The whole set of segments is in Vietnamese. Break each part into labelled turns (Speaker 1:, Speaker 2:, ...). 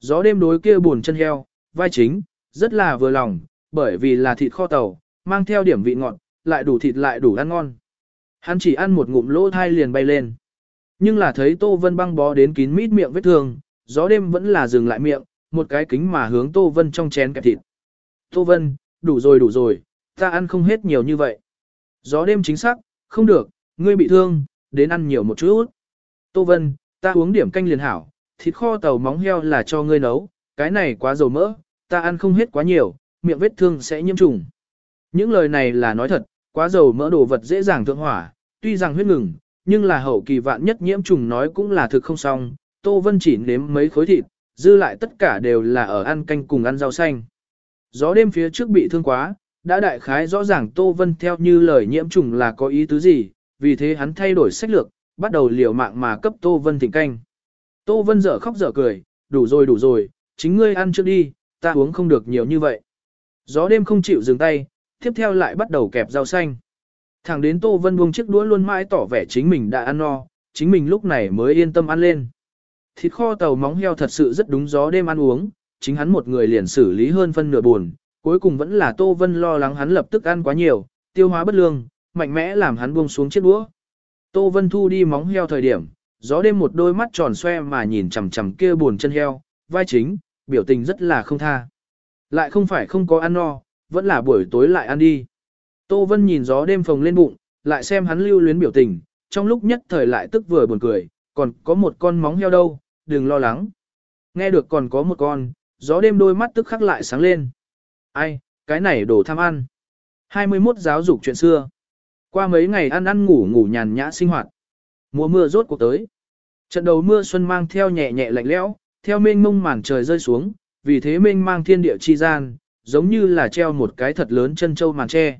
Speaker 1: gió đêm đối kia buồn chân heo, vai chính, rất là vừa lòng, bởi vì là thịt kho tàu, mang theo điểm vị ngọt, lại đủ thịt lại đủ ăn ngon. Hắn chỉ ăn một ngụm lỗ thai liền bay lên. Nhưng là thấy Tô Vân băng bó đến kín mít miệng vết thương, gió đêm vẫn là dừng lại miệng, một cái kính mà hướng Tô Vân trong chén kẹp thịt. Tô Vân, đủ rồi đủ rồi, ta ăn không hết nhiều như vậy. Gió đêm chính xác, không được, ngươi bị thương, đến ăn nhiều một chút. Tô Vân, ta uống điểm canh liền hảo, thịt kho tàu móng heo là cho ngươi nấu, cái này quá dầu mỡ, ta ăn không hết quá nhiều, miệng vết thương sẽ nhiễm trùng. Những lời này là nói thật, quá dầu mỡ đồ vật dễ dàng thượng hỏa, tuy rằng huyết ngừng, nhưng là hậu kỳ vạn nhất nhiễm trùng nói cũng là thực không xong. Tô Vân chỉ nếm mấy khối thịt, dư lại tất cả đều là ở ăn canh cùng ăn rau xanh. Gió đêm phía trước bị thương quá, đã đại khái rõ ràng Tô Vân theo như lời nhiễm trùng là có ý tứ gì, vì thế hắn thay đổi sách lược, bắt đầu liều mạng mà cấp Tô Vân thỉnh canh. Tô Vân dở khóc dở cười, đủ rồi đủ rồi, chính ngươi ăn trước đi, ta uống không được nhiều như vậy. Gió đêm không chịu dừng tay, tiếp theo lại bắt đầu kẹp rau xanh. Thẳng đến Tô Vân buông chiếc đũa luôn mãi tỏ vẻ chính mình đã ăn no, chính mình lúc này mới yên tâm ăn lên. Thịt kho tàu móng heo thật sự rất đúng gió đêm ăn uống, chính hắn một người liền xử lý hơn phân nửa buồn, cuối cùng vẫn là Tô Vân lo lắng hắn lập tức ăn quá nhiều, tiêu hóa bất lương, mạnh mẽ làm hắn buông xuống chiếc đũa. Tô Vân thu đi móng heo thời điểm, gió đêm một đôi mắt tròn xoe mà nhìn chằm chằm kia buồn chân heo, vai chính, biểu tình rất là không tha. Lại không phải không có ăn no, vẫn là buổi tối lại ăn đi. Tô Vân nhìn gió đêm phồng lên bụng, lại xem hắn lưu luyến biểu tình, trong lúc nhất thời lại tức vừa buồn cười, còn có một con móng heo đâu, đừng lo lắng. Nghe được còn có một con, gió đêm đôi mắt tức khắc lại sáng lên. Ai, cái này đồ tham ăn. 21 giáo dục chuyện xưa. Qua mấy ngày ăn ăn ngủ ngủ nhàn nhã sinh hoạt. Mùa mưa rốt cuộc tới. Trận đầu mưa xuân mang theo nhẹ nhẹ lạnh lẽo, theo mênh mông màn trời rơi xuống, vì thế mênh mang thiên địa chi gian, giống như là treo một cái thật lớn chân châu màn tre.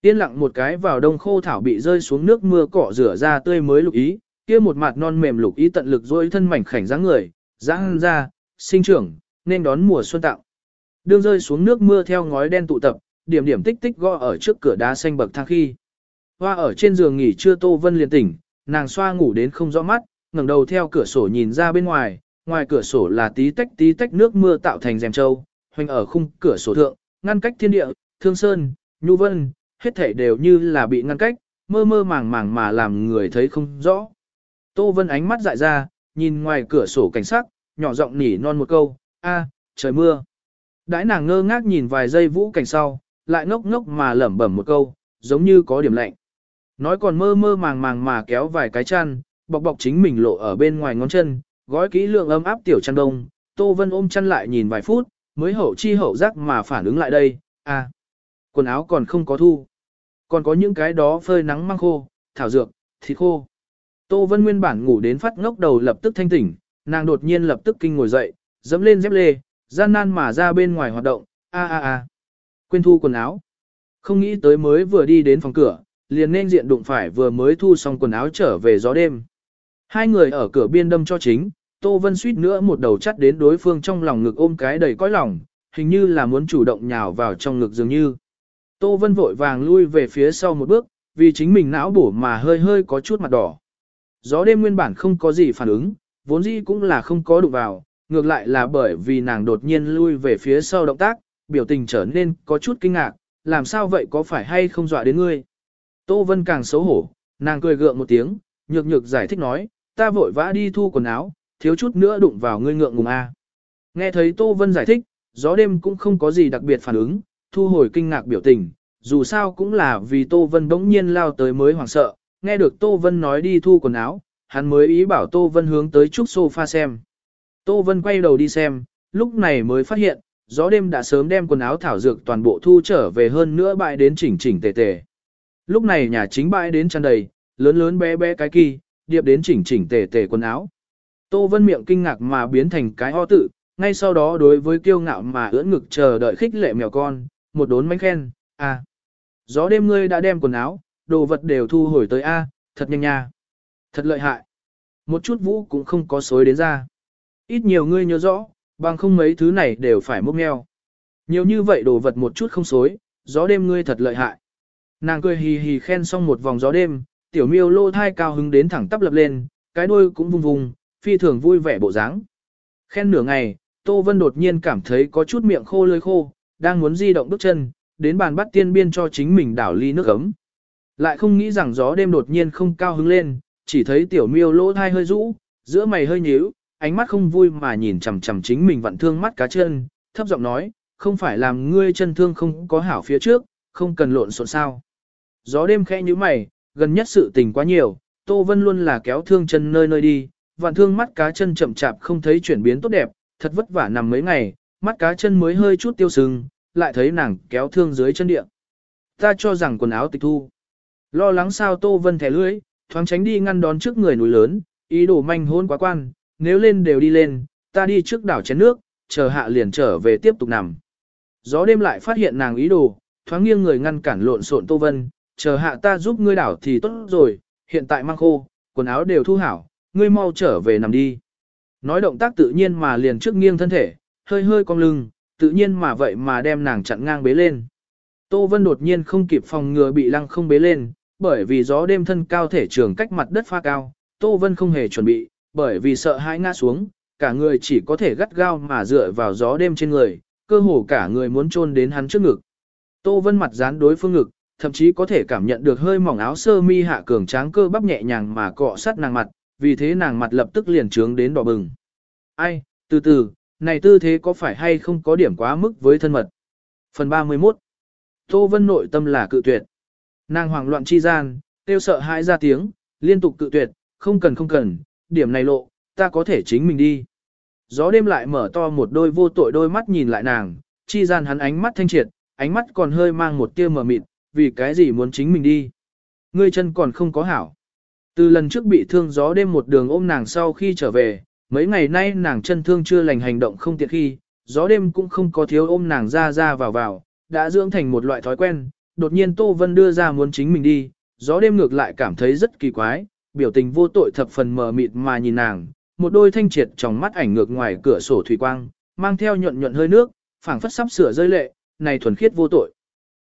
Speaker 1: Tiên lặng một cái vào đông khô thảo bị rơi xuống nước mưa cỏ rửa ra tươi mới lục ý, kia một mặt non mềm lục ý tận lực dối thân mảnh khảnh dáng người, dáng ra, sinh trưởng, nên đón mùa xuân tạo. Đương rơi xuống nước mưa theo ngói đen tụ tập, điểm điểm tích tích gõ ở trước cửa đá xanh bậc thang khi. Hoa ở trên giường nghỉ trưa Tô Vân liền tỉnh, nàng xoa ngủ đến không rõ mắt, ngẩng đầu theo cửa sổ nhìn ra bên ngoài, ngoài cửa sổ là tí tách tí tách nước mưa tạo thành rèm châu, hoành ở khung cửa sổ thượng, ngăn cách thiên địa, thương sơn, nhu vân, hết thảy đều như là bị ngăn cách, mơ mơ màng màng mà làm người thấy không rõ. Tô Vân ánh mắt dại ra, nhìn ngoài cửa sổ cảnh sắc, nhỏ giọng nỉ non một câu, a, trời mưa. Đãi nàng ngơ ngác nhìn vài giây vũ cảnh sau, lại ngốc ngốc mà lẩm bẩm một câu, giống như có điểm lạnh. Nói còn mơ mơ màng màng mà kéo vài cái chăn, bọc bọc chính mình lộ ở bên ngoài ngón chân, gói kỹ lượng ấm áp tiểu chăn đông. Tô Vân ôm chăn lại nhìn vài phút, mới hậu chi hậu giác mà phản ứng lại đây, à, quần áo còn không có thu. Còn có những cái đó phơi nắng mang khô, thảo dược, thịt khô. Tô Vân nguyên bản ngủ đến phát ngốc đầu lập tức thanh tỉnh, nàng đột nhiên lập tức kinh ngồi dậy, dẫm lên dép lê, gian nan mà ra bên ngoài hoạt động, a a a. Quên thu quần áo. Không nghĩ tới mới vừa đi đến phòng cửa, liền nên diện đụng phải vừa mới thu xong quần áo trở về gió đêm. Hai người ở cửa biên đâm cho chính, Tô Vân suýt nữa một đầu chắt đến đối phương trong lòng ngực ôm cái đầy cõi lòng, hình như là muốn chủ động nhào vào trong ngực dường như. Tô Vân vội vàng lui về phía sau một bước, vì chính mình não bổ mà hơi hơi có chút mặt đỏ. Gió đêm nguyên bản không có gì phản ứng, vốn dĩ cũng là không có đụng vào, ngược lại là bởi vì nàng đột nhiên lui về phía sau động tác, biểu tình trở nên có chút kinh ngạc, làm sao vậy có phải hay không dọa đến ngươi. Tô Vân càng xấu hổ, nàng cười gượng một tiếng, nhược nhược giải thích nói, ta vội vã đi thu quần áo, thiếu chút nữa đụng vào ngươi ngượng ngùng a. Nghe thấy Tô Vân giải thích, gió đêm cũng không có gì đặc biệt phản ứng, thu hồi kinh ngạc biểu tình, dù sao cũng là vì Tô Vân bỗng nhiên lao tới mới hoảng sợ, nghe được Tô Vân nói đi thu quần áo, hắn mới ý bảo Tô Vân hướng tới trúc sofa xem. Tô Vân quay đầu đi xem, lúc này mới phát hiện, gió đêm đã sớm đem quần áo thảo dược toàn bộ thu trở về hơn nữa bại đến chỉnh chỉnh tề tề. Lúc này nhà chính bãi đến tràn đầy, lớn lớn bé bé cái kỳ, điệp đến chỉnh chỉnh tề tề quần áo. Tô Vân miệng kinh ngạc mà biến thành cái ho tự, ngay sau đó đối với kiêu ngạo mà ưỡn ngực chờ đợi khích lệ mèo con, một đốn mánh khen, à. Gió đêm ngươi đã đem quần áo, đồ vật đều thu hồi tới A, thật nhanh nha. Thật lợi hại. Một chút vũ cũng không có xối đến ra. Ít nhiều ngươi nhớ rõ, bằng không mấy thứ này đều phải mốc meo. Nhiều như vậy đồ vật một chút không xối, gió đêm ngươi thật lợi hại. Nàng cười hì hì khen xong một vòng gió đêm, tiểu miêu lô thai cao hứng đến thẳng tắp lập lên, cái đuôi cũng vung vùng, phi thường vui vẻ bộ dáng. Khen nửa ngày, Tô Vân đột nhiên cảm thấy có chút miệng khô lưỡi khô, đang muốn di động bước chân, đến bàn bắt tiên biên cho chính mình đảo ly nước ấm. Lại không nghĩ rằng gió đêm đột nhiên không cao hứng lên, chỉ thấy tiểu miêu lỗ thai hơi rũ, giữa mày hơi nhíu, ánh mắt không vui mà nhìn chằm chằm chính mình vặn thương mắt cá chân, thấp giọng nói, không phải làm ngươi chân thương không có hảo phía trước, không cần lộn xộn sao. Gió đêm khẽ như mày, gần nhất sự tình quá nhiều, Tô Vân luôn là kéo thương chân nơi nơi đi, vạn thương mắt cá chân chậm chạp không thấy chuyển biến tốt đẹp, thật vất vả nằm mấy ngày, mắt cá chân mới hơi chút tiêu sưng, lại thấy nàng kéo thương dưới chân địa. Ta cho rằng quần áo tịch thu. Lo lắng sao Tô Vân thẻ lưỡi, thoáng tránh đi ngăn đón trước người núi lớn, ý đồ manh hôn quá quan, nếu lên đều đi lên, ta đi trước đảo chén nước, chờ hạ liền trở về tiếp tục nằm. Gió đêm lại phát hiện nàng ý đồ, thoáng nghiêng người ngăn cản lộn xộn Tô Vân, chờ hạ ta giúp ngươi đảo thì tốt rồi, hiện tại mang khô, quần áo đều thu hảo, ngươi mau trở về nằm đi. Nói động tác tự nhiên mà liền trước nghiêng thân thể, hơi hơi cong lưng, tự nhiên mà vậy mà đem nàng chặn ngang bế lên. Tô Vân đột nhiên không kịp phòng ngừa bị lăng không bế lên, bởi vì gió đêm thân cao thể trường cách mặt đất pha cao, Tô Vân không hề chuẩn bị, bởi vì sợ hãi ngã xuống, cả người chỉ có thể gắt gao mà dựa vào gió đêm trên người, cơ hồ cả người muốn chôn đến hắn trước ngực. Tô Vân mặt dán đối phương ngực, thậm chí có thể cảm nhận được hơi mỏng áo sơ mi hạ cường tráng cơ bắp nhẹ nhàng mà cọ sát nàng mặt, vì thế nàng mặt lập tức liền trướng đến đỏ bừng. Ai, từ từ, này tư thế có phải hay không có điểm quá mức với thân mật. Phần 31 Tô Vân nội tâm là cự tuyệt. Nàng hoảng loạn chi gian, tiêu sợ hãi ra tiếng, liên tục cự tuyệt, không cần không cần, điểm này lộ, ta có thể chính mình đi. Gió đêm lại mở to một đôi vô tội đôi mắt nhìn lại nàng, chi gian hắn ánh mắt thanh triệt, ánh mắt còn hơi mang một tia mờ mịt, vì cái gì muốn chính mình đi. Ngươi chân còn không có hảo. Từ lần trước bị thương gió đêm một đường ôm nàng sau khi trở về, mấy ngày nay nàng chân thương chưa lành hành động không tiện khi, gió đêm cũng không có thiếu ôm nàng ra ra vào vào, đã dưỡng thành một loại thói quen, đột nhiên Tô Vân đưa ra muốn chính mình đi, gió đêm ngược lại cảm thấy rất kỳ quái, biểu tình vô tội thập phần mờ mịt mà nhìn nàng, một đôi thanh triệt trong mắt ảnh ngược ngoài cửa sổ thủy quang, mang theo nhuận nhuận hơi nước, phảng phất sắp sửa rơi lệ, này thuần khiết vô tội.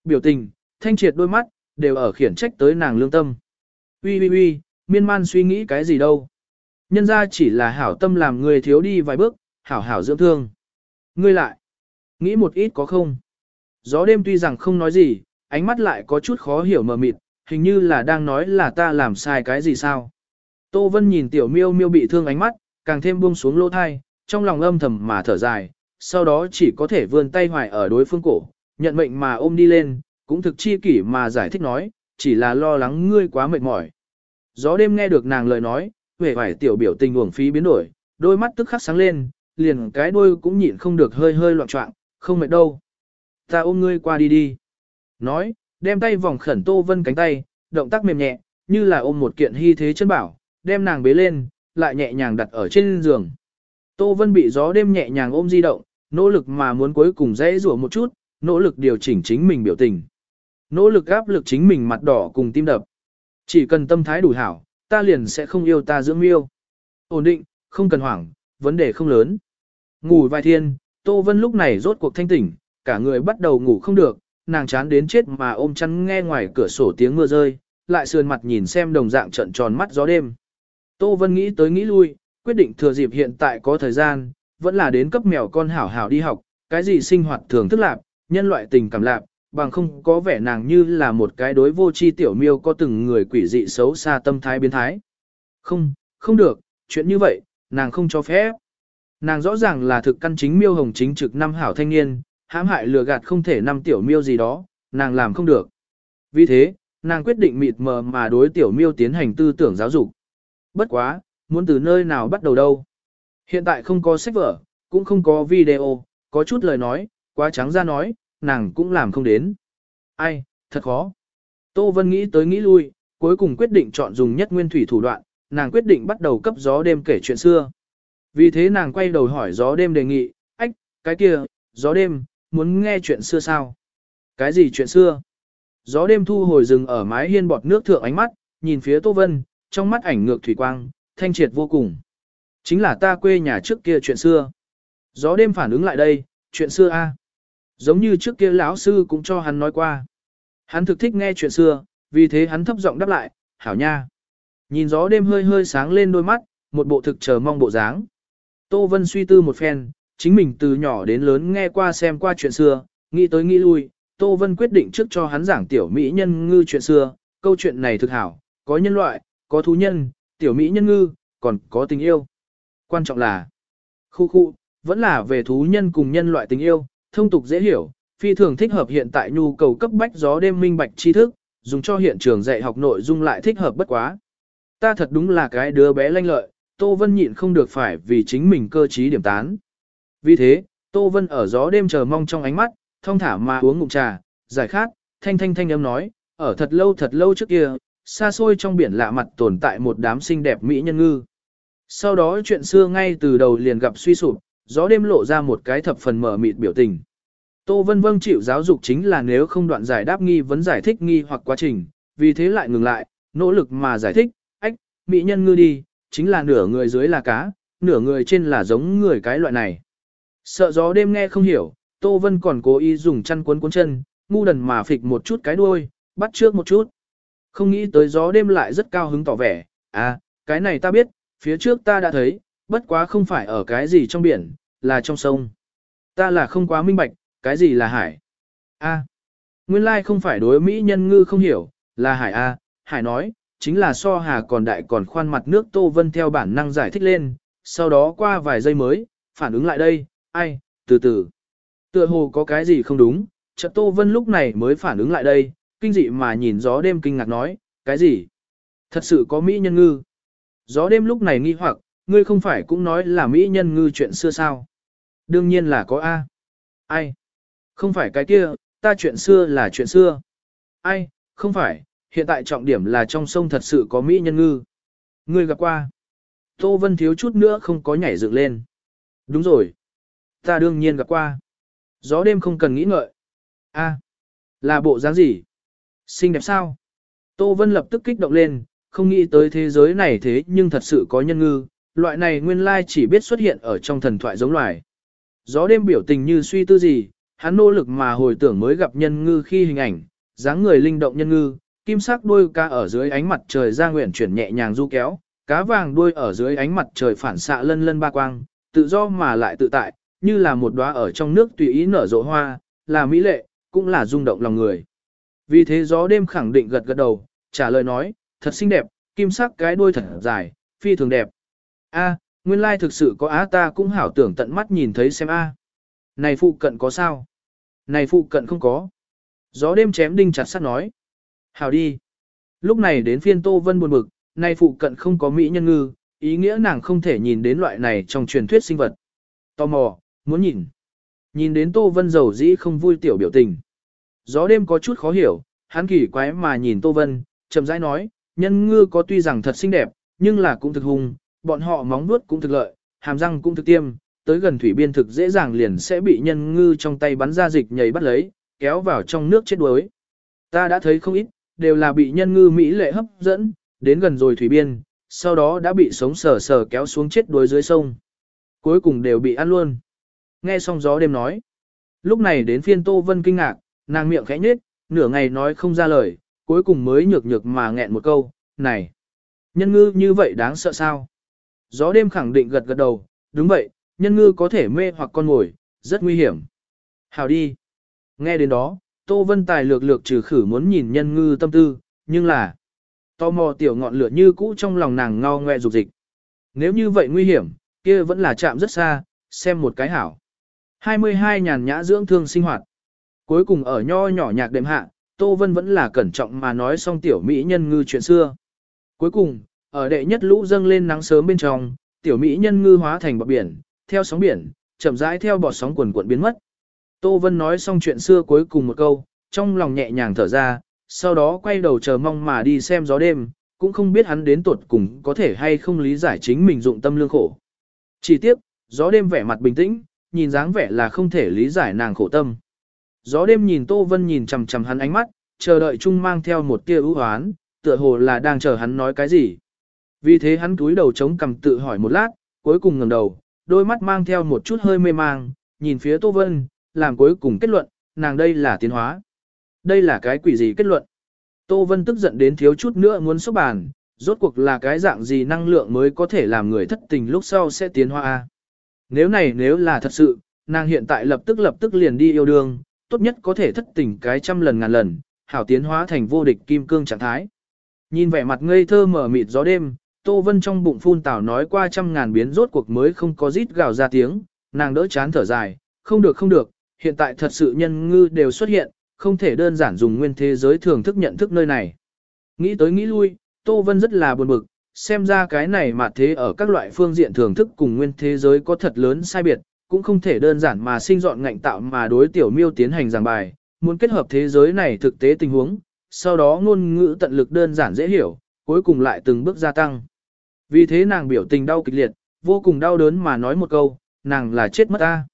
Speaker 1: Biểu tình, thanh triệt đôi mắt, đều ở khiển trách tới nàng lương tâm. Ui ui ui, miên man suy nghĩ cái gì đâu. Nhân ra chỉ là hảo tâm làm người thiếu đi vài bước, hảo hảo dưỡng thương. Ngươi lại, nghĩ một ít có không? Gió đêm tuy rằng không nói gì, ánh mắt lại có chút khó hiểu mờ mịt, hình như là đang nói là ta làm sai cái gì sao. Tô Vân nhìn tiểu miêu miêu bị thương ánh mắt, càng thêm buông xuống lỗ thai, trong lòng âm thầm mà thở dài, sau đó chỉ có thể vươn tay hoài ở đối phương cổ, nhận mệnh mà ôm đi lên, cũng thực chi kỷ mà giải thích nói, chỉ là lo lắng ngươi quá mệt mỏi. Gió đêm nghe được nàng lời nói, vẻ vải tiểu biểu tình uổng phí biến đổi, đôi mắt tức khắc sáng lên, liền cái đôi cũng nhịn không được hơi hơi loạn trọng, không mệt đâu. Ta ôm ngươi qua đi đi. Nói, đem tay vòng khẩn Tô Vân cánh tay, động tác mềm nhẹ, như là ôm một kiện hy thế chân bảo, đem nàng bế lên, lại nhẹ nhàng đặt ở trên giường. Tô Vân bị gió đêm nhẹ nhàng ôm di động, nỗ lực mà muốn cuối cùng dễ rủa một chút, nỗ lực điều chỉnh chính mình biểu tình. Nỗ lực áp lực chính mình mặt đỏ cùng tim đập. Chỉ cần tâm thái đủ hảo, ta liền sẽ không yêu ta dưỡng miêu. Ổn định, không cần hoảng, vấn đề không lớn. Ngủ vài thiên, Tô Vân lúc này rốt cuộc thanh tỉnh, cả người bắt đầu ngủ không được, nàng chán đến chết mà ôm chăn nghe ngoài cửa sổ tiếng mưa rơi, lại sườn mặt nhìn xem đồng dạng trận tròn mắt gió đêm. Tô Vân nghĩ tới nghĩ lui, quyết định thừa dịp hiện tại có thời gian, vẫn là đến cấp mèo con hảo hảo đi học, cái gì sinh hoạt thường thức lạc, nhân loại tình cảm lạc, bằng không có vẻ nàng như là một cái đối vô chi tiểu miêu có từng người quỷ dị xấu xa tâm thái biến thái. Không, không được, chuyện như vậy, nàng không cho phép. Nàng rõ ràng là thực căn chính miêu hồng chính trực năm hảo thanh niên, hãm hại lừa gạt không thể năm tiểu miêu gì đó, nàng làm không được. Vì thế, nàng quyết định mịt mờ mà đối tiểu miêu tiến hành tư tưởng giáo dục. Bất quá, muốn từ nơi nào bắt đầu đâu. Hiện tại không có sách vở, cũng không có video, có chút lời nói, quá trắng ra nói, nàng cũng làm không đến. Ai, thật khó. Tô Vân nghĩ tới nghĩ lui, cuối cùng quyết định chọn dùng nhất nguyên thủy thủ đoạn, nàng quyết định bắt đầu cấp gió đêm kể chuyện xưa. Vì thế nàng quay đầu hỏi gió đêm đề nghị, ách, cái kia, gió đêm, muốn nghe chuyện xưa sao? Cái gì chuyện xưa? Gió đêm thu hồi rừng ở mái hiên bọt nước thượng ánh mắt, nhìn phía Tô Vân, trong mắt ảnh ngược thủy quang, thanh triệt vô cùng. Chính là ta quê nhà trước kia chuyện xưa. Gió đêm phản ứng lại đây, chuyện xưa a. Giống như trước kia lão sư cũng cho hắn nói qua. Hắn thực thích nghe chuyện xưa, vì thế hắn thấp giọng đáp lại, hảo nha. Nhìn gió đêm hơi hơi sáng lên đôi mắt, một bộ thực chờ mong bộ dáng. Tô Vân suy tư một phen, chính mình từ nhỏ đến lớn nghe qua xem qua chuyện xưa, nghĩ tới nghĩ lui, Tô Vân quyết định trước cho hắn giảng tiểu mỹ nhân ngư chuyện xưa, câu chuyện này thực hảo, có nhân loại, có thú nhân, tiểu mỹ nhân ngư, còn có tình yêu. Quan trọng là, khu khu, vẫn là về thú nhân cùng nhân loại tình yêu, thông tục dễ hiểu, phi thường thích hợp hiện tại nhu cầu cấp bách gió đêm minh bạch tri thức, dùng cho hiện trường dạy học nội dung lại thích hợp bất quá. Ta thật đúng là cái đứa bé lanh lợi, Tô Vân nhịn không được phải vì chính mình cơ trí điểm tán. Vì thế, Tô Vân ở gió đêm chờ mong trong ánh mắt, thông thả mà uống ngụm trà, giải khát, thanh thanh thanh âm nói, ở thật lâu thật lâu trước kia, xa xôi trong biển lạ mặt tồn tại một đám xinh đẹp mỹ nhân ngư. Sau đó chuyện xưa ngay từ đầu liền gặp suy sụp, gió đêm lộ ra một cái thập phần mở mịt biểu tình. Tô Vân Vâng chịu giáo dục chính là nếu không đoạn giải đáp nghi vấn giải thích nghi hoặc quá trình, vì thế lại ngừng lại, nỗ lực mà giải thích, ách, mỹ nhân ngư đi, chính là nửa người dưới là cá, nửa người trên là giống người cái loại này. Sợ gió đêm nghe không hiểu, Tô Vân còn cố ý dùng chăn cuốn cuốn chân, ngu đần mà phịch một chút cái đuôi, bắt trước một chút. Không nghĩ tới gió đêm lại rất cao hứng tỏ vẻ, à, cái này ta biết, phía trước ta đã thấy, bất quá không phải ở cái gì trong biển, là trong sông. Ta là không quá minh bạch, cái gì là hải? A. Nguyên lai không phải đối Mỹ nhân ngư không hiểu, là hải A, hải nói, chính là so hà còn đại còn khoan mặt nước Tô Vân theo bản năng giải thích lên, sau đó qua vài giây mới, phản ứng lại đây, ai, từ từ. Tựa hồ có cái gì không đúng, chợt Tô Vân lúc này mới phản ứng lại đây, kinh dị mà nhìn gió đêm kinh ngạc nói, cái gì? Thật sự có Mỹ nhân ngư. Gió đêm lúc này nghi hoặc, ngươi không phải cũng nói là Mỹ nhân ngư chuyện xưa sao? Đương nhiên là có A. Ai? Không phải cái kia, ta chuyện xưa là chuyện xưa. Ai, không phải, hiện tại trọng điểm là trong sông thật sự có Mỹ nhân ngư. Ngươi gặp qua. Tô Vân thiếu chút nữa không có nhảy dựng lên. Đúng rồi. Ta đương nhiên gặp qua. Gió đêm không cần nghĩ ngợi. A, là bộ dáng gì? Xinh đẹp sao? Tô Vân lập tức kích động lên, không nghĩ tới thế giới này thế nhưng thật sự có nhân ngư, loại này nguyên lai chỉ biết xuất hiện ở trong thần thoại giống loài. Gió đêm biểu tình như suy tư gì, hắn nỗ lực mà hồi tưởng mới gặp nhân ngư khi hình ảnh, dáng người linh động nhân ngư, kim sắc đuôi cá ở dưới ánh mặt trời ra nguyện chuyển nhẹ nhàng du kéo, cá vàng đuôi ở dưới ánh mặt trời phản xạ lân lân ba quang, tự do mà lại tự tại, như là một đóa ở trong nước tùy ý nở rộ hoa, là mỹ lệ, cũng là rung động lòng người. Vì thế gió đêm khẳng định gật gật đầu, trả lời nói, thật xinh đẹp, kim sắc cái đuôi thật dài, phi thường đẹp. A, nguyên lai thực sự có á ta cũng hảo tưởng tận mắt nhìn thấy xem a. Này phụ cận có sao? Này phụ cận không có. Gió đêm chém đinh chặt sắt nói. Hảo đi. Lúc này đến phiên Tô Vân buồn bực, này phụ cận không có mỹ nhân ngư, ý nghĩa nàng không thể nhìn đến loại này trong truyền thuyết sinh vật. Tò mò, muốn nhìn. Nhìn đến Tô Vân giàu dĩ không vui tiểu biểu tình. Gió đêm có chút khó hiểu, hắn kỳ quái mà nhìn Tô Vân, chậm rãi nói, nhân ngư có tuy rằng thật xinh đẹp, nhưng là cũng thực hung, bọn họ móng vuốt cũng thực lợi, hàm răng cũng thực tiêm, tới gần thủy biên thực dễ dàng liền sẽ bị nhân ngư trong tay bắn ra dịch nhảy bắt lấy, kéo vào trong nước chết đuối. Ta đã thấy không ít, đều là bị nhân ngư Mỹ lệ hấp dẫn, đến gần rồi thủy biên, sau đó đã bị sống sờ sờ kéo xuống chết đuối dưới sông. Cuối cùng đều bị ăn luôn. Nghe xong gió đêm nói. Lúc này đến phiên Tô Vân kinh ngạc, nàng miệng khẽ nhếch, nửa ngày nói không ra lời, cuối cùng mới nhược nhược mà nghẹn một câu, này. Nhân ngư như vậy đáng sợ sao? Gió đêm khẳng định gật gật đầu, đúng vậy, nhân ngư có thể mê hoặc con ngồi, rất nguy hiểm. Hào đi. Nghe đến đó, Tô Vân Tài lược lược trừ khử muốn nhìn nhân ngư tâm tư, nhưng là tò mò tiểu ngọn lửa như cũ trong lòng nàng ngao ngoe dục dịch. Nếu như vậy nguy hiểm, kia vẫn là chạm rất xa, xem một cái hảo. 22 nhàn nhã dưỡng thương sinh hoạt. Cuối cùng ở nho nhỏ nhạc đệm hạ, Tô Vân vẫn là cẩn trọng mà nói xong tiểu mỹ nhân ngư chuyện xưa. Cuối cùng, ở đệ nhất lũ dâng lên nắng sớm bên trong, tiểu mỹ nhân ngư hóa thành bọt biển, theo sóng biển, chậm rãi theo bọt sóng quần cuộn biến mất. Tô Vân nói xong chuyện xưa cuối cùng một câu, trong lòng nhẹ nhàng thở ra, sau đó quay đầu chờ mong mà đi xem gió đêm, cũng không biết hắn đến tuột cùng có thể hay không lý giải chính mình dụng tâm lương khổ. Chỉ tiếc, gió đêm vẻ mặt bình tĩnh, nhìn dáng vẻ là không thể lý giải nàng khổ tâm. Gió đêm nhìn Tô Vân nhìn chằm chằm hắn ánh mắt, chờ đợi chung mang theo một tia ưu hoán, tựa hồ là đang chờ hắn nói cái gì. Vì thế hắn cúi đầu chống cằm tự hỏi một lát, cuối cùng ngẩng đầu, đôi mắt mang theo một chút hơi mê mang, nhìn phía Tô Vân, làm cuối cùng kết luận, nàng đây là tiến hóa. Đây là cái quỷ gì kết luận? Tô Vân tức giận đến thiếu chút nữa muốn xúc bàn, rốt cuộc là cái dạng gì năng lượng mới có thể làm người thất tình lúc sau sẽ tiến hóa A. Nếu này nếu là thật sự, nàng hiện tại lập tức lập tức liền đi yêu đương, tốt nhất có thể thất tình cái trăm lần ngàn lần, hảo tiến hóa thành vô địch kim cương trạng thái. Nhìn vẻ mặt ngây thơ mở mịt gió đêm, Tô Vân trong bụng phun tảo nói qua trăm ngàn biến rốt cuộc mới không có rít gào ra tiếng, nàng đỡ chán thở dài, không được không được, hiện tại thật sự nhân ngư đều xuất hiện, không thể đơn giản dùng nguyên thế giới thường thức nhận thức nơi này. Nghĩ tới nghĩ lui, Tô Vân rất là buồn bực, xem ra cái này mà thế ở các loại phương diện thường thức cùng nguyên thế giới có thật lớn sai biệt, cũng không thể đơn giản mà sinh dọn ngạnh tạo mà đối tiểu miêu tiến hành giảng bài, muốn kết hợp thế giới này thực tế tình huống, sau đó ngôn ngữ tận lực đơn giản dễ hiểu, cuối cùng lại từng bước gia tăng. Vì thế nàng biểu tình đau kịch liệt, vô cùng đau đớn mà nói một câu, nàng là chết mất ta.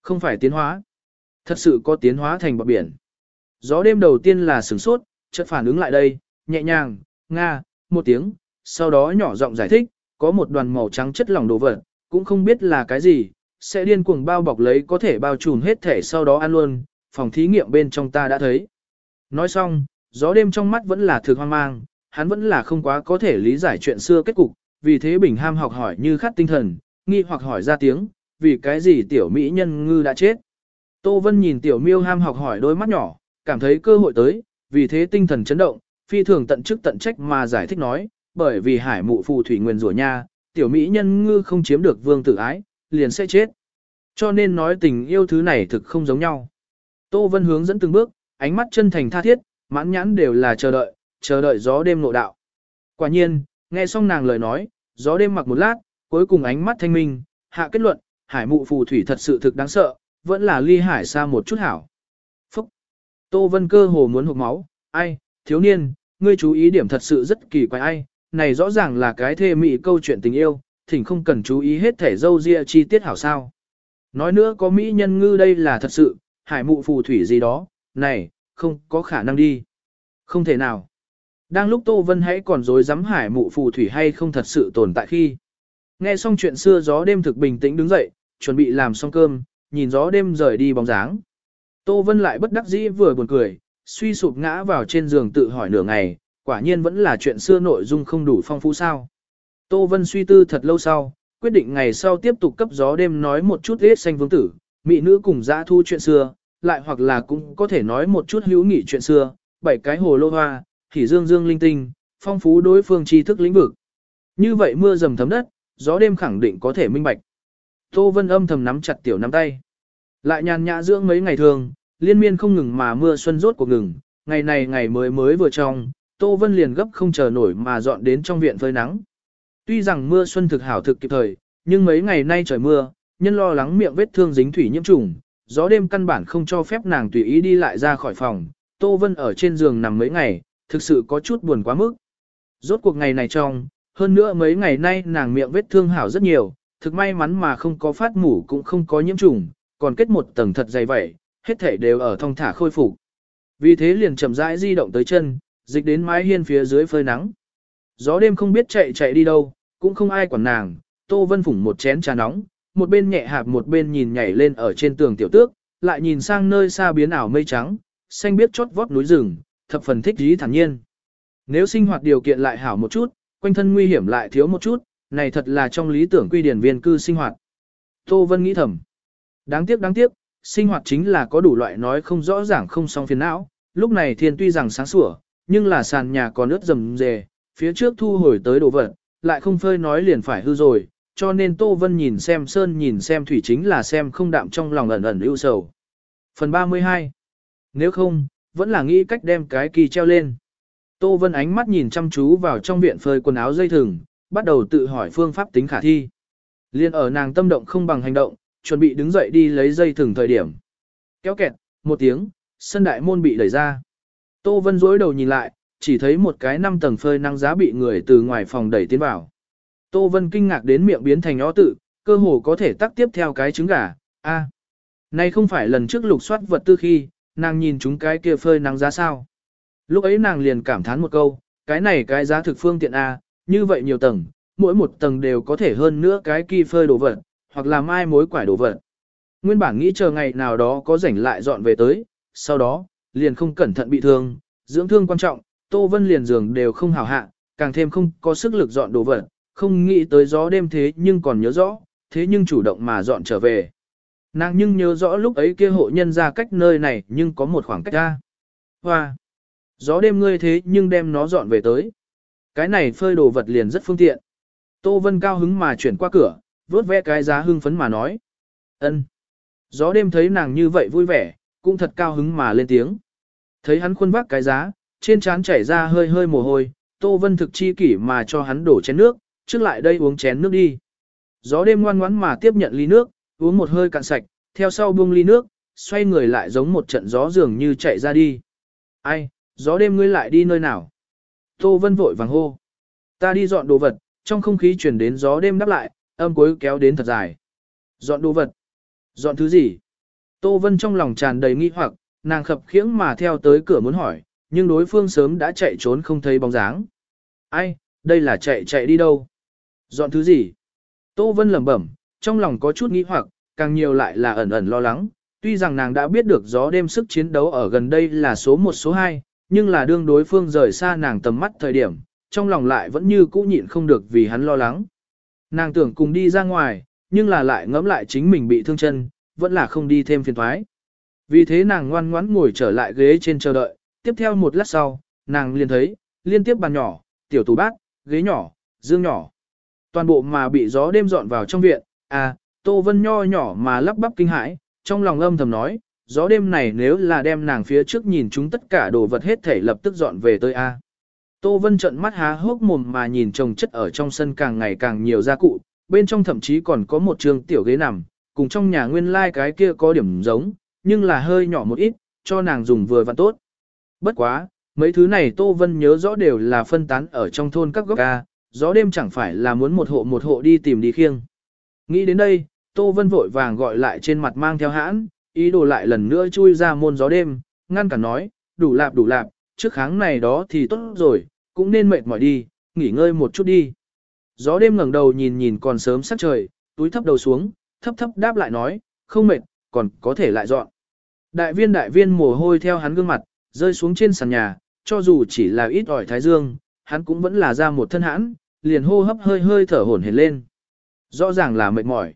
Speaker 1: Không phải tiến hóa. Thật sự có tiến hóa thành bọc biển. Gió đêm đầu tiên là sửng sốt, chợt phản ứng lại đây, nhẹ nhàng, nga, một tiếng, sau đó nhỏ giọng giải thích, có một đoàn màu trắng chất lỏng đồ vật, cũng không biết là cái gì, sẽ điên cuồng bao bọc lấy có thể bao trùm hết thể sau đó ăn luôn, phòng thí nghiệm bên trong ta đã thấy. Nói xong, gió đêm trong mắt vẫn là thực hoang mang, hắn vẫn là không quá có thể lý giải chuyện xưa kết cục, vì thế Bình Ham học hỏi như khát tinh thần, nghi hoặc hỏi ra tiếng, vì cái gì tiểu mỹ nhân ngư đã chết. Tô Vân nhìn tiểu miêu ham học hỏi đôi mắt nhỏ, cảm thấy cơ hội tới, vì thế tinh thần chấn động, phi thường tận chức tận trách mà giải thích nói, bởi vì hải mụ phù thủy nguyên rủa nha, tiểu mỹ nhân ngư không chiếm được vương tử ái, liền sẽ chết. Cho nên nói tình yêu thứ này thực không giống nhau. Tô Vân hướng dẫn từng bước, ánh mắt chân thành tha thiết, mãn nhãn đều là chờ đợi, chờ đợi gió đêm nộ đạo. Quả nhiên, nghe xong nàng lời nói, gió đêm mặc một lát, cuối cùng ánh mắt thanh minh, hạ kết luận, hải mụ phù thủy thật sự thực đáng sợ, vẫn là ly hải xa một chút hảo. Phúc! Tô Vân cơ hồ muốn hụt máu, ai, thiếu niên, ngươi chú ý điểm thật sự rất kỳ quái ai, này rõ ràng là cái thê mị câu chuyện tình yêu, thỉnh không cần chú ý hết thể dâu ria chi tiết hảo sao. Nói nữa có mỹ nhân ngư đây là thật sự, hải mụ phù thủy gì đó, này, không có khả năng đi. Không thể nào. Đang lúc Tô Vân hãy còn dối dám hải mụ phù thủy hay không thật sự tồn tại khi. Nghe xong chuyện xưa gió đêm thực bình tĩnh đứng dậy, chuẩn bị làm xong cơm, nhìn gió đêm rời đi bóng dáng. Tô Vân lại bất đắc dĩ vừa buồn cười, suy sụp ngã vào trên giường tự hỏi nửa ngày, quả nhiên vẫn là chuyện xưa nội dung không đủ phong phú sao. Tô Vân suy tư thật lâu sau, quyết định ngày sau tiếp tục cấp gió đêm nói một chút ít xanh vương tử, mỹ nữ cùng dã thu chuyện xưa, lại hoặc là cũng có thể nói một chút hữu nghị chuyện xưa, bảy cái hồ lô hoa, thì dương dương linh tinh, phong phú đối phương tri thức lĩnh vực. Như vậy mưa dầm thấm đất, gió đêm khẳng định có thể minh bạch. Tô Vân âm thầm nắm chặt tiểu nắm tay. Lại nhàn nhã dưỡng mấy ngày thường, liên miên không ngừng mà mưa xuân rốt cuộc ngừng, ngày này ngày mới mới vừa trong, Tô Vân liền gấp không chờ nổi mà dọn đến trong viện phơi nắng. Tuy rằng mưa xuân thực hảo thực kịp thời, nhưng mấy ngày nay trời mưa, nhân lo lắng miệng vết thương dính thủy nhiễm trùng, gió đêm căn bản không cho phép nàng tùy ý đi lại ra khỏi phòng. Tô Vân ở trên giường nằm mấy ngày, thực sự có chút buồn quá mức. Rốt cuộc ngày này trong, hơn nữa mấy ngày nay nàng miệng vết thương hảo rất nhiều, thực may mắn mà không có phát mủ cũng không có nhiễm trùng, còn kết một tầng thật dày vậy, hết thể đều ở thong thả khôi phục. Vì thế liền chậm rãi di động tới chân, dịch đến mái hiên phía dưới phơi nắng. Gió đêm không biết chạy chạy đi đâu, cũng không ai quản nàng, Tô Vân phủng một chén trà nóng, một bên nhẹ hạp một bên nhìn nhảy lên ở trên tường tiểu tước, lại nhìn sang nơi xa biến ảo mây trắng, xanh biết chót vót núi rừng, thập phần thích dí thản nhiên. Nếu sinh hoạt điều kiện lại hảo một chút, quanh thân nguy hiểm lại thiếu một chút, này thật là trong lý tưởng quy điển viên cư sinh hoạt. Tô Vân nghĩ thầm. Đáng tiếc đáng tiếc, sinh hoạt chính là có đủ loại nói không rõ ràng không song phiền não, lúc này thiên tuy rằng sáng sủa, nhưng là sàn nhà còn ướt rầm rề, phía trước thu hồi tới đồ vật, lại không phơi nói liền phải hư rồi, cho nên Tô Vân nhìn xem sơn nhìn xem thủy chính là xem không đạm trong lòng ẩn ẩn ưu sầu. Phần 32 Nếu không, vẫn là nghĩ cách đem cái kỳ treo lên. Tô Vân ánh mắt nhìn chăm chú vào trong viện phơi quần áo dây thừng, bắt đầu tự hỏi phương pháp tính khả thi. Liên ở nàng tâm động không bằng hành động, chuẩn bị đứng dậy đi lấy dây thừng thời điểm. Kéo kẹt, một tiếng, sân đại môn bị đẩy ra. Tô Vân dối đầu nhìn lại, chỉ thấy một cái năm tầng phơi năng giá bị người từ ngoài phòng đẩy tiến vào. Tô Vân kinh ngạc đến miệng biến thành ó tự, cơ hồ có thể tắt tiếp theo cái trứng gà. A, này không phải lần trước lục soát vật tư khi, nàng nhìn chúng cái kia phơi nắng giá sao. Lúc ấy nàng liền cảm thán một câu, cái này cái giá thực phương tiện A, như vậy nhiều tầng, mỗi một tầng đều có thể hơn nữa cái kia phơi đồ vật, hoặc là mai mối quải đồ vật. Nguyên bản nghĩ chờ ngày nào đó có rảnh lại dọn về tới, sau đó, liền không cẩn thận bị thương, dưỡng thương quan trọng, Tô Vân liền giường đều không hảo hạ, càng thêm không có sức lực dọn đồ vật, không nghĩ tới gió đêm thế nhưng còn nhớ rõ, thế nhưng chủ động mà dọn trở về. Nàng nhưng nhớ rõ lúc ấy kia hộ nhân ra cách nơi này nhưng có một khoảng cách ra. Hoa! Gió đêm ngươi thế nhưng đem nó dọn về tới. Cái này phơi đồ vật liền rất phương tiện. Tô Vân cao hứng mà chuyển qua cửa, vớt vẽ cái giá hưng phấn mà nói. ân. Gió đêm thấy nàng như vậy vui vẻ, cũng thật cao hứng mà lên tiếng. Thấy hắn khuôn vác cái giá, trên trán chảy ra hơi hơi mồ hôi, Tô Vân thực chi kỷ mà cho hắn đổ chén nước, trước lại đây uống chén nước đi. Gió đêm ngoan ngoãn mà tiếp nhận ly nước, uống một hơi cạn sạch, theo sau buông ly nước, xoay người lại giống một trận gió dường như chạy ra đi. Ai, gió đêm ngươi lại đi nơi nào? Tô Vân vội vàng hô. Ta đi dọn đồ vật, trong không khí chuyển đến gió đêm đáp lại, âm cuối kéo đến thật dài. Dọn đồ vật. Dọn thứ gì? Tô Vân trong lòng tràn đầy nghi hoặc, nàng khập khiễng mà theo tới cửa muốn hỏi, nhưng đối phương sớm đã chạy trốn không thấy bóng dáng. Ai, đây là chạy chạy đi đâu? Dọn thứ gì? Tô Vân lẩm bẩm, trong lòng có chút nghĩ hoặc, càng nhiều lại là ẩn ẩn lo lắng. Tuy rằng nàng đã biết được gió đêm sức chiến đấu ở gần đây là số 1 số 2, nhưng là đương đối phương rời xa nàng tầm mắt thời điểm, trong lòng lại vẫn như cũ nhịn không được vì hắn lo lắng. Nàng tưởng cùng đi ra ngoài, nhưng là lại ngẫm lại chính mình bị thương chân, vẫn là không đi thêm phiền thoái. Vì thế nàng ngoan ngoãn ngồi trở lại ghế trên chờ đợi, tiếp theo một lát sau, nàng liền thấy, liên tiếp bàn nhỏ, tiểu tủ bát, ghế nhỏ, dương nhỏ. Toàn bộ mà bị gió đêm dọn vào trong viện, à, Tô Vân nho nhỏ mà lắp bắp kinh hãi, trong lòng âm thầm nói, gió đêm này nếu là đem nàng phía trước nhìn chúng tất cả đồ vật hết thể lập tức dọn về tới A. Tô Vân trận mắt há hốc mồm mà nhìn chồng chất ở trong sân càng ngày càng nhiều gia cụ, bên trong thậm chí còn có một trường tiểu ghế nằm, cùng trong nhà nguyên lai like cái kia có điểm giống, nhưng là hơi nhỏ một ít, cho nàng dùng vừa và tốt. Bất quá, mấy thứ này Tô Vân nhớ rõ đều là phân tán ở trong thôn các góc ca, gió đêm chẳng phải là muốn một hộ một hộ đi tìm đi khiêng. Nghĩ đến đây, Tô Vân vội vàng gọi lại trên mặt mang theo hãn, ý đồ lại lần nữa chui ra môn gió đêm, ngăn cả nói, đủ lạp đủ lạp, trước kháng này đó thì tốt rồi, cũng nên mệt mỏi đi, nghỉ ngơi một chút đi. Gió đêm ngẩng đầu nhìn nhìn còn sớm sắc trời, túi thấp đầu xuống, thấp thấp đáp lại nói, không mệt, còn có thể lại dọn. Đại viên đại viên mồ hôi theo hắn gương mặt, rơi xuống trên sàn nhà, cho dù chỉ là ít ỏi thái dương, hắn cũng vẫn là ra một thân hãn, liền hô hấp hơi hơi thở hổn hển lên. Rõ ràng là mệt mỏi.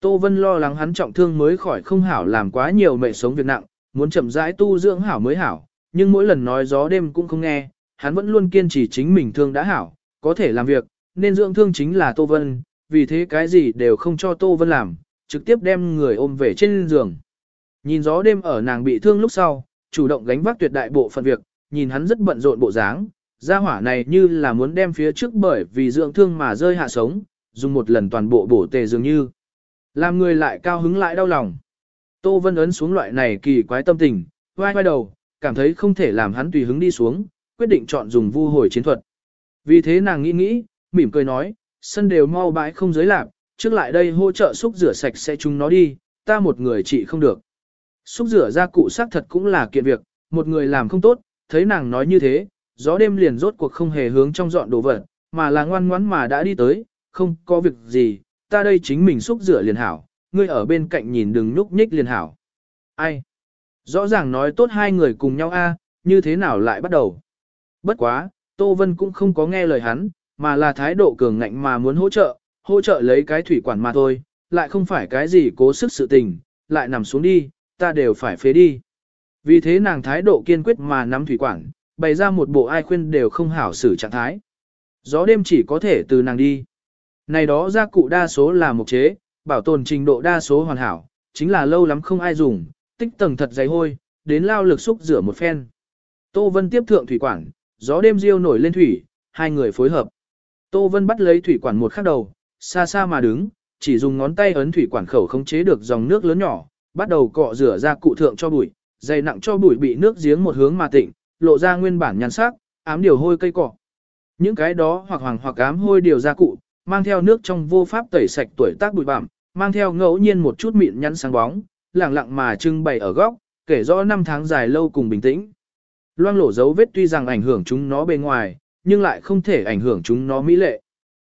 Speaker 1: Tô Vân lo lắng hắn trọng thương mới khỏi không hảo làm quá nhiều mệt sống việc nặng, muốn chậm rãi tu dưỡng hảo mới hảo, nhưng mỗi lần nói gió đêm cũng không nghe, hắn vẫn luôn kiên trì chính mình thương đã hảo, có thể làm việc, nên dưỡng thương chính là Tô Vân, vì thế cái gì đều không cho Tô Vân làm, trực tiếp đem người ôm về trên giường. Nhìn gió đêm ở nàng bị thương lúc sau, chủ động gánh vác tuyệt đại bộ phận việc, nhìn hắn rất bận rộn bộ dáng, gia hỏa này như là muốn đem phía trước bởi vì dưỡng thương mà rơi hạ sống, dùng một lần toàn bộ bổ tề dường như. Làm người lại cao hứng lại đau lòng. Tô Vân ấn xuống loại này kỳ quái tâm tình, vai vai đầu, cảm thấy không thể làm hắn tùy hứng đi xuống, quyết định chọn dùng vu hồi chiến thuật. Vì thế nàng nghĩ nghĩ, mỉm cười nói, sân đều mau bãi không giới lạc, trước lại đây hỗ trợ xúc rửa sạch sẽ chúng nó đi, ta một người chỉ không được. Xúc rửa ra cụ xác thật cũng là kiện việc, một người làm không tốt, thấy nàng nói như thế, gió đêm liền rốt cuộc không hề hướng trong dọn đồ vật, mà là ngoan ngoãn mà đã đi tới, không có việc gì, ta đây chính mình xúc rửa liền hảo, ngươi ở bên cạnh nhìn đừng nhúc nhích liền hảo. Ai? Rõ ràng nói tốt hai người cùng nhau a, như thế nào lại bắt đầu? Bất quá, Tô Vân cũng không có nghe lời hắn, mà là thái độ cường ngạnh mà muốn hỗ trợ, hỗ trợ lấy cái thủy quản mà thôi, lại không phải cái gì cố sức sự tình, lại nằm xuống đi, ta đều phải phế đi. Vì thế nàng thái độ kiên quyết mà nắm thủy quản, bày ra một bộ ai khuyên đều không hảo xử trạng thái. Gió đêm chỉ có thể từ nàng đi. Này đó gia cụ đa số là mục chế, bảo tồn trình độ đa số hoàn hảo, chính là lâu lắm không ai dùng, tích tầng thật dày hôi, đến lao lực xúc rửa một phen. Tô Vân tiếp thượng thủy quản, gió đêm riêu nổi lên thủy, hai người phối hợp. Tô Vân bắt lấy thủy quản một khắc đầu, xa xa mà đứng, chỉ dùng ngón tay ấn thủy quản khẩu khống chế được dòng nước lớn nhỏ, bắt đầu cọ rửa ra cụ thượng cho bụi, dày nặng cho bụi bị nước giếng một hướng mà tịnh, lộ ra nguyên bản nhan sắc, ám điều hôi cây cỏ Những cái đó hoặc hoàng hoặc ám hôi điều ra cụ, mang theo nước trong vô pháp tẩy sạch tuổi tác bụi bặm, mang theo ngẫu nhiên một chút mịn nhăn sáng bóng, lẳng lặng mà trưng bày ở góc, kể rõ năm tháng dài lâu cùng bình tĩnh. Loang lổ dấu vết tuy rằng ảnh hưởng chúng nó bên ngoài, nhưng lại không thể ảnh hưởng chúng nó mỹ lệ.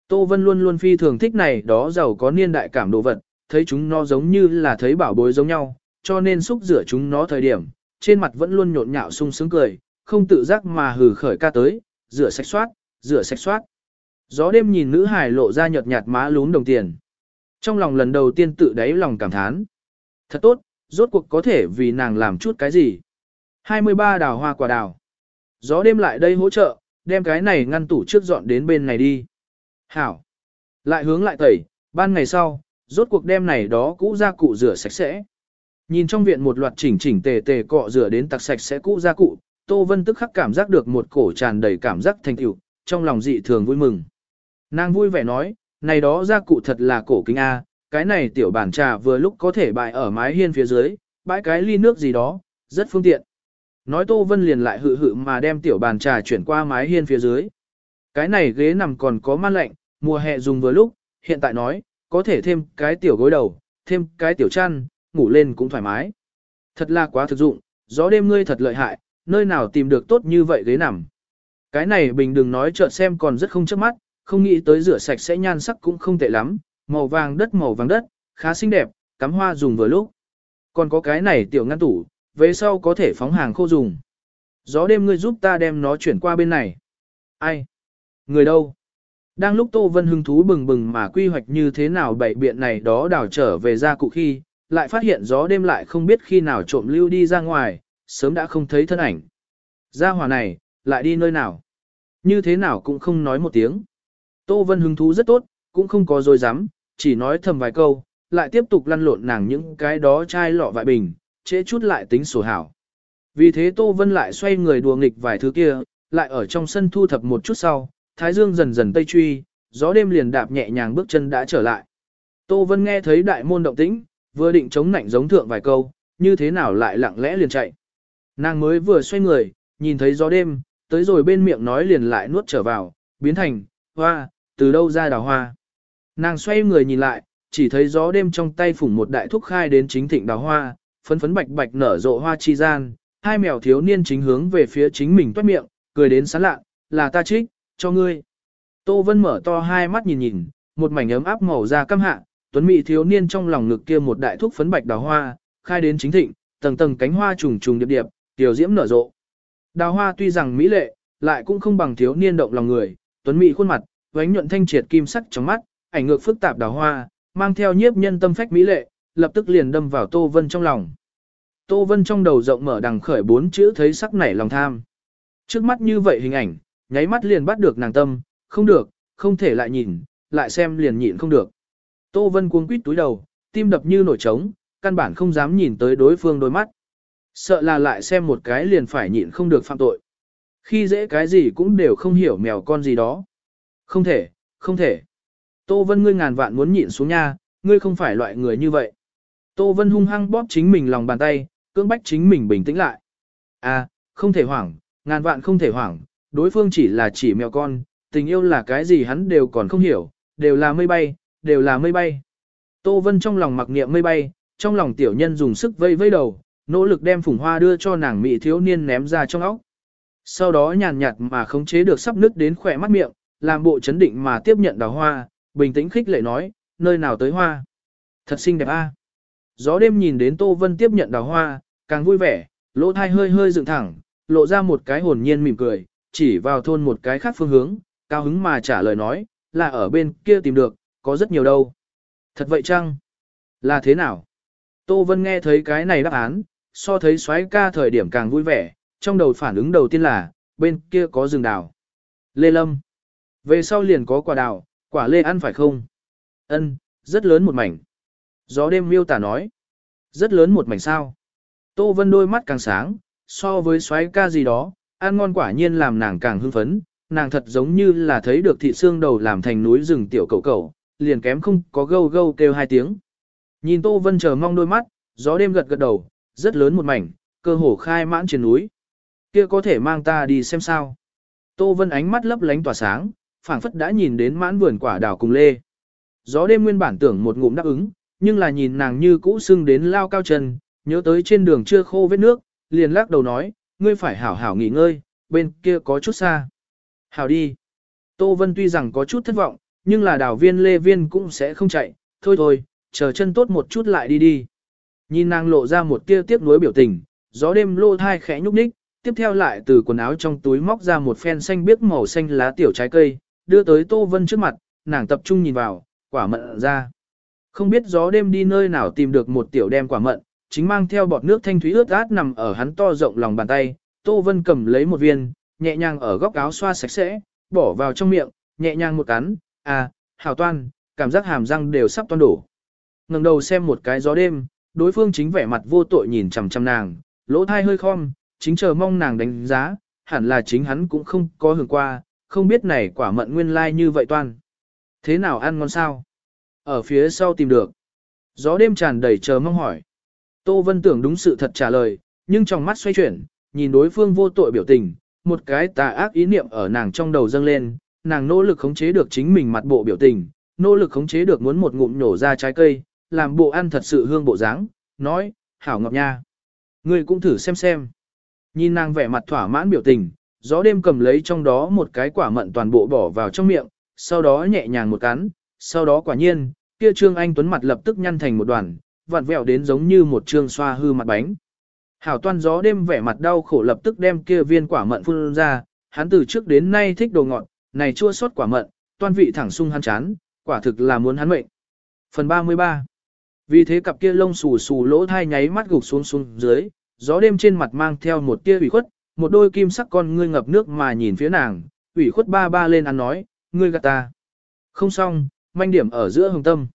Speaker 1: Tô Vân luôn luôn phi thường thích này đó giàu có niên đại cảm đồ vật, thấy chúng nó giống như là thấy bảo bối giống nhau, cho nên xúc rửa chúng nó thời điểm, trên mặt vẫn luôn nhộn nhạo sung sướng cười, không tự giác mà hừ khởi ca tới, rửa sạch soát, rửa sạch soát. Gió đêm nhìn nữ hải lộ ra nhợt nhạt má lún đồng tiền. Trong lòng lần đầu tiên tự đáy lòng cảm thán. Thật tốt, rốt cuộc có thể vì nàng làm chút cái gì. 23 đào hoa quả đào. Gió đêm lại đây hỗ trợ, đem cái này ngăn tủ trước dọn đến bên này đi. Hảo. Lại hướng lại tẩy, ban ngày sau, rốt cuộc đem này đó cũ ra cụ rửa sạch sẽ. Nhìn trong viện một loạt chỉnh chỉnh tề tề cọ rửa đến tặc sạch sẽ cũ ra cụ, Tô Vân tức khắc cảm giác được một cổ tràn đầy cảm giác thành tựu, trong lòng dị thường vui mừng. Nàng vui vẻ nói, này đó ra cụ thật là cổ kính A, cái này tiểu bản trà vừa lúc có thể bày ở mái hiên phía dưới, bãi cái ly nước gì đó, rất phương tiện. Nói Tô Vân liền lại hự hự mà đem tiểu bàn trà chuyển qua mái hiên phía dưới. Cái này ghế nằm còn có mát lạnh, mùa hè dùng vừa lúc, hiện tại nói, có thể thêm cái tiểu gối đầu, thêm cái tiểu chăn, ngủ lên cũng thoải mái. Thật là quá thực dụng, gió đêm ngươi thật lợi hại, nơi nào tìm được tốt như vậy ghế nằm. Cái này bình đừng nói chợt xem còn rất không chớp mắt, không nghĩ tới rửa sạch sẽ nhan sắc cũng không tệ lắm, màu vàng đất màu vàng đất, khá xinh đẹp, cắm hoa dùng vừa lúc. Còn có cái này tiểu ngăn tủ, về sau có thể phóng hàng khô dùng. Gió đêm ngươi giúp ta đem nó chuyển qua bên này. Ai? Người đâu? Đang lúc Tô Vân hứng thú bừng bừng mà quy hoạch như thế nào bảy biện này đó đảo trở về ra cụ khi, lại phát hiện gió đêm lại không biết khi nào trộm lưu đi ra ngoài, sớm đã không thấy thân ảnh. Ra hỏa này, lại đi nơi nào? Như thế nào cũng không nói một tiếng. Tô Vân hứng thú rất tốt, cũng không có dối dám, chỉ nói thầm vài câu, lại tiếp tục lăn lộn nàng những cái đó chai lọ vại bình, chế chút lại tính sổ hảo. Vì thế Tô Vân lại xoay người đùa nghịch vài thứ kia, lại ở trong sân thu thập một chút sau, thái dương dần dần tây truy, gió đêm liền đạp nhẹ nhàng bước chân đã trở lại. Tô Vân nghe thấy đại môn động tĩnh, vừa định chống nạnh giống thượng vài câu, như thế nào lại lặng lẽ liền chạy. Nàng mới vừa xoay người, nhìn thấy gió đêm, tới rồi bên miệng nói liền lại nuốt trở vào, biến thành, hoa, từ đâu ra đào hoa. Nàng xoay người nhìn lại, chỉ thấy gió đêm trong tay phủng một đại thúc khai đến chính thịnh đào hoa, phấn phấn bạch bạch nở rộ hoa chi gian, hai mèo thiếu niên chính hướng về phía chính mình toát miệng, cười đến sán lạ, là ta trích, cho ngươi. Tô Vân mở to hai mắt nhìn nhìn, một mảnh ấm áp màu da căm hạ, tuấn mỹ thiếu niên trong lòng ngực kia một đại thúc phấn bạch đào hoa, khai đến chính thịnh, tầng tầng cánh hoa trùng trùng điệp điệp, tiểu diễm nở rộ. Đào hoa tuy rằng mỹ lệ, lại cũng không bằng thiếu niên động lòng người, tuấn mỹ khuôn mặt, vánh nhuận thanh triệt kim sắc trong mắt, ảnh ngược phức tạp đào hoa, mang theo nhiếp nhân tâm phách mỹ lệ, lập tức liền đâm vào Tô Vân trong lòng. Tô Vân trong đầu rộng mở đằng khởi bốn chữ thấy sắc nảy lòng tham. Trước mắt như vậy hình ảnh, nháy mắt liền bắt được nàng tâm, không được, không thể lại nhìn, lại xem liền nhịn không được. Tô Vân cuống quýt túi đầu, tim đập như nổi trống, căn bản không dám nhìn tới đối phương đôi mắt. Sợ là lại xem một cái liền phải nhịn không được phạm tội. Khi dễ cái gì cũng đều không hiểu mèo con gì đó. Không thể, không thể. Tô Vân ngươi ngàn vạn muốn nhịn xuống nha, ngươi không phải loại người như vậy. Tô Vân hung hăng bóp chính mình lòng bàn tay, cưỡng bách chính mình bình tĩnh lại. À, không thể hoảng, ngàn vạn không thể hoảng, đối phương chỉ là chỉ mèo con, tình yêu là cái gì hắn đều còn không hiểu, đều là mây bay, đều là mây bay. Tô Vân trong lòng mặc niệm mây bay, trong lòng tiểu nhân dùng sức vây vây đầu, nỗ lực đem phùng hoa đưa cho nàng mỹ thiếu niên ném ra trong óc. Sau đó nhàn nhạt mà khống chế được sắp nứt đến khỏe mắt miệng, làm bộ chấn định mà tiếp nhận đào hoa, bình tĩnh khích lệ nói, nơi nào tới hoa. Thật xinh đẹp a. Gió đêm nhìn đến Tô Vân tiếp nhận đào hoa, càng vui vẻ, lỗ thai hơi hơi dựng thẳng, lộ ra một cái hồn nhiên mỉm cười, chỉ vào thôn một cái khác phương hướng, cao hứng mà trả lời nói, là ở bên kia tìm được, có rất nhiều đâu. Thật vậy chăng? Là thế nào? Tô Vân nghe thấy cái này đáp án, so thấy xoáy ca thời điểm càng vui vẻ, trong đầu phản ứng đầu tiên là, bên kia có rừng đào. Lê Lâm. Về sau liền có quả đào, quả lê ăn phải không? Ân, rất lớn một mảnh. Gió đêm miêu tả nói. Rất lớn một mảnh sao. Tô Vân đôi mắt càng sáng, so với xoáy ca gì đó, ăn ngon quả nhiên làm nàng càng hưng phấn, nàng thật giống như là thấy được thị xương đầu làm thành núi rừng tiểu cầu cầu, liền kém không có gâu gâu kêu hai tiếng. Nhìn Tô Vân chờ mong đôi mắt, gió đêm gật gật đầu, rất lớn một mảnh, cơ hồ khai mãn trên núi. Kia có thể mang ta đi xem sao. Tô Vân ánh mắt lấp lánh tỏa sáng, phảng phất đã nhìn đến mãn vườn quả đào cùng lê. Gió đêm nguyên bản tưởng một ngụm đáp ứng, nhưng là nhìn nàng như cũ sưng đến lao cao chân, nhớ tới trên đường chưa khô vết nước, liền lắc đầu nói, ngươi phải hảo hảo nghỉ ngơi, bên kia có chút xa. Hảo đi. Tô Vân tuy rằng có chút thất vọng, nhưng là đào viên lê viên cũng sẽ không chạy, thôi thôi, chờ chân tốt một chút lại đi đi. Nhìn nàng lộ ra một tia tiếc nuối biểu tình, gió đêm lô thai khẽ nhúc nhích, tiếp theo lại từ quần áo trong túi móc ra một phen xanh biếc màu xanh lá tiểu trái cây, đưa tới Tô Vân trước mặt, nàng tập trung nhìn vào, quả mận ra. Không biết gió đêm đi nơi nào tìm được một tiểu đem quả mận, chính mang theo bọt nước thanh thúy ướt át nằm ở hắn to rộng lòng bàn tay, Tô Vân cầm lấy một viên, nhẹ nhàng ở góc áo xoa sạch sẽ, bỏ vào trong miệng, nhẹ nhàng một cắn, à, hảo toan, cảm giác hàm răng đều sắp toan đổ. ngẩng đầu xem một cái gió đêm, đối phương chính vẻ mặt vô tội nhìn chằm chằm nàng, lỗ thai hơi khom, chính chờ mong nàng đánh giá, hẳn là chính hắn cũng không có hưởng qua, không biết này quả mận nguyên lai like như vậy toan. Thế nào ăn ngon sao? Ở phía sau tìm được. Gió đêm tràn đầy chờ mong hỏi. Tô Vân tưởng đúng sự thật trả lời, nhưng trong mắt xoay chuyển, nhìn đối phương vô tội biểu tình, một cái tà ác ý niệm ở nàng trong đầu dâng lên, nàng nỗ lực khống chế được chính mình mặt bộ biểu tình, nỗ lực khống chế được muốn một ngụm nổ ra trái cây, làm bộ ăn thật sự hương bộ dáng, nói, hảo ngọc nha. Ngươi cũng thử xem xem. Nhìn nàng vẻ mặt thỏa mãn biểu tình, gió đêm cầm lấy trong đó một cái quả mận toàn bộ bỏ vào trong miệng, sau đó nhẹ nhàng một cắn, sau đó quả nhiên, kia trương anh tuấn mặt lập tức nhăn thành một đoàn, vặn vẹo đến giống như một trương xoa hư mặt bánh. Hảo toan gió đêm vẻ mặt đau khổ lập tức đem kia viên quả mận phun ra, hắn từ trước đến nay thích đồ ngọt, này chua sót quả mận, toan vị thẳng sung hắn chán, quả thực là muốn hắn mệnh. Phần 33 Vì thế cặp kia lông xù xù lỗ thai nháy mắt gục xuống xuống dưới, gió đêm trên mặt mang theo một tia ủy khuất, một đôi kim sắc con ngươi ngập nước mà nhìn phía nàng, ủy khuất ba ba lên ăn nói, ngươi gạt ta. Không xong, manh điểm ở giữa hồng tâm.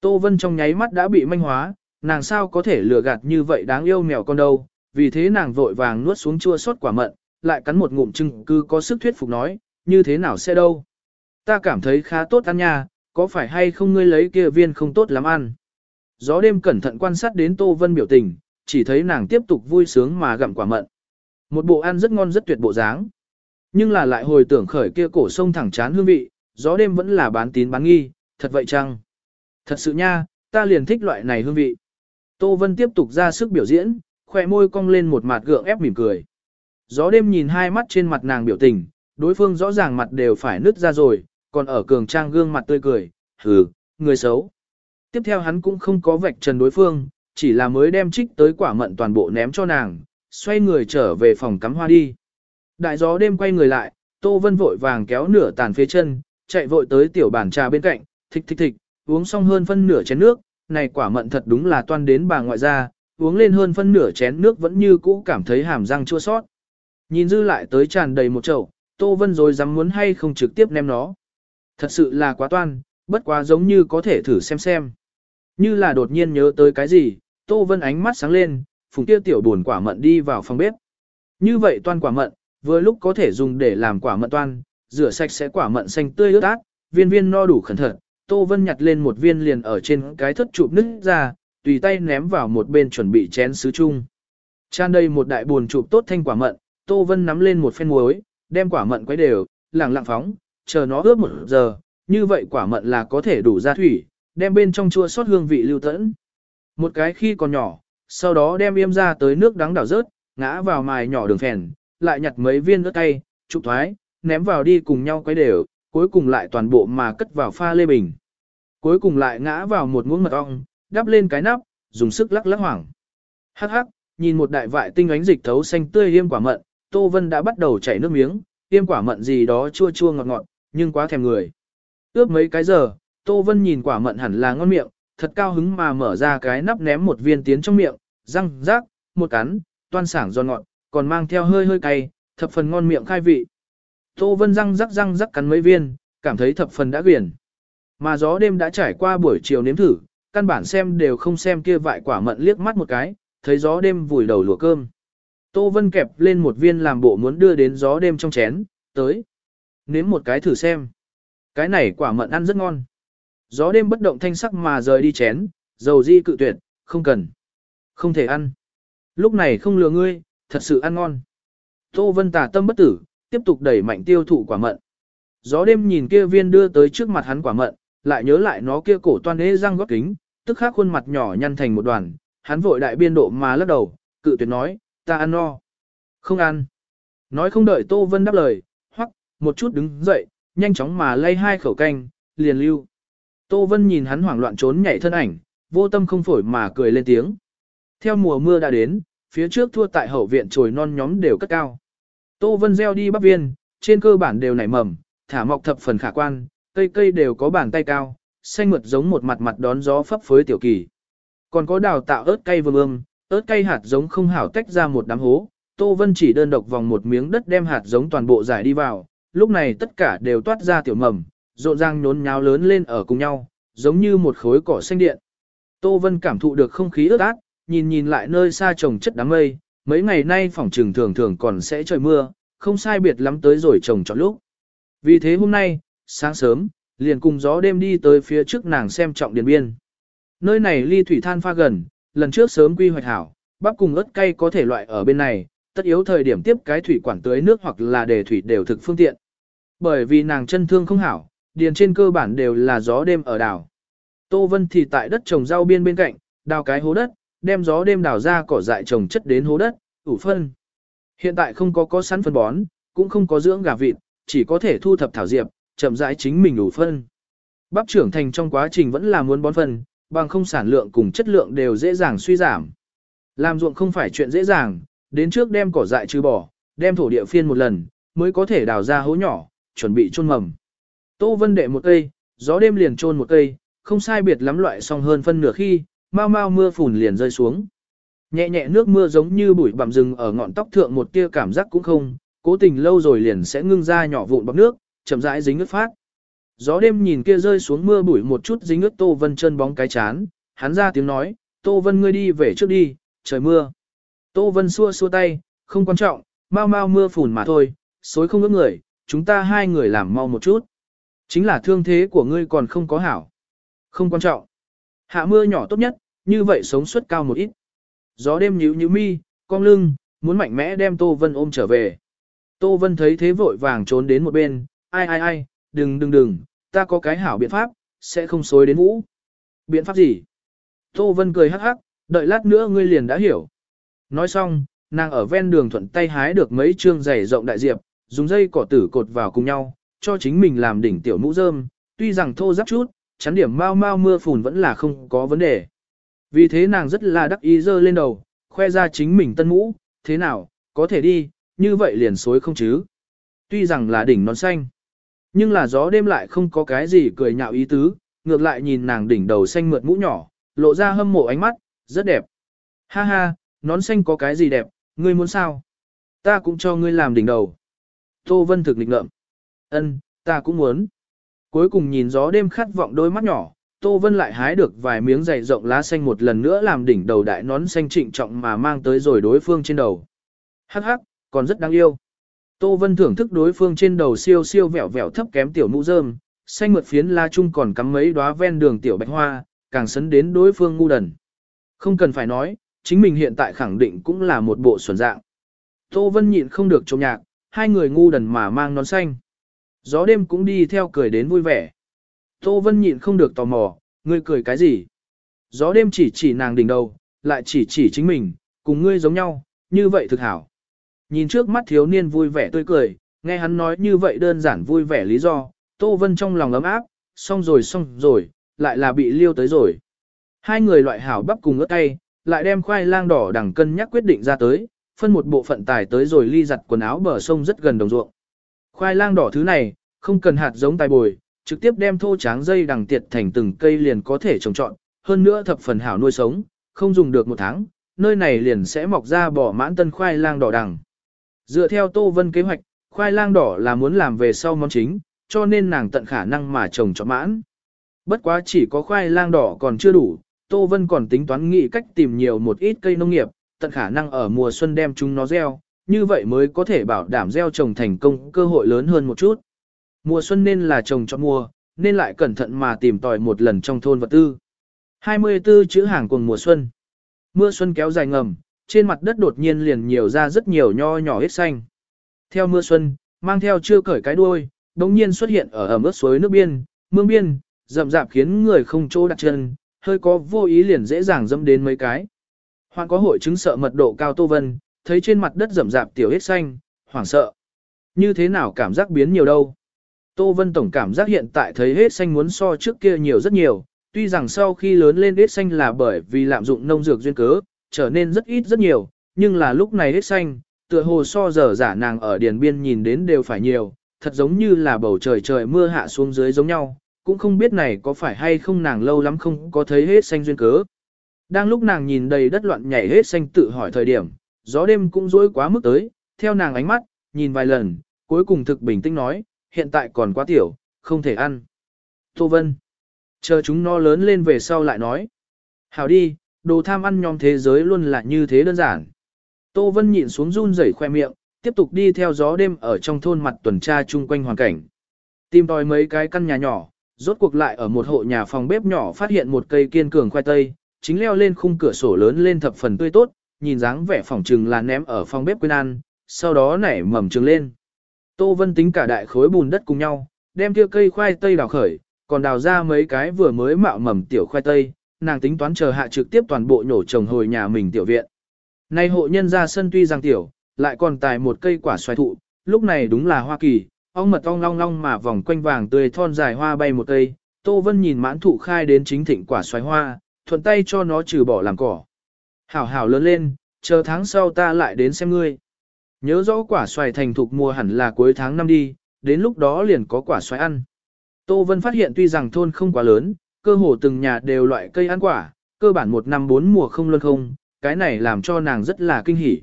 Speaker 1: Tô Vân trong nháy mắt đã bị manh hóa, nàng sao có thể lừa gạt như vậy đáng yêu mèo con đâu, vì thế nàng vội vàng nuốt xuống chua sót quả mận, lại cắn một ngụm chưng cứ có sức thuyết phục nói, như thế nào sẽ đâu. Ta cảm thấy khá tốt ăn nha, có phải hay không ngươi lấy kia viên không tốt lắm ăn. Gió đêm cẩn thận quan sát đến Tô Vân biểu tình, chỉ thấy nàng tiếp tục vui sướng mà gặm quả mận. Một bộ ăn rất ngon rất tuyệt bộ dáng. Nhưng là lại hồi tưởng khởi kia cổ sông thẳng chán hương vị, gió đêm vẫn là bán tín bán nghi, thật vậy chăng? Thật sự nha, ta liền thích loại này hương vị. Tô Vân tiếp tục ra sức biểu diễn, khỏe môi cong lên một mặt gượng ép mỉm cười. Gió đêm nhìn hai mắt trên mặt nàng biểu tình, đối phương rõ ràng mặt đều phải nứt ra rồi, còn ở cường trang gương mặt tươi cười, hừ, người xấu. Tiếp theo hắn cũng không có vạch trần đối phương, chỉ là mới đem trích tới quả mận toàn bộ ném cho nàng, xoay người trở về phòng cắm hoa đi. Đại gió đêm quay người lại, Tô Vân vội vàng kéo nửa tàn phía chân, chạy vội tới tiểu bàn trà bên cạnh, thịch thịch thịch, uống xong hơn phân nửa chén nước, này quả mận thật đúng là toan đến bà ngoại ra, uống lên hơn phân nửa chén nước vẫn như cũ cảm thấy hàm răng chua sót. Nhìn dư lại tới tràn đầy một chậu, Tô Vân rồi dám muốn hay không trực tiếp ném nó. Thật sự là quá toan, bất quá giống như có thể thử xem xem. Như là đột nhiên nhớ tới cái gì, Tô Vân ánh mắt sáng lên, phùng tiêu tiểu buồn quả mận đi vào phòng bếp. Như vậy toan quả mận, vừa lúc có thể dùng để làm quả mận toan, rửa sạch sẽ quả mận xanh tươi ướt át, viên viên no đủ khẩn thận. Tô Vân nhặt lên một viên liền ở trên cái thất chụp nứt ra, tùy tay ném vào một bên chuẩn bị chén sứ chung. Chan đây một đại buồn chụp tốt thanh quả mận, Tô Vân nắm lên một phen muối, đem quả mận quấy đều, lẳng lặng phóng, chờ nó ướp một giờ, như vậy quả mận là có thể đủ ra thủy, đem bên trong chua sót hương vị lưu tẫn. Một cái khi còn nhỏ, sau đó đem yêm ra tới nước đắng đảo rớt, ngã vào mài nhỏ đường phèn, lại nhặt mấy viên ớt cay, trục thoái, ném vào đi cùng nhau quấy đều, cuối cùng lại toàn bộ mà cất vào pha lê bình. Cuối cùng lại ngã vào một muỗng mật ong, đắp lên cái nắp, dùng sức lắc lắc hoảng. Hắc hắc, nhìn một đại vại tinh ánh dịch thấu xanh tươi yêm quả mận, Tô Vân đã bắt đầu chảy nước miếng, yêm quả mận gì đó chua chua ngọt ngọt, nhưng quá thèm người. Ướp mấy cái giờ, Tô Vân nhìn quả mận hẳn là ngon miệng, thật cao hứng mà mở ra cái nắp ném một viên tiến trong miệng, răng, rác, một cắn, toan sảng giòn ngọt, còn mang theo hơi hơi cay, thập phần ngon miệng khai vị. Tô Vân răng rắc răng rắc cắn mấy viên, cảm thấy thập phần đã quyển. Mà gió đêm đã trải qua buổi chiều nếm thử, căn bản xem đều không xem kia vại quả mận liếc mắt một cái, thấy gió đêm vùi đầu lùa cơm. Tô Vân kẹp lên một viên làm bộ muốn đưa đến gió đêm trong chén, tới. Nếm một cái thử xem. Cái này quả mận ăn rất ngon. Gió đêm bất động thanh sắc mà rời đi chén, dầu di cự tuyệt, không cần. Không thể ăn. Lúc này không lừa ngươi, thật sự ăn ngon. Tô Vân tả tâm bất tử, tiếp tục đẩy mạnh tiêu thụ quả mận. Gió đêm nhìn kia viên đưa tới trước mặt hắn quả mận, lại nhớ lại nó kia cổ toan ế răng gót kính, tức khắc khuôn mặt nhỏ nhăn thành một đoàn, hắn vội đại biên độ mà lắc đầu, cự tuyệt nói, ta ăn no. Không ăn. Nói không đợi Tô Vân đáp lời, hoặc, một chút đứng dậy, nhanh chóng mà lay hai khẩu canh, liền lưu. Tô Vân nhìn hắn hoảng loạn trốn nhảy thân ảnh, vô tâm không phổi mà cười lên tiếng. Theo mùa mưa đã đến, phía trước thua tại hậu viện trồi non nhóm đều cất cao. Tô Vân gieo đi bắp viên, trên cơ bản đều nảy mầm, thả mọc thập phần khả quan, cây cây đều có bàn tay cao, xanh mượt giống một mặt mặt đón gió phấp phới tiểu kỳ. Còn có đào tạo ớt cây vương ương, ớt cây hạt giống không hảo tách ra một đám hố, Tô Vân chỉ đơn độc vòng một miếng đất đem hạt giống toàn bộ giải đi vào, lúc này tất cả đều toát ra tiểu mầm, rộn ràng nhốn nháo lớn lên ở cùng nhau, giống như một khối cỏ xanh điện. Tô Vân cảm thụ được không khí ướt át, nhìn nhìn lại nơi xa trồng chất đám mây, mấy ngày nay phòng trường thường thường còn sẽ trời mưa, không sai biệt lắm tới rồi trồng trọt lúc. Vì thế hôm nay, sáng sớm, liền cùng gió đêm đi tới phía trước nàng xem trọng điền biên. Nơi này ly thủy than pha gần, lần trước sớm quy hoạch hảo, bắp cùng ớt cay có thể loại ở bên này, tất yếu thời điểm tiếp cái thủy quản tưới nước hoặc là để thủy đều thực phương tiện. Bởi vì nàng chân thương không hảo, điền trên cơ bản đều là gió đêm ở đảo. Tô Vân thì tại đất trồng rau biên bên cạnh, đào cái hố đất, đem gió đêm đào ra cỏ dại trồng chất đến hố đất, ủ phân. Hiện tại không có có sẵn phân bón, cũng không có dưỡng gà vịt, chỉ có thể thu thập thảo diệp, chậm rãi chính mình đủ phân. Bắp trưởng thành trong quá trình vẫn là muốn bón phân, bằng không sản lượng cùng chất lượng đều dễ dàng suy giảm. Làm ruộng không phải chuyện dễ dàng, đến trước đem cỏ dại trừ bỏ, đem thổ địa phiên một lần, mới có thể đào ra hố nhỏ, chuẩn bị chôn mầm. Tô Vân đệ một cây, gió đêm liền chôn một cây, không sai biệt lắm loại xong hơn phân nửa khi, mau mau mưa phùn liền rơi xuống. Nhẹ nhẹ nước mưa giống như bụi bặm rừng ở ngọn tóc thượng một tia cảm giác cũng không, cố tình lâu rồi liền sẽ ngưng ra nhỏ vụn bọc nước, chậm rãi dính ướt phát. Gió đêm nhìn kia rơi xuống mưa bụi một chút dính ướt Tô Vân chân bóng cái chán, hắn ra tiếng nói, Tô Vân ngươi đi về trước đi, trời mưa. Tô Vân xua xua tay, không quan trọng, mau mau mưa phùn mà thôi, xối không ướt người, chúng ta hai người làm mau một chút. Chính là thương thế của ngươi còn không có hảo. Không quan trọng. Hạ mưa nhỏ tốt nhất, như vậy sống suất cao một ít. Gió đêm nhíu nhíu mi, cong lưng, muốn mạnh mẽ đem Tô Vân ôm trở về. Tô Vân thấy thế vội vàng trốn đến một bên, ai ai ai, đừng đừng đừng, ta có cái hảo biện pháp, sẽ không xối đến vũ. Biện pháp gì? Tô Vân cười hắc hắc, đợi lát nữa ngươi liền đã hiểu. Nói xong, nàng ở ven đường thuận tay hái được mấy trương giày rộng đại diệp, dùng dây cỏ tử cột vào cùng nhau, cho chính mình làm đỉnh tiểu mũ rơm, tuy rằng thô ráp chút, chắn điểm mau mau mưa phùn vẫn là không có vấn đề. Vì thế nàng rất là đắc ý dơ lên đầu, khoe ra chính mình tân mũ, thế nào, có thể đi, như vậy liền xối không chứ. Tuy rằng là đỉnh nón xanh, nhưng là gió đêm lại không có cái gì cười nhạo ý tứ, ngược lại nhìn nàng đỉnh đầu xanh mượt mũ nhỏ, lộ ra hâm mộ ánh mắt, rất đẹp. Ha ha, nón xanh có cái gì đẹp, ngươi muốn sao? Ta cũng cho ngươi làm đỉnh đầu. Tô Vân thực nghịch ngợm. Ân, ta cũng muốn. Cuối cùng nhìn gió đêm khát vọng đôi mắt nhỏ, Tô Vân lại hái được vài miếng dày rộng lá xanh một lần nữa làm đỉnh đầu đại nón xanh trịnh trọng mà mang tới rồi đối phương trên đầu. Hắc hắc, còn rất đáng yêu. Tô Vân thưởng thức đối phương trên đầu siêu siêu vẹo vẹo thấp kém tiểu mũ rơm, xanh mượt phiến la chung còn cắm mấy đóa ven đường tiểu bạch hoa, càng sấn đến đối phương ngu đần. Không cần phải nói, chính mình hiện tại khẳng định cũng là một bộ xuẩn dạng. Tô Vân nhịn không được trông nhạc, hai người ngu đần mà mang nón xanh. Gió đêm cũng đi theo cười đến vui vẻ. Tô Vân nhịn không được tò mò, ngươi cười cái gì? Gió đêm chỉ chỉ nàng đỉnh đầu, lại chỉ chỉ chính mình, cùng ngươi giống nhau, như vậy thực hảo. Nhìn trước mắt thiếu niên vui vẻ tươi cười, nghe hắn nói như vậy đơn giản vui vẻ lý do, Tô Vân trong lòng ấm áp, xong rồi xong rồi, lại là bị liêu tới rồi. Hai người loại hảo bắp cùng ớt tay, lại đem khoai lang đỏ đằng cân nhắc quyết định ra tới, phân một bộ phận tài tới rồi ly giặt quần áo bờ sông rất gần đồng ruộng. Khoai lang đỏ thứ này, không cần hạt giống tài bồi, trực tiếp đem thô tráng dây đằng tiệt thành từng cây liền có thể trồng trọn, hơn nữa thập phần hảo nuôi sống, không dùng được một tháng, nơi này liền sẽ mọc ra bỏ mãn tân khoai lang đỏ đằng. Dựa theo Tô Vân kế hoạch, khoai lang đỏ là muốn làm về sau món chính, cho nên nàng tận khả năng mà trồng cho mãn. Bất quá chỉ có khoai lang đỏ còn chưa đủ, Tô Vân còn tính toán nghĩ cách tìm nhiều một ít cây nông nghiệp, tận khả năng ở mùa xuân đem chúng nó gieo, như vậy mới có thể bảo đảm gieo trồng thành công cơ hội lớn hơn một chút. Mùa xuân nên là trồng cho mùa, nên lại cẩn thận mà tìm tòi một lần trong thôn vật tư. 24 chữ hàng cùng mùa xuân. Mưa xuân kéo dài ngầm, trên mặt đất đột nhiên liền nhiều ra rất nhiều nho nhỏ hết xanh. Theo mưa xuân, mang theo chưa cởi cái đuôi, đống nhiên xuất hiện ở ẩm ướt suối nước biên, mương biên, rậm rạp khiến người không chỗ đặt chân, hơi có vô ý liền dễ dàng dâm đến mấy cái. Hoạn có hội chứng sợ mật độ cao Tô Vân, thấy trên mặt đất rậm rạp tiểu hết xanh, hoảng sợ. Như thế nào cảm giác biến nhiều đâu? Tô Vân tổng cảm giác hiện tại thấy hết xanh muốn so trước kia nhiều rất nhiều, tuy rằng sau khi lớn lên hết xanh là bởi vì lạm dụng nông dược duyên cớ, trở nên rất ít rất nhiều, nhưng là lúc này hết xanh, tựa hồ so giờ giả nàng ở điền biên nhìn đến đều phải nhiều, thật giống như là bầu trời trời mưa hạ xuống dưới giống nhau, cũng không biết này có phải hay không nàng lâu lắm không có thấy hết xanh duyên cớ. Đang lúc nàng nhìn đầy đất loạn nhảy hết xanh tự hỏi thời điểm, gió đêm cũng dối quá mức tới, theo nàng ánh mắt, nhìn vài lần, cuối cùng thực bình tĩnh nói, hiện tại còn quá tiểu, không thể ăn. Tô Vân, chờ chúng nó lớn lên về sau lại nói. Hảo đi, đồ tham ăn nhóm thế giới luôn là như thế đơn giản. Tô Vân nhịn xuống run rẩy khoe miệng, tiếp tục đi theo gió đêm ở trong thôn mặt tuần tra chung quanh hoàn cảnh. Tìm tòi mấy cái căn nhà nhỏ, rốt cuộc lại ở một hộ nhà phòng bếp nhỏ phát hiện một cây kiên cường khoai tây, chính leo lên khung cửa sổ lớn lên thập phần tươi tốt, nhìn dáng vẻ phỏng trừng là ném ở phòng bếp quên ăn, sau đó nảy mầm trừng lên. Tô Vân tính cả đại khối bùn đất cùng nhau, đem kia cây khoai tây đào khởi, còn đào ra mấy cái vừa mới mạo mầm tiểu khoai tây, nàng tính toán chờ hạ trực tiếp toàn bộ nhổ trồng hồi nhà mình tiểu viện. Nay hộ nhân ra sân tuy rằng tiểu, lại còn tài một cây quả xoài thụ, lúc này đúng là Hoa Kỳ, ong mật ong long long mà vòng quanh vàng tươi thon dài hoa bay một cây, Tô Vân nhìn mãn thụ khai đến chính thịnh quả xoài hoa, thuận tay cho nó trừ bỏ làm cỏ. Hảo hảo lớn lên, chờ tháng sau ta lại đến xem ngươi. Nhớ rõ quả xoài thành thục mùa hẳn là cuối tháng năm đi, đến lúc đó liền có quả xoài ăn. Tô Vân phát hiện tuy rằng thôn không quá lớn, cơ hồ từng nhà đều loại cây ăn quả, cơ bản một năm bốn mùa không luôn không, cái này làm cho nàng rất là kinh hỉ.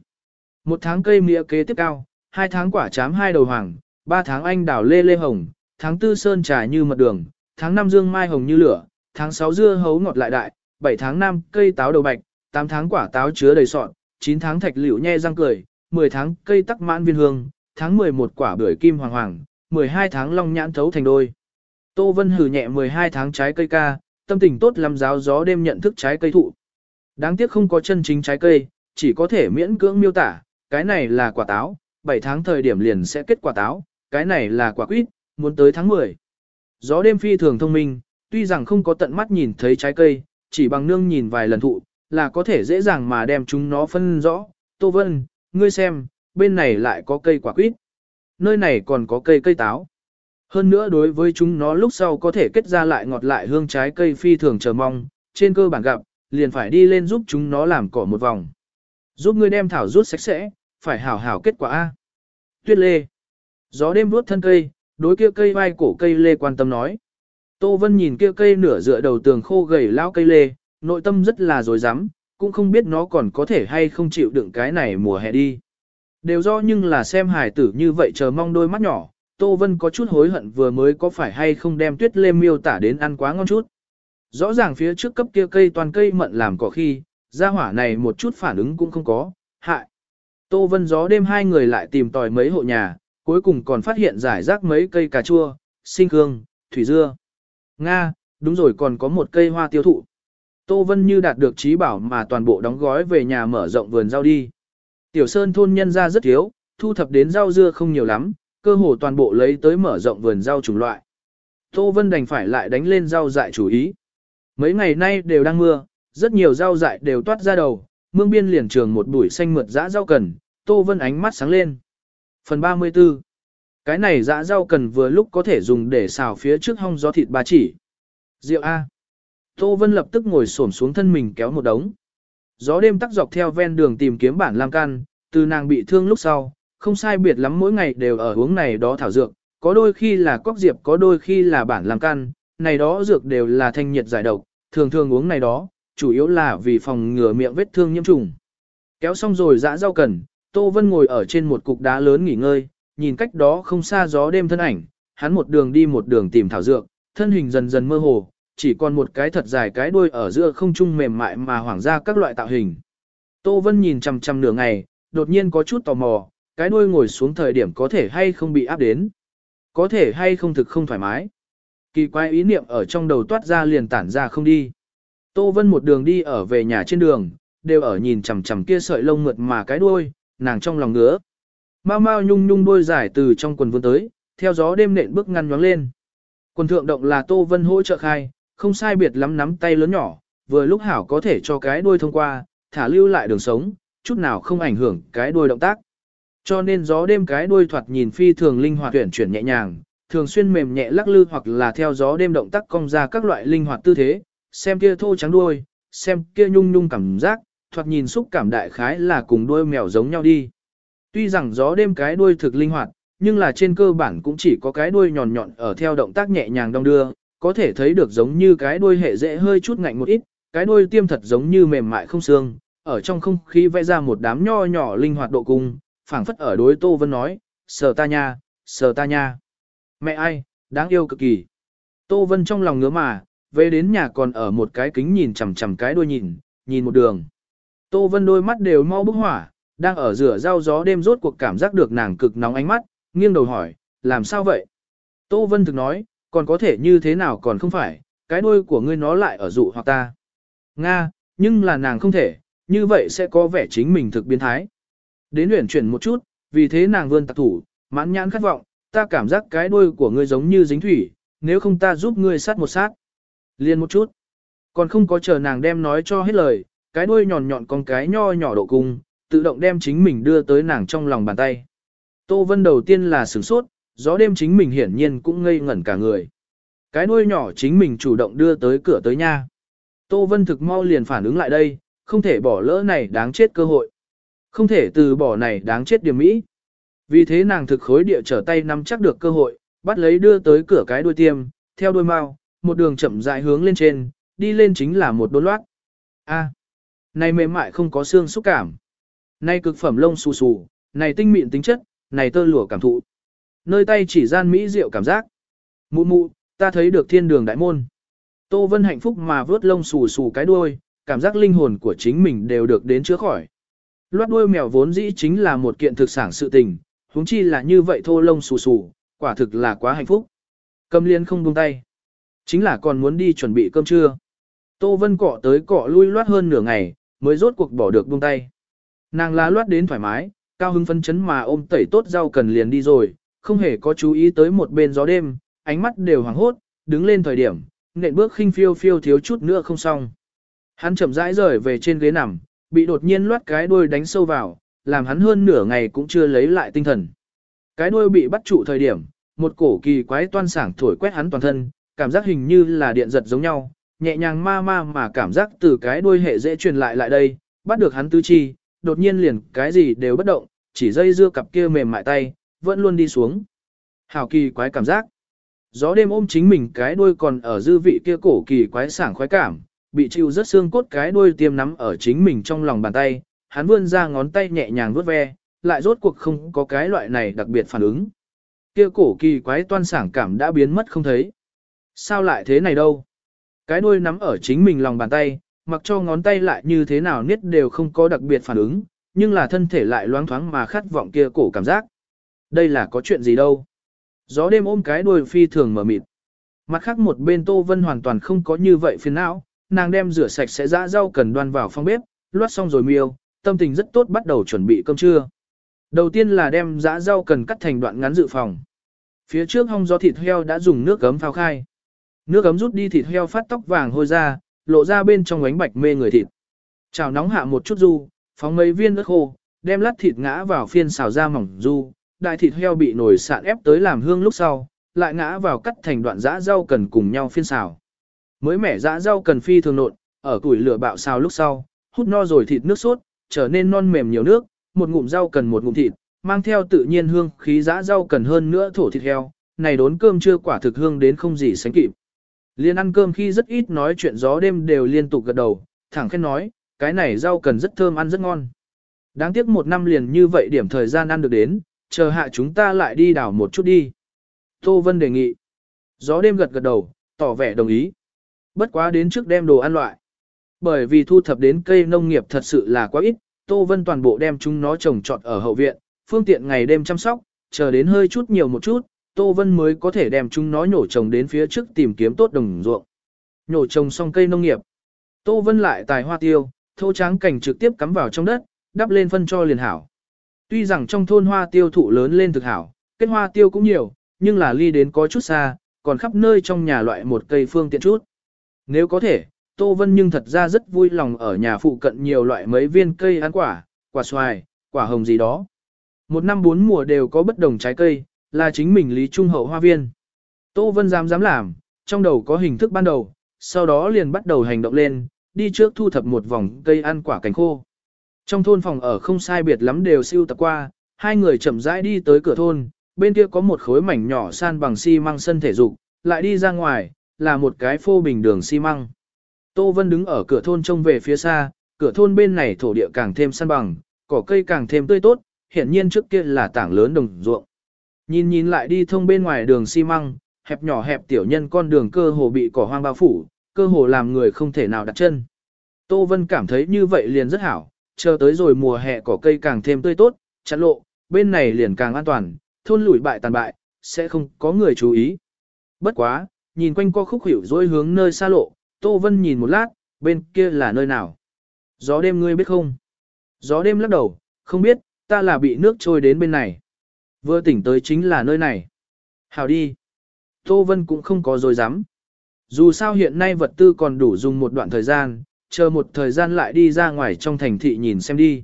Speaker 1: Một tháng cây mía kế tiếp cao, hai tháng quả chám hai đầu hoàng, ba tháng anh đào lê lê hồng, tháng tư sơn trà như mật đường, tháng năm dương mai hồng như lửa, tháng sáu dưa hấu ngọt lại đại, bảy tháng năm cây táo đầu bạch, tám tháng quả táo chứa đầy sọn, chín tháng thạch liễu nhe răng cười, mười tháng cây tắc mãn viên hương, tháng mười một quả bưởi kim hoàng hoàng, mười hai tháng long nhãn thấu thành đôi. Tô Vân hử nhẹ mười hai tháng trái cây ca, tâm tình tốt lắm giáo gió đêm nhận thức trái cây thụ. Đáng tiếc không có chân chính trái cây, chỉ có thể miễn cưỡng miêu tả, cái này là quả táo, 7 tháng thời điểm liền sẽ kết quả táo, cái này là quả quýt, muốn tới tháng 10. Gió đêm phi thường thông minh, tuy rằng không có tận mắt nhìn thấy trái cây, chỉ bằng nương nhìn vài lần thụ, là có thể dễ dàng mà đem chúng nó phân rõ. Tô Vân, ngươi xem, bên này lại có cây quả quýt. Nơi này còn có cây cây táo. Hơn nữa đối với chúng nó lúc sau có thể kết ra lại ngọt lại hương trái cây phi thường chờ mong, trên cơ bản gặp, liền phải đi lên giúp chúng nó làm cỏ một vòng. Giúp ngươi đem thảo rút sạch sẽ, phải hảo hảo kết quả A. Tuyết lê. Gió đêm vuốt thân cây, đối kia cây vai cổ cây lê quan tâm nói. Tô Vân nhìn kia cây nửa dựa đầu tường khô gầy lao cây lê, nội tâm rất là dối rắm cũng không biết nó còn có thể hay không chịu đựng cái này mùa hè đi. Đều do nhưng là xem hài tử như vậy chờ mong đôi mắt nhỏ, Tô Vân có chút hối hận vừa mới có phải hay không đem tuyết lê miêu tả đến ăn quá ngon chút. Rõ ràng phía trước cấp kia cây toàn cây mận làm cỏ khi, gia hỏa này một chút phản ứng cũng không có, hại. Tô Vân gió đêm hai người lại tìm tòi mấy hộ nhà, cuối cùng còn phát hiện giải rác mấy cây cà chua, sinh hương, thủy dưa. Nga, đúng rồi còn có một cây hoa tiêu thụ. Tô Vân như đạt được trí bảo mà toàn bộ đóng gói về nhà mở rộng vườn rau đi. Tiểu Sơn thôn nhân ra rất thiếu, thu thập đến rau dưa không nhiều lắm, cơ hồ toàn bộ lấy tới mở rộng vườn rau chủng loại. Tô Vân đành phải lại đánh lên rau dại chủ ý. Mấy ngày nay đều đang mưa, rất nhiều rau dại đều toát ra đầu, mương biên liền trường một bụi xanh mượt dã rau cần, Tô Vân ánh mắt sáng lên. Phần 34 Cái này dã rau cần vừa lúc có thể dùng để xào phía trước hong gió thịt ba chỉ. Rượu A. Tô Vân lập tức ngồi xổm xuống thân mình kéo một đống. Gió đêm tắc dọc theo ven đường tìm kiếm bản lam can, từ nàng bị thương lúc sau, không sai biệt lắm mỗi ngày đều ở uống này đó thảo dược, có đôi khi là cóc diệp có đôi khi là bản lam can, này đó dược đều là thanh nhiệt giải độc, thường thường uống này đó, chủ yếu là vì phòng ngừa miệng vết thương nhiễm trùng. Kéo xong rồi dã rau cần, Tô Vân ngồi ở trên một cục đá lớn nghỉ ngơi, nhìn cách đó không xa gió đêm thân ảnh, hắn một đường đi một đường tìm thảo dược, thân hình dần dần mơ hồ, chỉ còn một cái thật dài cái đuôi ở giữa không trung mềm mại mà hoảng ra các loại tạo hình. Tô Vân nhìn chằm chằm nửa ngày, đột nhiên có chút tò mò, cái đuôi ngồi xuống thời điểm có thể hay không bị áp đến. Có thể hay không thực không thoải mái. Kỳ quái ý niệm ở trong đầu toát ra liền tản ra không đi. Tô Vân một đường đi ở về nhà trên đường, đều ở nhìn chằm chằm kia sợi lông mượt mà cái đuôi, nàng trong lòng ngứa. Mao Mao nhung nhung đôi dài từ trong quần vươn tới, theo gió đêm nện bước ngăn nhoáng lên. Quần thượng động là Tô Vân hỗ trợ khai, không sai biệt lắm nắm tay lớn nhỏ, vừa lúc hảo có thể cho cái đuôi thông qua, thả lưu lại đường sống, chút nào không ảnh hưởng cái đuôi động tác. Cho nên gió đêm cái đuôi thoạt nhìn phi thường linh hoạt chuyển chuyển nhẹ nhàng, thường xuyên mềm nhẹ lắc lư hoặc là theo gió đêm động tác cong ra các loại linh hoạt tư thế, xem kia thô trắng đuôi, xem kia nhung nhung cảm giác, thoạt nhìn xúc cảm đại khái là cùng đuôi mèo giống nhau đi. Tuy rằng gió đêm cái đuôi thực linh hoạt, nhưng là trên cơ bản cũng chỉ có cái đuôi nhọn nhọn ở theo động tác nhẹ nhàng đong đưa, có thể thấy được giống như cái đuôi hệ dễ hơi chút ngạnh một ít, cái đuôi tiêm thật giống như mềm mại không xương, ở trong không khí vẽ ra một đám nho nhỏ linh hoạt độ cung, phảng phất ở đối Tô Vân nói, sờ ta nha, sờ ta nha. Mẹ ai, đáng yêu cực kỳ. Tô Vân trong lòng ngứa mà, về đến nhà còn ở một cái kính nhìn chằm chằm cái đuôi nhìn, nhìn một đường. Tô Vân đôi mắt đều mau bức hỏa, đang ở rửa rau gió đêm rốt cuộc cảm giác được nàng cực nóng ánh mắt, nghiêng đầu hỏi, làm sao vậy? Tô Vân thực nói, còn có thể như thế nào còn không phải, cái đuôi của ngươi nó lại ở dụ hoặc ta. Nga, nhưng là nàng không thể, như vậy sẽ có vẻ chính mình thực biến thái. Đến luyện chuyển một chút, vì thế nàng vươn tạc thủ, mãn nhãn khát vọng, ta cảm giác cái đuôi của ngươi giống như dính thủy, nếu không ta giúp ngươi sát một sát. Liên một chút. Còn không có chờ nàng đem nói cho hết lời, cái đuôi nhọn nhọn con cái nho nhỏ độ cung, tự động đem chính mình đưa tới nàng trong lòng bàn tay. Tô Vân đầu tiên là sửng sốt, gió đêm chính mình hiển nhiên cũng ngây ngẩn cả người. Cái đuôi nhỏ chính mình chủ động đưa tới cửa tới nha. Tô Vân thực mau liền phản ứng lại đây, không thể bỏ lỡ này đáng chết cơ hội. Không thể từ bỏ này đáng chết điểm mỹ. Vì thế nàng thực khối địa trở tay nắm chắc được cơ hội, bắt lấy đưa tới cửa cái đuôi tiêm, theo đuôi mau, một đường chậm rãi hướng lên trên, đi lên chính là một đốn loát. A, à, này mềm mại không có xương xúc cảm. Này cực phẩm lông xù xù, này tinh mịn tính chất, này tơ lụa cảm thụ. Nơi tay chỉ gian mỹ diệu cảm giác. Mụ mụ, ta thấy được thiên đường đại môn. Tô Vân hạnh phúc mà vớt lông xù xù cái đuôi, cảm giác linh hồn của chính mình đều được đến chữa khỏi. Loát đuôi mèo vốn dĩ chính là một kiện thực sản sự tình, huống chi là như vậy thô lông xù xù, quả thực là quá hạnh phúc. Cầm liên không buông tay. Chính là còn muốn đi chuẩn bị cơm trưa. Tô Vân cọ tới cọ lui loát hơn nửa ngày, mới rốt cuộc bỏ được buông tay. Nàng lá loát đến thoải mái, cao hứng phân chấn mà ôm tẩy tốt rau cần liền đi rồi, không hề có chú ý tới một bên gió đêm, ánh mắt đều hoảng hốt, đứng lên thời điểm, nện bước khinh phiêu phiêu thiếu chút nữa không xong. Hắn chậm rãi rời về trên ghế nằm, bị đột nhiên loát cái đuôi đánh sâu vào, làm hắn hơn nửa ngày cũng chưa lấy lại tinh thần. Cái đuôi bị bắt trụ thời điểm, một cổ kỳ quái toan sảng thổi quét hắn toàn thân, cảm giác hình như là điện giật giống nhau, nhẹ nhàng ma ma mà cảm giác từ cái đuôi hệ dễ truyền lại lại đây, bắt được hắn tứ chi, đột nhiên liền cái gì đều bất động, chỉ dây dưa cặp kia mềm mại tay, vẫn luôn đi xuống. Hào kỳ quái cảm giác. Gió đêm ôm chính mình cái đuôi còn ở dư vị kia cổ kỳ quái sảng khoái cảm, bị chịu rất xương cốt cái đuôi tiêm nắm ở chính mình trong lòng bàn tay, hắn vươn ra ngón tay nhẹ nhàng vuốt ve, lại rốt cuộc không có cái loại này đặc biệt phản ứng. Kia cổ kỳ quái toan sảng cảm đã biến mất không thấy. Sao lại thế này đâu? Cái đuôi nắm ở chính mình lòng bàn tay, mặc cho ngón tay lại như thế nào niết đều không có đặc biệt phản ứng, nhưng là thân thể lại loáng thoáng mà khát vọng kia cổ cảm giác. Đây là có chuyện gì đâu? Gió đêm ôm cái đuôi phi thường mở mịt. Mặt khác một bên Tô Vân hoàn toàn không có như vậy phiền não, nàng đem rửa sạch sẽ dã rau cần đoan vào phòng bếp, loát xong rồi miêu, tâm tình rất tốt bắt đầu chuẩn bị cơm trưa. Đầu tiên là đem dã rau cần cắt thành đoạn ngắn dự phòng. Phía trước hong gió thịt heo đã dùng nước gấm phao khai. Nước gấm rút đi thịt heo phát tóc vàng hôi ra, lộ ra bên trong ánh bạch mê người thịt. Chào nóng hạ một chút du, phóng mấy viên nước khô, đem lát thịt ngã vào phiên xào ra mỏng du, đại thịt heo bị nồi sạn ép tới làm hương lúc sau, lại ngã vào cắt thành đoạn dã rau cần cùng nhau phiên xào. Mới mẻ dã rau cần phi thường nộn, ở củi lửa bạo xào lúc sau, hút no rồi thịt nước sốt, trở nên non mềm nhiều nước, một ngụm rau cần một ngụm thịt, mang theo tự nhiên hương khí dã rau cần hơn nữa thổ thịt heo, này đốn cơm chưa quả thực hương đến không gì sánh kịp. Liên ăn cơm khi rất ít nói chuyện gió đêm đều liên tục gật đầu, thẳng khen nói, cái này rau cần rất thơm ăn rất ngon. Đáng tiếc một năm liền như vậy điểm thời gian ăn được đến, chờ hạ chúng ta lại đi đảo một chút đi. Tô Vân đề nghị. Gió đêm gật gật đầu, tỏ vẻ đồng ý. Bất quá đến trước đem đồ ăn loại. Bởi vì thu thập đến cây nông nghiệp thật sự là quá ít, Tô Vân toàn bộ đem chúng nó trồng trọt ở hậu viện, phương tiện ngày đêm chăm sóc, chờ đến hơi chút nhiều một chút, Tô Vân mới có thể đem chúng nó nhổ trồng đến phía trước tìm kiếm tốt đồng ruộng. Nhổ trồng xong cây nông nghiệp. Tô Vân lại tài hoa tiêu, thô tráng cảnh trực tiếp cắm vào trong đất, đắp lên phân cho liền hảo. Tuy rằng trong thôn hoa tiêu thụ lớn lên thực hảo, kết hoa tiêu cũng nhiều, nhưng là ly đến có chút xa, còn khắp nơi trong nhà loại một cây phương tiện chút. Nếu có thể, Tô Vân nhưng thật ra rất vui lòng ở nhà phụ cận nhiều loại mấy viên cây ăn quả, quả xoài, quả hồng gì đó. Một năm bốn mùa đều có bất đồng trái cây, là chính mình lý trung hậu hoa viên. Tô Vân dám dám làm, trong đầu có hình thức ban đầu, sau đó liền bắt đầu hành động lên, đi trước thu thập một vòng cây ăn quả cành khô. Trong thôn phòng ở không sai biệt lắm đều siêu tập qua, hai người chậm rãi đi tới cửa thôn, bên kia có một khối mảnh nhỏ san bằng xi măng sân thể dục, lại đi ra ngoài, là một cái phô bình đường xi măng. Tô Vân đứng ở cửa thôn trông về phía xa, cửa thôn bên này thổ địa càng thêm san bằng, cỏ cây càng thêm tươi tốt, hiện nhiên trước kia là tảng lớn đồng ruộng. Nhìn nhìn lại đi thông bên ngoài đường xi măng, hẹp nhỏ hẹp tiểu nhân con đường cơ hồ bị cỏ hoang bao phủ, cơ hồ làm người không thể nào đặt chân. Tô Vân cảm thấy như vậy liền rất hảo, chờ tới rồi mùa hè cỏ cây càng thêm tươi tốt, chắn lộ, bên này liền càng an toàn, thôn lủi bại tàn bại, sẽ không có người chú ý. Bất quá, nhìn quanh co khúc hiểu dối hướng nơi xa lộ, Tô Vân nhìn một lát, bên kia là nơi nào. Gió đêm ngươi biết không? Gió đêm lắc đầu, không biết, ta là bị nước trôi đến bên này. Vừa tỉnh tới chính là nơi này. Hào đi. Tô Vân cũng không có dối dám. Dù sao hiện nay vật tư còn đủ dùng một đoạn thời gian, chờ một thời gian lại đi ra ngoài trong thành thị nhìn xem đi.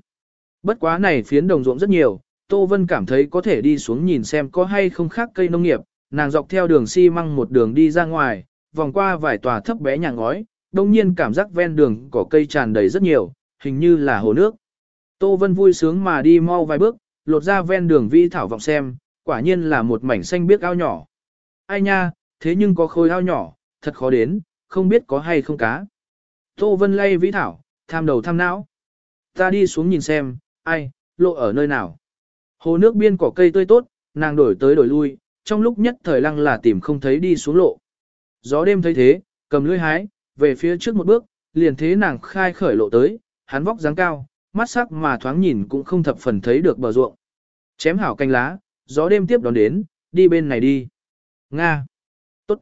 Speaker 1: Bất quá này phiến đồng ruộng rất nhiều, Tô Vân cảm thấy có thể đi xuống nhìn xem có hay không khác cây nông nghiệp, nàng dọc theo đường xi măng một đường đi ra ngoài, vòng qua vài tòa thấp bé nhà ngói, đồng nhiên cảm giác ven đường có cây tràn đầy rất nhiều, hình như là hồ nước. Tô Vân vui sướng mà đi mau vài bước, lột ra ven đường vi thảo vọng xem, quả nhiên là một mảnh xanh biếc ao nhỏ. Ai nha, thế nhưng có khối ao nhỏ, thật khó đến, không biết có hay không cá. Tô Vân lay vĩ thảo, tham đầu tham não. Ta đi xuống nhìn xem, ai, lộ ở nơi nào. Hồ nước biên cỏ cây tươi tốt, nàng đổi tới đổi lui, trong lúc nhất thời lăng là tìm không thấy đi xuống lộ. Gió đêm thấy thế, cầm lưỡi hái, về phía trước một bước, liền thế nàng khai khởi lộ tới, hắn vóc dáng cao, mắt sắc mà thoáng nhìn cũng không thập phần thấy được bờ ruộng. Chém hảo canh lá, gió đêm tiếp đón đến, đi bên này đi. Nga. Tốt.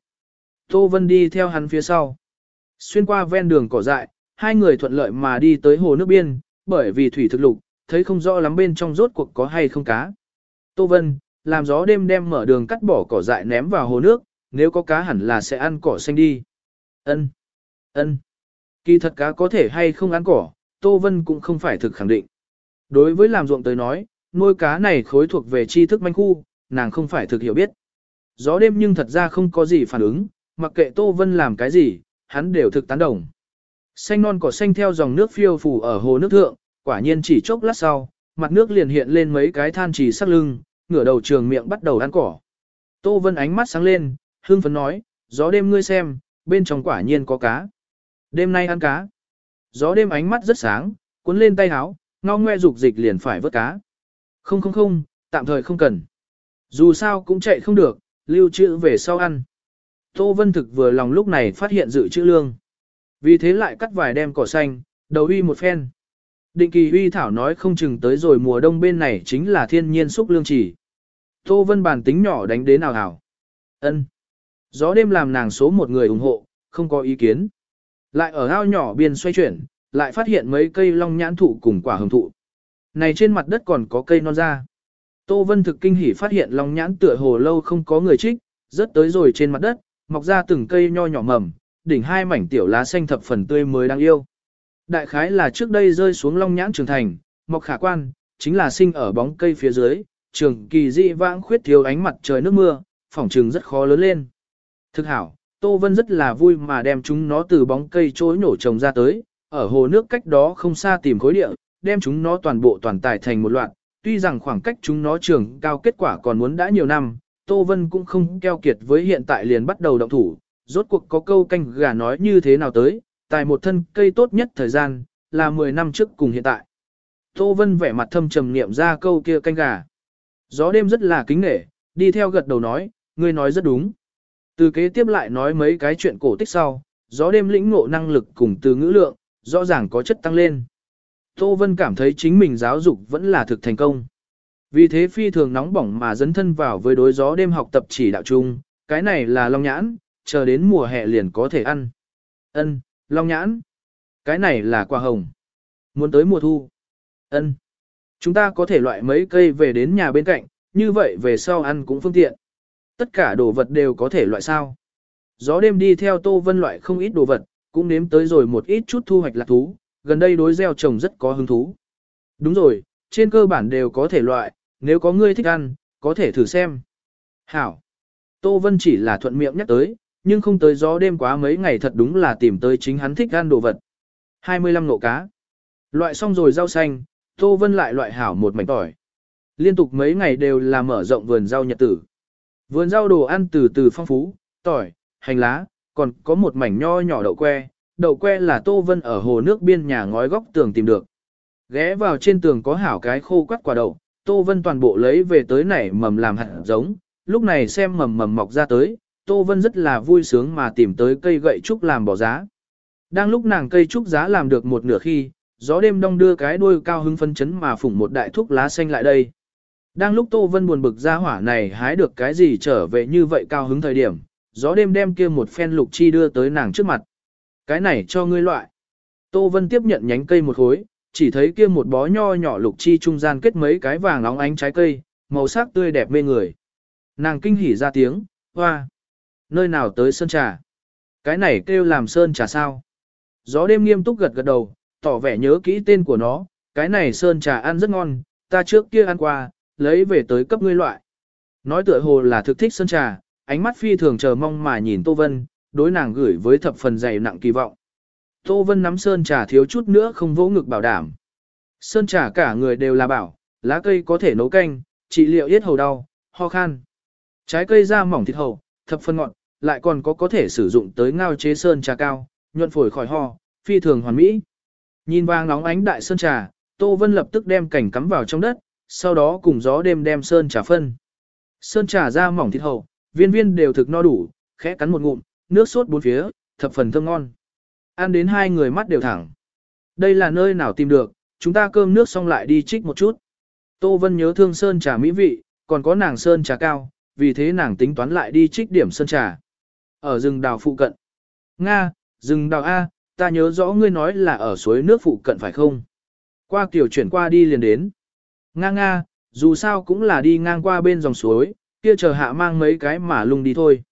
Speaker 1: Tô Vân đi theo hắn phía sau. Xuyên qua ven đường cỏ dại, hai người thuận lợi mà đi tới hồ nước biên, bởi vì thủy thực lục, thấy không rõ lắm bên trong rốt cuộc có hay không cá. Tô Vân, làm gió đêm đem mở đường cắt bỏ cỏ dại ném vào hồ nước, nếu có cá hẳn là sẽ ăn cỏ xanh đi. Ân, ân. Kỳ thật cá có thể hay không ăn cỏ, Tô Vân cũng không phải thực khẳng định. Đối với làm ruộng tới nói, nuôi cá này khối thuộc về tri thức manh khu, nàng không phải thực hiểu biết. Gió đêm nhưng thật ra không có gì phản ứng, mặc kệ Tô Vân làm cái gì, hắn đều thực tán đồng. Xanh non cỏ xanh theo dòng nước phiêu phù ở hồ nước thượng, quả nhiên chỉ chốc lát sau, mặt nước liền hiện lên mấy cái than trì sắc lưng, ngửa đầu trường miệng bắt đầu ăn cỏ. Tô Vân ánh mắt sáng lên, hương phấn nói, gió đêm ngươi xem, bên trong quả nhiên có cá. Đêm nay ăn cá. Gió đêm ánh mắt rất sáng, cuốn lên tay áo, ngao ngoe dục dịch liền phải vớt cá. Không không không, tạm thời không cần. Dù sao cũng chạy không được, lưu trữ về sau ăn. Tô Vân thực vừa lòng lúc này phát hiện dự trữ lương. Vì thế lại cắt vài đem cỏ xanh, đầu uy một phen. Định kỳ uy thảo nói không chừng tới rồi mùa đông bên này chính là thiên nhiên xúc lương chỉ. Tô Vân bản tính nhỏ đánh đến nào hảo. ân Gió đêm làm nàng số một người ủng hộ, không có ý kiến. Lại ở ao nhỏ biên xoay chuyển, lại phát hiện mấy cây long nhãn thụ cùng quả hồng thụ. Này trên mặt đất còn có cây non ra. Tô Vân thực kinh hỉ phát hiện long nhãn tựa hồ lâu không có người trích, rớt tới rồi trên mặt đất, mọc ra từng cây nho nhỏ mầm, đỉnh hai mảnh tiểu lá xanh thập phần tươi mới đáng yêu. Đại khái là trước đây rơi xuống long nhãn trường thành, mọc khả quan, chính là sinh ở bóng cây phía dưới, trường kỳ dị vãng khuyết thiếu ánh mặt trời nước mưa, phỏng trường rất khó lớn lên. Thực hảo, Tô Vân rất là vui mà đem chúng nó từ bóng cây trối nổ trồng ra tới, ở hồ nước cách đó không xa tìm khối địa, đem chúng nó toàn bộ toàn tải thành một loạt, tuy rằng khoảng cách chúng nó trường cao kết quả còn muốn đã nhiều năm, Tô Vân cũng không keo kiệt với hiện tại liền bắt đầu động thủ, rốt cuộc có câu canh gà nói như thế nào tới, Tài một thân cây tốt nhất thời gian, là 10 năm trước cùng hiện tại. Tô Vân vẻ mặt thâm trầm niệm ra câu kia canh gà. Gió đêm rất là kính nể, đi theo gật đầu nói, ngươi nói rất đúng. Từ kế tiếp lại nói mấy cái chuyện cổ tích sau, gió đêm lĩnh ngộ năng lực cùng từ ngữ lượng, rõ ràng có chất tăng lên. Tô Vân cảm thấy chính mình giáo dục vẫn là thực thành công. Vì thế phi thường nóng bỏng mà dấn thân vào với đối gió đêm học tập chỉ đạo chung, cái này là long nhãn, chờ đến mùa hè liền có thể ăn. Ân, long nhãn. Cái này là quả hồng. Muốn tới mùa thu. Ân. Chúng ta có thể loại mấy cây về đến nhà bên cạnh, như vậy về sau ăn cũng phương tiện. Tất cả đồ vật đều có thể loại sao. Gió đêm đi theo Tô Vân loại không ít đồ vật, cũng nếm tới rồi một ít chút thu hoạch lạc thú, gần đây đối gieo trồng rất có hứng thú. Đúng rồi, trên cơ bản đều có thể loại, nếu có ngươi thích ăn, có thể thử xem. Hảo. Tô Vân chỉ là thuận miệng nhắc tới, nhưng không tới gió đêm quá mấy ngày thật đúng là tìm tới chính hắn thích ăn đồ vật. 25 nộ cá. Loại xong rồi rau xanh, Tô Vân lại loại hảo một mảnh tỏi. Liên tục mấy ngày đều là mở rộng vườn rau nhật tử. Vườn rau đồ ăn từ từ phong phú, tỏi, hành lá, còn có một mảnh nho nhỏ đậu que, đậu que là Tô Vân ở hồ nước biên nhà ngói góc tường tìm được. Ghé vào trên tường có hảo cái khô quắt quả đậu, Tô Vân toàn bộ lấy về tới nảy mầm làm hạt giống, lúc này xem mầm mầm mọc ra tới, Tô Vân rất là vui sướng mà tìm tới cây gậy trúc làm bỏ giá. Đang lúc nàng cây trúc giá làm được một nửa khi, gió đêm đông đưa cái đuôi cao hứng phân chấn mà phủng một đại thúc lá xanh lại đây. Đang lúc Tô Vân buồn bực ra hỏa này hái được cái gì trở về như vậy cao hứng thời điểm, gió đêm đem kia một phen lục chi đưa tới nàng trước mặt. Cái này cho ngươi loại. Tô Vân tiếp nhận nhánh cây một khối, chỉ thấy kia một bó nho nhỏ lục chi trung gian kết mấy cái vàng óng ánh trái cây, màu sắc tươi đẹp mê người. Nàng kinh hỉ ra tiếng, hoa. Nơi nào tới sơn trà? Cái này kêu làm sơn trà sao? Gió đêm nghiêm túc gật gật đầu, tỏ vẻ nhớ kỹ tên của nó, cái này sơn trà ăn rất ngon, ta trước kia ăn qua, lấy về tới cấp ngươi loại. Nói tựa hồ là thực thích sơn trà, ánh mắt phi thường chờ mong mà nhìn Tô Vân, đối nàng gửi với thập phần dày nặng kỳ vọng. Tô Vân nắm sơn trà thiếu chút nữa không vỗ ngực bảo đảm. Sơn trà cả người đều là bảo, lá cây có thể nấu canh, trị liệu yết hầu đau, ho khan. Trái cây da mỏng thịt hầu, thập phân ngọn, lại còn có có thể sử dụng tới ngao chế sơn trà cao, nhuận phổi khỏi ho, phi thường hoàn mỹ. Nhìn vàng nóng ánh đại sơn trà, Tô Vân lập tức đem cảnh cắm vào trong đất, sau đó cùng gió đêm đem sơn trà phân. Sơn trà da mỏng thịt hầu, viên viên đều thực no đủ, khẽ cắn một ngụm, nước sốt bốn phía, thập phần thơm ngon. Ăn đến hai người mắt đều thẳng. Đây là nơi nào tìm được, chúng ta cơm nước xong lại đi trích một chút. Tô Vân nhớ thương sơn trà mỹ vị, còn có nàng sơn trà cao, vì thế nàng tính toán lại đi trích điểm sơn trà. Ở rừng đào phụ cận. Nga, rừng đào A, ta nhớ rõ ngươi nói là ở suối nước phụ cận phải không? Qua kiểu chuyển qua đi liền đến. Nga nga, dù sao cũng là đi ngang qua bên dòng suối, kia chờ hạ mang mấy cái mà lung đi thôi.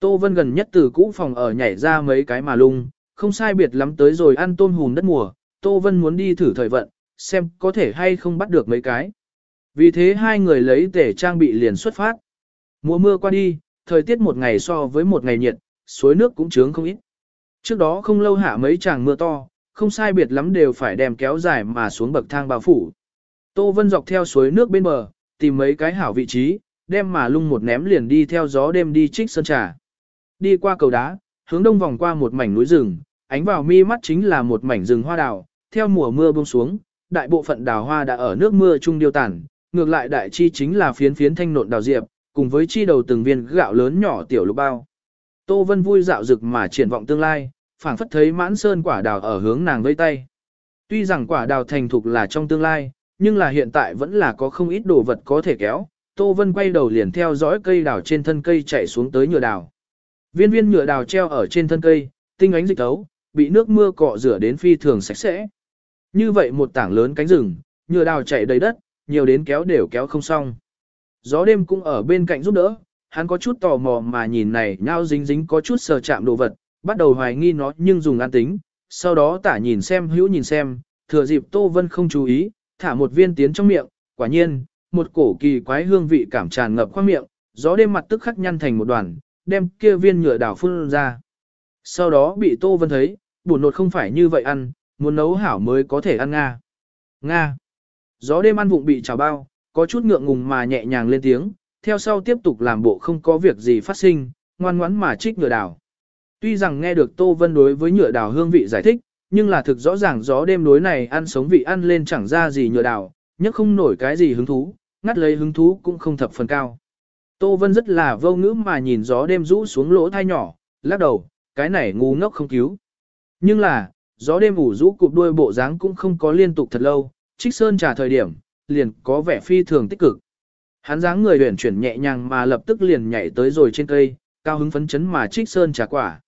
Speaker 1: Tô Vân gần nhất từ cũ phòng ở nhảy ra mấy cái mà lung, không sai biệt lắm tới rồi ăn tôm hùm đất mùa, Tô Vân muốn đi thử thời vận, xem có thể hay không bắt được mấy cái. Vì thế hai người lấy tể trang bị liền xuất phát. Mùa mưa qua đi, thời tiết một ngày so với một ngày nhiệt, suối nước cũng trướng không ít. Trước đó không lâu hạ mấy tràng mưa to, không sai biệt lắm đều phải đem kéo dài mà xuống bậc thang bao phủ. Tô Vân dọc theo suối nước bên bờ, tìm mấy cái hảo vị trí, đem mà lung một ném liền đi theo gió đêm đi trích sơn trà. Đi qua cầu đá, hướng đông vòng qua một mảnh núi rừng, ánh vào mi mắt chính là một mảnh rừng hoa đào, theo mùa mưa buông xuống, đại bộ phận đào hoa đã ở nước mưa trung điêu tản, ngược lại đại chi chính là phiến phiến thanh nộn đào diệp, cùng với chi đầu từng viên gạo lớn nhỏ tiểu lục bao. Tô Vân vui dạo rực mà triển vọng tương lai, phảng phất thấy mãn sơn quả đào ở hướng nàng vây tay. Tuy rằng quả đào thành thục là trong tương lai, nhưng là hiện tại vẫn là có không ít đồ vật có thể kéo. Tô Vân quay đầu liền theo dõi cây đào trên thân cây chạy xuống tới nhựa đào. Viên viên nhựa đào treo ở trên thân cây, tinh ánh dịch tấu, bị nước mưa cọ rửa đến phi thường sạch sẽ. Như vậy một tảng lớn cánh rừng, nhựa đào chảy đầy đất, nhiều đến kéo đều kéo không xong. Gió đêm cũng ở bên cạnh giúp đỡ, hắn có chút tò mò mà nhìn này nhau dính dính có chút sờ chạm đồ vật, bắt đầu hoài nghi nó nhưng dùng an tính, sau đó tả nhìn xem hữu nhìn xem, thừa dịp Tô Vân không chú ý, thả một viên tiến trong miệng, quả nhiên, một cổ kỳ quái hương vị cảm tràn ngập khoang miệng, gió đêm mặt tức khắc nhăn thành một đoàn, đem kia viên nhựa đảo phun ra. Sau đó bị Tô Vân thấy, buồn nột không phải như vậy ăn, muốn nấu hảo mới có thể ăn Nga. Nga. Gió đêm ăn vụng bị trào bao, có chút ngượng ngùng mà nhẹ nhàng lên tiếng, theo sau tiếp tục làm bộ không có việc gì phát sinh, ngoan ngoãn mà trích nhựa đào. Tuy rằng nghe được Tô Vân đối với nhựa đào hương vị giải thích, nhưng là thực rõ ràng gió đêm đối này ăn sống vị ăn lên chẳng ra gì nhựa đào, nhất không nổi cái gì hứng thú, ngắt lấy hứng thú cũng không thập phần cao. Tô Vân rất là vô ngữ mà nhìn gió đêm rũ xuống lỗ thai nhỏ, lắc đầu, cái này ngu ngốc không cứu. Nhưng là, gió đêm ủ rũ cụp đuôi bộ dáng cũng không có liên tục thật lâu, trích sơn trả thời điểm, liền có vẻ phi thường tích cực. Hắn dáng người huyển chuyển nhẹ nhàng mà lập tức liền nhảy tới rồi trên cây, cao hứng phấn chấn mà trích sơn trả quả.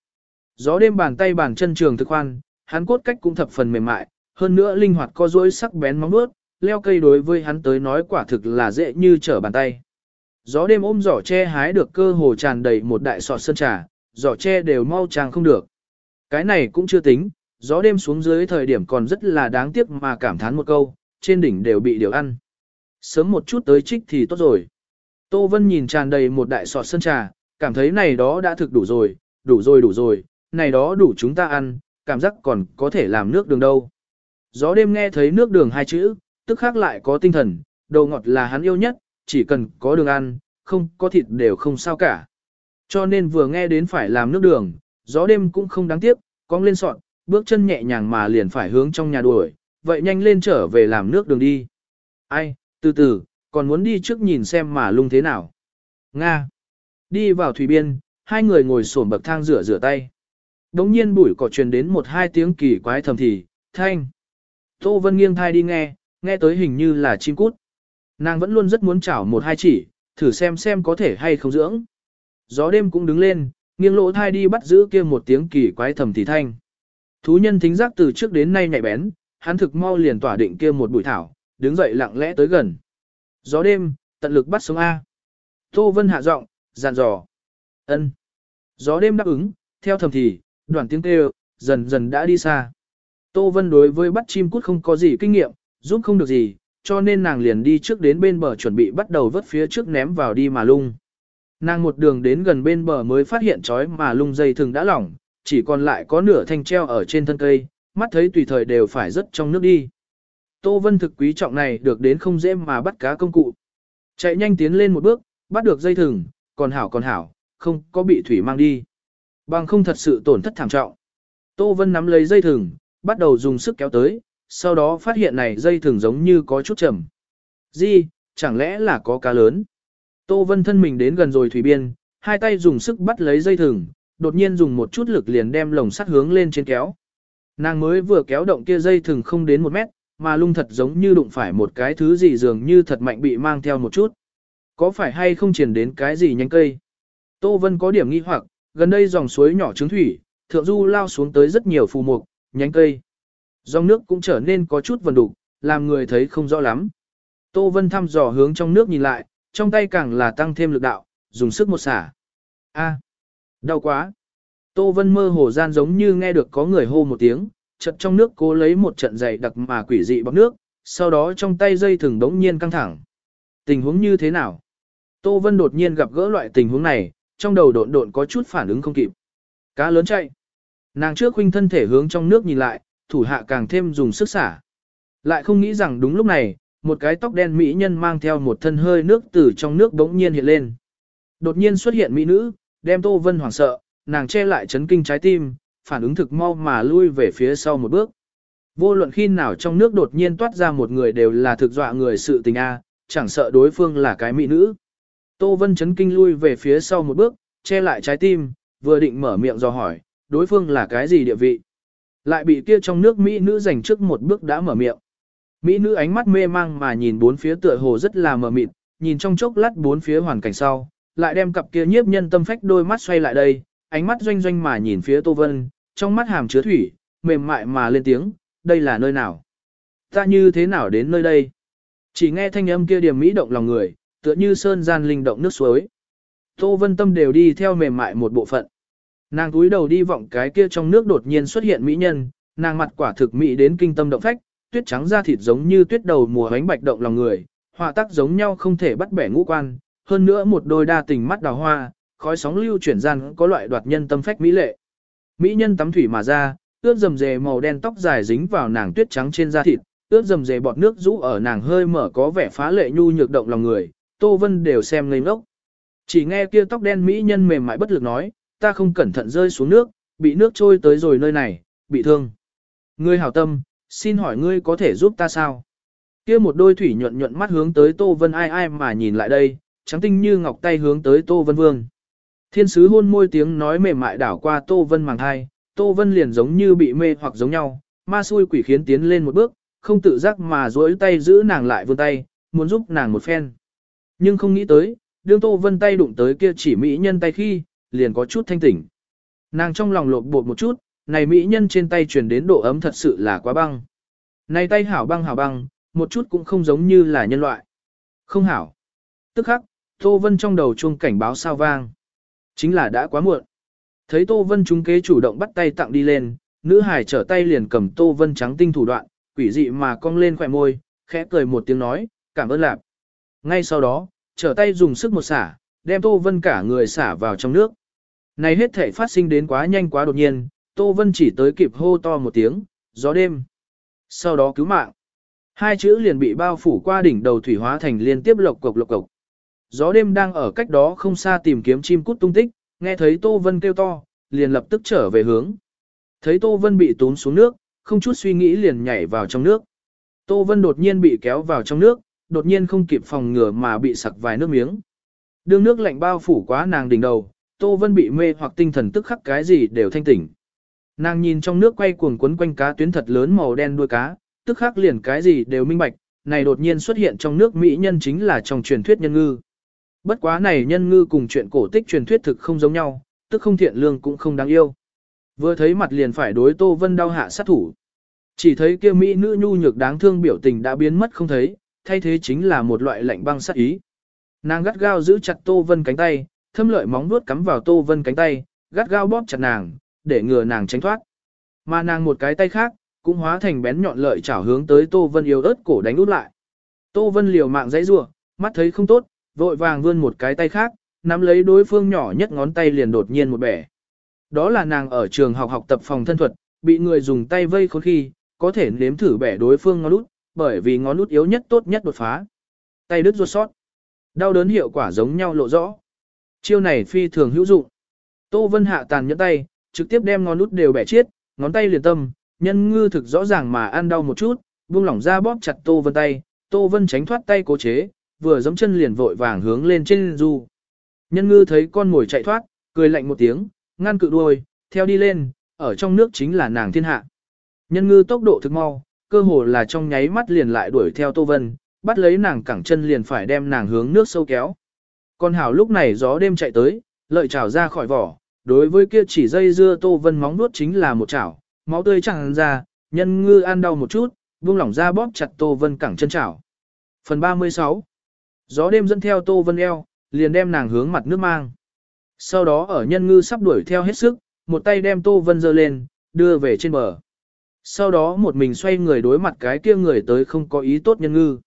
Speaker 1: Gió đêm bàn tay bàn chân trường thực khoan, hắn cốt cách cũng thập phần mềm mại, hơn nữa linh hoạt co duỗi sắc bén móng vuốt, leo cây đối với hắn tới nói quả thực là dễ như trở bàn tay. Gió đêm ôm giỏ tre hái được cơ hồ tràn đầy một đại sọt sơn trà, giỏ tre đều mau tràng không được. Cái này cũng chưa tính, gió đêm xuống dưới thời điểm còn rất là đáng tiếc mà cảm thán một câu, trên đỉnh đều bị điều ăn. Sớm một chút tới trích thì tốt rồi. Tô Vân nhìn tràn đầy một đại sọt sơn trà, cảm thấy này đó đã thực đủ rồi, đủ rồi đủ rồi, này đó đủ chúng ta ăn, cảm giác còn có thể làm nước đường đâu. Gió đêm nghe thấy nước đường hai chữ, tức khác lại có tinh thần, đồ ngọt là hắn yêu nhất, chỉ cần có đường ăn, không có thịt đều không sao cả. Cho nên vừa nghe đến phải làm nước đường, Gió đêm cũng không đáng tiếc, cong lên sọn, bước chân nhẹ nhàng mà liền phải hướng trong nhà đuổi, vậy nhanh lên trở về làm nước đường đi. Ai, từ từ, còn muốn đi trước nhìn xem mà lung thế nào. Nga. Đi vào thủy biên, hai người ngồi xổm bậc thang rửa rửa tay. Đống nhiên bụi cỏ truyền đến một hai tiếng kỳ quái thầm thì, thanh. Tô Vân nghiêng thai đi nghe, nghe tới hình như là chim cút. Nàng vẫn luôn rất muốn chảo một hai chỉ, thử xem xem có thể hay không dưỡng. Gió đêm cũng đứng lên, nghiêng lỗ thai đi bắt giữ kia một tiếng kỳ quái thầm thì thanh. Thú nhân thính giác từ trước đến nay nhạy bén, hắn thực mau liền tỏa định kia một bụi thảo, đứng dậy lặng lẽ tới gần. Gió đêm, tận lực bắt sống A. Tô Vân hạ giọng, dàn dò. ân. Gió đêm đáp ứng, theo thầm thì, đoàn tiếng kêu, dần dần đã đi xa. Tô Vân đối với bắt chim cút không có gì kinh nghiệm, giúp không được gì, cho nên nàng liền đi trước đến bên bờ chuẩn bị bắt đầu vớt phía trước ném vào đi mà lung. Nàng một đường đến gần bên bờ mới phát hiện chói mà lung dây thừng đã lỏng, chỉ còn lại có nửa thanh treo ở trên thân cây, mắt thấy tùy thời đều phải rớt trong nước đi. Tô Vân thực quý trọng này được đến không dễ mà bắt cá công cụ. Chạy nhanh tiến lên một bước, bắt được dây thừng, còn hảo còn hảo, không có bị thủy mang đi. Bằng không thật sự tổn thất thảm trọng. Tô Vân nắm lấy dây thừng, bắt đầu dùng sức kéo tới, sau đó phát hiện này dây thừng giống như có chút chậm. Gì, chẳng lẽ là có cá lớn? Tô Vân thân mình đến gần rồi thủy biên, hai tay dùng sức bắt lấy dây thừng, đột nhiên dùng một chút lực liền đem lồng sắt hướng lên trên kéo. Nàng mới vừa kéo động kia dây thừng không đến một mét, mà lung thật giống như đụng phải một cái thứ gì dường như thật mạnh bị mang theo một chút. Có phải hay không triển đến cái gì nhánh cây? Tô Vân có điểm nghi hoặc, gần đây dòng suối nhỏ trứng thủy, thượng du lao xuống tới rất nhiều phù mục, nhánh cây. Dòng nước cũng trở nên có chút vần đục, làm người thấy không rõ lắm. Tô Vân thăm dò hướng trong nước nhìn lại, trong tay càng là tăng thêm lực đạo, dùng sức một xả. A, đau quá. Tô Vân mơ hồ gian giống như nghe được có người hô một tiếng, chợt trong nước cố lấy một trận dày đặc mà quỷ dị bọc nước, sau đó trong tay dây thừng đống nhiên căng thẳng. Tình huống như thế nào? Tô Vân đột nhiên gặp gỡ loại tình huống này, trong đầu độn độn có chút phản ứng không kịp. Cá lớn chạy. Nàng trước huynh thân thể hướng trong nước nhìn lại, thủ hạ càng thêm dùng sức xả. Lại không nghĩ rằng đúng lúc này, một cái tóc đen mỹ nhân mang theo một thân hơi nước từ trong nước bỗng nhiên hiện lên. Đột nhiên xuất hiện mỹ nữ, đem Tô Vân hoảng sợ, nàng che lại chấn kinh trái tim, phản ứng thực mau mà lui về phía sau một bước. Vô luận khi nào trong nước đột nhiên toát ra một người đều là thực dọa người sự tình A, chẳng sợ đối phương là cái mỹ nữ. Tô Vân chấn kinh lui về phía sau một bước, che lại trái tim, vừa định mở miệng do hỏi, đối phương là cái gì địa vị. Lại bị kia trong nước mỹ nữ giành trước một bước đã mở miệng. Mỹ nữ ánh mắt mê mang mà nhìn bốn phía tựa hồ rất là mờ mịt, nhìn trong chốc lát bốn phía hoàn cảnh sau, lại đem cặp kia nhiếp nhân tâm phách đôi mắt xoay lại đây, ánh mắt doanh doanh mà nhìn phía Tô Vân, trong mắt hàm chứa thủy, mềm mại mà lên tiếng, đây là nơi nào? Ta như thế nào đến nơi đây? Chỉ nghe thanh âm kia điểm mỹ động lòng người, tựa như sơn gian linh động nước suối. Tô Vân Tâm đều đi theo mềm mại một bộ phận. Nàng túi đầu đi vọng cái kia trong nước đột nhiên xuất hiện mỹ nhân, nàng mặt quả thực mỹ đến kinh tâm động phách, tuyết trắng da thịt giống như tuyết đầu mùa bánh bạch động lòng người, họa tác giống nhau không thể bắt bẻ ngũ quan, hơn nữa một đôi đa tình mắt đào hoa, khói sóng lưu chuyển gian có loại đoạt nhân tâm phách mỹ lệ. Mỹ nhân tắm thủy mà ra, ướt dầm dề màu đen tóc dài dính vào nàng tuyết trắng trên da thịt, ướt dầm dề bọt nước rũ ở nàng hơi mở có vẻ phá lệ nhu nhược động lòng người, Tô Vân đều xem ngây ngốc. Chỉ nghe kia tóc đen mỹ nhân mềm mại bất lực nói, ta không cẩn thận rơi xuống nước, bị nước trôi tới rồi nơi này, bị thương. Ngươi hảo tâm, xin hỏi ngươi có thể giúp ta sao? Kia một đôi thủy nhuận nhuận mắt hướng tới Tô Vân ai ai mà nhìn lại đây, trắng tinh như ngọc tay hướng tới Tô Vân Vương. Thiên sứ hôn môi tiếng nói mềm mại đảo qua Tô Vân màng hai, Tô Vân liền giống như bị mê hoặc giống nhau, ma xui quỷ khiến tiến lên một bước, không tự giác mà duỗi tay giữ nàng lại vươn tay, muốn giúp nàng một phen. Nhưng không nghĩ tới, đương Tô Vân tay đụng tới kia chỉ mỹ nhân tay khi, liền có chút thanh tỉnh. Nàng trong lòng lột bột một chút, này mỹ nhân trên tay truyền đến độ ấm thật sự là quá băng. Này tay hảo băng hảo băng, một chút cũng không giống như là nhân loại. Không hảo. Tức khắc, Tô Vân trong đầu chuông cảnh báo sao vang. Chính là đã quá muộn. Thấy Tô Vân chúng kế chủ động bắt tay tặng đi lên, nữ hải trở tay liền cầm Tô Vân trắng tinh thủ đoạn, quỷ dị mà cong lên khỏe môi, khẽ cười một tiếng nói, cảm ơn lạp. Ngay sau đó, trở tay dùng sức một xả, đem Tô Vân cả người xả vào trong nước. Này hết thể phát sinh đến quá nhanh quá đột nhiên, Tô Vân chỉ tới kịp hô to một tiếng, gió đêm. Sau đó cứu mạng. Hai chữ liền bị bao phủ qua đỉnh đầu thủy hóa thành liên tiếp lộc cộc lộc cộc. Gió đêm đang ở cách đó không xa tìm kiếm chim cút tung tích, nghe thấy Tô Vân kêu to, liền lập tức trở về hướng. Thấy Tô Vân bị tốn xuống nước, không chút suy nghĩ liền nhảy vào trong nước. Tô Vân đột nhiên bị kéo vào trong nước, đột nhiên không kịp phòng ngừa mà bị sặc vài nước miếng. Đương nước lạnh bao phủ quá nàng đỉnh đầu, Tô Vân bị mê hoặc tinh thần tức khắc cái gì đều thanh tỉnh. Nàng nhìn trong nước quay cuồng quấn quanh cá tuyến thật lớn màu đen đuôi cá, tức khắc liền cái gì đều minh bạch, này đột nhiên xuất hiện trong nước mỹ nhân chính là trong truyền thuyết nhân ngư. Bất quá này nhân ngư cùng chuyện cổ tích truyền thuyết thực không giống nhau, tức không thiện lương cũng không đáng yêu. Vừa thấy mặt liền phải đối Tô Vân đau hạ sát thủ. Chỉ thấy kia mỹ nữ nhu nhược đáng thương biểu tình đã biến mất không thấy, thay thế chính là một loại lạnh băng sát ý. Nàng gắt gao giữ chặt Tô Vân cánh tay, thâm lợi móng vuốt cắm vào Tô Vân cánh tay, gắt gao bóp chặt nàng, để ngừa nàng tránh thoát. Mà nàng một cái tay khác, cũng hóa thành bén nhọn lợi chảo hướng tới Tô Vân yếu ớt cổ đánh út lại. Tô Vân liều mạng dãy rủa, mắt thấy không tốt, vội vàng vươn một cái tay khác, nắm lấy đối phương nhỏ nhất ngón tay liền đột nhiên một bẻ. Đó là nàng ở trường học học tập phòng thân thuật, bị người dùng tay vây khốn khi, có thể nếm thử bẻ đối phương ngón út, bởi vì ngón út yếu nhất tốt nhất đột phá. Tay đứt ruột sót. Đau đớn hiệu quả giống nhau lộ rõ. Chiêu này phi thường hữu dụng. Tô Vân hạ tàn nhẫn tay, trực tiếp đem ngón út đều bẻ chiết, ngón tay liền tâm, nhân ngư thực rõ ràng mà ăn đau một chút, buông lỏng ra bóp chặt Tô Vân tay, Tô Vân tránh thoát tay cố chế, vừa giẫm chân liền vội vàng hướng lên trên du. Nhân ngư thấy con mồi chạy thoát, cười lạnh một tiếng, ngăn cự đuôi, theo đi lên, ở trong nước chính là nàng thiên hạ. Nhân ngư tốc độ thực mau, cơ hồ là trong nháy mắt liền lại đuổi theo Tô Vân, bắt lấy nàng cẳng chân liền phải đem nàng hướng nước sâu kéo. Con hào lúc này gió đêm chạy tới, lợi chảo ra khỏi vỏ, đối với kia chỉ dây dưa Tô Vân móng nuốt chính là một chảo, máu tươi chẳng ra, nhân ngư ăn đau một chút, buông lỏng ra bóp chặt Tô Vân cẳng chân chảo. Phần 36 Gió đêm dẫn theo Tô Vân eo, liền đem nàng hướng mặt nước mang. Sau đó ở nhân ngư sắp đuổi theo hết sức, một tay đem Tô Vân giơ lên, đưa về trên bờ. Sau đó một mình xoay người đối mặt cái kia người tới không có ý tốt nhân ngư.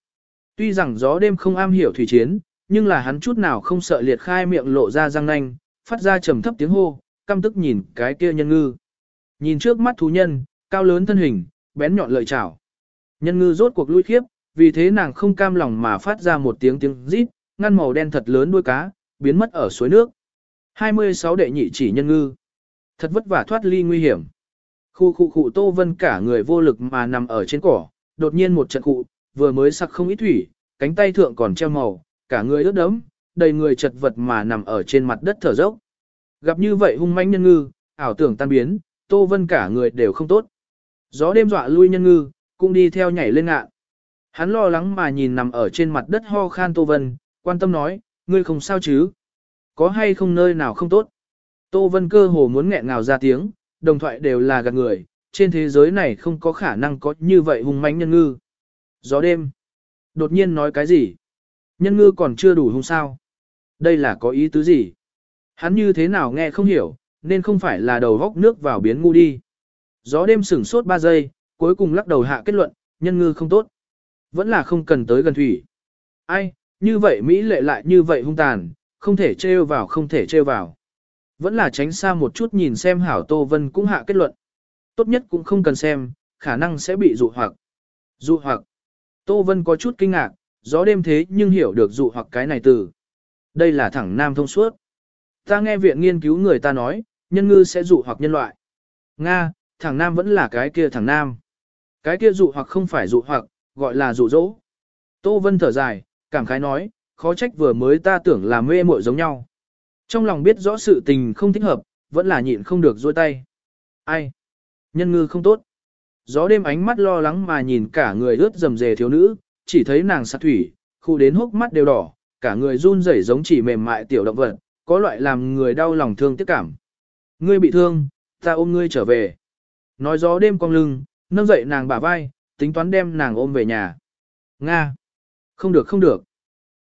Speaker 1: Tuy rằng gió đêm không am hiểu thủy chiến, nhưng là hắn chút nào không sợ liệt khai miệng lộ ra răng nanh, phát ra trầm thấp tiếng hô, căm tức nhìn cái kia nhân ngư. Nhìn trước mắt thú nhân, cao lớn thân hình, bén nhọn lợi chảo. Nhân ngư rốt cuộc lui khiếp, vì thế nàng không cam lòng mà phát ra một tiếng tiếng rít, ngăn màu đen thật lớn đuôi cá, biến mất ở suối nước. 26 đệ nhị chỉ nhân ngư. Thật vất vả thoát ly nguy hiểm. Khu khu khu Tô Vân cả người vô lực mà nằm ở trên cỏ, đột nhiên một trận cụ, vừa mới sặc không ít thủy, cánh tay thượng còn treo màu, cả người ướt đẫm, đầy người chật vật mà nằm ở trên mặt đất thở dốc. Gặp như vậy hung manh nhân ngư, ảo tưởng tan biến, Tô Vân cả người đều không tốt. Gió đêm dọa lui nhân ngư, cũng đi theo nhảy lên ngạn. Hắn lo lắng mà nhìn nằm ở trên mặt đất ho khan Tô Vân, quan tâm nói, ngươi không sao chứ? Có hay không nơi nào không tốt? Tô Vân cơ hồ muốn nghẹn ngào ra tiếng, đồng thoại đều là gạt người, trên thế giới này không có khả năng có như vậy hung mãnh nhân ngư. Gió đêm. Đột nhiên nói cái gì? Nhân ngư còn chưa đủ hung sao? Đây là có ý tứ gì? Hắn như thế nào nghe không hiểu, nên không phải là đầu góc nước vào biến ngu đi. Gió đêm sửng sốt 3 giây, cuối cùng lắc đầu hạ kết luận, nhân ngư không tốt. Vẫn là không cần tới gần thủy. Ai, như vậy Mỹ lệ lại như vậy hung tàn, không thể trêu vào không thể trêu vào. Vẫn là tránh xa một chút nhìn xem hảo Tô Vân cũng hạ kết luận. Tốt nhất cũng không cần xem, khả năng sẽ bị dụ hoặc. Dụ hoặc. Tô Vân có chút kinh ngạc, gió đêm thế nhưng hiểu được dụ hoặc cái này từ. Đây là thẳng nam thông suốt. Ta nghe viện nghiên cứu người ta nói, nhân ngư sẽ dụ hoặc nhân loại. Nga, thẳng nam vẫn là cái kia thẳng nam. Cái kia dụ hoặc không phải dụ hoặc, gọi là dụ dỗ. Tô Vân thở dài, cảm khái nói, khó trách vừa mới ta tưởng là mê muội giống nhau. Trong lòng biết rõ sự tình không thích hợp, vẫn là nhịn không được dôi tay. Ai? Nhân ngư không tốt. Gió đêm ánh mắt lo lắng mà nhìn cả người ướt dầm dề thiếu nữ, chỉ thấy nàng sạt thủy, khu đến hốc mắt đều đỏ, cả người run rẩy giống chỉ mềm mại tiểu động vật, có loại làm người đau lòng thương tiếc cảm. Ngươi bị thương, ta ôm ngươi trở về. Nói gió đêm cong lưng, nâng dậy nàng bả vai, tính toán đem nàng ôm về nhà. Nga! Không được không được.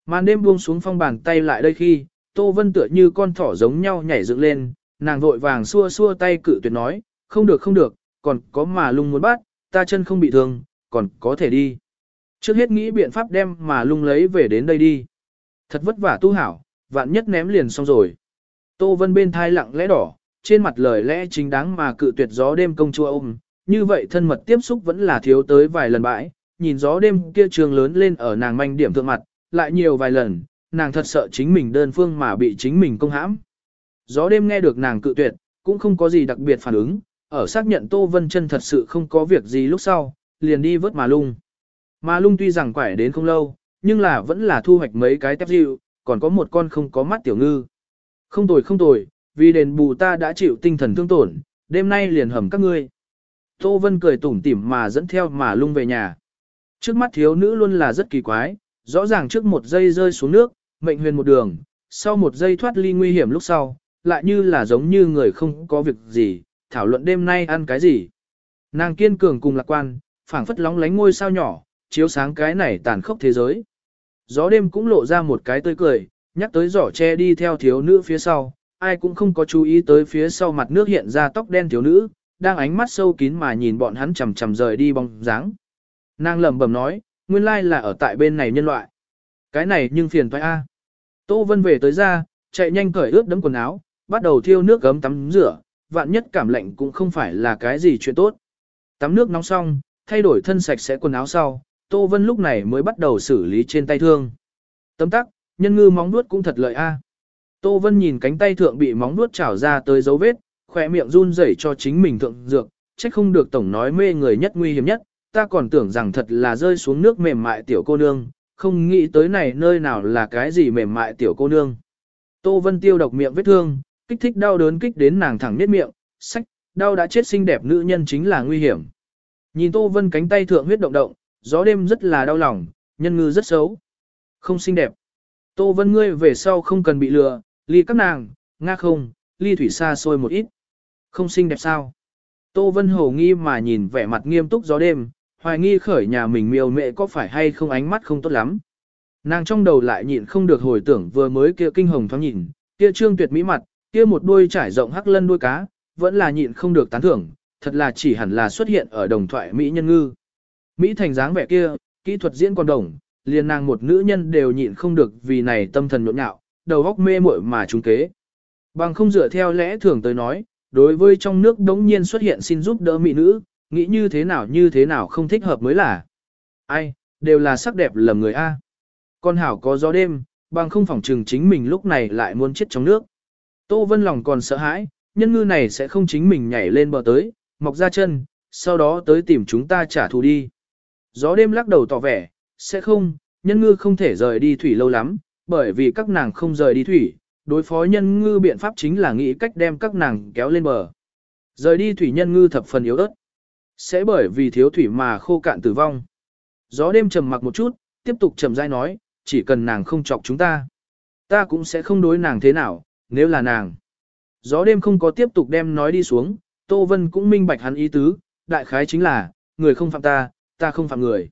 Speaker 1: Màn đêm buông xuống phong bàn tay lại đây khi, Tô Vân tựa như con thỏ giống nhau nhảy dựng lên, nàng vội vàng xua xua tay cự tuyệt nói, không được không được, còn có mà lung muốn bắt, ta chân không bị thương, còn có thể đi. Trước hết nghĩ biện pháp đem mà lung lấy về đến đây đi. Thật vất vả tu hảo, vạn nhất ném liền xong rồi. Tô Vân bên thai lặng lẽ đỏ, trên mặt lời lẽ chính đáng mà cự tuyệt gió đêm công chúa ôm, như vậy thân mật tiếp xúc vẫn là thiếu tới vài lần bãi, nhìn gió đêm kia trường lớn lên ở nàng manh điểm thượng mặt, lại nhiều vài lần, nàng thật sợ chính mình đơn phương mà bị chính mình công hãm. Gió đêm nghe được nàng cự tuyệt, cũng không có gì đặc biệt phản ứng, ở xác nhận Tô Vân chân thật sự không có việc gì lúc sau, liền đi vớt mà lung. Mà lung tuy rằng quải đến không lâu, nhưng là vẫn là thu hoạch mấy cái tép dịu, còn có một con không có mắt tiểu ngư. Không tồi không tồi, vì đền bù ta đã chịu tinh thần thương tổn, đêm nay liền hầm các ngươi. Tô Vân cười tủm tỉm mà dẫn theo mà lung về nhà. Trước mắt thiếu nữ luôn là rất kỳ quái, rõ ràng trước một giây rơi xuống nước, mệnh huyền một đường, sau một giây thoát ly nguy hiểm lúc sau, lại như là giống như người không có việc gì, thảo luận đêm nay ăn cái gì. Nàng kiên cường cùng lạc quan, phảng phất lóng lánh ngôi sao nhỏ, chiếu sáng cái này tàn khốc thế giới. Gió đêm cũng lộ ra một cái tươi cười, nhắc tới giỏ che đi theo thiếu nữ phía sau, ai cũng không có chú ý tới phía sau mặt nước hiện ra tóc đen thiếu nữ, đang ánh mắt sâu kín mà nhìn bọn hắn chầm chầm rời đi bóng dáng. Nàng lẩm bẩm nói, nguyên lai là ở tại bên này nhân loại. Cái này nhưng phiền toái a. Tô Vân về tới ra, chạy nhanh cởi ướt đấm quần áo, bắt đầu thiêu nước gấm tắm rửa, vạn nhất cảm lạnh cũng không phải là cái gì chuyện tốt. Tắm nước nóng xong, thay đổi thân sạch sẽ quần áo sau, Tô Vân lúc này mới bắt đầu xử lý trên tay thương. Tấm tắc, nhân ngư móng nuốt cũng thật lợi a. Tô Vân nhìn cánh tay thượng bị móng nuốt chảo ra tới dấu vết, khỏe miệng run rẩy cho chính mình thượng dược, trách không được tổng nói mê người nhất nguy hiểm nhất, ta còn tưởng rằng thật là rơi xuống nước mềm mại tiểu cô nương, không nghĩ tới này nơi nào là cái gì mềm mại tiểu cô nương. Tô Vân tiêu độc miệng vết thương, kích thích đau đớn kích đến nàng thẳng niết miệng, sách, đau đã chết xinh đẹp nữ nhân chính là nguy hiểm. Nhìn Tô Vân cánh tay thượng huyết động động, gió đêm rất là đau lòng, nhân ngư rất xấu. Không xinh đẹp. Tô Vân ngươi về sau không cần bị lừa, ly các nàng, nga không, ly thủy xa xôi một ít. Không xinh đẹp sao? Tô Vân hồ nghi mà nhìn vẻ mặt nghiêm túc gió đêm, hoài nghi khởi nhà mình miêu mẹ có phải hay không ánh mắt không tốt lắm. Nàng trong đầu lại nhịn không được hồi tưởng vừa mới kia kinh hồng thoáng nhìn, kia trương tuyệt mỹ mặt, kia một đuôi trải rộng hắc lân đuôi cá, vẫn là nhịn không được tán thưởng, thật là chỉ hẳn là xuất hiện ở đồng thoại Mỹ nhân ngư. Mỹ thành dáng vẻ kia, kỹ thuật diễn còn đồng, liền nàng một nữ nhân đều nhịn không được vì này tâm thần nhộn nhạo, đầu óc mê muội mà trúng kế. Bằng không dựa theo lẽ thường tới nói, đối với trong nước đống nhiên xuất hiện xin giúp đỡ mỹ nữ, nghĩ như thế nào như thế nào không thích hợp mới là. Ai, đều là sắc đẹp lầm người A. Con hảo có gió đêm, bằng không phỏng trừng chính mình lúc này lại muốn chết trong nước. Tô Vân lòng còn sợ hãi, nhân ngư này sẽ không chính mình nhảy lên bờ tới, mọc ra chân, sau đó tới tìm chúng ta trả thù đi. Gió đêm lắc đầu tỏ vẻ, sẽ không, nhân ngư không thể rời đi thủy lâu lắm, bởi vì các nàng không rời đi thủy, đối phó nhân ngư biện pháp chính là nghĩ cách đem các nàng kéo lên bờ. Rời đi thủy nhân ngư thập phần yếu ớt, sẽ bởi vì thiếu thủy mà khô cạn tử vong. Gió đêm trầm mặc một chút, tiếp tục trầm rãi nói, chỉ cần nàng không chọc chúng ta, ta cũng sẽ không đối nàng thế nào, nếu là nàng. Gió đêm không có tiếp tục đem nói đi xuống, Tô Vân cũng minh bạch hắn ý tứ, đại khái chính là, người không phạm ta, ta không phạm người.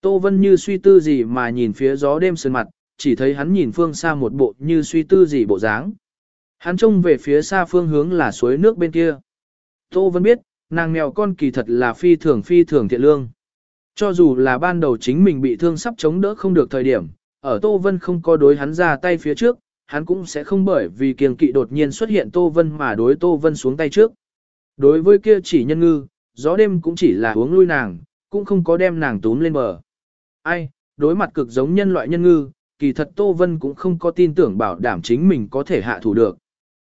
Speaker 1: Tô Vân như suy tư gì mà nhìn phía gió đêm sơn mặt, chỉ thấy hắn nhìn phương xa một bộ như suy tư gì bộ dáng. Hắn trông về phía xa phương hướng là suối nước bên kia. Tô Vân biết, nàng mèo con kỳ thật là phi thường phi thường thiện lương. Cho dù là ban đầu chính mình bị thương sắp chống đỡ không được thời điểm, ở Tô Vân không có đối hắn ra tay phía trước, hắn cũng sẽ không bởi vì kiêng kỵ đột nhiên xuất hiện Tô Vân mà đối Tô Vân xuống tay trước. Đối với kia chỉ nhân ngư, gió đêm cũng chỉ là uống lui nàng, cũng không có đem nàng túm lên bờ. Ai, đối mặt cực giống nhân loại nhân ngư, kỳ thật Tô Vân cũng không có tin tưởng bảo đảm chính mình có thể hạ thủ được.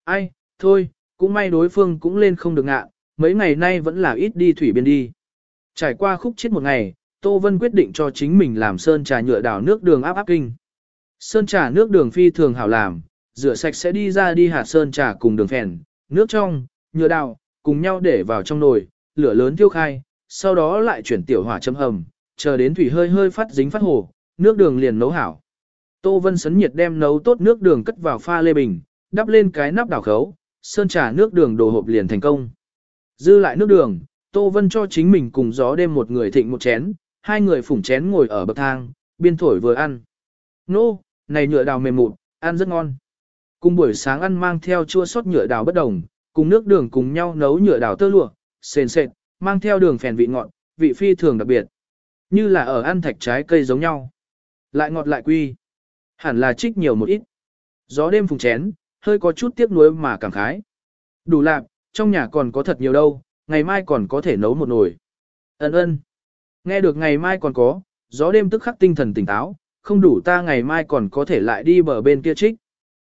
Speaker 1: Ai, thôi, cũng may đối phương cũng lên không được ngạ, mấy ngày nay vẫn là ít đi thủy biên đi. Trải qua khúc chết một ngày, Tô Vân quyết định cho chính mình làm sơn trà nhựa đảo nước đường áp áp kinh. Sơn trà nước đường phi thường hảo làm, rửa sạch sẽ đi ra đi hạt sơn trà cùng đường phèn, nước trong, nhựa đào, cùng nhau để vào trong nồi, lửa lớn thiêu khai, sau đó lại chuyển tiểu hỏa châm hầm, chờ đến thủy hơi hơi phát dính phát hồ, nước đường liền nấu hảo. Tô Vân sấn nhiệt đem nấu tốt nước đường cất vào pha lê bình, đắp lên cái nắp đảo khấu, sơn trà nước đường đồ hộp liền thành công. Dư lại nước đường, Tô Vân cho chính mình cùng gió đêm một người thịnh một chén, hai người phủng chén ngồi ở bậc thang, biên thổi vừa ăn. Nô, này nhựa đào mềm mụn, ăn rất ngon. Cùng buổi sáng ăn mang theo chua sót nhựa đào bất đồng, cùng nước đường cùng nhau nấu nhựa đào tơ lụa, sền sệt, mang theo đường phèn vị ngọt, vị phi thường đặc biệt. Như là ở ăn thạch trái cây giống nhau. Lại ngọt lại quy. Hẳn là trích nhiều một ít. Gió đêm phùng chén, hơi có chút tiếc nuối mà cảm khái. Đủ lạc, trong nhà còn có thật nhiều đâu, ngày mai còn có thể nấu một nồi. Ấn ơn. Nghe được ngày mai còn có, gió đêm tức khắc tinh thần tỉnh táo, không đủ ta ngày mai còn có thể lại đi bờ bên kia trích.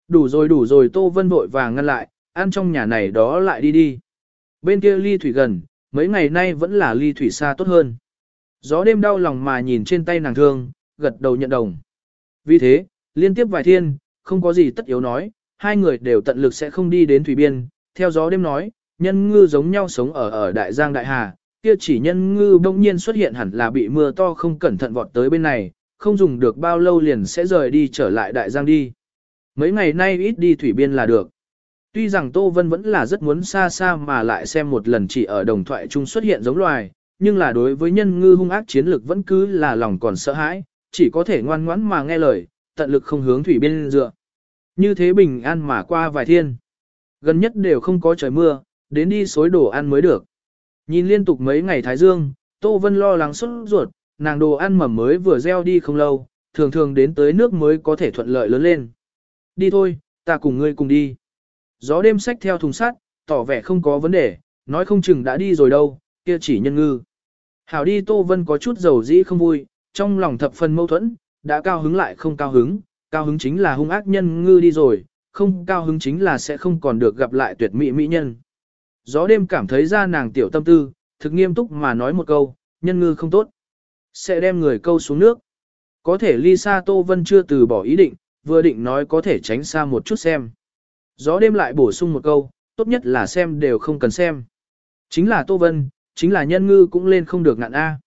Speaker 1: Đủ rồi đủ rồi Tô Vân vội vàng ngăn lại, ăn trong nhà này đó lại đi đi. Bên kia ly thủy gần, mấy ngày nay vẫn là ly thủy xa tốt hơn. Gió đêm đau lòng mà nhìn trên tay nàng thương, gật đầu nhận đồng. Vì thế, liên tiếp vài thiên, không có gì tất yếu nói, hai người đều tận lực sẽ không đi đến thủy biên. Theo gió đêm nói, nhân ngư giống nhau sống ở ở Đại Giang Đại Hà, kia chỉ nhân ngư bỗng nhiên xuất hiện hẳn là bị mưa to không cẩn thận vọt tới bên này, không dùng được bao lâu liền sẽ rời đi trở lại Đại Giang đi. Mấy ngày nay ít đi thủy biên là được. Tuy rằng Tô Vân vẫn là rất muốn xa xa mà lại xem một lần chỉ ở đồng thoại chung xuất hiện giống loài, nhưng là đối với nhân ngư hung ác chiến lực vẫn cứ là lòng còn sợ hãi, chỉ có thể ngoan ngoãn mà nghe lời, tận lực không hướng thủy biên dựa. Như thế bình an mà qua vài thiên. Gần nhất đều không có trời mưa, đến đi xối đồ ăn mới được. Nhìn liên tục mấy ngày Thái Dương, Tô Vân lo lắng xuất ruột, nàng đồ ăn mầm mới vừa gieo đi không lâu, thường thường đến tới nước mới có thể thuận lợi lớn lên. Đi thôi, ta cùng ngươi cùng đi. Gió đêm sách theo thùng sắt, tỏ vẻ không có vấn đề, nói không chừng đã đi rồi đâu, kia chỉ nhân ngư. Hảo đi Tô Vân có chút dầu dĩ không vui, trong lòng thập phần mâu thuẫn, đã cao hứng lại không cao hứng, cao hứng chính là hung ác nhân ngư đi rồi, không cao hứng chính là sẽ không còn được gặp lại tuyệt mỹ mỹ nhân. Gió đêm cảm thấy ra nàng tiểu tâm tư, thực nghiêm túc mà nói một câu, nhân ngư không tốt. Sẽ đem người câu xuống nước. Có thể Lisa Tô Vân chưa từ bỏ ý định, vừa định nói có thể tránh xa một chút xem. Gió đêm lại bổ sung một câu, tốt nhất là xem đều không cần xem. Chính là Tô Vân, chính là nhân ngư cũng lên không được ngạn A.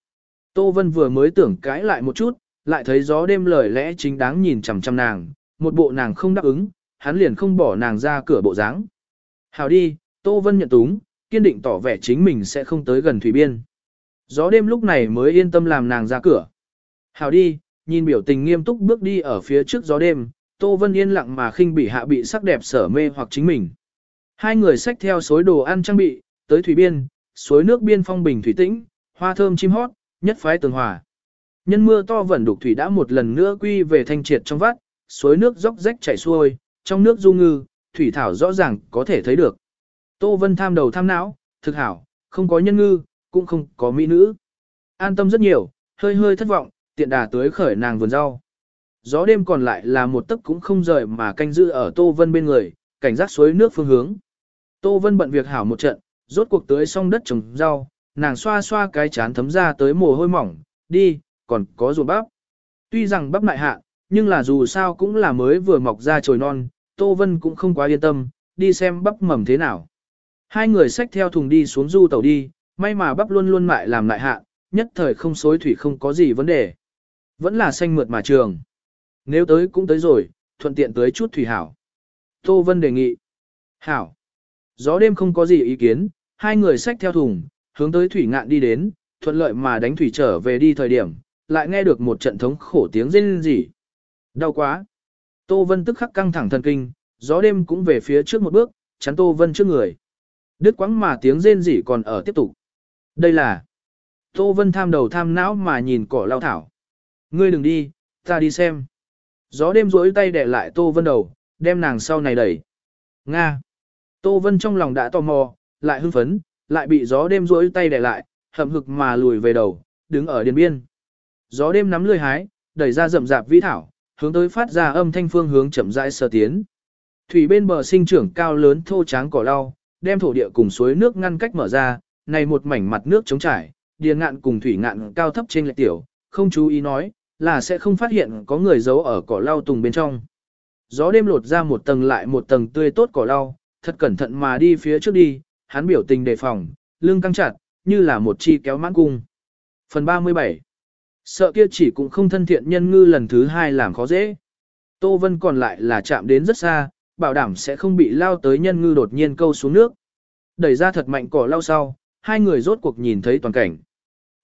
Speaker 1: Tô Vân vừa mới tưởng cãi lại một chút, lại thấy gió đêm lời lẽ chính đáng nhìn chằm chằm nàng, một bộ nàng không đáp ứng, hắn liền không bỏ nàng ra cửa bộ dáng. Hào đi, Tô Vân nhận túng, kiên định tỏ vẻ chính mình sẽ không tới gần thủy biên. Gió đêm lúc này mới yên tâm làm nàng ra cửa. Hào đi, nhìn biểu tình nghiêm túc bước đi ở phía trước gió đêm, Tô Vân yên lặng mà khinh bỉ hạ bị sắc đẹp sở mê hoặc chính mình. Hai người xách theo xối đồ ăn trang bị, tới thủy biên, suối nước biên phong bình thủy tĩnh, hoa thơm chim hót, nhất phái tường hòa. Nhân mưa to vẫn đục thủy đã một lần nữa quy về thanh triệt trong vắt, suối nước róc rách chảy xuôi, trong nước du ngư, thủy thảo rõ ràng có thể thấy được. Tô Vân tham đầu tham não, thực hảo, không có nhân ngư, cũng không có mỹ nữ. An tâm rất nhiều, hơi hơi thất vọng, tiện đà tưới khởi nàng vườn rau. Gió đêm còn lại là một tấc cũng không rời mà canh giữ ở Tô Vân bên người, cảnh giác suối nước phương hướng. Tô Vân bận việc hảo một trận, rốt cuộc tưới xong đất trồng rau, nàng xoa xoa cái chán thấm ra tới mồ hôi mỏng, đi, còn có ruộng bắp. Tuy rằng bắp lại hạ, nhưng là dù sao cũng là mới vừa mọc ra trồi non, Tô Vân cũng không quá yên tâm, đi xem bắp mầm thế nào. Hai người xách theo thùng đi xuống du tàu đi, may mà bắp luôn luôn mại làm lại hạ, nhất thời không xối thủy không có gì vấn đề. Vẫn là xanh mượt mà trường. Nếu tới cũng tới rồi, thuận tiện tới chút thủy hảo. Tô Vân đề nghị. Hảo. Gió đêm không có gì ý kiến, hai người xách theo thùng, hướng tới thủy ngạn đi đến, thuận lợi mà đánh thủy trở về đi thời điểm, lại nghe được một trận thống khổ tiếng rên rỉ. Đau quá. Tô Vân tức khắc căng thẳng thần kinh, gió đêm cũng về phía trước một bước, chắn Tô Vân trước người. Đứt quãng mà tiếng rên rỉ còn ở tiếp tục. Đây là Tô Vân tham đầu tham não mà nhìn cỏ lao thảo. Ngươi đừng đi, ta đi xem. Gió đêm rỗi tay để lại Tô Vân đầu, đem nàng sau này đẩy. Nga. Tô Vân trong lòng đã tò mò, lại hưng phấn, lại bị gió đêm rỗi tay để lại, hậm hực mà lùi về đầu, đứng ở điền biên. Gió đêm nắm lười hái, đẩy ra rậm rạp vĩ thảo, hướng tới phát ra âm thanh phương hướng chậm rãi sơ tiến. Thủy bên bờ sinh trưởng cao lớn thô tráng cỏ lau, đem thổ địa cùng suối nước ngăn cách mở ra, này một mảnh mặt nước trống trải, điền ngạn cùng thủy ngạn cao thấp trên lệch tiểu, không chú ý nói, là sẽ không phát hiện có người giấu ở cỏ lau tùng bên trong. Gió đêm lột ra một tầng lại một tầng tươi tốt cỏ lau, thật cẩn thận mà đi phía trước đi, hắn biểu tình đề phòng, lưng căng chặt, như là một chi kéo mãn cung. Phần 37 Sợ kia chỉ cũng không thân thiện nhân ngư lần thứ hai làm khó dễ. Tô Vân còn lại là chạm đến rất xa, bảo đảm sẽ không bị lao tới nhân ngư đột nhiên câu xuống nước. Đẩy ra thật mạnh cỏ lao sau, hai người rốt cuộc nhìn thấy toàn cảnh.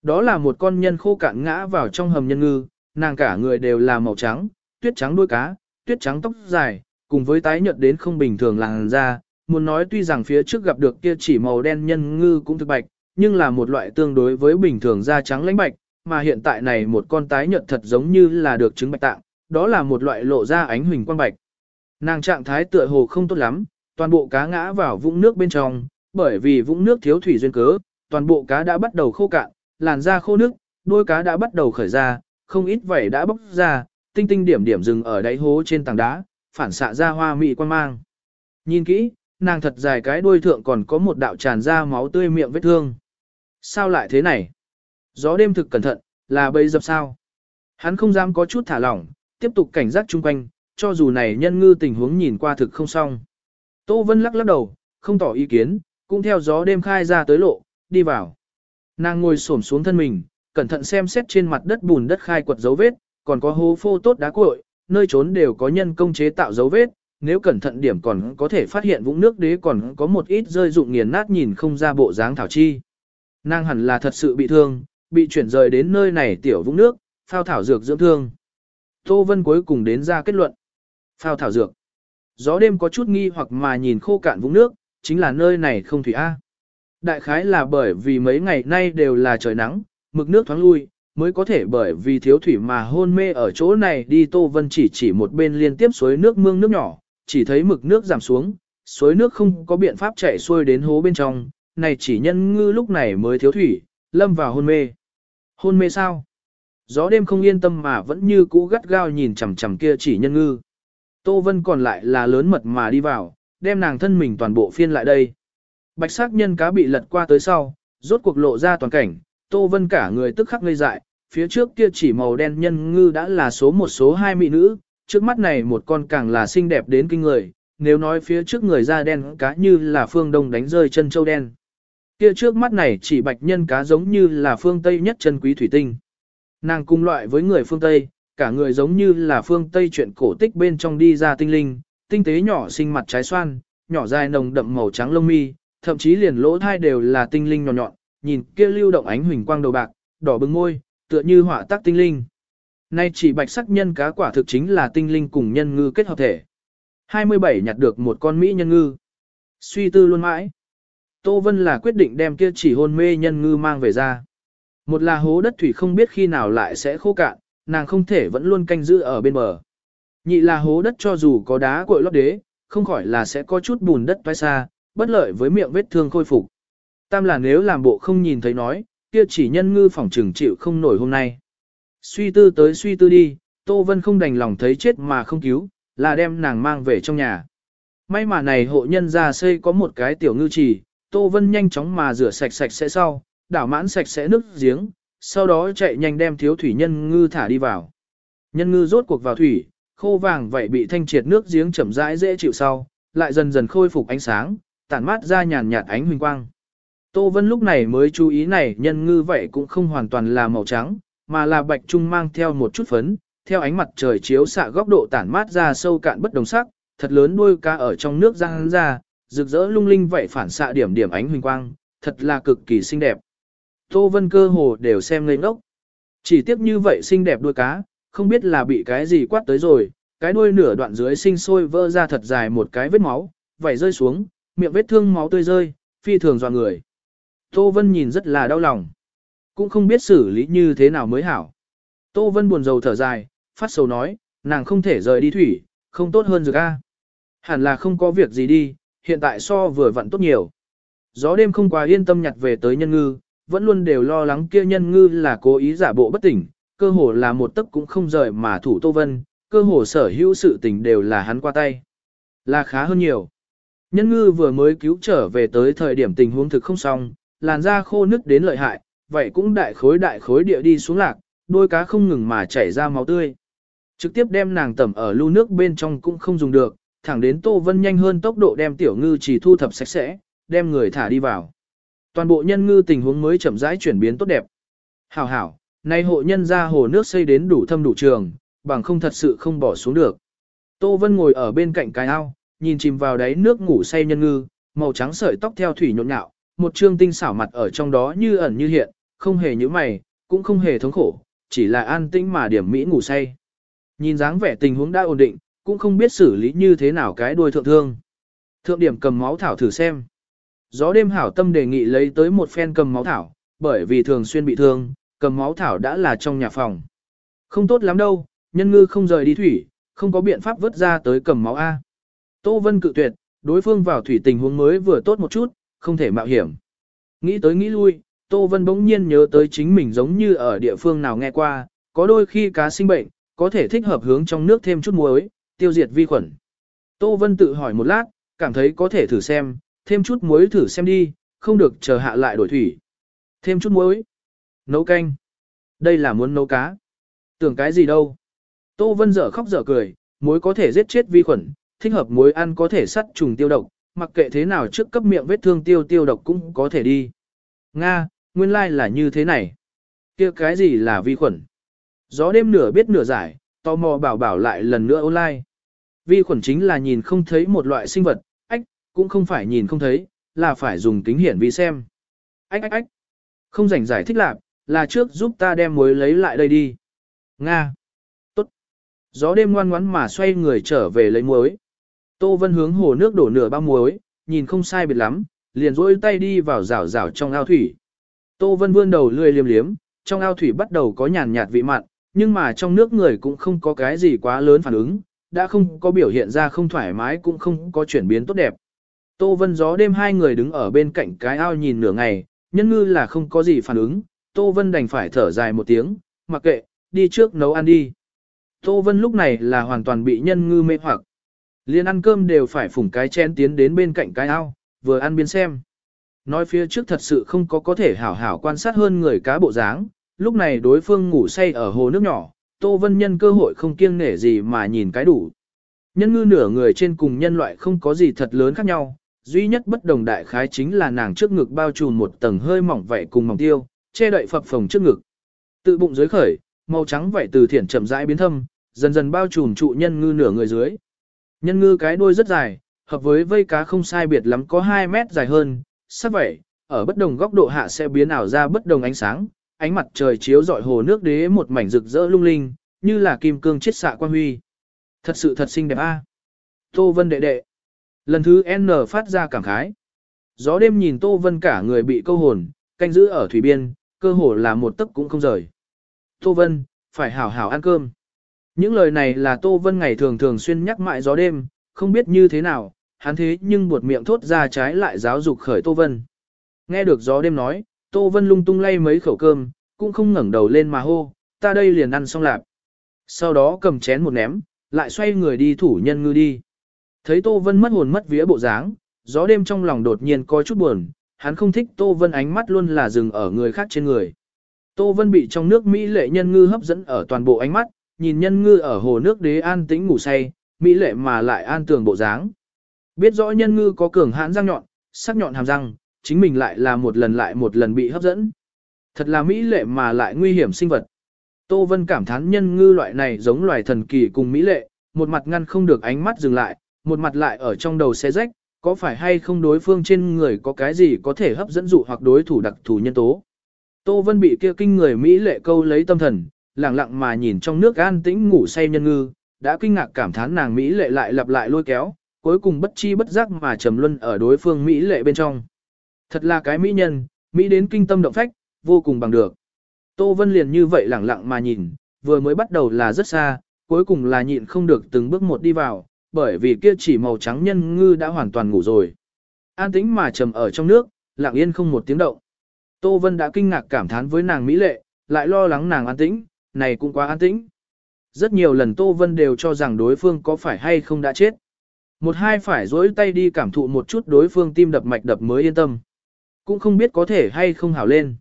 Speaker 1: Đó là một con nhân khô cạn ngã vào trong hầm nhân ngư, nàng cả người đều là màu trắng, tuyết trắng đuôi cá, tuyết trắng tóc dài, cùng với tái nhợt đến không bình thường làn da. Muốn nói tuy rằng phía trước gặp được kia chỉ màu đen nhân ngư cũng thực bạch, nhưng là một loại tương đối với bình thường da trắng lãnh bạch, mà hiện tại này một con tái nhợt thật giống như là được trứng bạch tạng, đó là một loại lộ ra ánh huỳnh quang bạch. Nàng trạng thái tựa hồ không tốt lắm, toàn bộ cá ngã vào vũng nước bên trong, bởi vì vũng nước thiếu thủy duyên cớ, toàn bộ cá đã bắt đầu khô cạn, làn da khô nước, đuôi cá đã bắt đầu khởi ra, không ít vảy đã bóc ra, tinh tinh điểm điểm dừng ở đáy hố trên tảng đá, phản xạ ra hoa mị quan mang. Nhìn kỹ, nàng thật dài cái đuôi thượng còn có một đạo tràn ra máu tươi miệng vết thương. Sao lại thế này? Gió đêm thực cẩn thận, là bây dập sao? Hắn không dám có chút thả lỏng, tiếp tục cảnh giác chung quanh, cho dù này nhân ngư tình huống nhìn qua thực không xong. Tô Vân lắc lắc đầu, không tỏ ý kiến, cũng theo gió đêm khai ra tới lộ, đi vào. Nàng ngồi xổm xuống thân mình, cẩn thận xem xét trên mặt đất bùn đất khai quật dấu vết, còn có hố phô tốt đá cuội, nơi trốn đều có nhân công chế tạo dấu vết, nếu cẩn thận điểm còn có thể phát hiện vũng nước đế còn có một ít rơi dụng nghiền nát nhìn không ra bộ dáng thảo chi. Nàng hẳn là thật sự bị thương, bị chuyển rời đến nơi này tiểu vũng nước, phao thảo dược dưỡng thương. Tô Vân cuối cùng đến ra kết luận. Phao thảo dược. Gió đêm có chút nghi hoặc mà nhìn khô cạn vũng nước, chính là nơi này không thủy A. Đại khái là bởi vì mấy ngày nay đều là trời nắng, mực nước thoáng lui, mới có thể bởi vì thiếu thủy mà hôn mê ở chỗ này đi Tô Vân chỉ chỉ một bên liên tiếp suối nước mương nước nhỏ, chỉ thấy mực nước giảm xuống, suối nước không có biện pháp chảy xuôi đến hố bên trong, này chỉ nhân ngư lúc này mới thiếu thủy, lâm vào hôn mê. Hôn mê sao? Gió đêm không yên tâm mà vẫn như cũ gắt gao nhìn chằm chằm kia chỉ nhân ngư. Tô Vân còn lại là lớn mật mà đi vào, đem nàng thân mình toàn bộ phiên lại đây. Bạch sắc nhân cá bị lật qua tới sau, rốt cuộc lộ ra toàn cảnh, Tô Vân cả người tức khắc ngây dại, phía trước kia chỉ màu đen nhân ngư đã là số một số hai mỹ nữ, trước mắt này một con càng là xinh đẹp đến kinh người, nếu nói phía trước người da đen cá như là phương đông đánh rơi chân châu đen. Kia trước mắt này chỉ bạch nhân cá giống như là phương Tây nhất chân quý thủy tinh. Nàng cùng loại với người phương Tây, cả người giống như là phương Tây chuyện cổ tích bên trong đi ra tinh linh, tinh tế nhỏ xinh mặt trái xoan, nhỏ dài nồng đậm màu trắng lông mi, thậm chí liền lỗ thai đều là tinh linh nhọn nhọn, nhìn kia lưu động ánh huỳnh quang đầu bạc, đỏ bừng môi, tựa như họa tác tinh linh. Nay chỉ bạch sắc nhân cá quả thực chính là tinh linh cùng nhân ngư kết hợp thể. 27 nhặt được một con Mỹ nhân ngư. Suy tư luôn mãi. Tô Vân là quyết định đem kia chỉ hôn mê nhân ngư mang về ra. Một là hố đất thủy không biết khi nào lại sẽ khô cạn, nàng không thể vẫn luôn canh giữ ở bên bờ. Nhị là hố đất cho dù có đá cội lót đế, không khỏi là sẽ có chút bùn đất toái xa, bất lợi với miệng vết thương khôi phục. Tam là nếu làm bộ không nhìn thấy nói, kia chỉ nhân ngư phỏng trừng chịu không nổi hôm nay. Suy tư tới suy tư đi, Tô Vân không đành lòng thấy chết mà không cứu, là đem nàng mang về trong nhà. May mà này hộ nhân ra xây có một cái tiểu ngư trì, Tô Vân nhanh chóng mà rửa sạch sạch sẽ sau, đảo mãn sạch sẽ nước giếng, sau đó chạy nhanh đem thiếu thủy nhân ngư thả đi vào. Nhân ngư rốt cuộc vào thủy, khô vàng vậy bị thanh triệt nước giếng chậm rãi dễ chịu sau, lại dần dần khôi phục ánh sáng, tản mát ra nhàn nhạt ánh huỳnh quang. Tô Vân lúc này mới chú ý này nhân ngư vậy cũng không hoàn toàn là màu trắng, mà là bạch trung mang theo một chút phấn, theo ánh mặt trời chiếu xạ góc độ tản mát ra sâu cạn bất đồng sắc, thật lớn đuôi cá ở trong nước răng ra, rực rỡ lung linh vậy phản xạ điểm điểm ánh huỳnh quang, thật là cực kỳ xinh đẹp. Tô Vân cơ hồ đều xem ngây ngốc. Chỉ tiếc như vậy xinh đẹp đuôi cá, không biết là bị cái gì quát tới rồi, cái đuôi nửa đoạn dưới sinh sôi vỡ ra thật dài một cái vết máu, vậy rơi xuống, miệng vết thương máu tươi rơi, phi thường dọa người. Tô Vân nhìn rất là đau lòng. Cũng không biết xử lý như thế nào mới hảo. Tô Vân buồn rầu thở dài, phát sầu nói, nàng không thể rời đi thủy, không tốt hơn dược a. Hẳn là không có việc gì đi, hiện tại so vừa vặn tốt nhiều. Gió đêm không quá yên tâm nhặt về tới nhân ngư, vẫn luôn đều lo lắng kia nhân ngư là cố ý giả bộ bất tỉnh, cơ hồ là một tấc cũng không rời mà thủ Tô Vân, cơ hồ sở hữu sự tình đều là hắn qua tay. Là khá hơn nhiều. Nhân ngư vừa mới cứu trở về tới thời điểm tình huống thực không xong, làn da khô nứt đến lợi hại, vậy cũng đại khối đại khối địa đi xuống lạc, đôi cá không ngừng mà chảy ra máu tươi. Trực tiếp đem nàng tẩm ở lưu nước bên trong cũng không dùng được, thẳng đến Tô Vân nhanh hơn tốc độ đem tiểu ngư chỉ thu thập sạch sẽ, đem người thả đi vào. Toàn bộ nhân ngư tình huống mới chậm rãi chuyển biến tốt đẹp. Hảo hảo, nay hộ nhân ra hồ nước xây đến đủ thâm đủ trường, bằng không thật sự không bỏ xuống được. Tô Vân ngồi ở bên cạnh cái ao, nhìn chìm vào đáy nước ngủ say nhân ngư, màu trắng sợi tóc theo thủy nhộn nhạo, một trương tinh xảo mặt ở trong đó như ẩn như hiện, không hề nhíu mày, cũng không hề thống khổ, chỉ là an tĩnh mà điểm mỹ ngủ say. Nhìn dáng vẻ tình huống đã ổn định, cũng không biết xử lý như thế nào cái đuôi thượng thương. Thượng điểm cầm máu thảo thử xem. Gió đêm hảo tâm đề nghị lấy tới một phen cầm máu thảo, bởi vì thường xuyên bị thương, cầm máu thảo đã là trong nhà phòng. Không tốt lắm đâu, nhân ngư không rời đi thủy, không có biện pháp vớt ra tới cầm máu A. Tô Vân cự tuyệt, đối phương vào thủy tình huống mới vừa tốt một chút, không thể mạo hiểm. Nghĩ tới nghĩ lui, Tô Vân bỗng nhiên nhớ tới chính mình giống như ở địa phương nào nghe qua, có đôi khi cá sinh bệnh, có thể thích hợp hướng trong nước thêm chút muối, tiêu diệt vi khuẩn. Tô Vân tự hỏi một lát, cảm thấy có thể thử xem, thêm chút muối thử xem đi, không được chờ hạ lại đổi thủy. Thêm chút muối. Nấu canh. Đây là muốn nấu cá. Tưởng cái gì đâu. Tô Vân dở khóc dở cười, muối có thể giết chết vi khuẩn, thích hợp muối ăn có thể sát trùng tiêu độc, mặc kệ thế nào trước cấp miệng vết thương tiêu tiêu độc cũng có thể đi. Nga, nguyên lai like là như thế này. kia cái gì là vi khuẩn? Gió đêm nửa biết nửa giải, tò mò bảo bảo lại lần nữa online. Vi khuẩn chính là nhìn không thấy một loại sinh vật, ách, cũng không phải nhìn không thấy, là phải dùng kính hiển vi xem. Ách ách ách. Không rảnh giải thích lạc, là trước giúp ta đem muối lấy lại đây đi. Nga. Tốt. Gió đêm ngoan ngoắn mà xoay người trở về lấy muối. Tô Vân hướng hồ nước đổ nửa bao muối, nhìn không sai biệt lắm, liền rỗi tay đi vào rảo rảo trong ao thủy. Tô Vân vươn đầu lươi liếm liếm, trong ao thủy bắt đầu có nhàn nhạt vị mặn, nhưng mà trong nước người cũng không có cái gì quá lớn phản ứng, đã không có biểu hiện ra không thoải mái cũng không có chuyển biến tốt đẹp. Tô Vân gió đêm hai người đứng ở bên cạnh cái ao nhìn nửa ngày, nhân ngư là không có gì phản ứng, Tô Vân đành phải thở dài một tiếng, mặc kệ, đi trước nấu ăn đi. Tô Vân lúc này là hoàn toàn bị nhân ngư mê hoặc. Liên ăn cơm đều phải phủng cái chén tiến đến bên cạnh cái ao, vừa ăn biên xem. Nói phía trước thật sự không có có thể hảo hảo quan sát hơn người cá bộ dáng, lúc này đối phương ngủ say ở hồ nước nhỏ, Tô Vân nhân cơ hội không kiêng nể gì mà nhìn cái đủ. Nhân ngư nửa người trên cùng nhân loại không có gì thật lớn khác nhau, duy nhất bất đồng đại khái chính là nàng trước ngực bao trùm một tầng hơi mỏng vậy cùng mỏng tiêu, che đậy phập phồng trước ngực. Tự bụng dưới khởi, màu trắng vậy từ thiển chậm rãi biến thâm, dần dần bao trùm trụ nhân ngư nửa người dưới. Nhân ngư cái đuôi rất dài, hợp với vây cá không sai biệt lắm có 2 mét dài hơn, sắc vậy, ở bất đồng góc độ hạ sẽ biến ảo ra bất đồng ánh sáng, ánh mặt trời chiếu rọi hồ nước đế một mảnh rực rỡ lung linh, như là kim cương chiết xạ quan huy. Thật sự thật xinh đẹp a. Tô Vân đệ đệ. Lần thứ N phát ra cảm khái. Gió đêm nhìn Tô Vân cả người bị câu hồn, canh giữ ở thủy biên, cơ hồ là một tấc cũng không rời. Tô Vân, phải hảo hảo ăn cơm. Những lời này là Tô Vân ngày thường thường xuyên nhắc mãi gió đêm, không biết như thế nào, hắn thế nhưng buột miệng thốt ra trái lại giáo dục khởi Tô Vân. Nghe được gió đêm nói, Tô Vân lung tung lay mấy khẩu cơm, cũng không ngẩng đầu lên mà hô, ta đây liền ăn xong lạp. Sau đó cầm chén một ném, lại xoay người đi thủ nhân ngư đi. Thấy Tô Vân mất hồn mất vía bộ dáng, gió đêm trong lòng đột nhiên có chút buồn, hắn không thích Tô Vân ánh mắt luôn là dừng ở người khác trên người. Tô Vân bị trong nước Mỹ lệ nhân ngư hấp dẫn ở toàn bộ ánh mắt, nhìn nhân ngư ở hồ nước đế an tĩnh ngủ say, Mỹ lệ mà lại an tường bộ dáng. Biết rõ nhân ngư có cường hãn răng nhọn, sắc nhọn hàm răng, chính mình lại là một lần lại một lần bị hấp dẫn. Thật là Mỹ lệ mà lại nguy hiểm sinh vật. Tô Vân cảm thán nhân ngư loại này giống loài thần kỳ cùng Mỹ lệ, một mặt ngăn không được ánh mắt dừng lại, một mặt lại ở trong đầu xe rách, có phải hay không đối phương trên người có cái gì có thể hấp dẫn dụ hoặc đối thủ đặc thù nhân tố. Tô Vân bị kia kinh người Mỹ lệ câu lấy tâm thần, lặng lặng mà nhìn trong nước an tĩnh ngủ say nhân ngư, đã kinh ngạc cảm thán nàng Mỹ lệ lại lặp lại lôi kéo, cuối cùng bất chi bất giác mà trầm luân ở đối phương Mỹ lệ bên trong. Thật là cái Mỹ nhân, Mỹ đến kinh tâm động phách, vô cùng bằng được. Tô Vân liền như vậy lặng lặng mà nhìn, vừa mới bắt đầu là rất xa, cuối cùng là nhịn không được từng bước một đi vào, bởi vì kia chỉ màu trắng nhân ngư đã hoàn toàn ngủ rồi. An tĩnh mà trầm ở trong nước, lặng yên không một tiếng động. Tô Vân đã kinh ngạc cảm thán với nàng Mỹ lệ, lại lo lắng nàng an tĩnh, này cũng quá an tĩnh. Rất nhiều lần Tô Vân đều cho rằng đối phương có phải hay không đã chết. Một hai phải dối tay đi cảm thụ một chút đối phương tim đập mạch đập mới yên tâm. Cũng không biết có thể hay không hảo lên.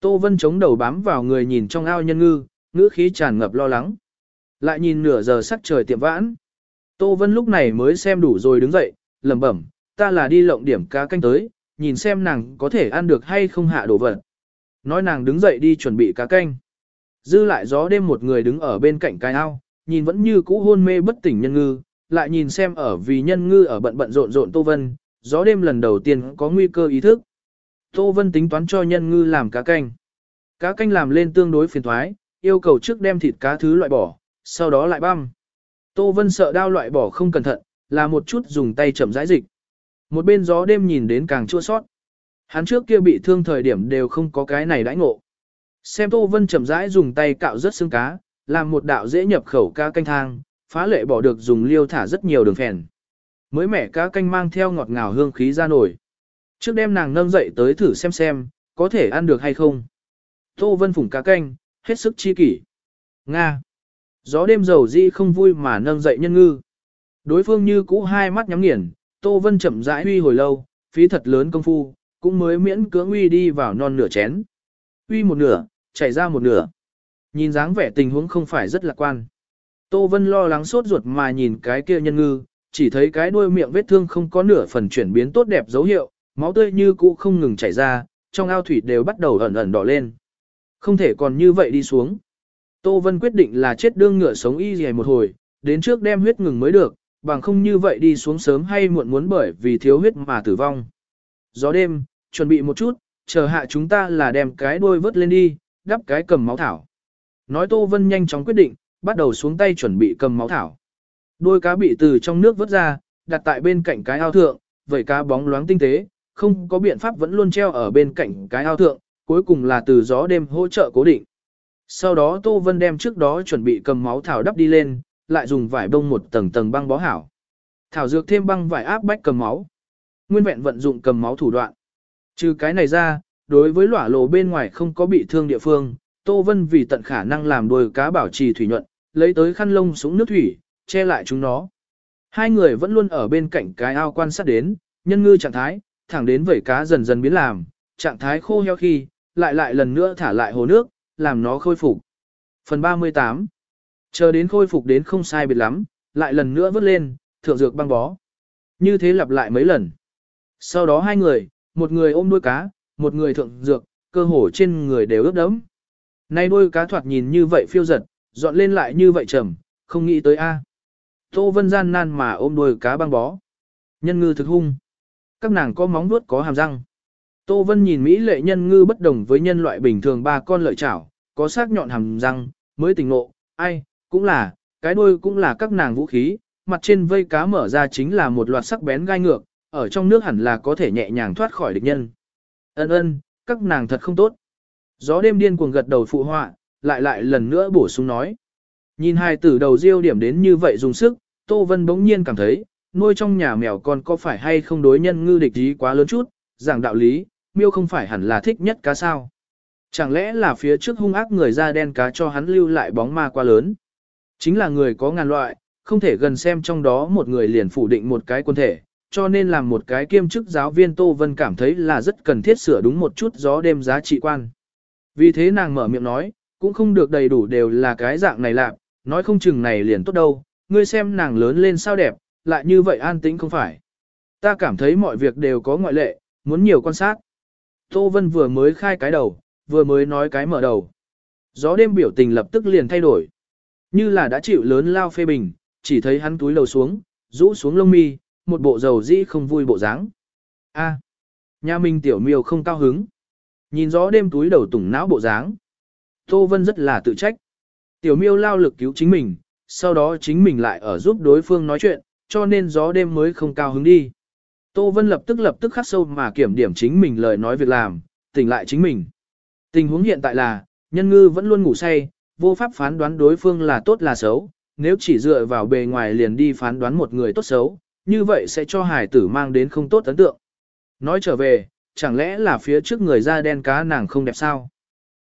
Speaker 1: Tô Vân chống đầu bám vào người nhìn trong ao nhân ngư, ngữ khí tràn ngập lo lắng. Lại nhìn nửa giờ sắc trời tiệm vãn. Tô Vân lúc này mới xem đủ rồi đứng dậy, lẩm bẩm, ta là đi lộng điểm cá canh tới, nhìn xem nàng có thể ăn được hay không hạ đồ vật. Nói nàng đứng dậy đi chuẩn bị cá canh. Dư lại gió đêm một người đứng ở bên cạnh cái ao, nhìn vẫn như cũ hôn mê bất tỉnh nhân ngư, lại nhìn xem ở vì nhân ngư ở bận bận rộn rộn Tô Vân, gió đêm lần đầu tiên có nguy cơ ý thức. Tô Vân tính toán cho nhân ngư làm cá canh. Cá canh làm lên tương đối phiền thoái, yêu cầu trước đem thịt cá thứ loại bỏ, sau đó lại băm. Tô Vân sợ đao loại bỏ không cẩn thận, là một chút dùng tay chậm rãi dịch. Một bên gió đêm nhìn đến càng chua sót. Hắn trước kia bị thương thời điểm đều không có cái này đãi ngộ. Xem Tô Vân chậm rãi dùng tay cạo rất xương cá, làm một đạo dễ nhập khẩu cá canh thang, phá lệ bỏ được dùng liêu thả rất nhiều đường phèn. Mới mẻ cá canh mang theo ngọt ngào hương khí ra nổi. Trước đêm nàng nâng dậy tới thử xem xem, có thể ăn được hay không. Tô Vân phủng cá canh, hết sức chi kỷ. Nga. Gió đêm dầu di không vui mà nâng dậy nhân ngư. Đối phương như cũ hai mắt nhắm nghiền, Tô Vân chậm rãi uy hồi lâu, phí thật lớn công phu, cũng mới miễn cưỡng uy đi vào non nửa chén. Uy một nửa, chảy ra một nửa. Nhìn dáng vẻ tình huống không phải rất lạc quan. Tô Vân lo lắng sốt ruột mà nhìn cái kia nhân ngư, chỉ thấy cái đuôi miệng vết thương không có nửa phần chuyển biến tốt đẹp dấu hiệu, máu tươi như cũ không ngừng chảy ra, trong ao thủy đều bắt đầu ẩn ẩn đỏ lên. Không thể còn như vậy đi xuống. Tô Vân quyết định là chết đương ngựa sống y gì một hồi, đến trước đem huyết ngừng mới được, bằng không như vậy đi xuống sớm hay muộn muốn bởi vì thiếu huyết mà tử vong. Gió đêm, chuẩn bị một chút, chờ hạ chúng ta là đem cái đuôi vớt lên đi, đắp cái cầm máu thảo. Nói Tô Vân nhanh chóng quyết định, bắt đầu xuống tay chuẩn bị cầm máu thảo. Đôi cá bị từ trong nước vớt ra, đặt tại bên cạnh cái ao thượng, vậy cá bóng loáng tinh tế, không có biện pháp vẫn luôn treo ở bên cạnh cái ao thượng, cuối cùng là từ gió đêm hỗ trợ cố định. Sau đó Tô Vân đem trước đó chuẩn bị cầm máu thảo đắp đi lên, lại dùng vải bông một tầng tầng băng bó hảo. Thảo dược thêm băng vải áp bách cầm máu. Nguyên vẹn vận dụng cầm máu thủ đoạn. Trừ cái này ra, đối với lỏa lộ bên ngoài không có bị thương địa phương, Tô Vân vì tận khả năng làm đôi cá bảo trì thủy nhuận, lấy tới khăn lông súng nước thủy, che lại chúng nó. Hai người vẫn luôn ở bên cạnh cái ao quan sát đến, nhân ngư trạng thái, thẳng đến vẩy cá dần dần biến làm, trạng thái khô heo khi, lại lại lần nữa thả lại hồ nước, làm nó khôi phục. Phần 38 Chờ đến khôi phục đến không sai biệt lắm, lại lần nữa vớt lên, thượng dược băng bó. Như thế lặp lại mấy lần. Sau đó hai người, một người ôm đuôi cá, một người thượng dược, cơ hồ trên người đều ướt đẫm. Nay đôi cá thoạt nhìn như vậy phiêu giật, dọn lên lại như vậy trầm, không nghĩ tới a. Tô Vân gian nan mà ôm đôi cá băng bó. Nhân ngư thực hung. Các nàng có móng vuốt có hàm răng. Tô Vân nhìn Mỹ lệ nhân ngư bất đồng với nhân loại bình thường ba con lợi chảo, có sắc nhọn hàm răng, mới tỉnh ngộ, ai, cũng là, cái đuôi cũng là các nàng vũ khí, mặt trên vây cá mở ra chính là một loạt sắc bén gai ngược, ở trong nước hẳn là có thể nhẹ nhàng thoát khỏi địch nhân. Ân ân, các nàng thật không tốt. Gió đêm điên cuồng gật đầu phụ họa, lại lại lần nữa bổ sung nói. Nhìn hai tử đầu riêu điểm đến như vậy dùng sức, Tô Vân bỗng nhiên cảm thấy, nuôi trong nhà mèo con có phải hay không đối nhân ngư địch ý quá lớn chút, giảng đạo lý, miêu không phải hẳn là thích nhất cá sao. Chẳng lẽ là phía trước hung ác người da đen cá cho hắn lưu lại bóng ma quá lớn. Chính là người có ngàn loại, không thể gần xem trong đó một người liền phủ định một cái quân thể, cho nên làm một cái kiêm chức giáo viên Tô Vân cảm thấy là rất cần thiết sửa đúng một chút gió đêm giá trị quan. Vì thế nàng mở miệng nói, cũng không được đầy đủ đều là cái dạng này lạc, nói không chừng này liền tốt đâu, ngươi xem nàng lớn lên sao đẹp, lại như vậy an tĩnh không phải. Ta cảm thấy mọi việc đều có ngoại lệ, muốn nhiều quan sát. Tô Vân vừa mới khai cái đầu, vừa mới nói cái mở đầu. Gió đêm biểu tình lập tức liền thay đổi. Như là đã chịu lớn lao phê bình, chỉ thấy hắn túi lầu xuống, rũ xuống lông mi, một bộ dầu dĩ không vui bộ dáng. A, nhà mình tiểu miêu không cao hứng. Nhìn gió đêm túi đầu tủng não bộ dáng. Tô Vân rất là tự trách. Tiểu miêu lao lực cứu chính mình, sau đó chính mình lại ở giúp đối phương nói chuyện, cho nên gió đêm mới không cao hứng đi. Tô Vân lập tức lập tức khắc sâu mà kiểm điểm chính mình lời nói việc làm, tỉnh lại chính mình. Tình huống hiện tại là, nhân ngư vẫn luôn ngủ say, vô pháp phán đoán đối phương là tốt là xấu, nếu chỉ dựa vào bề ngoài liền đi phán đoán một người tốt xấu, như vậy sẽ cho hải tử mang đến không tốt ấn tượng. Nói trở về, chẳng lẽ là phía trước người da đen cá nàng không đẹp sao?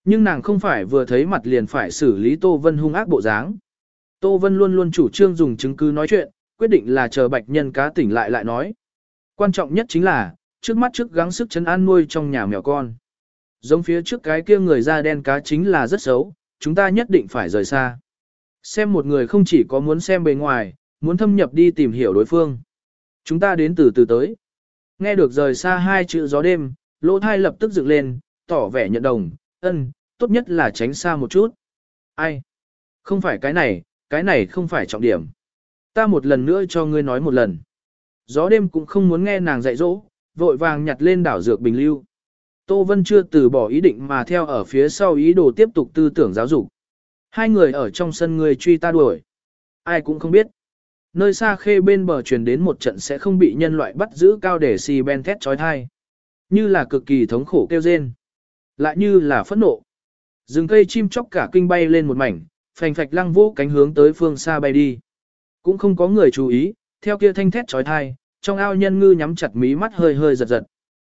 Speaker 1: Nhưng nàng không phải vừa thấy mặt liền phải xử lý Tô Vân hung ác bộ dáng. Tô Vân luôn luôn chủ trương dùng chứng cứ nói chuyện, quyết định là chờ bạch nhân cá tỉnh lại lại nói. Quan trọng nhất chính là, trước mắt trước gắng sức chấn an nuôi trong nhà mèo con. Giống phía trước cái kia người da đen cá chính là rất xấu, chúng ta nhất định phải rời xa. Xem một người không chỉ có muốn xem bề ngoài, muốn thâm nhập đi tìm hiểu đối phương. Chúng ta đến từ từ tới. Nghe được rời xa hai chữ gió đêm, lỗ thai lập tức dựng lên, tỏ vẻ nhận đồng, ân, tốt nhất là tránh xa một chút. Ai? Không phải cái này, cái này không phải trọng điểm. Ta một lần nữa cho ngươi nói một lần. Gió đêm cũng không muốn nghe nàng dạy dỗ, vội vàng nhặt lên đảo dược bình lưu. Tô Vân chưa từ bỏ ý định mà theo ở phía sau ý đồ tiếp tục tư tưởng giáo dục. Hai người ở trong sân người truy ta đuổi. Ai cũng không biết. Nơi xa khê bên bờ truyền đến một trận sẽ không bị nhân loại bắt giữ cao để xì ben thét trói thai. Như là cực kỳ thống khổ kêu rên. Lại như là phẫn nộ. Rừng cây chim chóc cả kinh bay lên một mảnh, phành phạch lăng vô cánh hướng tới phương xa bay đi. Cũng không có người chú ý, theo kia thanh thét trói thai, trong ao nhân ngư nhắm chặt mí mắt hơi hơi giật giật.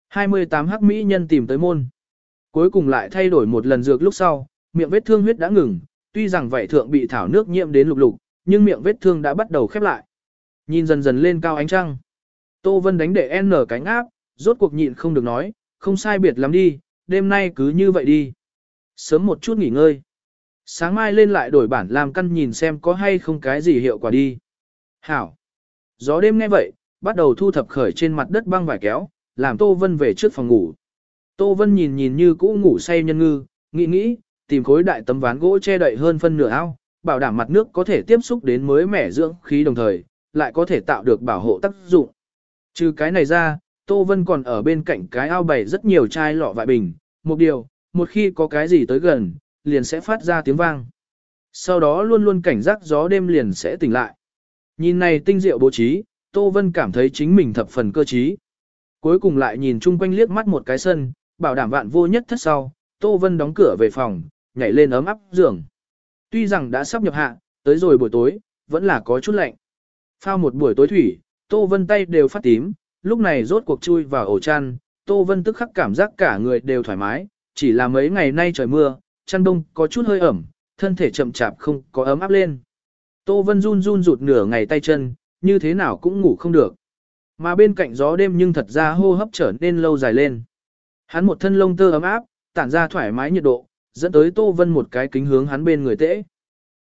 Speaker 1: 28 hắc mỹ nhân tìm tới môn. Cuối cùng lại thay đổi một lần dược lúc sau, miệng vết thương huyết đã ngừng, tuy rằng vậy thượng bị thảo nước nhiễm đến lục lục, nhưng miệng vết thương đã bắt đầu khép lại. Nhìn dần dần lên cao ánh trăng. Tô Vân đánh để N cánh áp, rốt cuộc nhịn không được nói, không sai biệt lắm đi, đêm nay cứ như vậy đi. Sớm một chút nghỉ ngơi. Sáng mai lên lại đổi bản làm căn nhìn xem có hay không cái gì hiệu quả đi. Hảo. Gió đêm nghe vậy, bắt đầu thu thập khởi trên mặt đất băng vải kéo, làm Tô Vân về trước phòng ngủ. Tô Vân nhìn nhìn như cũ ngủ say nhân ngư, nghĩ nghĩ, tìm khối đại tấm ván gỗ che đậy hơn phân nửa ao, bảo đảm mặt nước có thể tiếp xúc đến mới mẻ dưỡng khí đồng thời, lại có thể tạo được bảo hộ tác dụng. Trừ cái này ra, Tô Vân còn ở bên cạnh cái ao bày rất nhiều chai lọ vại bình, một điều, một khi có cái gì tới gần, liền sẽ phát ra tiếng vang. Sau đó luôn luôn cảnh giác gió đêm liền sẽ tỉnh lại. Nhìn này tinh diệu bố trí, Tô Vân cảm thấy chính mình thập phần cơ trí. Cuối cùng lại nhìn chung quanh liếc mắt một cái sân, bảo đảm vạn vô nhất thất sau, Tô Vân đóng cửa về phòng, nhảy lên ấm áp giường. Tuy rằng đã sắp nhập hạ, tới rồi buổi tối, vẫn là có chút lạnh. Phao một buổi tối thủy, Tô Vân tay đều phát tím, lúc này rốt cuộc chui vào ổ chăn, Tô Vân tức khắc cảm giác cả người đều thoải mái, chỉ là mấy ngày nay trời mưa, chăn đông có chút hơi ẩm, thân thể chậm chạp không có ấm áp lên. Tô Vân run run rụt nửa ngày tay chân, như thế nào cũng ngủ không được. Mà bên cạnh gió đêm nhưng thật ra hô hấp trở nên lâu dài lên. Hắn một thân lông tơ ấm áp, tản ra thoải mái nhiệt độ, dẫn tới Tô Vân một cái kính hướng hắn bên người tễ.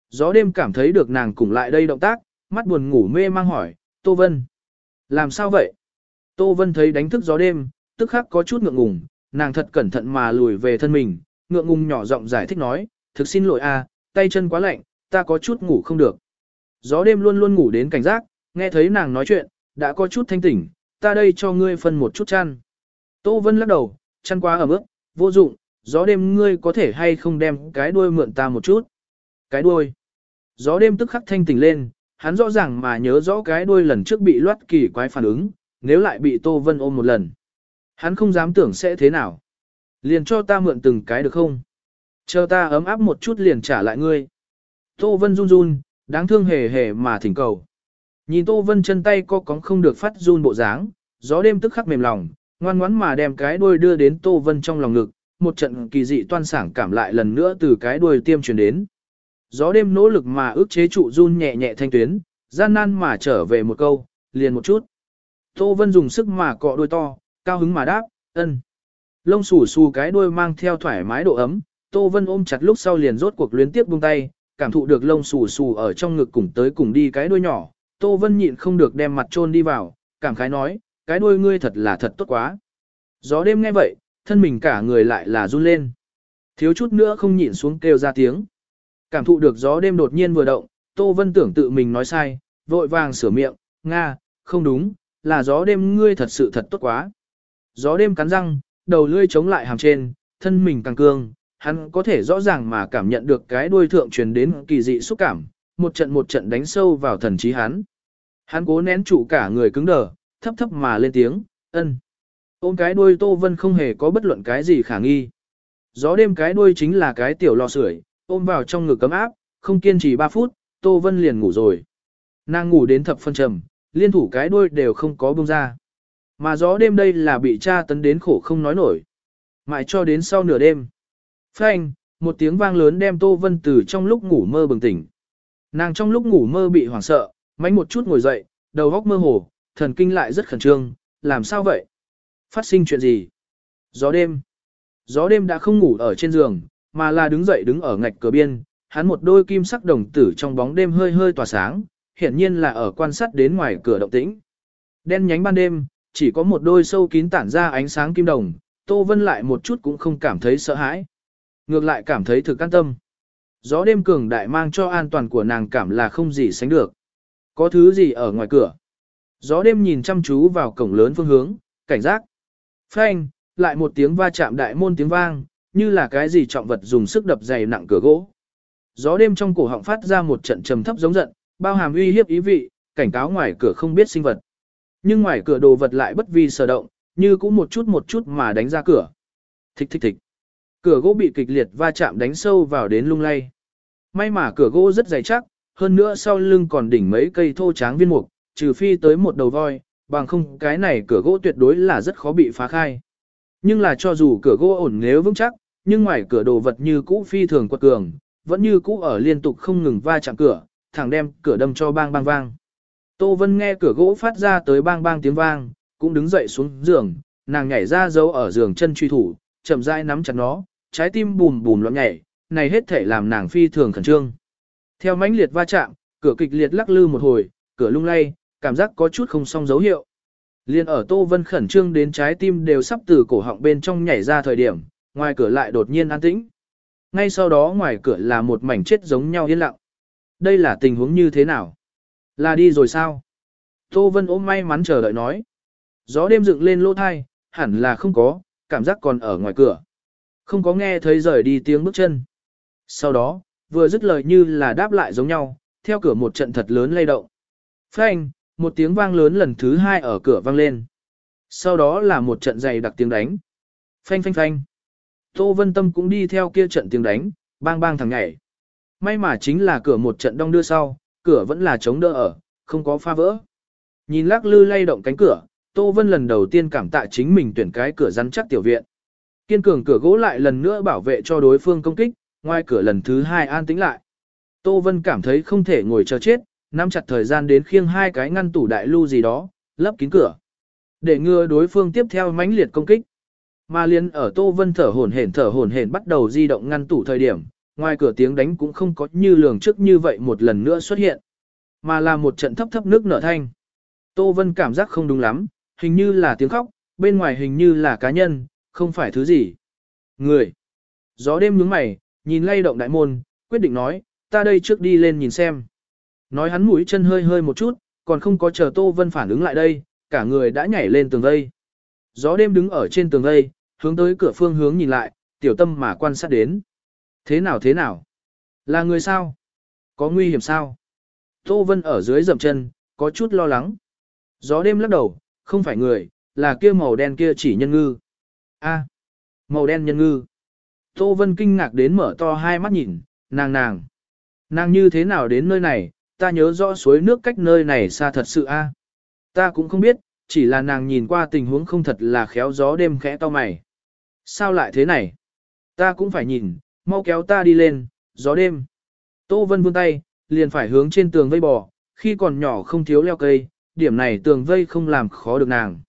Speaker 1: Gió đêm cảm thấy được nàng cùng lại đây động tác, mắt buồn ngủ mê mang hỏi, Tô Vân. Làm sao vậy? Tô Vân thấy đánh thức gió đêm, tức khắc có chút ngượng ngùng, nàng thật cẩn thận mà lùi về thân mình, ngượng ngùng nhỏ giọng giải thích nói, thực xin lỗi a, tay chân quá lạnh, ta có chút ngủ không được. Gió đêm luôn luôn ngủ đến cảnh giác, nghe thấy nàng nói chuyện, đã có chút thanh tỉnh, ta đây cho ngươi phân một chút chăn. Tô Vân lắc đầu, chăn quá ở mức, vô dụng, gió đêm ngươi có thể hay không đem cái đuôi mượn ta một chút. Cái đuôi. Gió đêm tức khắc thanh tỉnh lên, hắn rõ ràng mà nhớ rõ cái đuôi lần trước bị loát kỳ quái phản ứng, nếu lại bị Tô Vân ôm một lần. Hắn không dám tưởng sẽ thế nào. Liền cho ta mượn từng cái được không? Chờ ta ấm áp một chút liền trả lại ngươi. Tô Vân run run, đáng thương hề hề mà thỉnh cầu. Nhìn Tô Vân chân tay co cóng không được phát run bộ dáng, gió đêm tức khắc mềm lòng, ngoan ngoãn mà đem cái đuôi đưa đến Tô Vân trong lòng ngực, một trận kỳ dị toan sảng cảm lại lần nữa từ cái đuôi tiêm truyền đến. Gió đêm nỗ lực mà ước chế trụ run nhẹ nhẹ thanh tuyến, gian nan mà trở về một câu, liền một chút. Tô Vân dùng sức mà cọ đuôi to, cao hứng mà đáp, ân. Lông xù xù cái đuôi mang theo thoải mái độ ấm, Tô Vân ôm chặt lúc sau liền rốt cuộc luyến tiếp buông tay, cảm thụ được lông xù xù ở trong ngực cùng tới cùng đi cái đuôi nhỏ, Tô Vân nhịn không được đem mặt trôn đi vào, cảm khái nói, cái đuôi ngươi thật là thật tốt quá. Gió đêm nghe vậy, thân mình cả người lại là run lên. Thiếu chút nữa không nhịn xuống kêu ra tiếng. Cảm thụ được gió đêm đột nhiên vừa động, Tô Vân tưởng tự mình nói sai, vội vàng sửa miệng, Nga, không đúng, là gió đêm ngươi thật sự thật tốt quá. Gió đêm cắn răng, đầu lươi chống lại hàm trên, thân mình càng cương, hắn có thể rõ ràng mà cảm nhận được cái đuôi thượng truyền đến kỳ dị xúc cảm, một trận một trận đánh sâu vào thần trí hắn. Hắn cố nén trụ cả người cứng đờ, thấp thấp mà lên tiếng, ân. Ôm cái đuôi Tô Vân không hề có bất luận cái gì khả nghi. Gió đêm cái đuôi chính là cái tiểu lò sưởi, ôm vào trong ngực cấm áp, không kiên trì 3 phút, Tô Vân liền ngủ rồi. Nàng ngủ đến thập phân trầm, liên thủ cái đuôi đều không có bông ra. Mà gió đêm đây là bị cha tấn đến khổ không nói nổi. Mãi cho đến sau nửa đêm. Phanh, một tiếng vang lớn đem Tô Vân từ trong lúc ngủ mơ bừng tỉnh. Nàng trong lúc ngủ mơ bị hoảng sợ, mánh một chút ngồi dậy, đầu góc mơ hồ, thần kinh lại rất khẩn trương, làm sao vậy? Phát sinh chuyện gì? Gió đêm. Gió đêm đã không ngủ ở trên giường, mà là đứng dậy đứng ở ngạch cửa biên, hắn một đôi kim sắc đồng tử trong bóng đêm hơi hơi tỏa sáng, hiển nhiên là ở quan sát đến ngoài cửa động tĩnh. Đen nhánh ban đêm, chỉ có một đôi sâu kín tản ra ánh sáng kim đồng, Tô Vân lại một chút cũng không cảm thấy sợ hãi. Ngược lại cảm thấy thực an tâm. Gió đêm cường đại mang cho an toàn của nàng cảm là không gì sánh được. Có thứ gì ở ngoài cửa? Gió đêm nhìn chăm chú vào cổng lớn phương hướng, cảnh giác. Phanh, lại một tiếng va chạm đại môn tiếng vang, như là cái gì trọng vật dùng sức đập dày nặng cửa gỗ. Gió đêm trong cổ họng phát ra một trận trầm thấp giống giận, bao hàm uy hiếp ý vị, cảnh cáo ngoài cửa không biết sinh vật. Nhưng ngoài cửa đồ vật lại bất vi sở động, như cũng một chút một chút mà đánh ra cửa. Thích thích thích. Cửa gỗ bị kịch liệt va chạm đánh sâu vào đến lung lay. May mà cửa gỗ rất dày chắc, hơn nữa sau lưng còn đỉnh mấy cây thô tráng viên mục, trừ phi tới một đầu voi, bằng không cái này cửa gỗ tuyệt đối là rất khó bị phá khai. Nhưng là cho dù cửa gỗ ổn nếu vững chắc, nhưng ngoài cửa đồ vật như cũ phi thường quật cường, vẫn như cũ ở liên tục không ngừng va chạm cửa, thẳng đem cửa đâm cho bang bang vang. Tô Vân nghe cửa gỗ phát ra tới bang bang tiếng vang, cũng đứng dậy xuống giường, nàng nhảy ra dấu ở giường chân truy thủ, chậm rãi nắm chặt nó, trái tim bùm bùm loạn nhảy, này hết thể làm nàng phi thường khẩn trương. Theo mãnh liệt va chạm, cửa kịch liệt lắc lư một hồi, cửa lung lay, cảm giác có chút không xong dấu hiệu. Liên ở Tô Vân khẩn trương đến trái tim đều sắp từ cổ họng bên trong nhảy ra thời điểm, ngoài cửa lại đột nhiên an tĩnh. Ngay sau đó ngoài cửa là một mảnh chết giống nhau yên lặng. Đây là tình huống như thế nào? Là đi rồi sao? Tô Vân ôm may mắn chờ đợi nói. Gió đêm dựng lên lỗ thai, hẳn là không có, cảm giác còn ở ngoài cửa. Không có nghe thấy rời đi tiếng bước chân. Sau đó, vừa dứt lời như là đáp lại giống nhau, theo cửa một trận thật lớn lay động. Phanh, một tiếng vang lớn lần thứ hai ở cửa vang lên. Sau đó là một trận dày đặc tiếng đánh. Phanh phanh phanh. Tô Vân Tâm cũng đi theo kia trận tiếng đánh, bang bang thằng nhảy. May mà chính là cửa một trận đông đưa sau, cửa vẫn là chống đỡ ở, không có pha vỡ. Nhìn lắc lư lay động cánh cửa, Tô Vân lần đầu tiên cảm tạ chính mình tuyển cái cửa rắn chắc tiểu viện. Kiên cường cửa gỗ lại lần nữa bảo vệ cho đối phương công kích, ngoài cửa lần thứ hai an tĩnh lại. Tô Vân cảm thấy không thể ngồi chờ chết, nắm chặt thời gian đến khiêng hai cái ngăn tủ đại lưu gì đó, lấp kín cửa. Để ngừa đối phương tiếp theo mãnh liệt công kích. Mà liên ở Tô Vân thở hổn hển thở hổn hển bắt đầu di động ngăn tủ thời điểm, ngoài cửa tiếng đánh cũng không có như lường trước như vậy một lần nữa xuất hiện, mà là một trận thấp thấp nước nở thanh. Tô Vân cảm giác không đúng lắm, hình như là tiếng khóc, bên ngoài hình như là cá nhân, không phải thứ gì. Người. Gió đêm nhướng mày, nhìn lay động đại môn, quyết định nói, ta đây trước đi lên nhìn xem. Nói hắn mũi chân hơi hơi một chút, còn không có chờ Tô Vân phản ứng lại đây, cả người đã nhảy lên tường vây. Gió đêm đứng ở trên tường vây, hướng tới cửa phương hướng nhìn lại, tiểu tâm mà quan sát đến. Thế nào thế nào? Là người sao? Có nguy hiểm sao? Tô Vân ở dưới dậm chân, có chút lo lắng. Gió đêm lắc đầu, không phải người, là kia màu đen kia chỉ nhân ngư. A, màu đen nhân ngư. Tô Vân kinh ngạc đến mở to hai mắt nhìn, nàng nàng. Nàng như thế nào đến nơi này, ta nhớ rõ suối nước cách nơi này xa thật sự a. À? Ta cũng không biết, chỉ là nàng nhìn qua tình huống không thật là khéo gió đêm khẽ to mày. Sao lại thế này? Ta cũng phải nhìn, mau kéo ta đi lên, gió đêm. Tô Vân vươn tay, liền phải hướng trên tường vây bò, khi còn nhỏ không thiếu leo cây, điểm này tường vây không làm khó được nàng.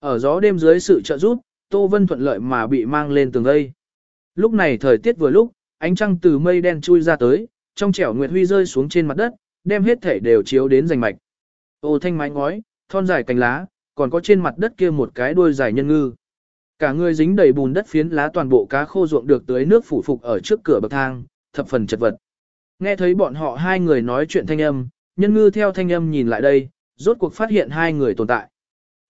Speaker 1: Ở gió đêm dưới sự trợ giúp, Tô Vân thuận lợi mà bị mang lên tường vây. Lúc này thời tiết vừa lúc, ánh trăng từ mây đen chui ra tới, trong trẻo nguyệt huy rơi xuống trên mặt đất, đem hết thể đều chiếu đến rành mạch. Ô thanh mái ngói, thon dài cành lá, còn có trên mặt đất kia một cái đuôi dài nhân ngư. Cả người dính đầy bùn đất phiến lá toàn bộ cá khô ruộng được tưới nước phủ phục ở trước cửa bậc thang, thập phần chật vật. Nghe thấy bọn họ hai người nói chuyện thanh âm, nhân ngư theo thanh âm nhìn lại đây, rốt cuộc phát hiện hai người tồn tại.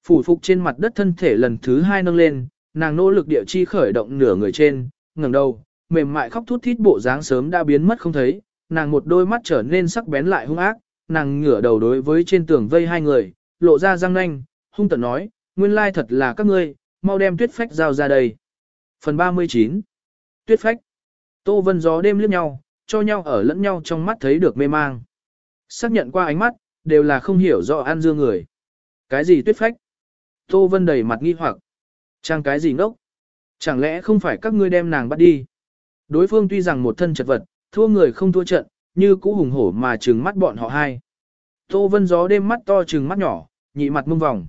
Speaker 1: Phủ phục trên mặt đất thân thể lần thứ hai nâng lên, nàng nỗ lực địa chi khởi động nửa người trên, ngẩng đầu, mềm mại khóc thút thít bộ dáng sớm đã biến mất không thấy, nàng một đôi mắt trở nên sắc bén lại hung ác, nàng ngửa đầu đối với trên tường vây hai người, lộ ra răng nanh, hung tợn nói, nguyên lai thật là các ngươi, mau đem tuyết phách giao ra đây. Phần 39 Tuyết phách Tô Vân gió đêm liếc nhau, cho nhau ở lẫn nhau trong mắt thấy được mê mang. Xác nhận qua ánh mắt, đều là không hiểu rõ an dương người. Cái gì tuyết phách? Tô Vân đầy mặt nghi hoặc. Trang cái gì ngốc? Chẳng lẽ không phải các ngươi đem nàng bắt đi? Đối phương tuy rằng một thân chật vật, thua người không thua trận, như cũ hùng hổ mà trừng mắt bọn họ hai. Tô Vân gió đêm mắt to trừng mắt nhỏ, nhị mặt mông vòng.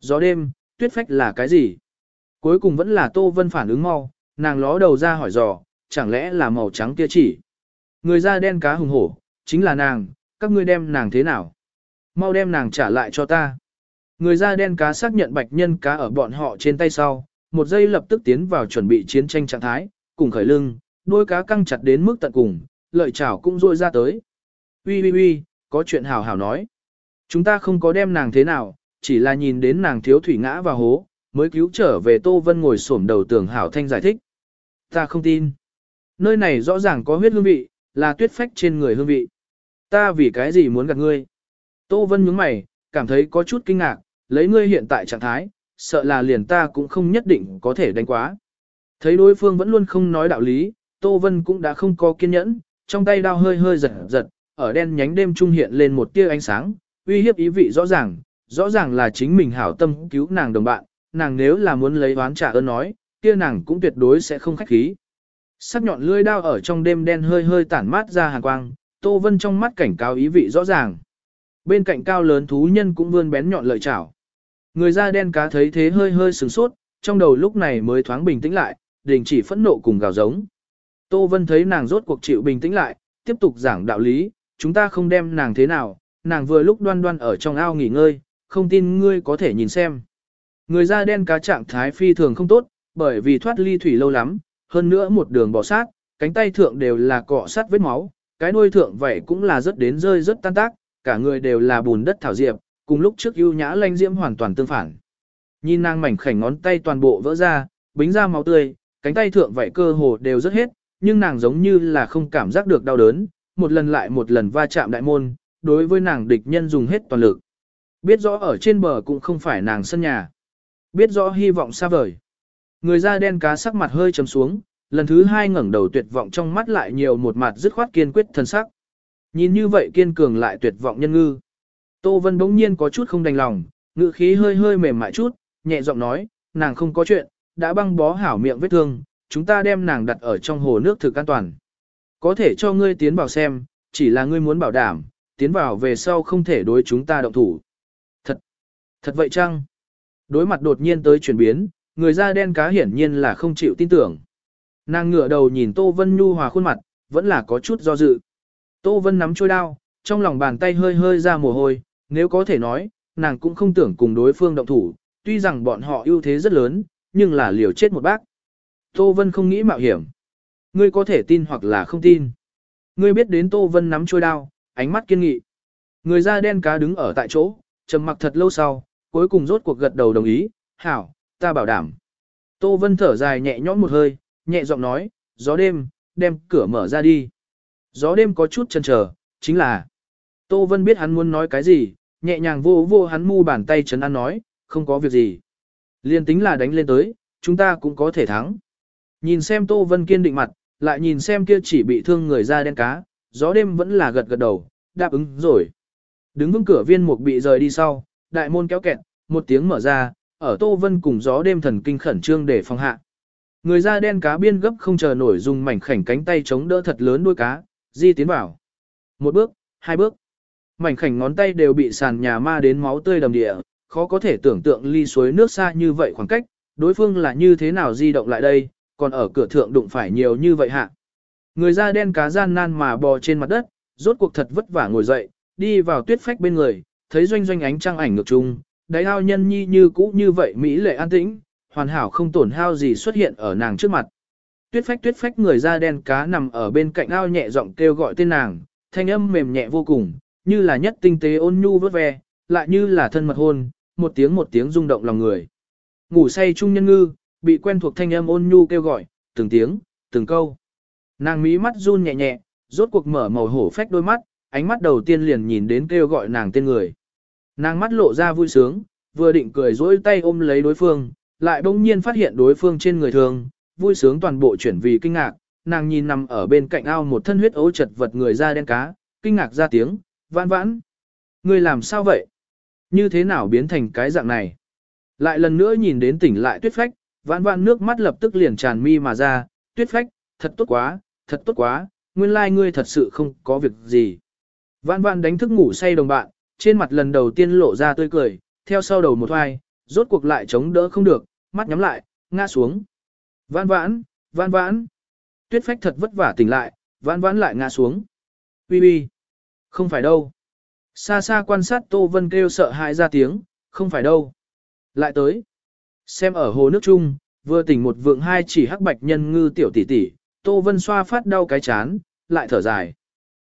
Speaker 1: Gió đêm, tuyết phách là cái gì? Cuối cùng vẫn là Tô Vân phản ứng mau, nàng ló đầu ra hỏi dò, chẳng lẽ là màu trắng kia chỉ? Người da đen cá hùng hổ, chính là nàng, các ngươi đem nàng thế nào? Mau đem nàng trả lại cho ta. Người da đen cá xác nhận bạch nhân cá ở bọn họ trên tay sau, một giây lập tức tiến vào chuẩn bị chiến tranh trạng thái, cùng khởi lưng, đôi cá căng chặt đến mức tận cùng, lợi chảo cũng rôi ra tới. Ui ui ui, có chuyện hào hào nói. Chúng ta không có đem nàng thế nào, chỉ là nhìn đến nàng thiếu thủy ngã vào hố, mới cứu trở về Tô Vân ngồi xổm đầu tường hảo thanh giải thích. Ta không tin. Nơi này rõ ràng có huyết hương vị, là tuyết phách trên người hương vị. Ta vì cái gì muốn gặp ngươi? Tô Vân nhướng mày, cảm thấy có chút kinh ngạc, lấy ngươi hiện tại trạng thái, sợ là liền ta cũng không nhất định có thể đánh quá. Thấy đối phương vẫn luôn không nói đạo lý, Tô Vân cũng đã không có kiên nhẫn, trong tay đao hơi hơi giật giật, ở đen nhánh đêm trung hiện lên một tia ánh sáng, uy hiếp ý vị rõ ràng, rõ ràng là chính mình hảo tâm cứu nàng đồng bạn, nàng nếu là muốn lấy oán trả ơn nói, kia nàng cũng tuyệt đối sẽ không khách khí. Sắc nhọn lưỡi đao ở trong đêm đen hơi hơi tản mát ra hàn quang, Tô Vân trong mắt cảnh cáo ý vị rõ ràng. Bên cạnh cao lớn thú nhân cũng vươn bén nhọn lợi chảo. Người da đen cá thấy thế hơi hơi sửng sốt, trong đầu lúc này mới thoáng bình tĩnh lại, đình chỉ phẫn nộ cùng gào giống. Tô Vân thấy nàng rốt cuộc chịu bình tĩnh lại, tiếp tục giảng đạo lý, chúng ta không đem nàng thế nào, nàng vừa lúc đoan đoan ở trong ao nghỉ ngơi, không tin ngươi có thể nhìn xem. Người da đen cá trạng thái phi thường không tốt, bởi vì thoát ly thủy lâu lắm, hơn nữa một đường bỏ sát, cánh tay thượng đều là cọ sát vết máu, cái đuôi thượng vậy cũng là rất đến rơi rất tan tác, cả người đều là bùn đất thảo diệp, cùng lúc trước ưu nhã lanh diễm hoàn toàn tương phản. Nhìn nàng mảnh khảnh ngón tay toàn bộ vỡ ra, bính ra máu tươi, cánh tay thượng vậy cơ hồ đều rất hết, nhưng nàng giống như là không cảm giác được đau đớn, một lần lại một lần va chạm đại môn, đối với nàng địch nhân dùng hết toàn lực. Biết rõ ở trên bờ cũng không phải nàng sân nhà. Biết rõ hy vọng xa vời. Người da đen cá sắc mặt hơi trầm xuống, lần thứ hai ngẩng đầu tuyệt vọng trong mắt lại nhiều một mặt dứt khoát kiên quyết thân sắc. Nhìn như vậy kiên cường lại tuyệt vọng nhân ngư. Tô Vân bỗng nhiên có chút không đành lòng, ngữ khí hơi hơi mềm mại chút, nhẹ giọng nói, nàng không có chuyện, đã băng bó hảo miệng vết thương, chúng ta đem nàng đặt ở trong hồ nước thực an toàn. Có thể cho ngươi tiến vào xem, chỉ là ngươi muốn bảo đảm, tiến vào về sau không thể đối chúng ta động thủ. Thật, thật vậy chăng? Đối mặt đột nhiên tới chuyển biến, người da đen cá hiển nhiên là không chịu tin tưởng. Nàng ngửa đầu nhìn Tô Vân Nhu hòa khuôn mặt, vẫn là có chút do dự. Tô Vân nắm trôi đao, trong lòng bàn tay hơi hơi ra mồ hôi, nếu có thể nói, nàng cũng không tưởng cùng đối phương động thủ, tuy rằng bọn họ ưu thế rất lớn, nhưng là liều chết một bác. Tô Vân không nghĩ mạo hiểm. Ngươi có thể tin hoặc là không tin. Ngươi biết đến Tô Vân nắm trôi đao, ánh mắt kiên nghị. Người da đen cá đứng ở tại chỗ, trầm mặc thật lâu sau, cuối cùng rốt cuộc gật đầu đồng ý, hảo, ta bảo đảm. Tô Vân thở dài nhẹ nhõm một hơi, nhẹ giọng nói, gió đêm, đem cửa mở ra đi. Gió đêm có chút chần chờ, chính là Tô Vân biết hắn muốn nói cái gì, nhẹ nhàng vô vô hắn mu bàn tay chấn an nói, không có việc gì. Liên tính là đánh lên tới, chúng ta cũng có thể thắng. Nhìn xem Tô Vân kiên định mặt, lại nhìn xem kia chỉ bị thương người da đen cá, gió đêm vẫn là gật gật đầu, đáp ứng rồi. Đứng vững cửa viên mục bị rời đi sau, đại môn kéo kẹt, một tiếng mở ra, ở Tô Vân cùng gió đêm thần kinh khẩn trương để phòng hạ. Người da đen cá biên gấp không chờ nổi dùng mảnh khảnh cánh tay chống đỡ thật lớn đuôi cá, di tiến vào. Một bước, hai bước. Mảnh khảnh ngón tay đều bị sàn nhà ma đến máu tươi đầm địa, khó có thể tưởng tượng ly suối nước xa như vậy khoảng cách, đối phương là như thế nào di động lại đây, còn ở cửa thượng đụng phải nhiều như vậy hạ. Người da đen cá gian nan mà bò trên mặt đất, rốt cuộc thật vất vả ngồi dậy, đi vào tuyết phách bên người, thấy doanh doanh ánh trăng ảnh ngược chung, đáy ao nhân nhi như cũ như vậy mỹ lệ an tĩnh, hoàn hảo không tổn hao gì xuất hiện ở nàng trước mặt. Tuyết phách tuyết phách người da đen cá nằm ở bên cạnh ao nhẹ giọng kêu gọi tên nàng, thanh âm mềm nhẹ vô cùng, như là nhất tinh tế ôn nhu vớt ve, lại như là thân mật hôn, một tiếng một tiếng rung động lòng người. Ngủ say trung nhân ngư, bị quen thuộc thanh âm ôn nhu kêu gọi, từng tiếng, từng câu. Nàng mí mắt run nhẹ nhẹ, rốt cuộc mở màu hổ phách đôi mắt, ánh mắt đầu tiên liền nhìn đến kêu gọi nàng tên người. Nàng mắt lộ ra vui sướng, vừa định cười dỗi tay ôm lấy đối phương, lại bỗng nhiên phát hiện đối phương trên người thường, vui sướng toàn bộ chuyển vì kinh ngạc, nàng nhìn nằm ở bên cạnh ao một thân huyết ấu chật vật người da đen cá, kinh ngạc ra tiếng, vãn vãn. Người làm sao vậy? Như thế nào biến thành cái dạng này? Lại lần nữa nhìn đến tỉnh lại tuyết phách, vãn vãn nước mắt lập tức liền tràn mi mà ra, tuyết phách, thật tốt quá, thật tốt quá, nguyên lai like ngươi thật sự không có việc gì. Vãn vãn đánh thức ngủ say đồng bạn, trên mặt lần đầu tiên lộ ra tươi cười, theo sau đầu một hoài, rốt cuộc lại chống đỡ không được, mắt nhắm lại, ngã xuống. Vãn vãn, vãn vãn. Tuyết phách thật vất vả tỉnh lại, vãn vãn lại ngã xuống. Bi bi. Không phải đâu. Xa xa quan sát Tô Vân kêu sợ hãi ra tiếng, không phải đâu. Lại tới. Xem ở hồ nước chung, vừa tỉnh một vượng hai chỉ hắc bạch nhân ngư tiểu tỷ tỷ, Tô Vân xoa phát đau cái chán, lại thở dài.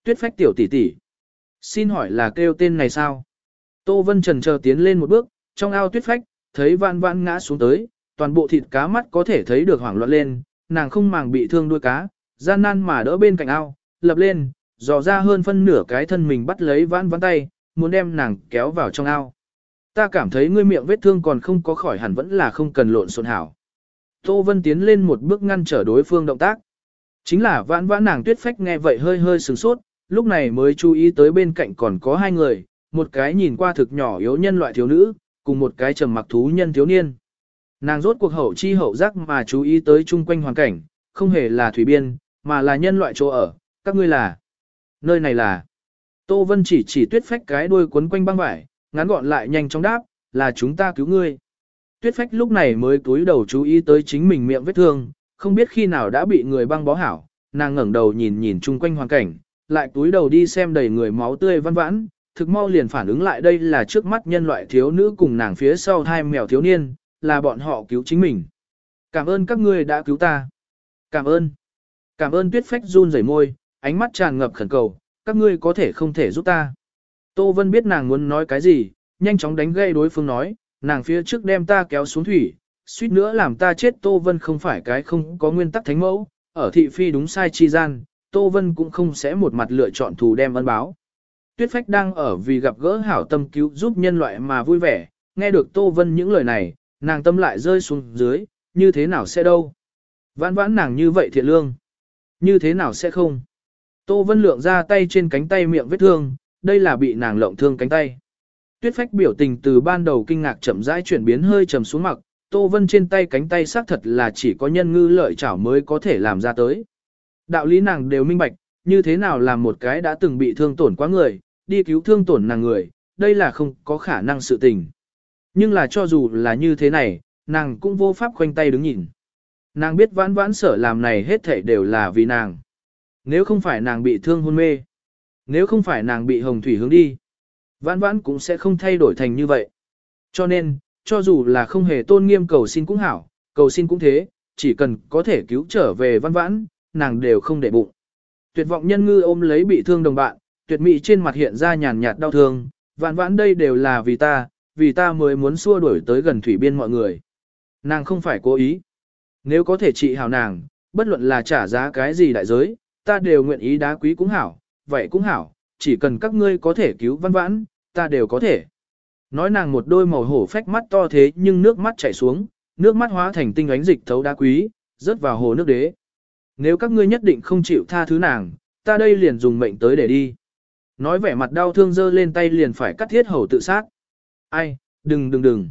Speaker 1: Tuyết phách tiểu tỷ tỷ. Xin hỏi là kêu tên này sao? Tô Vân trần chờ tiến lên một bước, trong ao tuyết phách, thấy vạn vạn ngã xuống tới, toàn bộ thịt cá mắt có thể thấy được hoảng loạn lên, nàng không màng bị thương đuôi cá, gian nan mà đỡ bên cạnh ao, lập lên, dò ra hơn phân nửa cái thân mình bắt lấy vãn vãn tay, muốn đem nàng kéo vào trong ao. Ta cảm thấy ngươi miệng vết thương còn không có khỏi hẳn vẫn là không cần lộn xộn hảo. Tô Vân tiến lên một bước ngăn trở đối phương động tác. Chính là vãn vãn nàng tuyết phách nghe vậy hơi hơi sửng sốt, lúc này mới chú ý tới bên cạnh còn có hai người, một cái nhìn qua thực nhỏ yếu nhân loại thiếu nữ, cùng một cái trầm mặc thú nhân thiếu niên. Nàng rốt cuộc hậu chi hậu giác mà chú ý tới chung quanh hoàn cảnh, không hề là thủy biên, mà là nhân loại chỗ ở, các ngươi là. Nơi này là. Tô Vân chỉ chỉ tuyết phách cái đuôi quấn quanh băng vải, ngắn gọn lại nhanh chóng đáp, là chúng ta cứu ngươi. Tuyết phách lúc này mới cúi đầu chú ý tới chính mình miệng vết thương, không biết khi nào đã bị người băng bó hảo, nàng ngẩng đầu nhìn nhìn chung quanh hoàn cảnh, lại cúi đầu đi xem đầy người máu tươi văn vãn, thực mau liền phản ứng lại đây là trước mắt nhân loại thiếu nữ cùng nàng phía sau hai mèo thiếu niên, là bọn họ cứu chính mình. Cảm ơn các ngươi đã cứu ta. Cảm ơn. Cảm ơn tuyết phách run rẩy môi, ánh mắt tràn ngập khẩn cầu, các ngươi có thể không thể giúp ta. Tô Vân biết nàng muốn nói cái gì, nhanh chóng đánh gây đối phương nói, nàng phía trước đem ta kéo xuống thủy, suýt nữa làm ta chết Tô Vân không phải cái không có nguyên tắc thánh mẫu, ở thị phi đúng sai chi gian, Tô Vân cũng không sẽ một mặt lựa chọn thù đem ân báo. Tuyết Phách đang ở vì gặp gỡ hảo tâm cứu giúp nhân loại mà vui vẻ, nghe được Tô Vân những lời này, nàng tâm lại rơi xuống dưới, như thế nào sẽ đâu. Vãn vãn nàng như vậy thiện lương. Như thế nào sẽ không? Tô Vân lượng ra tay trên cánh tay miệng vết thương, đây là bị nàng lộng thương cánh tay. Tuyết phách biểu tình từ ban đầu kinh ngạc chậm rãi chuyển biến hơi trầm xuống mặt, Tô Vân trên tay cánh tay xác thật là chỉ có nhân ngư lợi chảo mới có thể làm ra tới. Đạo lý nàng đều minh bạch, như thế nào làm một cái đã từng bị thương tổn quá người, đi cứu thương tổn nàng người, đây là không có khả năng sự tình. Nhưng là cho dù là như thế này, nàng cũng vô pháp khoanh tay đứng nhìn. Nàng biết vãn vãn sở làm này hết thảy đều là vì nàng. Nếu không phải nàng bị thương hôn mê, nếu không phải nàng bị hồng thủy hướng đi, vãn vãn cũng sẽ không thay đổi thành như vậy. Cho nên, cho dù là không hề tôn nghiêm cầu xin cũng hảo, cầu xin cũng thế, chỉ cần có thể cứu trở về văn vãn, nàng đều không để bụng. Tuyệt vọng nhân ngư ôm lấy bị thương đồng bạn, tuyệt mỹ trên mặt hiện ra nhàn nhạt đau thương, vãn vãn đây đều là vì ta, vì ta mới muốn xua đuổi tới gần thủy biên mọi người. Nàng không phải cố ý. Nếu có thể trị hảo nàng, bất luận là trả giá cái gì đại giới, ta đều nguyện ý đá quý cũng hảo, vậy cũng hảo, chỉ cần các ngươi có thể cứu văn vãn, ta đều có thể. Nói nàng một đôi màu hổ phách mắt to thế nhưng nước mắt chảy xuống, nước mắt hóa thành tinh ánh dịch thấu đá quý, rớt vào hồ nước đế. Nếu các ngươi nhất định không chịu tha thứ nàng, ta đây liền dùng mệnh tới để đi. Nói vẻ mặt đau thương dơ lên tay liền phải cắt thiết hầu tự sát. Ai, đừng đừng đừng.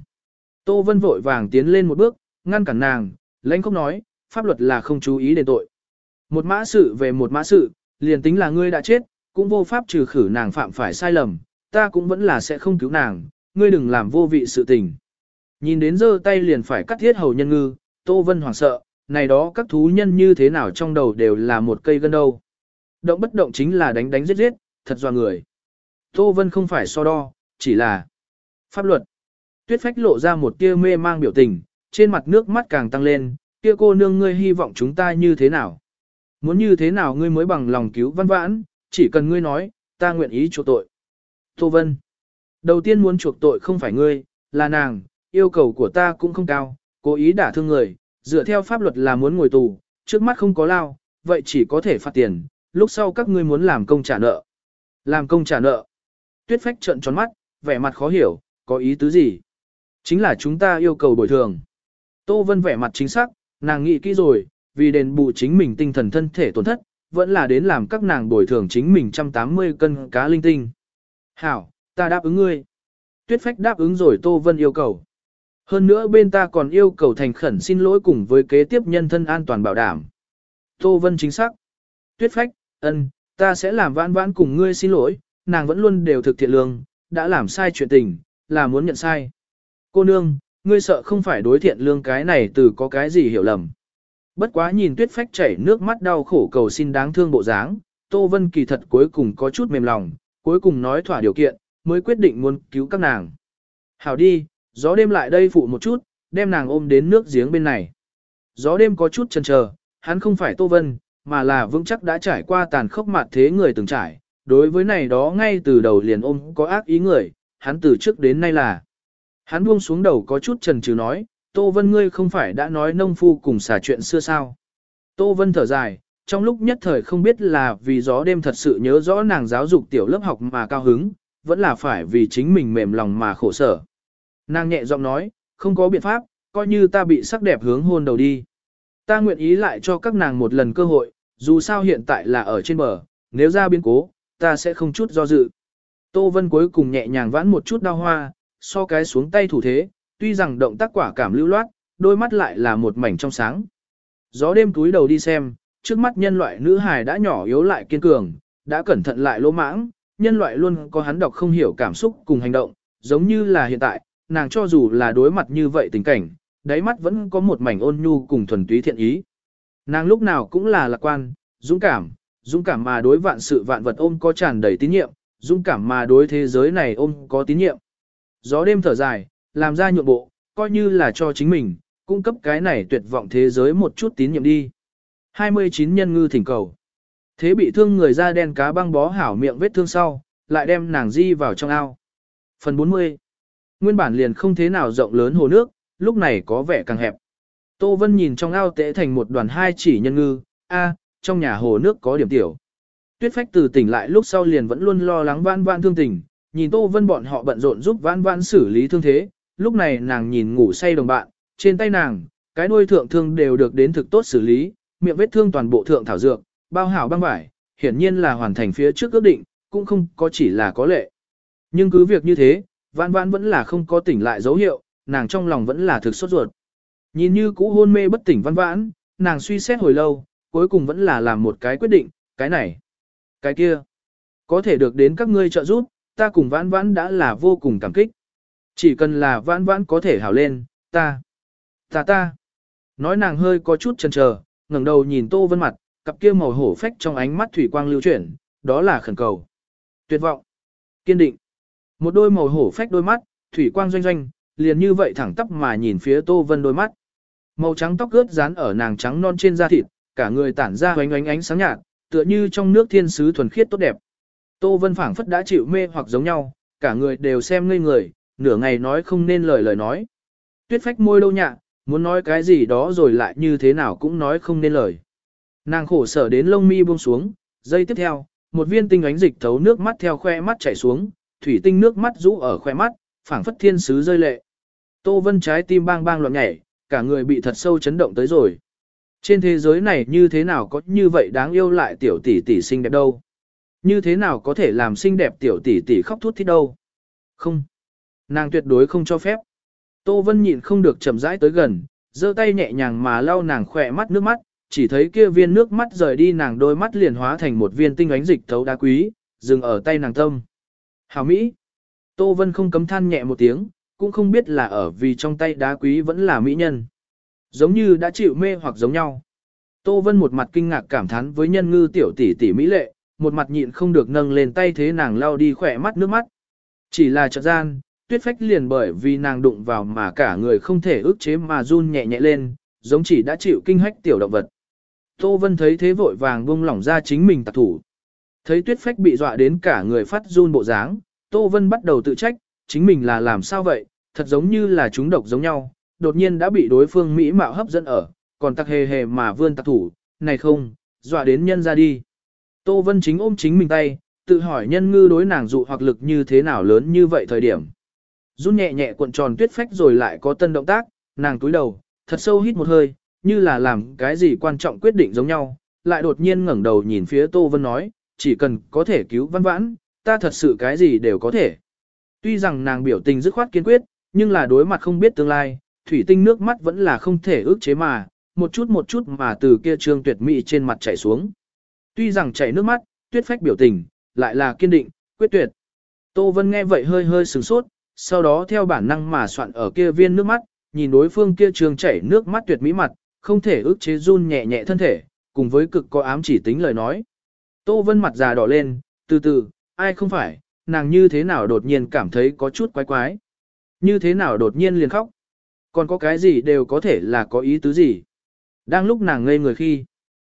Speaker 1: Tô Vân vội vàng tiến lên một bước, ngăn cản nàng, lãnh không nói, pháp luật là không chú ý đến tội. Một mã sự về một mã sự, liền tính là ngươi đã chết, cũng vô pháp trừ khử nàng phạm phải sai lầm, ta cũng vẫn là sẽ không cứu nàng, ngươi đừng làm vô vị sự tình. Nhìn đến giơ tay liền phải cắt thiết hầu nhân ngư, Tô Vân hoảng sợ, này đó các thú nhân như thế nào trong đầu đều là một cây gân đâu. Động bất động chính là đánh đánh giết giết, thật doa người. Tô Vân không phải so đo, chỉ là pháp luật. Tuyết phách lộ ra một tia mê mang biểu tình, trên mặt nước mắt càng tăng lên, kia cô nương ngươi hy vọng chúng ta như thế nào. Muốn như thế nào ngươi mới bằng lòng cứu văn vãn, chỉ cần ngươi nói, ta nguyện ý chuộc tội. Tô Vân. Đầu tiên muốn chuộc tội không phải ngươi, là nàng, yêu cầu của ta cũng không cao, cố ý đả thương người, dựa theo pháp luật là muốn ngồi tù, trước mắt không có lao, vậy chỉ có thể phạt tiền, lúc sau các ngươi muốn làm công trả nợ. Làm công trả nợ. Tuyết phách trợn tròn mắt, vẻ mặt khó hiểu, có ý tứ gì? Chính là chúng ta yêu cầu bồi thường. Tô Vân vẻ mặt chính xác, nàng nghĩ kỹ rồi, vì đền bù chính mình tinh thần thân thể tổn thất, vẫn là đến làm các nàng bồi thường chính mình 180 cân cá linh tinh. Hảo, ta đáp ứng ngươi. Tuyết phách đáp ứng rồi Tô Vân yêu cầu. Hơn nữa bên ta còn yêu cầu thành khẩn xin lỗi cùng với kế tiếp nhân thân an toàn bảo đảm. Tô Vân chính xác. Tuyết phách, ân, ta sẽ làm vãn vãn cùng ngươi xin lỗi, nàng vẫn luôn đều thực thiện lương, đã làm sai chuyện tình, là muốn nhận sai. Cô nương, ngươi sợ không phải đối thiện lương cái này từ có cái gì hiểu lầm. Bất quá nhìn tuyết phách chảy nước mắt đau khổ cầu xin đáng thương bộ dáng, Tô Vân kỳ thật cuối cùng có chút mềm lòng, cuối cùng nói thỏa điều kiện, mới quyết định muốn cứu các nàng. Hảo đi, gió đêm lại đây phụ một chút, đem nàng ôm đến nước giếng bên này. Gió đêm có chút chần chờ, hắn không phải Tô Vân, mà là vững chắc đã trải qua tàn khốc mặt thế người từng trải. Đối với này đó ngay từ đầu liền ôm có ác ý người, hắn từ trước đến nay là. Hắn buông xuống đầu có chút trần trừ nói, Tô Vân ngươi không phải đã nói nông phu cùng xả chuyện xưa sao. Tô Vân thở dài, trong lúc nhất thời không biết là vì gió đêm thật sự nhớ rõ nàng giáo dục tiểu lớp học mà cao hứng, vẫn là phải vì chính mình mềm lòng mà khổ sở. Nàng nhẹ giọng nói, không có biện pháp, coi như ta bị sắc đẹp hướng hôn đầu đi. Ta nguyện ý lại cho các nàng một lần cơ hội, dù sao hiện tại là ở trên bờ, nếu ra biến cố, ta sẽ không chút do dự. Tô Vân cuối cùng nhẹ nhàng vãn một chút đau hoa, so cái xuống tay thủ thế, tuy rằng động tác quả cảm lưu loát, đôi mắt lại là một mảnh trong sáng. Gió đêm túi đầu đi xem, trước mắt nhân loại nữ hài đã nhỏ yếu lại kiên cường, đã cẩn thận lại lỗ mãng, nhân loại luôn có hắn đọc không hiểu cảm xúc cùng hành động, giống như là hiện tại, nàng cho dù là đối mặt như vậy tình cảnh, đáy mắt vẫn có một mảnh ôn nhu cùng thuần túy thiện ý. Nàng lúc nào cũng là lạc quan, dũng cảm, dũng cảm mà đối vạn sự vạn vật ôm có tràn đầy tín nhiệm, dũng cảm mà đối thế giới này ôm có tín nhiệm. Gió đêm thở dài, làm ra nhượng bộ, coi như là cho chính mình, cung cấp cái này tuyệt vọng thế giới một chút tín nhiệm đi. 29 nhân ngư thỉnh cầu. Thế bị thương người da đen cá băng bó hảo miệng vết thương sau, lại đem nàng di vào trong ao. Phần 40. Nguyên bản liền không thế nào rộng lớn hồ nước, lúc này có vẻ càng hẹp. Tô Vân nhìn trong ao tễ thành một đoàn hai chỉ nhân ngư, a, trong nhà hồ nước có điểm tiểu. Tuyết phách từ tỉnh lại lúc sau liền vẫn luôn lo lắng vãn vãn thương tình, nhìn Tô Vân bọn họ bận rộn giúp vãn vãn xử lý thương thế, lúc này nàng nhìn ngủ say đồng bạn, trên tay nàng, cái đuôi thượng thương đều được đến thực tốt xử lý, miệng vết thương toàn bộ thượng thảo dược, bao hảo băng vải, hiển nhiên là hoàn thành phía trước ước định, cũng không có chỉ là có lệ. Nhưng cứ việc như thế, vãn vãn vẫn là không có tỉnh lại dấu hiệu, nàng trong lòng vẫn là thực sốt ruột. Nhìn như cũ hôn mê bất tỉnh vãn vãn, nàng suy xét hồi lâu, cuối cùng vẫn là làm một cái quyết định, cái này, cái kia. Có thể được đến các ngươi trợ giúp, ta cùng vãn vãn đã là vô cùng cảm kích. Chỉ cần là vãn vãn có thể hảo lên, ta, ta ta. Nói nàng hơi có chút chần chờ, ngẩng đầu nhìn Tô Vân mặt, cặp kia màu hổ phách trong ánh mắt thủy quang lưu chuyển, đó là khẩn cầu. Tuyệt vọng, kiên định. Một đôi màu hổ phách đôi mắt, thủy quang doanh doanh, liền như vậy thẳng tắp mà nhìn phía Tô Vân đôi mắt. Màu trắng tóc ướt dán ở nàng trắng non trên da thịt, cả người tản ra hoánh ánh ánh sáng nhạt, tựa như trong nước thiên sứ thuần khiết tốt đẹp. Tô Vân phảng phất đã chịu mê hoặc giống nhau, cả người đều xem ngây người, nửa ngày nói không nên lời lời nói. Tuyết phách môi đâu nhạ, muốn nói cái gì đó rồi lại như thế nào cũng nói không nên lời. Nàng khổ sở đến lông mi buông xuống, giây tiếp theo, một viên tinh ánh dịch thấu nước mắt theo khoe mắt chảy xuống, thủy tinh nước mắt rũ ở khoe mắt, phảng phất thiên sứ rơi lệ. Tô Vân trái tim bang bang loạn nhảy, cả người bị thật sâu chấn động tới rồi. Trên thế giới này như thế nào có như vậy đáng yêu lại tiểu tỷ tỷ xinh đẹp đâu? Như thế nào có thể làm xinh đẹp tiểu tỷ tỷ khóc thút thít đâu? Không. Nàng tuyệt đối không cho phép. Tô Vân nhịn không được chậm rãi tới gần, giơ tay nhẹ nhàng mà lau nàng khỏe mắt nước mắt, chỉ thấy kia viên nước mắt rời đi nàng đôi mắt liền hóa thành một viên tinh ánh dịch thấu đá quý, dừng ở tay nàng tâm. Hảo Mỹ. Tô Vân không cấm than nhẹ một tiếng, cũng không biết là ở vì trong tay đá quý vẫn là mỹ nhân. Giống như đã chịu mê hoặc giống nhau. Tô Vân một mặt kinh ngạc cảm thán với nhân ngư tiểu tỷ tỷ mỹ lệ, một mặt nhịn không được nâng lên tay thế nàng lau đi khỏe mắt nước mắt. Chỉ là chợt gian, tuyết phách liền bởi vì nàng đụng vào mà cả người không thể ức chế mà run nhẹ nhẹ lên, giống chỉ đã chịu kinh hách tiểu động vật. Tô Vân thấy thế vội vàng buông lỏng ra chính mình tạc thủ. Thấy tuyết phách bị dọa đến cả người phát run bộ dáng, Tô Vân bắt đầu tự trách, chính mình là làm sao vậy, thật giống như là chúng độc giống nhau, đột nhiên đã bị đối phương Mỹ mạo hấp dẫn ở, còn tặc hề hề mà vươn tặc thủ, này không, dọa đến nhân ra đi. Tô Vân chính ôm chính mình tay, tự hỏi nhân ngư đối nàng dụ hoặc lực như thế nào lớn như vậy thời điểm. Run nhẹ nhẹ cuộn tròn tuyết phách rồi lại có tân động tác, nàng túi đầu, thật sâu hít một hơi, như là làm cái gì quan trọng quyết định giống nhau, lại đột nhiên ngẩng đầu nhìn phía Tô Vân nói, chỉ cần có thể cứu văn vãn, ta thật sự cái gì đều có thể. Tuy rằng nàng biểu tình dứt khoát kiên quyết, nhưng là đối mặt không biết tương lai, thủy tinh nước mắt vẫn là không thể ước chế mà, một chút một chút mà từ kia trương tuyệt mỹ trên mặt chảy xuống. Tuy rằng chảy nước mắt, tuyết phách biểu tình, lại là kiên định, quyết tuyệt. Tô Vân nghe vậy hơi hơi sửng sốt, sau đó theo bản năng mà soạn ở kia viên nước mắt, nhìn đối phương kia trường chảy nước mắt tuyệt mỹ mặt, không thể ước chế run nhẹ nhẹ thân thể, cùng với cực có ám chỉ tính lời nói. Tô Vân mặt già đỏ lên, từ từ, ai không phải, nàng như thế nào đột nhiên cảm thấy có chút quái quái. Như thế nào đột nhiên liền khóc. Còn có cái gì đều có thể là có ý tứ gì. Đang lúc nàng ngây người khi.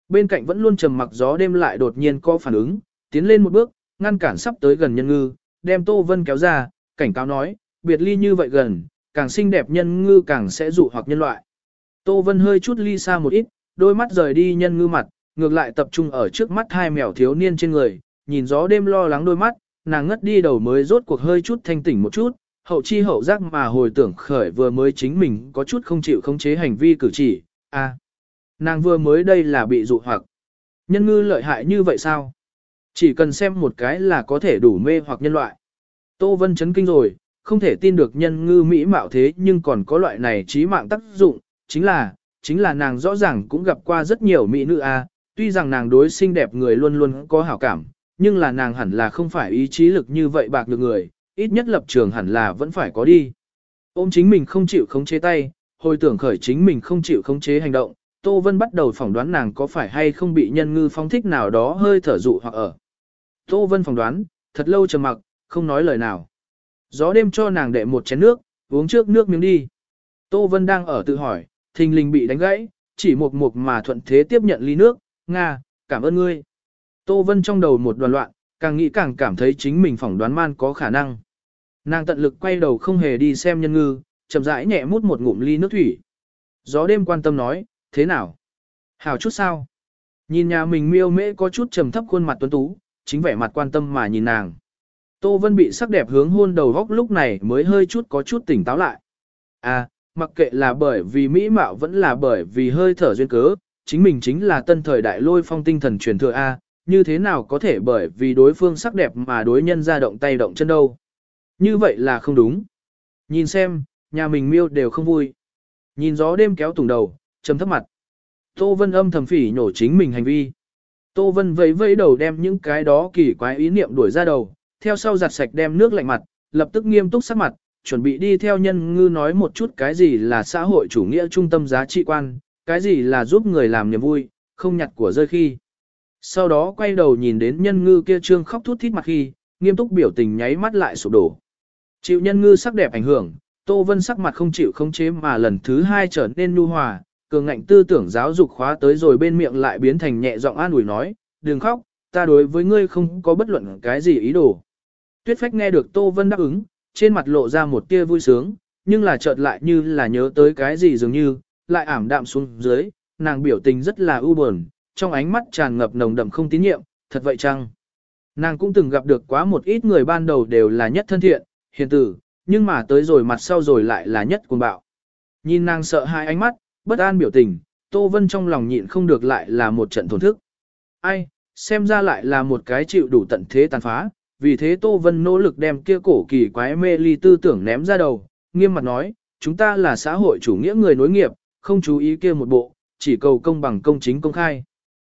Speaker 1: Bên cạnh vẫn luôn trầm mặc gió đêm lại đột nhiên có phản ứng, tiến lên một bước, ngăn cản sắp tới gần nhân ngư, đem Tô Vân kéo ra, cảnh cáo nói, biệt ly như vậy gần, càng xinh đẹp nhân ngư càng sẽ dụ hoặc nhân loại. Tô Vân hơi chút ly xa một ít, đôi mắt rời đi nhân ngư mặt, ngược lại tập trung ở trước mắt hai mèo thiếu niên trên người, nhìn gió đêm lo lắng đôi mắt, nàng ngất đi đầu mới rốt cuộc hơi chút thanh tỉnh một chút, hậu chi hậu giác mà hồi tưởng khởi vừa mới chính mình có chút không chịu khống chế hành vi cử chỉ, a, à, nàng vừa mới đây là bị dụ hoặc. Nhân ngư lợi hại như vậy sao? Chỉ cần xem một cái là có thể đủ mê hoặc nhân loại. Tô Vân chấn kinh rồi, không thể tin được nhân ngư mỹ mạo thế nhưng còn có loại này trí mạng tác dụng, chính là, chính là nàng rõ ràng cũng gặp qua rất nhiều mỹ nữ a, tuy rằng nàng đối xinh đẹp người luôn luôn có hảo cảm, nhưng là nàng hẳn là không phải ý chí lực như vậy bạc được người, ít nhất lập trường hẳn là vẫn phải có đi. Ôm chính mình không chịu khống chế tay, hồi tưởng khởi chính mình không chịu khống chế hành động, Tô Vân bắt đầu phỏng đoán nàng có phải hay không bị nhân ngư phong thích nào đó hơi thở dụ hoặc ở. Tô Vân phỏng đoán, thật lâu trầm mặc, không nói lời nào. Gió đêm cho nàng đệ một chén nước, uống trước nước miếng đi. Tô Vân đang ở tự hỏi, thình lình bị đánh gãy, chỉ một mục mà thuận thế tiếp nhận ly nước, Nga, cảm ơn ngươi. Tô Vân trong đầu một đoàn loạn, càng nghĩ càng cảm thấy chính mình phỏng đoán man có khả năng. Nàng tận lực quay đầu không hề đi xem nhân ngư, chậm rãi nhẹ mút một ngụm ly nước thủy. Gió đêm quan tâm nói, thế nào? Hào chút sao? Nhìn nhà mình miêu mễ có chút trầm thấp khuôn mặt tuấn tú, chính vẻ mặt quan tâm mà nhìn nàng. Tô Vân bị sắc đẹp hướng hôn đầu góc lúc này mới hơi chút có chút tỉnh táo lại. À, mặc kệ là bởi vì mỹ mạo vẫn là bởi vì hơi thở duyên cớ, chính mình chính là tân thời đại lôi phong tinh thần truyền thừa A, như thế nào có thể bởi vì đối phương sắc đẹp mà đối nhân ra động tay động chân đâu. Như vậy là không đúng. Nhìn xem, nhà mình miêu đều không vui. Nhìn gió đêm kéo tùng đầu, trầm thấp mặt. Tô Vân âm thầm phỉ nhổ chính mình hành vi. Tô Vân vẫy vẫy đầu đem những cái đó kỳ quái ý niệm đuổi ra đầu, theo sau giặt sạch đem nước lạnh mặt, lập tức nghiêm túc sắc mặt, chuẩn bị đi theo nhân ngư nói một chút cái gì là xã hội chủ nghĩa trung tâm giá trị quan, cái gì là giúp người làm niềm vui, không nhặt của rơi khi. Sau đó quay đầu nhìn đến nhân ngư kia trương khóc thút thít mặt khi, nghiêm túc biểu tình nháy mắt lại sụp đổ. Chịu nhân ngư sắc đẹp ảnh hưởng, Tô Vân sắc mặt không chịu không chế mà lần thứ hai trở nên nhu hòa, cường ngạnh tư tưởng giáo dục khóa tới rồi bên miệng lại biến thành nhẹ giọng an ủi nói, đừng khóc, ta đối với ngươi không có bất luận cái gì ý đồ. Tuyết phách nghe được Tô Vân đáp ứng, trên mặt lộ ra một tia vui sướng, nhưng là chợt lại như là nhớ tới cái gì dường như, lại ảm đạm xuống dưới, nàng biểu tình rất là u buồn, trong ánh mắt tràn ngập nồng đậm không tín nhiệm, thật vậy chăng? Nàng cũng từng gặp được quá một ít người ban đầu đều là nhất thân thiện, hiền tử, nhưng mà tới rồi mặt sau rồi lại là nhất cuồng bạo. Nhìn nàng sợ hai ánh mắt, bất an biểu tình, Tô Vân trong lòng nhịn không được lại là một trận thổn thức. Ai, xem ra lại là một cái chịu đủ tận thế tàn phá, vì thế Tô Vân nỗ lực đem kia cổ kỳ quái mê ly tư tưởng ném ra đầu, nghiêm mặt nói, chúng ta là xã hội chủ nghĩa người nối nghiệp, không chú ý kia một bộ, chỉ cầu công bằng công chính công khai.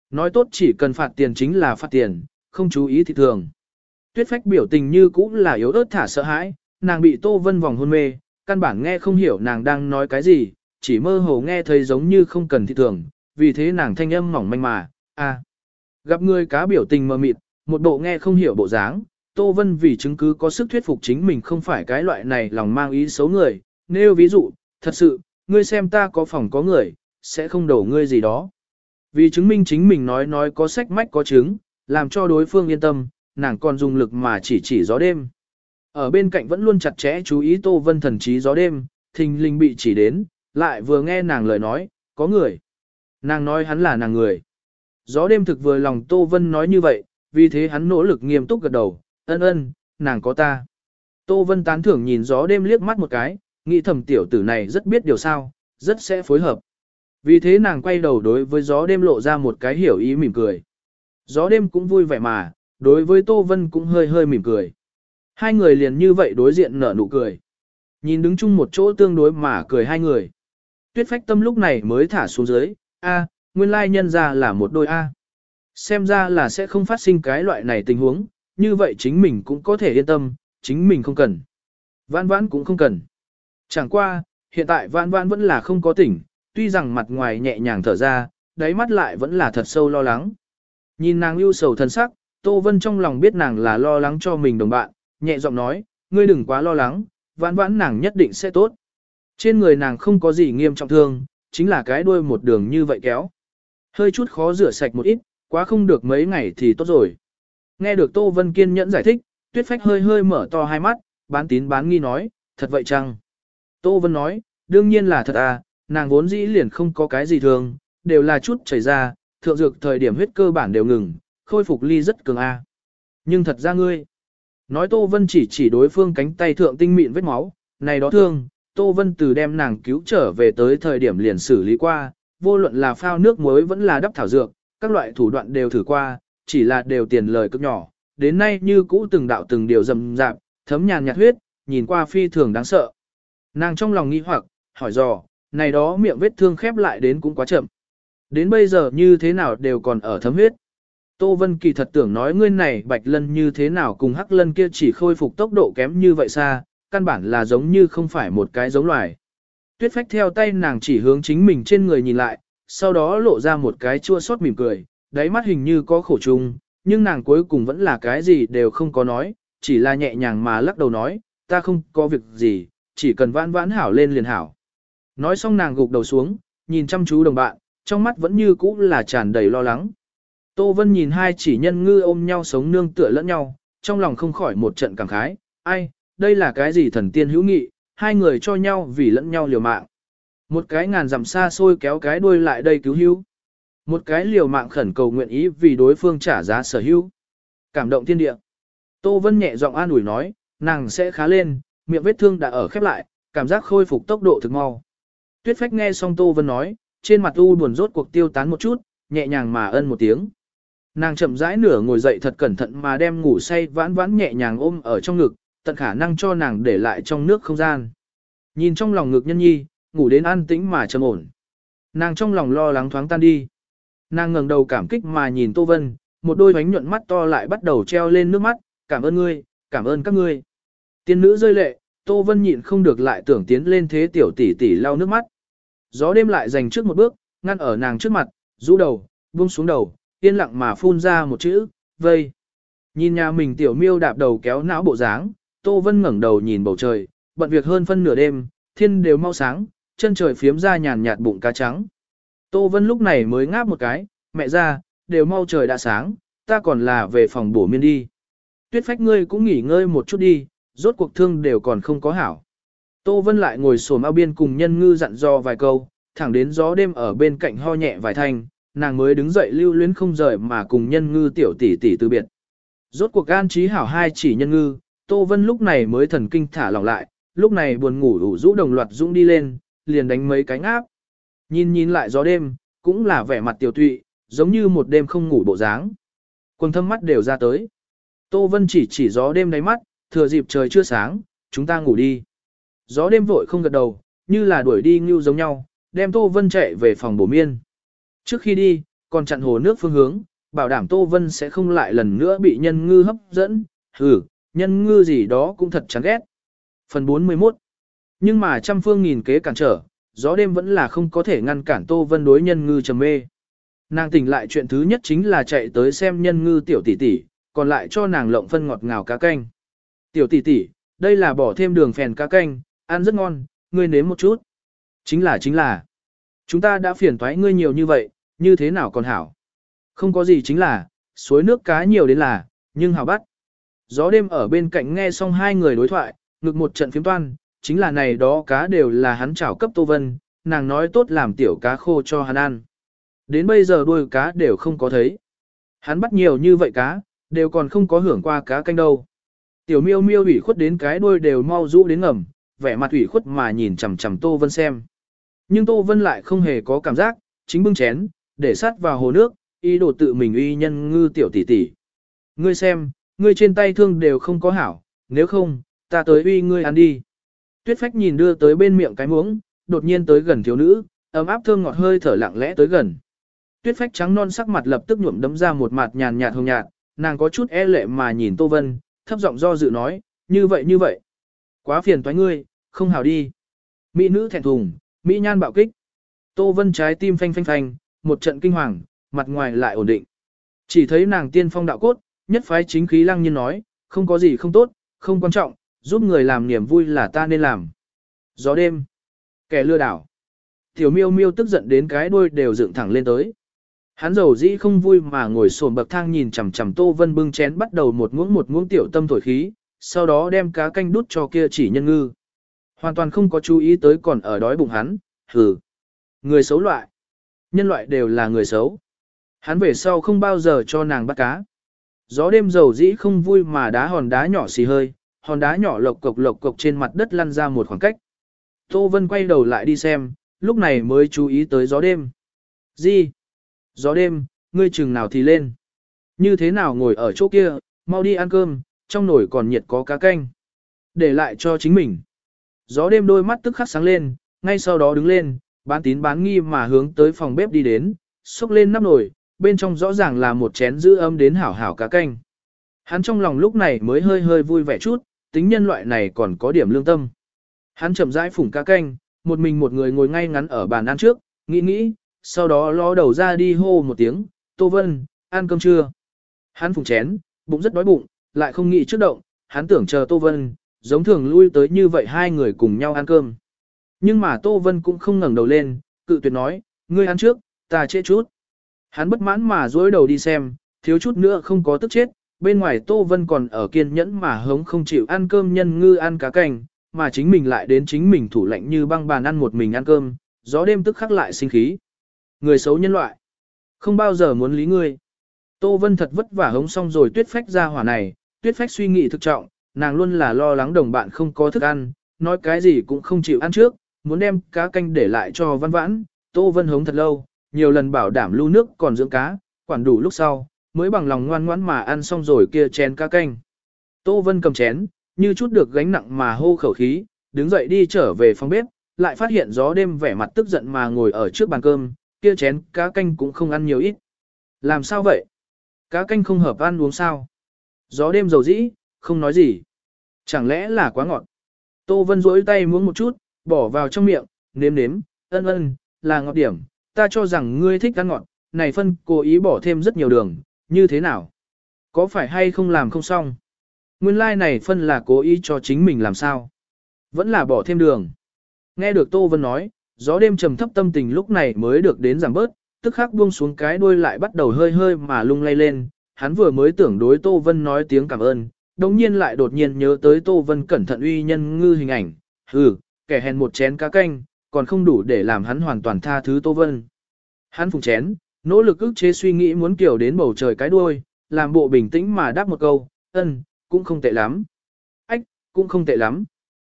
Speaker 1: Nói tốt chỉ cần phạt tiền chính là phạt tiền, không chú ý thì thường. Tuyết phách biểu tình như cũng là yếu ớt thả sợ hãi, nàng bị Tô Vân vòng hôn mê, căn bản nghe không hiểu nàng đang nói cái gì, chỉ mơ hồ nghe thấy giống như không cần thị thường, vì thế nàng thanh âm mỏng manh mà, a Gặp người cá biểu tình mờ mịt, một bộ nghe không hiểu bộ dáng, Tô Vân vì chứng cứ có sức thuyết phục chính mình không phải cái loại này lòng mang ý xấu người, nêu ví dụ, thật sự, ngươi xem ta có phòng có người, sẽ không đổ ngươi gì đó. Vì chứng minh chính mình nói nói có sách mách có chứng, làm cho đối phương yên tâm, nàng còn dùng lực mà chỉ chỉ gió đêm. Ở bên cạnh vẫn luôn chặt chẽ chú ý Tô Vân thần trí gió đêm, thình linh bị chỉ đến, lại vừa nghe nàng lời nói, có người. Nàng nói hắn là nàng người. Gió đêm thực vừa lòng Tô Vân nói như vậy, vì thế hắn nỗ lực nghiêm túc gật đầu, ân ân, nàng có ta. Tô Vân tán thưởng nhìn gió đêm liếc mắt một cái, nghĩ thầm tiểu tử này rất biết điều sao, rất sẽ phối hợp. Vì thế nàng quay đầu đối với gió đêm lộ ra một cái hiểu ý mỉm cười. Gió đêm cũng vui vẻ mà, đối với Tô Vân cũng hơi hơi mỉm cười. Hai người liền như vậy đối diện nở nụ cười. Nhìn đứng chung một chỗ tương đối mà cười hai người. Tuyết phách tâm lúc này mới thả xuống dưới, a, nguyên lai nhân ra là một đôi A. Xem ra là sẽ không phát sinh cái loại này tình huống, như vậy chính mình cũng có thể yên tâm, chính mình không cần. Vãn vãn cũng không cần. Chẳng qua, hiện tại vãn vãn vẫn là không có tỉnh, tuy rằng mặt ngoài nhẹ nhàng thở ra, đáy mắt lại vẫn là thật sâu lo lắng. Nhìn nàng ưu sầu thân sắc, Tô Vân trong lòng biết nàng là lo lắng cho mình đồng bạn, nhẹ giọng nói, ngươi đừng quá lo lắng, vãn vãn nàng nhất định sẽ tốt. Trên người nàng không có gì nghiêm trọng thương, chính là cái đuôi một đường như vậy kéo. Hơi chút khó rửa sạch một ít, quá không được mấy ngày thì tốt rồi. Nghe được Tô Vân kiên nhẫn giải thích, Tuyết Phách hơi hơi mở to hai mắt, bán tín bán nghi nói, thật vậy chăng? Tô Vân nói, đương nhiên là thật à, nàng vốn dĩ liền không có cái gì thường, đều là chút chảy ra, thượng dược thời điểm huyết cơ bản đều ngừng, khôi phục ly rất cường a. À. Nhưng thật ra ngươi, nói Tô Vân chỉ chỉ đối phương cánh tay thượng tinh mịn vết máu, này đó thương, Tô Vân từ đem nàng cứu trở về tới thời điểm liền xử lý qua, vô luận là phao nước muối vẫn là đắp thảo dược, các loại thủ đoạn đều thử qua, chỉ là đều tiền lời cực nhỏ, đến nay như cũ từng đạo từng điều rầm rạp, thấm nhàn nhạt huyết, nhìn qua phi thường đáng sợ. Nàng trong lòng nghi hoặc, hỏi dò, này đó miệng vết thương khép lại đến cũng quá chậm. Đến bây giờ như thế nào đều còn ở thấm huyết. Tô Vân kỳ thật tưởng nói ngươi này bạch lân như thế nào cùng hắc lân kia chỉ khôi phục tốc độ kém như vậy xa, căn bản là giống như không phải một cái giống loài. Tuyết phách theo tay nàng chỉ hướng chính mình trên người nhìn lại, sau đó lộ ra một cái chua xót mỉm cười, đáy mắt hình như có khổ chung, nhưng nàng cuối cùng vẫn là cái gì đều không có nói, chỉ là nhẹ nhàng mà lắc đầu nói, ta không có việc gì, chỉ cần vãn vãn hảo lên liền hảo. Nói xong nàng gục đầu xuống, nhìn chăm chú đồng bạn, trong mắt vẫn như cũ là tràn đầy lo lắng. Tô Vân nhìn hai chỉ nhân ngư ôm nhau sống nương tựa lẫn nhau, trong lòng không khỏi một trận cảm khái, ai, đây là cái gì thần tiên hữu nghị, hai người cho nhau vì lẫn nhau liều mạng. Một cái ngàn dặm xa xôi kéo cái đuôi lại đây cứu hữu. Một cái liều mạng khẩn cầu nguyện ý vì đối phương trả giá sở hữu. Cảm động thiên địa. Tô Vân nhẹ giọng an ủi nói, nàng sẽ khá lên, miệng vết thương đã ở khép lại, cảm giác khôi phục tốc độ thực mau. Tuyết phách nghe xong Tô Vân nói, trên mặt u buồn rốt cuộc tiêu tán một chút, nhẹ nhàng mà ân một tiếng. Nàng chậm rãi nửa ngồi dậy thật cẩn thận mà đem ngủ say vãn vãn nhẹ nhàng ôm ở trong ngực, tận khả năng cho nàng để lại trong nước không gian. Nhìn trong lòng ngực nhân nhi, ngủ đến an tĩnh mà trầm ổn. Nàng trong lòng lo lắng thoáng tan đi. Nàng ngẩng đầu cảm kích mà nhìn Tô Vân, một đôi bánh nhuận mắt to lại bắt đầu treo lên nước mắt, cảm ơn ngươi, cảm ơn các ngươi. Tiên nữ rơi lệ, Tô Vân nhịn không được lại tưởng tiến lên thế tiểu tỷ tỷ lau nước mắt. Gió đêm lại dành trước một bước, ngăn ở nàng trước mặt, rũ đầu, buông xuống đầu, yên lặng mà phun ra một chữ, vây. Nhìn nhà mình tiểu miêu đạp đầu kéo não bộ dáng, Tô Vân ngẩng đầu nhìn bầu trời, bận việc hơn phân nửa đêm, thiên đều mau sáng, chân trời phiếm ra nhàn nhạt bụng cá trắng. Tô Vân lúc này mới ngáp một cái, mẹ ra, đều mau trời đã sáng, ta còn là về phòng bổ miên đi. Tuyết phách ngươi cũng nghỉ ngơi một chút đi, rốt cuộc thương đều còn không có hảo. Tô Vân lại ngồi xổm ao biên cùng nhân ngư dặn dò vài câu, thẳng đến gió đêm ở bên cạnh ho nhẹ vài thanh, nàng mới đứng dậy lưu luyến không rời mà cùng nhân ngư tiểu tỷ tỷ từ biệt. Rốt cuộc an trí hảo hai chỉ nhân ngư, Tô Vân lúc này mới thần kinh thả lỏng lại, lúc này buồn ngủ đủ rũ đồng loạt dũng đi lên, liền đánh mấy cánh áp. Nhìn nhìn lại gió đêm, cũng là vẻ mặt tiểu tụy, giống như một đêm không ngủ bộ dáng. Quần thâm mắt đều ra tới. Tô Vân chỉ chỉ gió đêm đáy mắt, thừa dịp trời chưa sáng, chúng ta ngủ đi. Gió đêm vội không gật đầu, như là đuổi đi ngưu giống nhau, đem Tô Vân chạy về phòng bổ miên. Trước khi đi, còn chặn hồ nước phương hướng, bảo đảm Tô Vân sẽ không lại lần nữa bị nhân ngư hấp dẫn, hừ, nhân ngư gì đó cũng thật chán ghét. Phần 41 Nhưng mà trăm phương nghìn kế cản trở, gió đêm vẫn là không có thể ngăn cản Tô Vân đối nhân ngư trầm mê. Nàng tỉnh lại chuyện thứ nhất chính là chạy tới xem nhân ngư tiểu tỷ tỷ, còn lại cho nàng lộng phân ngọt ngào cá canh. Tiểu tỷ tỷ, đây là bỏ thêm đường phèn cá canh, ăn rất ngon, ngươi nếm một chút. Chính là chính là, chúng ta đã phiền toái ngươi nhiều như vậy, như thế nào còn hảo. Không có gì chính là, suối nước cá nhiều đến là, nhưng hảo bắt. Gió đêm ở bên cạnh nghe xong hai người đối thoại, ngực một trận phiếm toan, chính là này đó cá đều là hắn chảo cấp Tô Vân, nàng nói tốt làm tiểu cá khô cho hắn ăn. Đến bây giờ đuôi cá đều không có thấy. Hắn bắt nhiều như vậy cá, đều còn không có hưởng qua cá canh đâu. Tiểu miêu miêu ủy khuất đến cái đuôi đều mau rũ đến ngầm, vẻ mặt ủy khuất mà nhìn chằm chằm Tô Vân xem. Nhưng Tô Vân lại không hề có cảm giác, chính bưng chén, để sát vào hồ nước, ý đồ tự mình uy nhân ngư tiểu tỷ tỷ. Ngươi xem, ngươi trên tay thương đều không có hảo, nếu không, ta tới uy ngươi ăn đi. Tuyết phách nhìn đưa tới bên miệng cái muỗng, đột nhiên tới gần thiếu nữ, ấm áp thơm ngọt hơi thở lặng lẽ tới gần. Tuyết phách trắng non sắc mặt lập tức nhuộm đấm ra một mặt nhàn nhạt hồng nhạt, nàng có chút e lệ mà nhìn Tô Vân, thấp giọng do dự nói, như vậy như vậy. Quá phiền toái ngươi, không hào đi. Mỹ nữ thẹn thùng, Mỹ nhan bạo kích. Tô Vân trái tim phanh phanh phanh, một trận kinh hoàng, mặt ngoài lại ổn định. Chỉ thấy nàng tiên phong đạo cốt, nhất phái chính khí lăng nhiên nói, không có gì không tốt, không quan trọng, giúp người làm niềm vui là ta nên làm. Gió đêm, kẻ lừa đảo. Tiểu miêu miêu tức giận đến cái đuôi đều dựng thẳng lên tới. Hắn dầu dĩ không vui mà ngồi sồn bậc thang nhìn chằm chằm Tô Vân bưng chén bắt đầu một muỗng một muỗng tiểu tâm thổi khí, sau đó đem cá canh đút cho kia chỉ nhân ngư. Hoàn toàn không có chú ý tới còn ở đói bụng hắn, hừ. Người xấu loại. Nhân loại đều là người xấu. Hắn về sau không bao giờ cho nàng bắt cá. Gió đêm dầu dĩ không vui mà đá hòn đá nhỏ xì hơi, hòn đá nhỏ lộc cộc lộc cộc trên mặt đất lăn ra một khoảng cách. Tô Vân quay đầu lại đi xem, lúc này mới chú ý tới gió đêm. Gì? Gió đêm, ngươi chừng nào thì lên. Như thế nào ngồi ở chỗ kia, mau đi ăn cơm, trong nồi còn nhiệt có cá canh. Để lại cho chính mình. Gió đêm đôi mắt tức khắc sáng lên, ngay sau đó đứng lên, bán tín bán nghi mà hướng tới phòng bếp đi đến, xúc lên nắp nồi, bên trong rõ ràng là một chén giữ âm đến hảo hảo cá canh. Hắn trong lòng lúc này mới hơi hơi vui vẻ chút, tính nhân loại này còn có điểm lương tâm. Hắn chậm rãi phủng cá canh, một mình một người ngồi ngay ngắn ở bàn ăn trước, nghĩ nghĩ, sau đó ló đầu ra đi hô một tiếng, Tô Vân, ăn cơm chưa? Hắn phủng chén, bụng rất đói bụng, lại không nghĩ trước động, hắn tưởng chờ Tô Vân, giống thường lui tới như vậy hai người cùng nhau ăn cơm. Nhưng mà Tô Vân cũng không ngẩng đầu lên, cự tuyệt nói, ngươi ăn trước, ta chết chút. Hắn bất mãn mà dối đầu đi xem, thiếu chút nữa không có tức chết, bên ngoài Tô Vân còn ở kiên nhẫn mà hống không chịu ăn cơm nhân ngư ăn cá canh, mà chính mình lại đến chính mình thủ lạnh như băng bàn ăn một mình ăn cơm, gió đêm tức khắc lại sinh khí. Người xấu nhân loại, không bao giờ muốn lý ngươi. Tô Vân thật vất vả hống xong rồi tuyết phách ra hỏa này, tuyết phách suy nghĩ thực trọng, nàng luôn là lo lắng đồng bạn không có thức ăn, nói cái gì cũng không chịu ăn trước, muốn đem cá canh để lại cho văn vãn, Tô Vân hống thật lâu, nhiều lần bảo đảm lưu nước còn dưỡng cá, quản đủ lúc sau, mới bằng lòng ngoan ngoãn mà ăn xong rồi kia chén cá canh. Tô Vân cầm chén, như chút được gánh nặng mà hô khẩu khí, đứng dậy đi trở về phòng bếp, lại phát hiện gió đêm vẻ mặt tức giận mà ngồi ở trước bàn cơm, kia chén cá canh cũng không ăn nhiều ít. Làm sao vậy? Cá canh không hợp ăn uống sao? Gió đêm dầu dĩ, không nói gì. Chẳng lẽ là quá ngọt? Tô Vân rỗi tay muỗng một chút, bỏ vào trong miệng, nếm nếm, ân ân, là ngọt điểm. Ta cho rằng ngươi thích ăn ngọt, này phân cố ý bỏ thêm rất nhiều đường, như thế nào? Có phải hay không làm không xong? Nguyên lai like này phân là cố ý cho chính mình làm sao? Vẫn là bỏ thêm đường. Nghe được Tô Vân nói, gió đêm trầm thấp tâm tình lúc này mới được đến giảm bớt, tức khắc buông xuống cái đuôi lại bắt đầu hơi hơi mà lung lay lên. Hắn vừa mới tưởng đối Tô Vân nói tiếng cảm ơn, đồng nhiên lại đột nhiên nhớ tới Tô Vân cẩn thận uy nhân ngư hình ảnh. Hừ, kẻ hèn một chén cá canh, còn không đủ để làm hắn hoàn toàn tha thứ Tô Vân. Hắn phùng chén, nỗ lực ức chế suy nghĩ muốn kiểu đến bầu trời cái đuôi, làm bộ bình tĩnh mà đáp một câu, ân, cũng không tệ lắm. Ách, cũng không tệ lắm.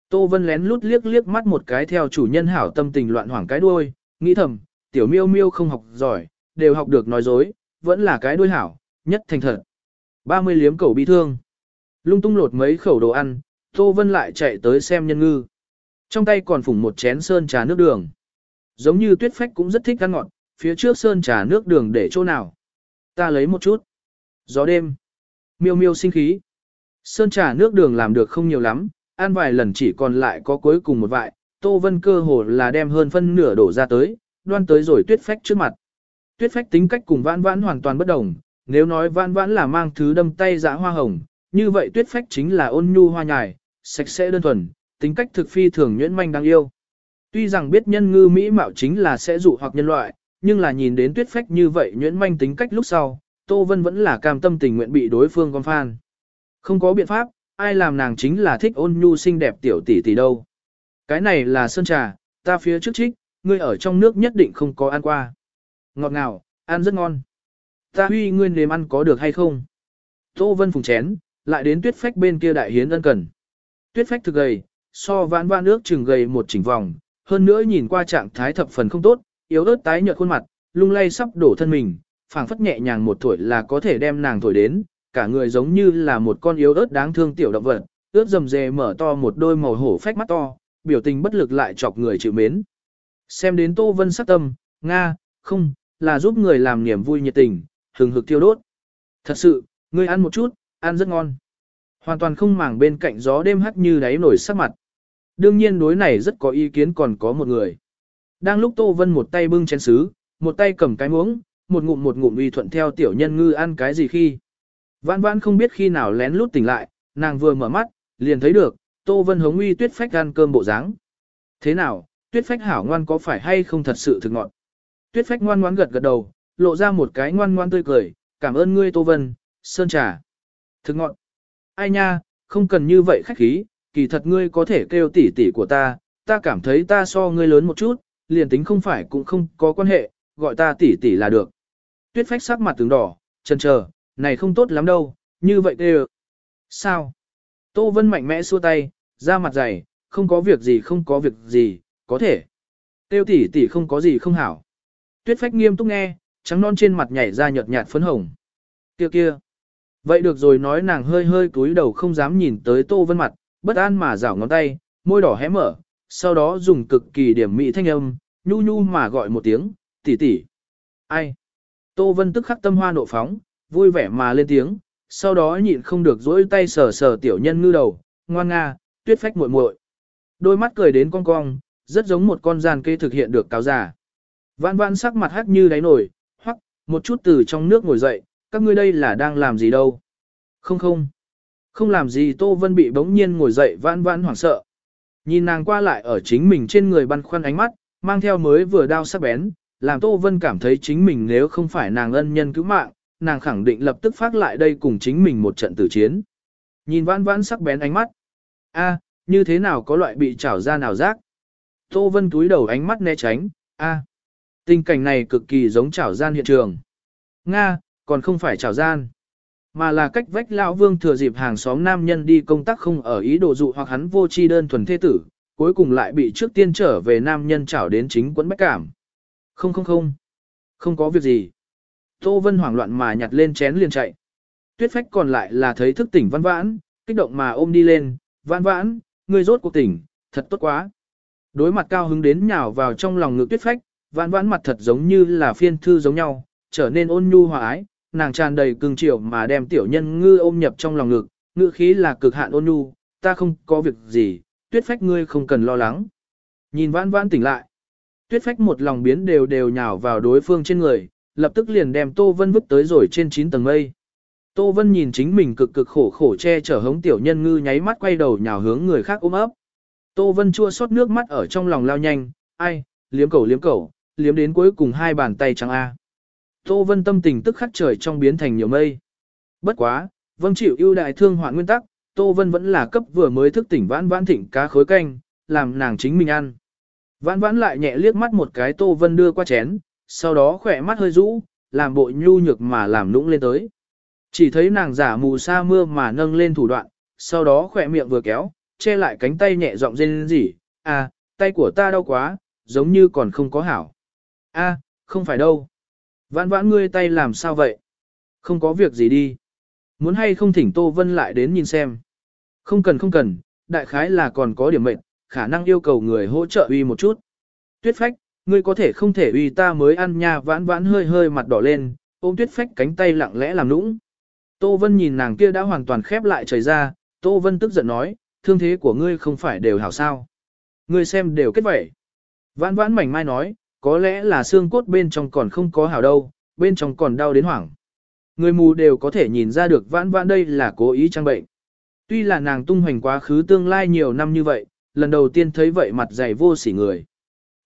Speaker 1: Tô Vân lén lút liếc liếc mắt một cái theo chủ nhân hảo tâm tình loạn hoảng cái đuôi, nghĩ thầm, tiểu miêu miêu không học giỏi, đều học được nói dối, vẫn là cái đuôi hảo, nhất thành thật. 30 liếm cầu bi thương. Lung tung lột mấy khẩu đồ ăn, Tô Vân lại chạy tới xem nhân ngư. Trong tay còn phủng một chén sơn trà nước đường. Giống như tuyết phách cũng rất thích ăn ngọt, phía trước sơn trà nước đường để chỗ nào. Ta lấy một chút. Gió đêm. Miêu miêu sinh khí. Sơn trà nước đường làm được không nhiều lắm, ăn vài lần chỉ còn lại có cuối cùng một vại, Tô Vân cơ hồ là đem hơn phân nửa đổ ra tới, đoan tới rồi tuyết phách trước mặt. Tuyết phách tính cách cùng vãn vãn hoàn toàn bất đồng, nếu nói vãn vãn là mang thứ đâm tay dã hoa hồng, như vậy tuyết phách chính là ôn nhu hoa nhài, sạch sẽ đơn thuần, tính cách thực phi thường nhuyễn manh đáng yêu. Tuy rằng biết nhân ngư mỹ mạo chính là sẽ dụ hoặc nhân loại, nhưng là nhìn đến tuyết phách như vậy nhuyễn manh tính cách lúc sau, Tô Vân vẫn là cam tâm tình nguyện bị đối phương con phan. Không có biện pháp, ai làm nàng chính là thích ôn nhu xinh đẹp tiểu tỷ tỷ đâu. Cái này là sơn trà, ta phía trước trích, ngươi ở trong nước nhất định không có ăn qua. Ngọt ngào, ăn rất ngon. Ta huy ngươi nếm ăn có được hay không? Tô Vân phùng chén, lại đến tuyết phách bên kia đại hiến ân cần. Tuyết phách thực gầy, so vãn vãn nước chừng gầy một chỉnh vòng, hơn nữa nhìn qua trạng thái thập phần không tốt, yếu ớt tái nhợt khuôn mặt, lung lay sắp đổ thân mình, phảng phất nhẹ nhàng một tuổi là có thể đem nàng thổi đến, cả người giống như là một con yếu ớt đáng thương tiểu động vật, ướt dầm dề mở to một đôi màu hổ phách mắt to, biểu tình bất lực lại chọc người chịu mến. Xem đến Tô Vân sắc tâm, Nga, không, là giúp người làm niềm vui nhiệt tình, hừng hực thiêu đốt. Thật sự, ngươi ăn một chút, ăn rất ngon. Hoàn toàn không màng bên cạnh gió đêm hắt như đáy nổi sắc mặt. Đương nhiên đối này rất có ý kiến còn có một người. Đang lúc Tô Vân một tay bưng chén sứ, một tay cầm cái muỗng, một ngụm một ngụm uy thuận theo tiểu nhân ngư ăn cái gì khi. Vãn vãn không biết khi nào lén lút tỉnh lại, nàng vừa mở mắt, liền thấy được, Tô Vân hống uy tuyết phách ăn cơm bộ dáng. Thế nào, tuyết phách hảo ngoan có phải hay không thật sự thực ngọn? Tuyết phách ngoan ngoan gật gật đầu, lộ ra một cái ngoan ngoan tươi cười, cảm ơn ngươi Tô Vân, sơn trà. Thực ngọn. Ai nha, không cần như vậy khách khí, kỳ thật ngươi có thể kêu tỷ tỷ của ta, ta cảm thấy ta so ngươi lớn một chút, liền tính không phải cũng không có quan hệ, gọi ta tỷ tỷ là được. Tuyết phách sắc mặt tướng đỏ, chân chờ, này không tốt lắm đâu, như vậy kêu. Sao? Tô Vân mạnh mẽ xua tay, ra mặt dày, không có việc gì không có việc gì, có thể. Tiêu tỷ tỷ không có gì không hảo. Tuyết phách nghiêm túc nghe, trắng non trên mặt nhảy ra nhợt nhạt phấn hồng. Kia kia. Vậy được rồi nói nàng hơi hơi cúi đầu không dám nhìn tới Tô Vân mặt, bất an mà rảo ngón tay, môi đỏ hé mở, sau đó dùng cực kỳ điểm mỹ thanh âm, nhu nhu mà gọi một tiếng, tỷ tỷ. Ai? Tô Vân tức khắc tâm hoa nộ phóng, vui vẻ mà lên tiếng, sau đó nhịn không được dỗi tay sờ sờ tiểu nhân ngư đầu, ngoan nga, tuyết phách muội muội. Đôi mắt cười đến cong cong, rất giống một con gian kê thực hiện được cáo giả. Vãn vãn sắc mặt hắc như đáy nổi, hoặc, một chút từ trong nước ngồi dậy, các ngươi đây là đang làm gì đâu. Không không. Không làm gì Tô Vân bị bỗng nhiên ngồi dậy vãn vãn hoảng sợ. Nhìn nàng qua lại ở chính mình trên người băn khoăn ánh mắt, mang theo mới vừa đao sắc bén, làm Tô Vân cảm thấy chính mình nếu không phải nàng ân nhân cứu mạng, nàng khẳng định lập tức phát lại đây cùng chính mình một trận tử chiến. Nhìn vãn vãn sắc bén ánh mắt. a như thế nào có loại bị trảo ra nào rác? Tô Vân túi đầu ánh mắt né tránh, a tình cảnh này cực kỳ giống trảo gian hiện trường. Nga, còn không phải trảo gian mà là cách vách lão vương thừa dịp hàng xóm nam nhân đi công tác không ở ý đồ dụ hoặc hắn vô chi đơn thuần thế tử, cuối cùng lại bị trước tiên trở về nam nhân chảo đến chính quẫn bách cảm. Không không không, không có việc gì. Tô Vân hoảng loạn mà nhặt lên chén liền chạy. Tuyết phách còn lại là thấy thức tỉnh văn vãn, kích động mà ôm đi lên, văn vãn, ngươi rốt cuộc tỉnh, thật tốt quá. Đối mặt cao hứng đến nhào vào trong lòng ngực tuyết phách, văn vãn mặt thật giống như là phiên thư giống nhau, trở nên ôn nhu hòa ái, nàng tràn đầy cương triều mà đem tiểu nhân ngư ôm nhập trong lòng ngực, ngữ khí là cực hạn ôn nhu, ta không có việc gì, tuyết phách ngươi không cần lo lắng. Nhìn vãn vãn tỉnh lại, tuyết phách một lòng biến đều đều nhào vào đối phương trên người, lập tức liền đem Tô Vân vứt tới rồi trên 9 tầng mây. Tô Vân nhìn chính mình cực cực khổ khổ che chở hống tiểu nhân ngư nháy mắt quay đầu nhào hướng người khác ôm ấp. Tô Vân chua xót nước mắt ở trong lòng lao nhanh, ai, liếm cầu liếm cầu, liếm đến cuối cùng hai bàn tay trắng A. Tô Vân tâm tình tức khắc trời trong biến thành nhiều mây. Bất quá, vâng chịu ưu đại thương hoạn nguyên tắc, Tô Vân vẫn là cấp vừa mới thức tỉnh vãn vãn thịnh cá khối canh, làm nàng chính mình ăn. Vãn vãn lại nhẹ liếc mắt một cái Tô Vân đưa qua chén, sau đó khỏe mắt hơi rũ, làm bộ nhu nhược mà làm nũng lên tới. Chỉ thấy nàng giả mù sa mưa mà nâng lên thủ đoạn, sau đó khỏe miệng vừa kéo, che lại cánh tay nhẹ giọng rên rỉ, à, tay của ta đau quá, giống như còn không có hảo. a không phải đâu. Vãn vãn ngươi tay làm sao vậy? Không có việc gì đi. Muốn hay không thỉnh Tô Vân lại đến nhìn xem. Không cần không cần, đại khái là còn có điểm mệnh, khả năng yêu cầu người hỗ trợ uy một chút. Tuyết phách, ngươi có thể không thể uy ta mới ăn nha vãn vãn hơi hơi mặt đỏ lên, ôm tuyết phách cánh tay lặng lẽ làm nũng. Tô Vân nhìn nàng kia đã hoàn toàn khép lại trời ra, Tô Vân tức giận nói, thương thế của ngươi không phải đều hảo sao. Ngươi xem đều kết vậy. Vãn vãn mảnh mai nói, có lẽ là xương cốt bên trong còn không có hảo đâu, bên trong còn đau đến hoảng. Người mù đều có thể nhìn ra được vãn vãn đây là cố ý trang bệnh. Tuy là nàng tung hoành quá khứ tương lai nhiều năm như vậy, lần đầu tiên thấy vậy mặt dày vô sỉ người.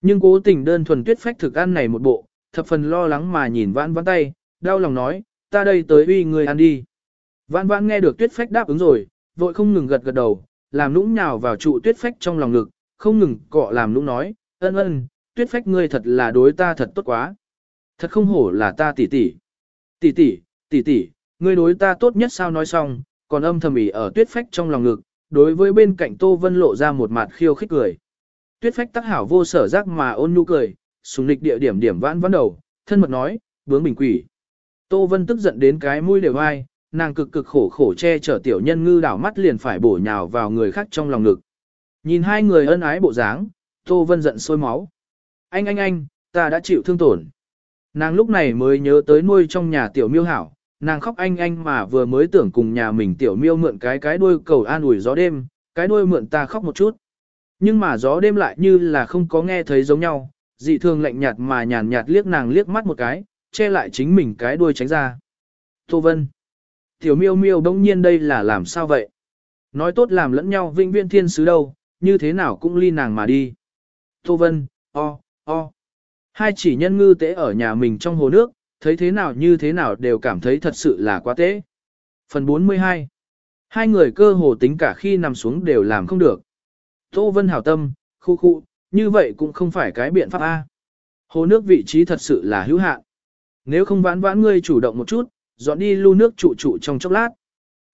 Speaker 1: Nhưng cố tình đơn thuần tuyết phách thực ăn này một bộ, thập phần lo lắng mà nhìn vãn vãn tay, đau lòng nói, ta đây tới uy người ăn đi. Vãn vãn nghe được tuyết phách đáp ứng rồi, vội không ngừng gật gật đầu, làm nũng nhào vào trụ tuyết phách trong lòng ngực, không ngừng cọ làm nũng nói, ân ân, tuyết phách ngươi thật là đối ta thật tốt quá. Thật không hổ là ta tỷ tỷ. Tỷ tỷ, tỷ tỷ, ngươi đối ta tốt nhất sao nói xong, còn âm thầm ỉ ở tuyết phách trong lòng ngực, đối với bên cạnh Tô Vân lộ ra một mặt khiêu khích cười. Tuyết phách tắc hảo vô sở giác mà ôn nhu cười, sùng lịch địa điểm điểm vãn vãn đầu, thân mật nói, bướng bình quỷ. Tô Vân tức giận đến cái mũi đều ai, nàng cực cực khổ khổ che chở tiểu nhân ngư đảo mắt liền phải bổ nhào vào người khác trong lòng ngực. Nhìn hai người ân ái bộ dáng, Tô Vân giận sôi máu. Anh anh anh, ta đã chịu thương tổn. Nàng lúc này mới nhớ tới nuôi trong nhà tiểu miêu hảo, nàng khóc anh anh mà vừa mới tưởng cùng nhà mình tiểu miêu mượn cái cái đuôi cầu an ủi gió đêm, cái đuôi mượn ta khóc một chút. Nhưng mà gió đêm lại như là không có nghe thấy giống nhau, dị thường lạnh nhạt mà nhàn nhạt liếc nàng liếc mắt một cái, che lại chính mình cái đuôi tránh ra. Tô Vân. Tiểu miêu miêu đông nhiên đây là làm sao vậy? Nói tốt làm lẫn nhau vinh viên thiên sứ đâu, như thế nào cũng ly nàng mà đi. Tô Vân, o, o. Hai chỉ nhân ngư tế ở nhà mình trong hồ nước, thấy thế nào như thế nào đều cảm thấy thật sự là quá tế. Phần 42 Hai người cơ hồ tính cả khi nằm xuống đều làm không được. Tô Vân hảo tâm, khu khu, như vậy cũng không phải cái biện pháp A. Hồ nước vị trí thật sự là hữu hạn. Nếu không vãn vãn ngươi chủ động một chút, dọn đi lưu nước trụ trụ trong chốc lát.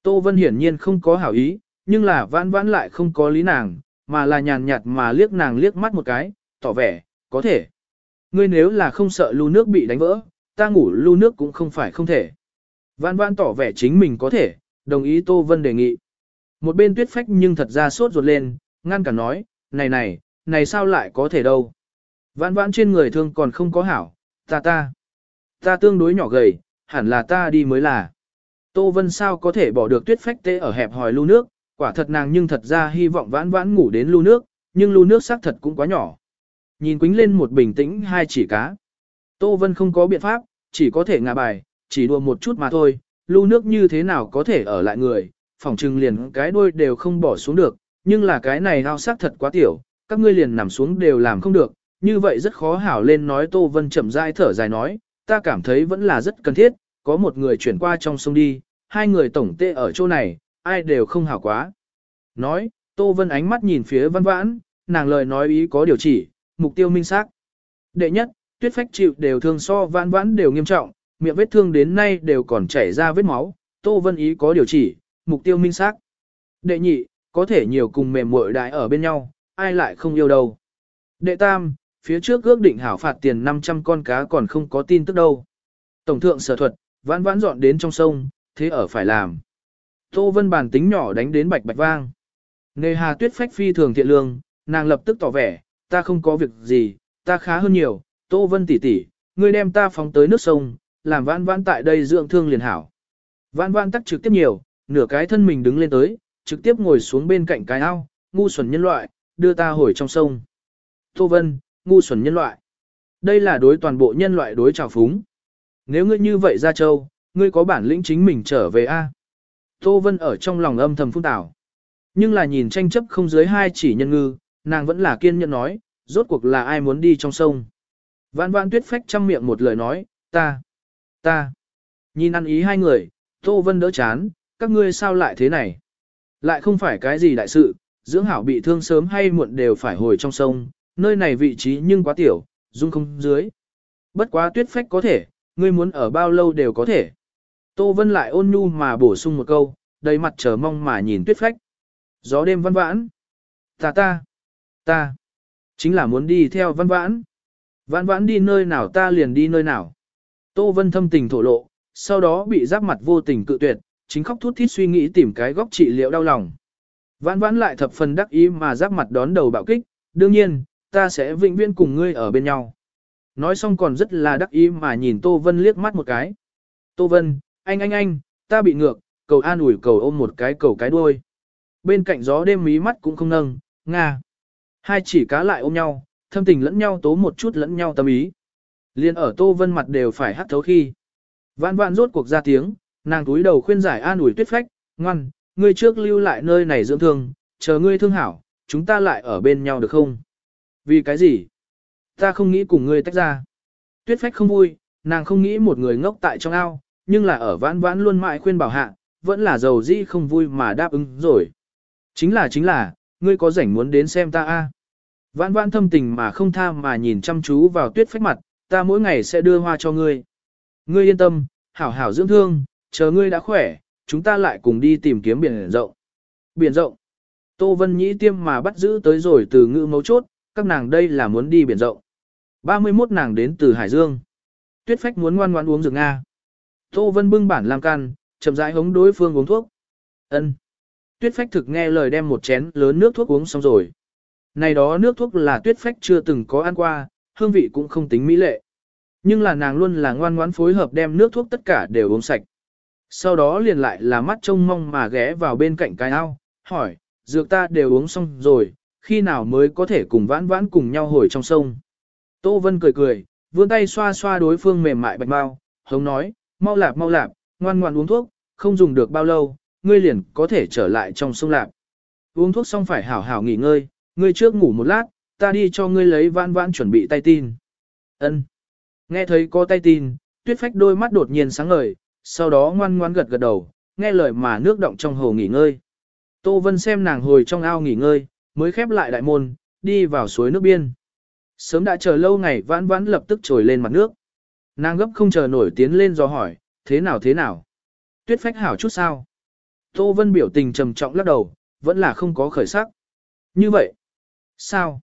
Speaker 1: Tô Vân hiển nhiên không có hảo ý, nhưng là vãn vãn lại không có lý nàng, mà là nhàn nhạt mà liếc nàng liếc mắt một cái, tỏ vẻ, có thể. Ngươi nếu là không sợ lưu nước bị đánh vỡ, ta ngủ lưu nước cũng không phải không thể. Vãn vãn tỏ vẻ chính mình có thể, đồng ý Tô Vân đề nghị. Một bên tuyết phách nhưng thật ra sốt ruột lên, ngăn cả nói, này này, này sao lại có thể đâu. Vãn vãn trên người thương còn không có hảo, ta ta. Ta tương đối nhỏ gầy, hẳn là ta đi mới là. Tô Vân sao có thể bỏ được tuyết phách tê ở hẹp hòi lưu nước, quả thật nàng nhưng thật ra hy vọng vãn vãn ngủ đến lưu nước, nhưng lưu nước xác thật cũng quá nhỏ. Nhìn quính lên một bình tĩnh hai chỉ cá. Tô Vân không có biện pháp, chỉ có thể ngả bài, chỉ đùa một chút mà thôi, lưu nước như thế nào có thể ở lại người, phỏng trừng liền cái đuôi đều không bỏ xuống được, nhưng là cái này ao sắc thật quá tiểu, các ngươi liền nằm xuống đều làm không được, như vậy rất khó hảo lên nói Tô Vân chậm rãi thở dài nói, ta cảm thấy vẫn là rất cần thiết, có một người chuyển qua trong sông đi, hai người tổng tệ ở chỗ này, ai đều không hảo quá. Nói, Tô Vân ánh mắt nhìn phía văn vãn, nàng lời nói ý có điều chỉ, mục tiêu minh xác. Đệ nhất, tuyết phách chịu đều thương so vãn vãn đều nghiêm trọng, miệng vết thương đến nay đều còn chảy ra vết máu, Tô Vân ý có điều chỉ, mục tiêu minh xác. Đệ nhị, có thể nhiều cùng mềm muội đại ở bên nhau, ai lại không yêu đâu. Đệ tam, phía trước ước định hảo phạt tiền 500 con cá còn không có tin tức đâu. Tổng thượng sở thuật, vãn vãn dọn đến trong sông, thế ở phải làm. Tô Vân bản tính nhỏ đánh đến bạch bạch vang. Nề hà tuyết phách phi thường thiện lương, nàng lập tức tỏ vẻ, ta không có việc gì, ta khá hơn nhiều, Tô Vân tỷ tỷ, ngươi đem ta phóng tới nước sông, làm vãn vãn tại đây dưỡng thương liền hảo. Vãn vãn tắc trực tiếp nhiều, nửa cái thân mình đứng lên tới, trực tiếp ngồi xuống bên cạnh cái ao, ngu xuẩn nhân loại, đưa ta hồi trong sông. Tô Vân, ngu xuẩn nhân loại. Đây là đối toàn bộ nhân loại đối trào phúng. Nếu ngươi như vậy ra châu, ngươi có bản lĩnh chính mình trở về A. Tô Vân ở trong lòng âm thầm phun tảo. Nhưng là nhìn tranh chấp không dưới hai chỉ nhân ngư, nàng vẫn là kiên nhẫn nói, rốt cuộc là ai muốn đi trong sông. Vãn vãn tuyết phách chăm miệng một lời nói, ta, ta. Nhìn ăn ý hai người, Tô Vân đỡ chán, các ngươi sao lại thế này? Lại không phải cái gì đại sự, dưỡng hảo bị thương sớm hay muộn đều phải hồi trong sông, nơi này vị trí nhưng quá tiểu, dung không dưới. Bất quá tuyết phách có thể, ngươi muốn ở bao lâu đều có thể. Tô Vân lại ôn nhu mà bổ sung một câu, đầy mặt chờ mong mà nhìn tuyết phách. Gió đêm văn vãn. Ta ta, ta, chính là muốn đi theo văn vãn. Văn vãn đi nơi nào ta liền đi nơi nào. Tô Vân thâm tình thổ lộ, sau đó bị giáp mặt vô tình cự tuyệt, chính khóc thút thít suy nghĩ tìm cái góc trị liệu đau lòng. Vãn vãn lại thập phần đắc ý mà giáp mặt đón đầu bạo kích, đương nhiên, ta sẽ vĩnh viễn cùng ngươi ở bên nhau. Nói xong còn rất là đắc ý mà nhìn Tô Vân liếc mắt một cái. Tô Vân, anh anh anh, ta bị ngược, cầu an ủi cầu ôm một cái cầu cái đuôi. Bên cạnh gió đêm mí mắt cũng không nâng, nga. Hai chỉ cá lại ôm nhau, thâm tình lẫn nhau tố một chút lẫn nhau tâm ý. Liên ở Tô Vân mặt đều phải hắt thấu khi. Vạn vạn rốt cuộc ra tiếng, nàng túi đầu khuyên giải an ủi tuyết phách, ngoan, ngươi trước lưu lại nơi này dưỡng thương, chờ ngươi thương hảo, chúng ta lại ở bên nhau được không? Vì cái gì? Ta không nghĩ cùng ngươi tách ra. Tuyết phách không vui, nàng không nghĩ một người ngốc tại trong ao, nhưng là ở vãn vãn luôn mãi khuyên bảo hạ, vẫn là giàu dĩ không vui mà đáp ứng rồi. Chính là chính là, ngươi có rảnh muốn đến xem ta a? Vãn vãn thâm tình mà không tha mà nhìn chăm chú vào tuyết phách mặt, ta mỗi ngày sẽ đưa hoa cho ngươi. Ngươi yên tâm, hảo hảo dưỡng thương, chờ ngươi đã khỏe, chúng ta lại cùng đi tìm kiếm biển rộng. Biển rộng. Tô Vân Nhĩ tiêm mà bắt giữ tới rồi từ ngữ mấu chốt, các nàng đây là muốn đi biển rộng. 31 nàng đến từ Hải Dương. Tuyết phách muốn ngoan ngoan uống rượu Nga. Tô Vân bưng bản làm can, chậm rãi hống đối phương uống thuốc. Ân. Tuyết phách thực nghe lời đem một chén lớn nước thuốc uống xong rồi. Này đó nước thuốc là tuyết phách chưa từng có ăn qua, hương vị cũng không tính mỹ lệ. Nhưng là nàng luôn là ngoan ngoãn phối hợp đem nước thuốc tất cả đều uống sạch. Sau đó liền lại là mắt trông mong mà ghé vào bên cạnh cái ao, hỏi, dược ta đều uống xong rồi, khi nào mới có thể cùng vãn vãn cùng nhau hồi trong sông. Tô Vân cười cười, vươn tay xoa xoa đối phương mềm mại bạch mau, hống nói, mau lạp mau lạp, ngoan ngoan uống thuốc, không dùng được bao lâu, ngươi liền có thể trở lại trong sông lạc. Uống thuốc xong phải hảo hảo nghỉ ngơi, ngươi trước ngủ một lát, ta đi cho ngươi lấy vãn vãn chuẩn bị tay tin. Ân. Nghe thấy có tay tin, tuyết phách đôi mắt đột nhiên sáng ngời, sau đó ngoan ngoan gật gật đầu, nghe lời mà nước động trong hồ nghỉ ngơi. Tô Vân xem nàng hồi trong ao nghỉ ngơi, mới khép lại đại môn, đi vào suối nước biên. Sớm đã chờ lâu ngày vãn vãn lập tức trồi lên mặt nước. Nàng gấp không chờ nổi tiến lên do hỏi, thế nào thế nào? Tuyết phách hảo chút sao? Tô Vân biểu tình trầm trọng lắc đầu, vẫn là không có khởi sắc. Như vậy? Sao?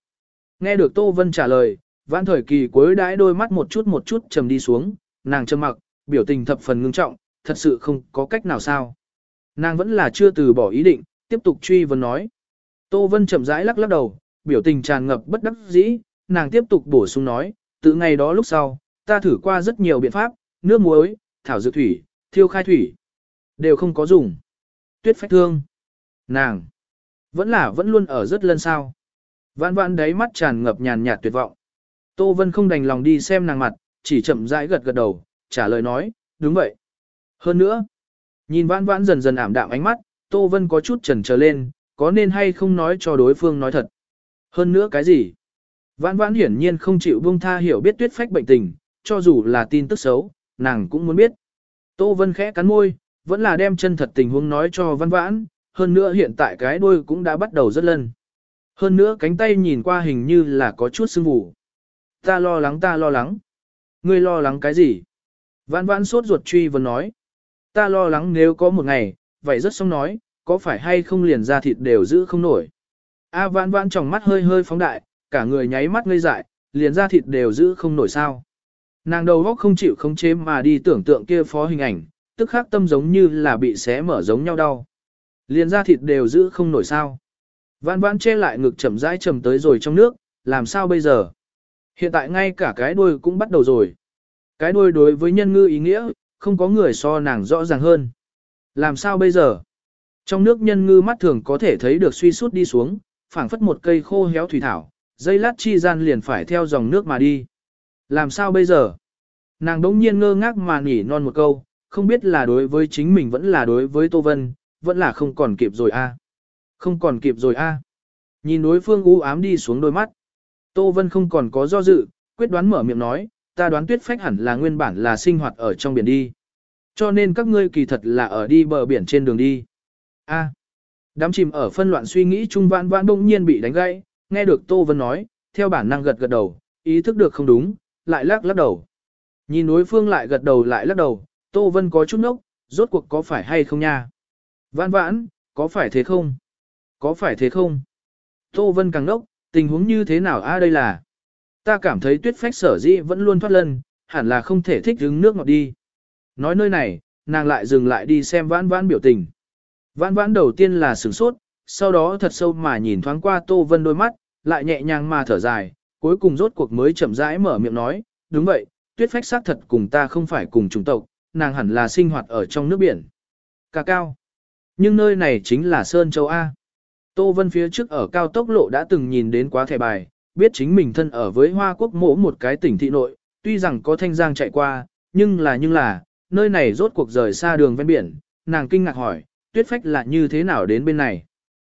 Speaker 1: Nghe được Tô Vân trả lời, vãn thời kỳ cuối đãi đôi mắt một chút một chút trầm đi xuống, nàng trầm mặc, biểu tình thập phần ngưng trọng, thật sự không có cách nào sao. Nàng vẫn là chưa từ bỏ ý định, tiếp tục truy vấn nói. Tô Vân chậm rãi lắc lắc đầu, biểu tình tràn ngập bất đắc dĩ, nàng tiếp tục bổ sung nói, từ ngày đó lúc sau, ta thử qua rất nhiều biện pháp, nước muối, thảo dược thủy, thiêu khai thủy. Đều không có dùng. Tuyết phách thương. Nàng. Vẫn là vẫn luôn ở rất lân sao. Vãn vãn đáy mắt tràn ngập nhàn nhạt tuyệt vọng. Tô Vân không đành lòng đi xem nàng mặt, chỉ chậm rãi gật gật đầu, trả lời nói, đúng vậy. Hơn nữa, nhìn vãn vãn dần dần ảm đạm ánh mắt, Tô Vân có chút chần chờ lên, có nên hay không nói cho đối phương nói thật. Hơn nữa cái gì? Vãn vãn hiển nhiên không chịu buông tha hiểu biết tuyết phách bệnh tình, cho dù là tin tức xấu, nàng cũng muốn biết. Tô Vân khẽ cắn môi, vẫn là đem chân thật tình huống nói cho văn vãn, hơn nữa hiện tại cái đuôi cũng đã bắt đầu rất lân. Hơn nữa cánh tay nhìn qua hình như là có chút sưng vù. Ta lo lắng ta lo lắng. Ngươi lo lắng cái gì? Vãn vãn sốt ruột truy vấn nói. Ta lo lắng nếu có một ngày, vậy rất xong nói, có phải hay không liền ra thịt đều giữ không nổi. A vãn vãn trong mắt hơi hơi phóng đại, cả người nháy mắt ngây dại, liền ra thịt đều giữ không nổi sao. Nàng đầu góc không chịu không chế mà đi tưởng tượng kia phó hình ảnh, tức khắc tâm giống như là bị xé mở giống nhau đau. Liền da thịt đều giữ không nổi sao. Vãn vãn che lại ngực chậm rãi chầm tới rồi trong nước, làm sao bây giờ? Hiện tại ngay cả cái đuôi cũng bắt đầu rồi. Cái đuôi đối với nhân ngư ý nghĩa, không có người so nàng rõ ràng hơn. Làm sao bây giờ? Trong nước nhân ngư mắt thường có thể thấy được suy sút đi xuống, phảng phất một cây khô héo thủy thảo, dây lát chi gian liền phải theo dòng nước mà đi. Làm sao bây giờ? Nàng đống nhiên ngơ ngác mà nhỉ non một câu, không biết là đối với chính mình vẫn là đối với Tô Vân, vẫn là không còn kịp rồi a. Không còn kịp rồi a. Nhìn đối phương u ám đi xuống đôi mắt. Tô Vân không còn có do dự, quyết đoán mở miệng nói, ta đoán tuyết phách hẳn là nguyên bản là sinh hoạt ở trong biển đi. Cho nên các ngươi kỳ thật là ở đi bờ biển trên đường đi. A. Đám chìm ở phân loạn suy nghĩ trung vãn vãn đông nhiên bị đánh gãy, nghe được Tô Vân nói, theo bản năng gật gật đầu, ý thức được không đúng, lại lắc lắc đầu. Nhìn đối phương lại gật đầu lại lắc đầu, Tô Vân có chút nốc, rốt cuộc có phải hay không nha? Vãn vãn, có phải thế không? Có phải thế không? Tô Vân càng nốc, tình huống như thế nào a đây là? Ta cảm thấy tuyết phách sở dĩ vẫn luôn thoát lân, hẳn là không thể thích hứng nước ngọt đi. Nói nơi này, nàng lại dừng lại đi xem vãn vãn biểu tình. Vãn vãn đầu tiên là sửng sốt, sau đó thật sâu mà nhìn thoáng qua Tô Vân đôi mắt, lại nhẹ nhàng mà thở dài, cuối cùng rốt cuộc mới chậm rãi mở miệng nói, đúng vậy, tuyết phách xác thật cùng ta không phải cùng chủng tộc, nàng hẳn là sinh hoạt ở trong nước biển. Cà cao. Nhưng nơi này chính là Sơn Châu A. Tô Vân phía trước ở cao tốc lộ đã từng nhìn đến quá thẻ bài, biết chính mình thân ở với Hoa Quốc mỗ một cái tỉnh thị nội, tuy rằng có thanh giang chạy qua, nhưng là nhưng là, nơi này rốt cuộc rời xa đường ven biển, nàng kinh ngạc hỏi, tuyết phách là như thế nào đến bên này?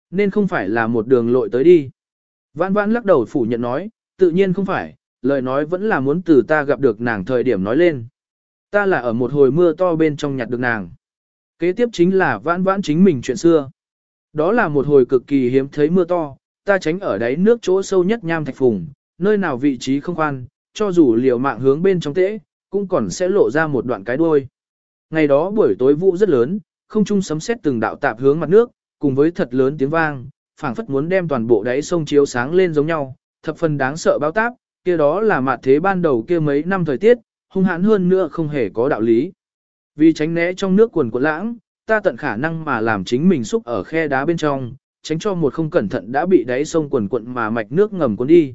Speaker 1: Nên không phải là một đường lội tới đi. Vãn vãn lắc đầu phủ nhận nói, tự nhiên không phải, lời nói vẫn là muốn từ ta gặp được nàng thời điểm nói lên. Ta là ở một hồi mưa to bên trong nhặt được nàng. Kế tiếp chính là vãn vãn chính mình chuyện xưa. Đó là một hồi cực kỳ hiếm thấy mưa to, ta tránh ở đáy nước chỗ sâu nhất nham thạch phùng, nơi nào vị trí không khoan, cho dù liều mạng hướng bên trong tễ, cũng còn sẽ lộ ra một đoạn cái đuôi. Ngày đó buổi tối vụ rất lớn, không trung sấm sét từng đạo tạp hướng mặt nước, cùng với thật lớn tiếng vang, phảng phất muốn đem toàn bộ đáy sông chiếu sáng lên giống nhau, thập phần đáng sợ báo táp, kia đó là mặt thế ban đầu kia mấy năm thời tiết, hung hãn hơn nữa không hề có đạo lý. Vì tránh né trong nước quần cuộn lãng, ta tận khả năng mà làm chính mình xúc ở khe đá bên trong, tránh cho một không cẩn thận đã bị đáy sông quần cuộn mà mạch nước ngầm cuốn đi.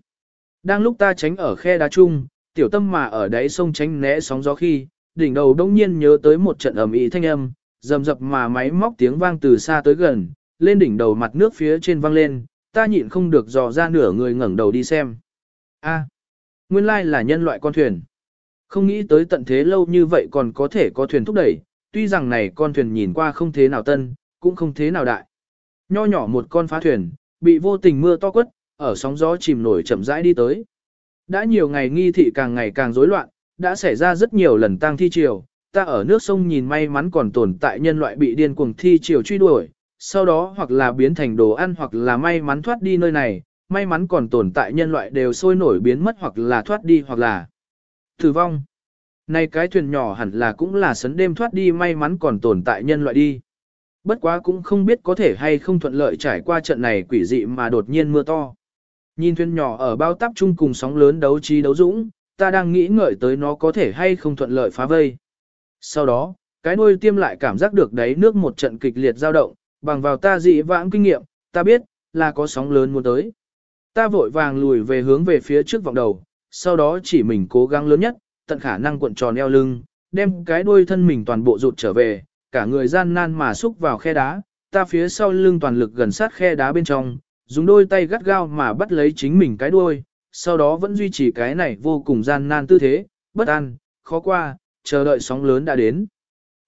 Speaker 1: Đang lúc ta tránh ở khe đá chung, tiểu tâm mà ở đáy sông tránh né sóng gió khi, đỉnh đầu đông nhiên nhớ tới một trận ầm ĩ thanh âm, rầm rập mà máy móc tiếng vang từ xa tới gần, lên đỉnh đầu mặt nước phía trên vang lên, ta nhịn không được dò ra nửa người ngẩng đầu đi xem. A, nguyên lai là nhân loại con thuyền. Không nghĩ tới tận thế lâu như vậy còn có thể có thuyền thúc đẩy, tuy rằng này con thuyền nhìn qua không thế nào tân, cũng không thế nào đại. Nho nhỏ một con phá thuyền, bị vô tình mưa to quất, ở sóng gió chìm nổi chậm rãi đi tới. Đã nhiều ngày nghi thị càng ngày càng rối loạn, đã xảy ra rất nhiều lần tang thi triều, ta ở nước sông nhìn may mắn còn tồn tại nhân loại bị điên cuồng thi triều truy đuổi, sau đó hoặc là biến thành đồ ăn hoặc là may mắn thoát đi nơi này, may mắn còn tồn tại nhân loại đều sôi nổi biến mất hoặc là thoát đi hoặc là tử vong. Này cái thuyền nhỏ hẳn là cũng là sấn đêm thoát đi may mắn còn tồn tại nhân loại đi. Bất quá cũng không biết có thể hay không thuận lợi trải qua trận này quỷ dị mà đột nhiên mưa to. Nhìn thuyền nhỏ ở bao tắp chung cùng sóng lớn đấu trí đấu dũng, ta đang nghĩ ngợi tới nó có thể hay không thuận lợi phá vây. Sau đó, cái đuôi tiêm lại cảm giác được đáy nước một trận kịch liệt dao động, bằng vào ta dị vãng kinh nghiệm, ta biết, là có sóng lớn muốn tới. Ta vội vàng lùi về hướng về phía trước vòng đầu, sau đó chỉ mình cố gắng lớn nhất, tận khả năng cuộn tròn eo lưng, đem cái đuôi thân mình toàn bộ rụt trở về, cả người gian nan mà xúc vào khe đá, ta phía sau lưng toàn lực gần sát khe đá bên trong, dùng đôi tay gắt gao mà bắt lấy chính mình cái đuôi, sau đó vẫn duy trì cái này vô cùng gian nan tư thế, bất an, khó qua, chờ đợi sóng lớn đã đến.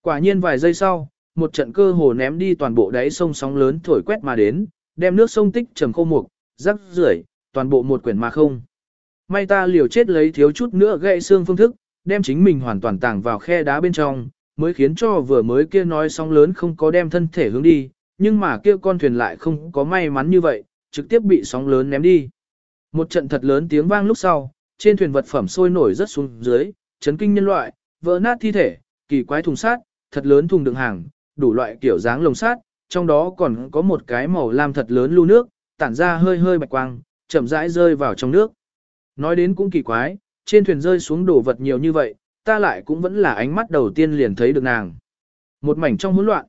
Speaker 1: Quả nhiên vài giây sau, một trận cơ hồ ném đi toàn bộ đáy sông sóng lớn thổi quét mà đến, đem nước sông tích trầm khô mục, rắc rưởi, toàn bộ một quyển mà không. May ta liều chết lấy thiếu chút nữa gãy xương phương thức, đem chính mình hoàn toàn tàng vào khe đá bên trong, mới khiến cho vừa mới kia nói sóng lớn không có đem thân thể hướng đi, nhưng mà kia con thuyền lại không có may mắn như vậy, trực tiếp bị sóng lớn ném đi. Một trận thật lớn tiếng vang lúc sau, trên thuyền vật phẩm sôi nổi rất xuống dưới, chấn kinh nhân loại, vỡ nát thi thể, kỳ quái thùng sát, thật lớn thùng đựng hàng, đủ loại kiểu dáng lồng sát, trong đó còn có một cái màu lam thật lớn lưu nước, tản ra hơi hơi bạch quang, chậm rãi rơi vào trong nước. Nói đến cũng kỳ quái, trên thuyền rơi xuống đồ vật nhiều như vậy, ta lại cũng vẫn là ánh mắt đầu tiên liền thấy được nàng. Một mảnh trong hỗn loạn.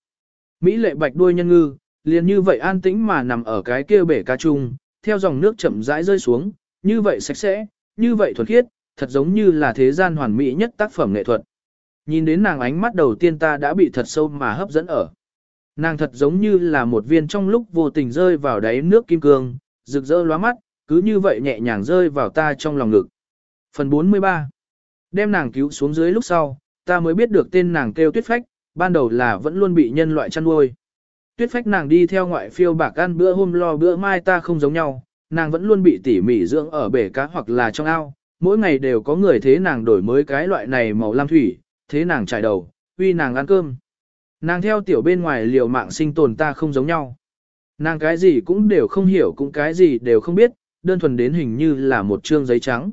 Speaker 1: Mỹ lệ bạch đuôi nhân ngư, liền như vậy an tĩnh mà nằm ở cái kia bể cá chung, theo dòng nước chậm rãi rơi xuống, như vậy sạch sẽ, như vậy thuần khiết, thật giống như là thế gian hoàn mỹ nhất tác phẩm nghệ thuật. Nhìn đến nàng ánh mắt đầu tiên ta đã bị thật sâu mà hấp dẫn ở. Nàng thật giống như là một viên trong lúc vô tình rơi vào đáy nước kim cương, rực rỡ lóa mắt, cứ như vậy nhẹ nhàng rơi vào ta trong lòng ngực. Phần 43 Đem nàng cứu xuống dưới lúc sau, ta mới biết được tên nàng kêu tuyết phách, ban đầu là vẫn luôn bị nhân loại chăn nuôi. Tuyết phách nàng đi theo ngoại phiêu bạc ăn bữa hôm lo bữa mai ta không giống nhau, nàng vẫn luôn bị tỉ mỉ dưỡng ở bể cá hoặc là trong ao, mỗi ngày đều có người thế nàng đổi mới cái loại này màu lam thủy, thế nàng trải đầu, uy nàng ăn cơm. Nàng theo tiểu bên ngoài liều mạng sinh tồn ta không giống nhau. Nàng cái gì cũng đều không hiểu cũng cái gì đều không biết, đơn thuần đến hình như là một chương giấy trắng.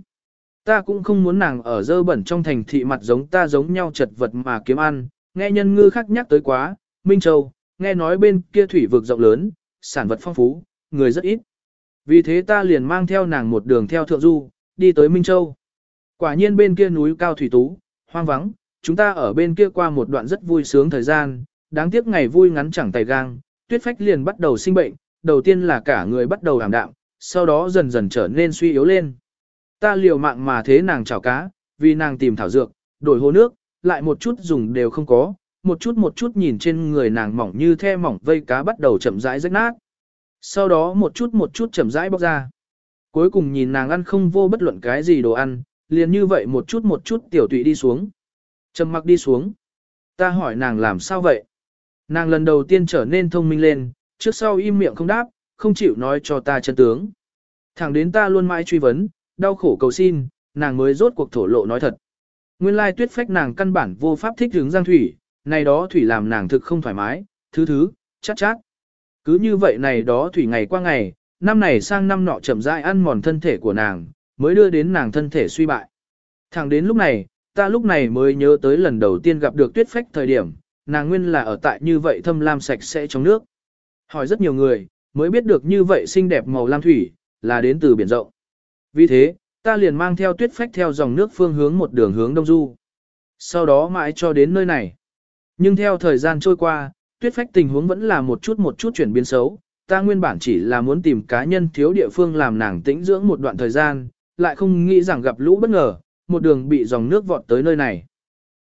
Speaker 1: Ta cũng không muốn nàng ở dơ bẩn trong thành thị mặt giống ta giống nhau chật vật mà kiếm ăn, nghe nhân ngư khác nhắc tới quá, Minh Châu, nghe nói bên kia thủy vực rộng lớn, sản vật phong phú, người rất ít. Vì thế ta liền mang theo nàng một đường theo thượng du, đi tới Minh Châu. Quả nhiên bên kia núi cao thủy tú, hoang vắng, chúng ta ở bên kia qua một đoạn rất vui sướng thời gian, đáng tiếc ngày vui ngắn chẳng tay gang, tuyết phách liền bắt đầu sinh bệnh, đầu tiên là cả người bắt đầu ảm đạm, sau đó dần dần trở nên suy yếu lên. Ta liều mạng mà thế nàng chảo cá, vì nàng tìm thảo dược, đổi hồ nước, lại một chút dùng đều không có, một chút một chút nhìn trên người nàng mỏng như the mỏng vây cá bắt đầu chậm rãi rách nát. Sau đó một chút một chút chậm rãi bóc ra. Cuối cùng nhìn nàng ăn không vô bất luận cái gì đồ ăn, liền như vậy một chút một chút tiểu tụy đi xuống. Trầm mặc đi xuống. Ta hỏi nàng làm sao vậy? Nàng lần đầu tiên trở nên thông minh lên, trước sau im miệng không đáp, không chịu nói cho ta chân tướng. Thẳng đến ta luôn mãi truy vấn, đau khổ cầu xin, nàng mới rốt cuộc thổ lộ nói thật. Nguyên lai tuyết phách nàng căn bản vô pháp thích hướng giang thủy, này đó thủy làm nàng thực không thoải mái, thứ thứ, chắc chắc. Cứ như vậy này đó thủy ngày qua ngày, năm này sang năm nọ chậm rãi ăn mòn thân thể của nàng, mới đưa đến nàng thân thể suy bại. Thẳng đến lúc này, ta lúc này mới nhớ tới lần đầu tiên gặp được tuyết phách thời điểm, nàng nguyên là ở tại như vậy thâm lam sạch sẽ trong nước. Hỏi rất nhiều người, mới biết được như vậy xinh đẹp màu lam thủy, là đến từ biển rộng. Vì thế, ta liền mang theo tuyết phách theo dòng nước phương hướng một đường hướng đông du. Sau đó mãi cho đến nơi này. Nhưng theo thời gian trôi qua, tuyết phách tình huống vẫn là một chút một chút chuyển biến xấu. Ta nguyên bản chỉ là muốn tìm cá nhân thiếu địa phương làm nàng tĩnh dưỡng một đoạn thời gian, lại không nghĩ rằng gặp lũ bất ngờ, một đường bị dòng nước vọt tới nơi này.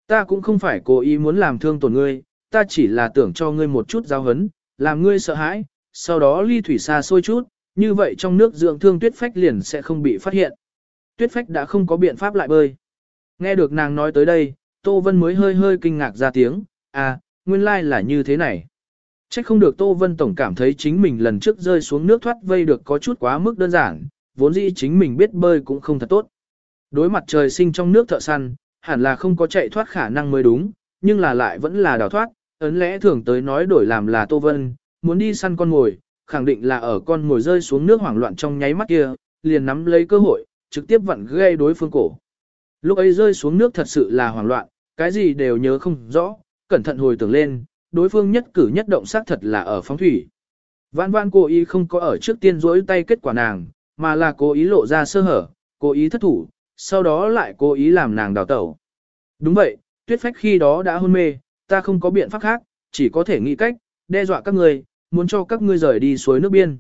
Speaker 1: Ta cũng không phải cố ý muốn làm thương tổn ngươi, ta chỉ là tưởng cho ngươi một chút giáo hấn, làm ngươi sợ hãi, sau đó ly thủy xa xôi chút, như vậy trong nước dưỡng thương tuyết phách liền sẽ không bị phát hiện. Tuyết phách đã không có biện pháp lại bơi. Nghe được nàng nói tới đây, Tô Vân mới hơi hơi kinh ngạc ra tiếng, à, nguyên lai like là như thế này. Chắc không được Tô Vân Tổng cảm thấy chính mình lần trước rơi xuống nước thoát vây được có chút quá mức đơn giản, vốn dĩ chính mình biết bơi cũng không thật tốt. Đối mặt trời sinh trong nước thợ săn, hẳn là không có chạy thoát khả năng mới đúng, nhưng là lại vẫn là đào thoát, ấn lẽ thường tới nói đổi làm là Tô Vân, muốn đi săn con mồi, khẳng định là ở con mồi rơi xuống nước hoảng loạn trong nháy mắt kia, liền nắm lấy cơ hội, trực tiếp vặn gây đối phương cổ. Lúc ấy rơi xuống nước thật sự là hoảng loạn, cái gì đều nhớ không rõ, cẩn thận hồi tưởng lên, đối phương nhất cử nhất động xác thật là ở phóng thủy. Vãn vãn cố ý không có ở trước tiên rỗi tay kết quả nàng, mà là cố ý lộ ra sơ hở, cố ý thất thủ, sau đó lại cố ý làm nàng đào tẩu. Đúng vậy, tuyết phách khi đó đã hôn mê, ta không có biện pháp khác, chỉ có thể nghĩ cách, đe dọa các người, muốn cho các ngươi rời đi suối nước biên.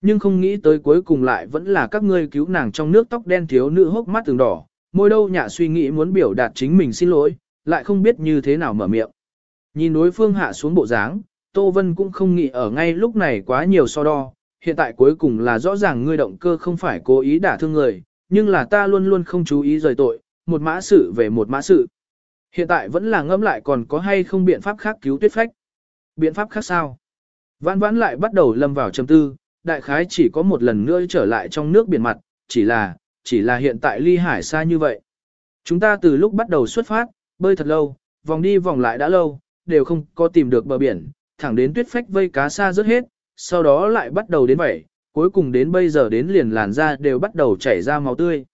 Speaker 1: Nhưng không nghĩ tới cuối cùng lại vẫn là các ngươi cứu nàng trong nước tóc đen thiếu nữ hốc mắt từng đỏ, môi đâu nhạ suy nghĩ muốn biểu đạt chính mình xin lỗi, lại không biết như thế nào mở miệng. Nhìn đối phương hạ xuống bộ dáng, Tô Vân cũng không nghĩ ở ngay lúc này quá nhiều so đo, hiện tại cuối cùng là rõ ràng ngươi động cơ không phải cố ý đả thương người, nhưng là ta luôn luôn không chú ý rời tội, một mã sự về một mã sự. Hiện tại vẫn là ngẫm lại còn có hay không biện pháp khác cứu tuyết phách. Biện pháp khác sao? Vãn vãn lại bắt đầu lâm vào trầm tư, đại khái chỉ có một lần nữa trở lại trong nước biển mặt, chỉ là, chỉ là hiện tại ly hải xa như vậy. Chúng ta từ lúc bắt đầu xuất phát, bơi thật lâu, vòng đi vòng lại đã lâu, đều không có tìm được bờ biển, thẳng đến tuyết phách vây cá xa rớt hết, sau đó lại bắt đầu đến vậy, cuối cùng đến bây giờ đến liền làn da đều bắt đầu chảy ra máu tươi.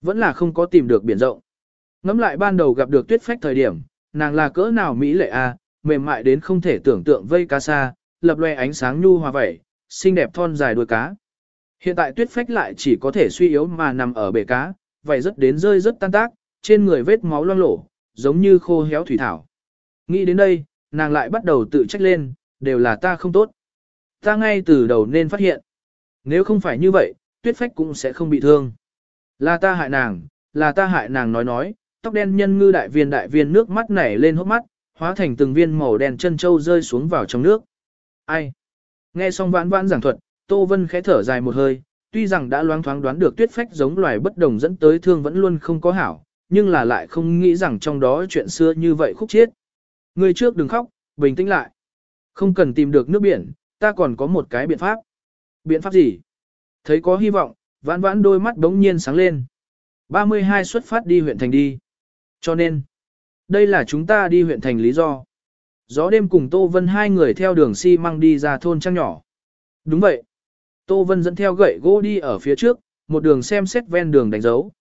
Speaker 1: Vẫn là không có tìm được biển rộng. Ngắm lại ban đầu gặp được tuyết phách thời điểm, nàng là cỡ nào mỹ lệ a, à, mềm mại đến không thể tưởng tượng vây cá xa, lập loe ánh sáng nhu hòa vẩy, xinh đẹp thon dài đuôi cá. Hiện tại tuyết phách lại chỉ có thể suy yếu mà nằm ở bể cá, vậy rất đến rơi rất tan tác, trên người vết máu loang lổ, giống như khô héo thủy thảo. Nghĩ đến đây, nàng lại bắt đầu tự trách lên, đều là ta không tốt. Ta ngay từ đầu nên phát hiện. Nếu không phải như vậy, tuyết phách cũng sẽ không bị thương. Là ta hại nàng, là ta hại nàng nói nói, tóc đen nhân ngư đại viên đại viên nước mắt nảy lên hốc mắt, hóa thành từng viên màu đen chân châu rơi xuống vào trong nước. Ai? Nghe xong vãn vãn giảng thuật, Tô Vân khẽ thở dài một hơi, tuy rằng đã loáng thoáng đoán được tuyết phách giống loài bất đồng dẫn tới thương vẫn luôn không có hảo, nhưng là lại không nghĩ rằng trong đó chuyện xưa như vậy khúc chiết. Người trước đừng khóc, bình tĩnh lại. Không cần tìm được nước biển, ta còn có một cái biện pháp. Biện pháp gì? Thấy có hy vọng, vãn vãn đôi mắt đống nhiên sáng lên. 32 xuất phát đi huyện thành đi. Cho nên, đây là chúng ta đi huyện thành lý do. Gió đêm cùng Tô Vân hai người theo đường xi măng đi ra thôn trang nhỏ. Đúng vậy. Tô Vân dẫn theo gậy gỗ đi ở phía trước, một đường xem xét ven đường đánh dấu.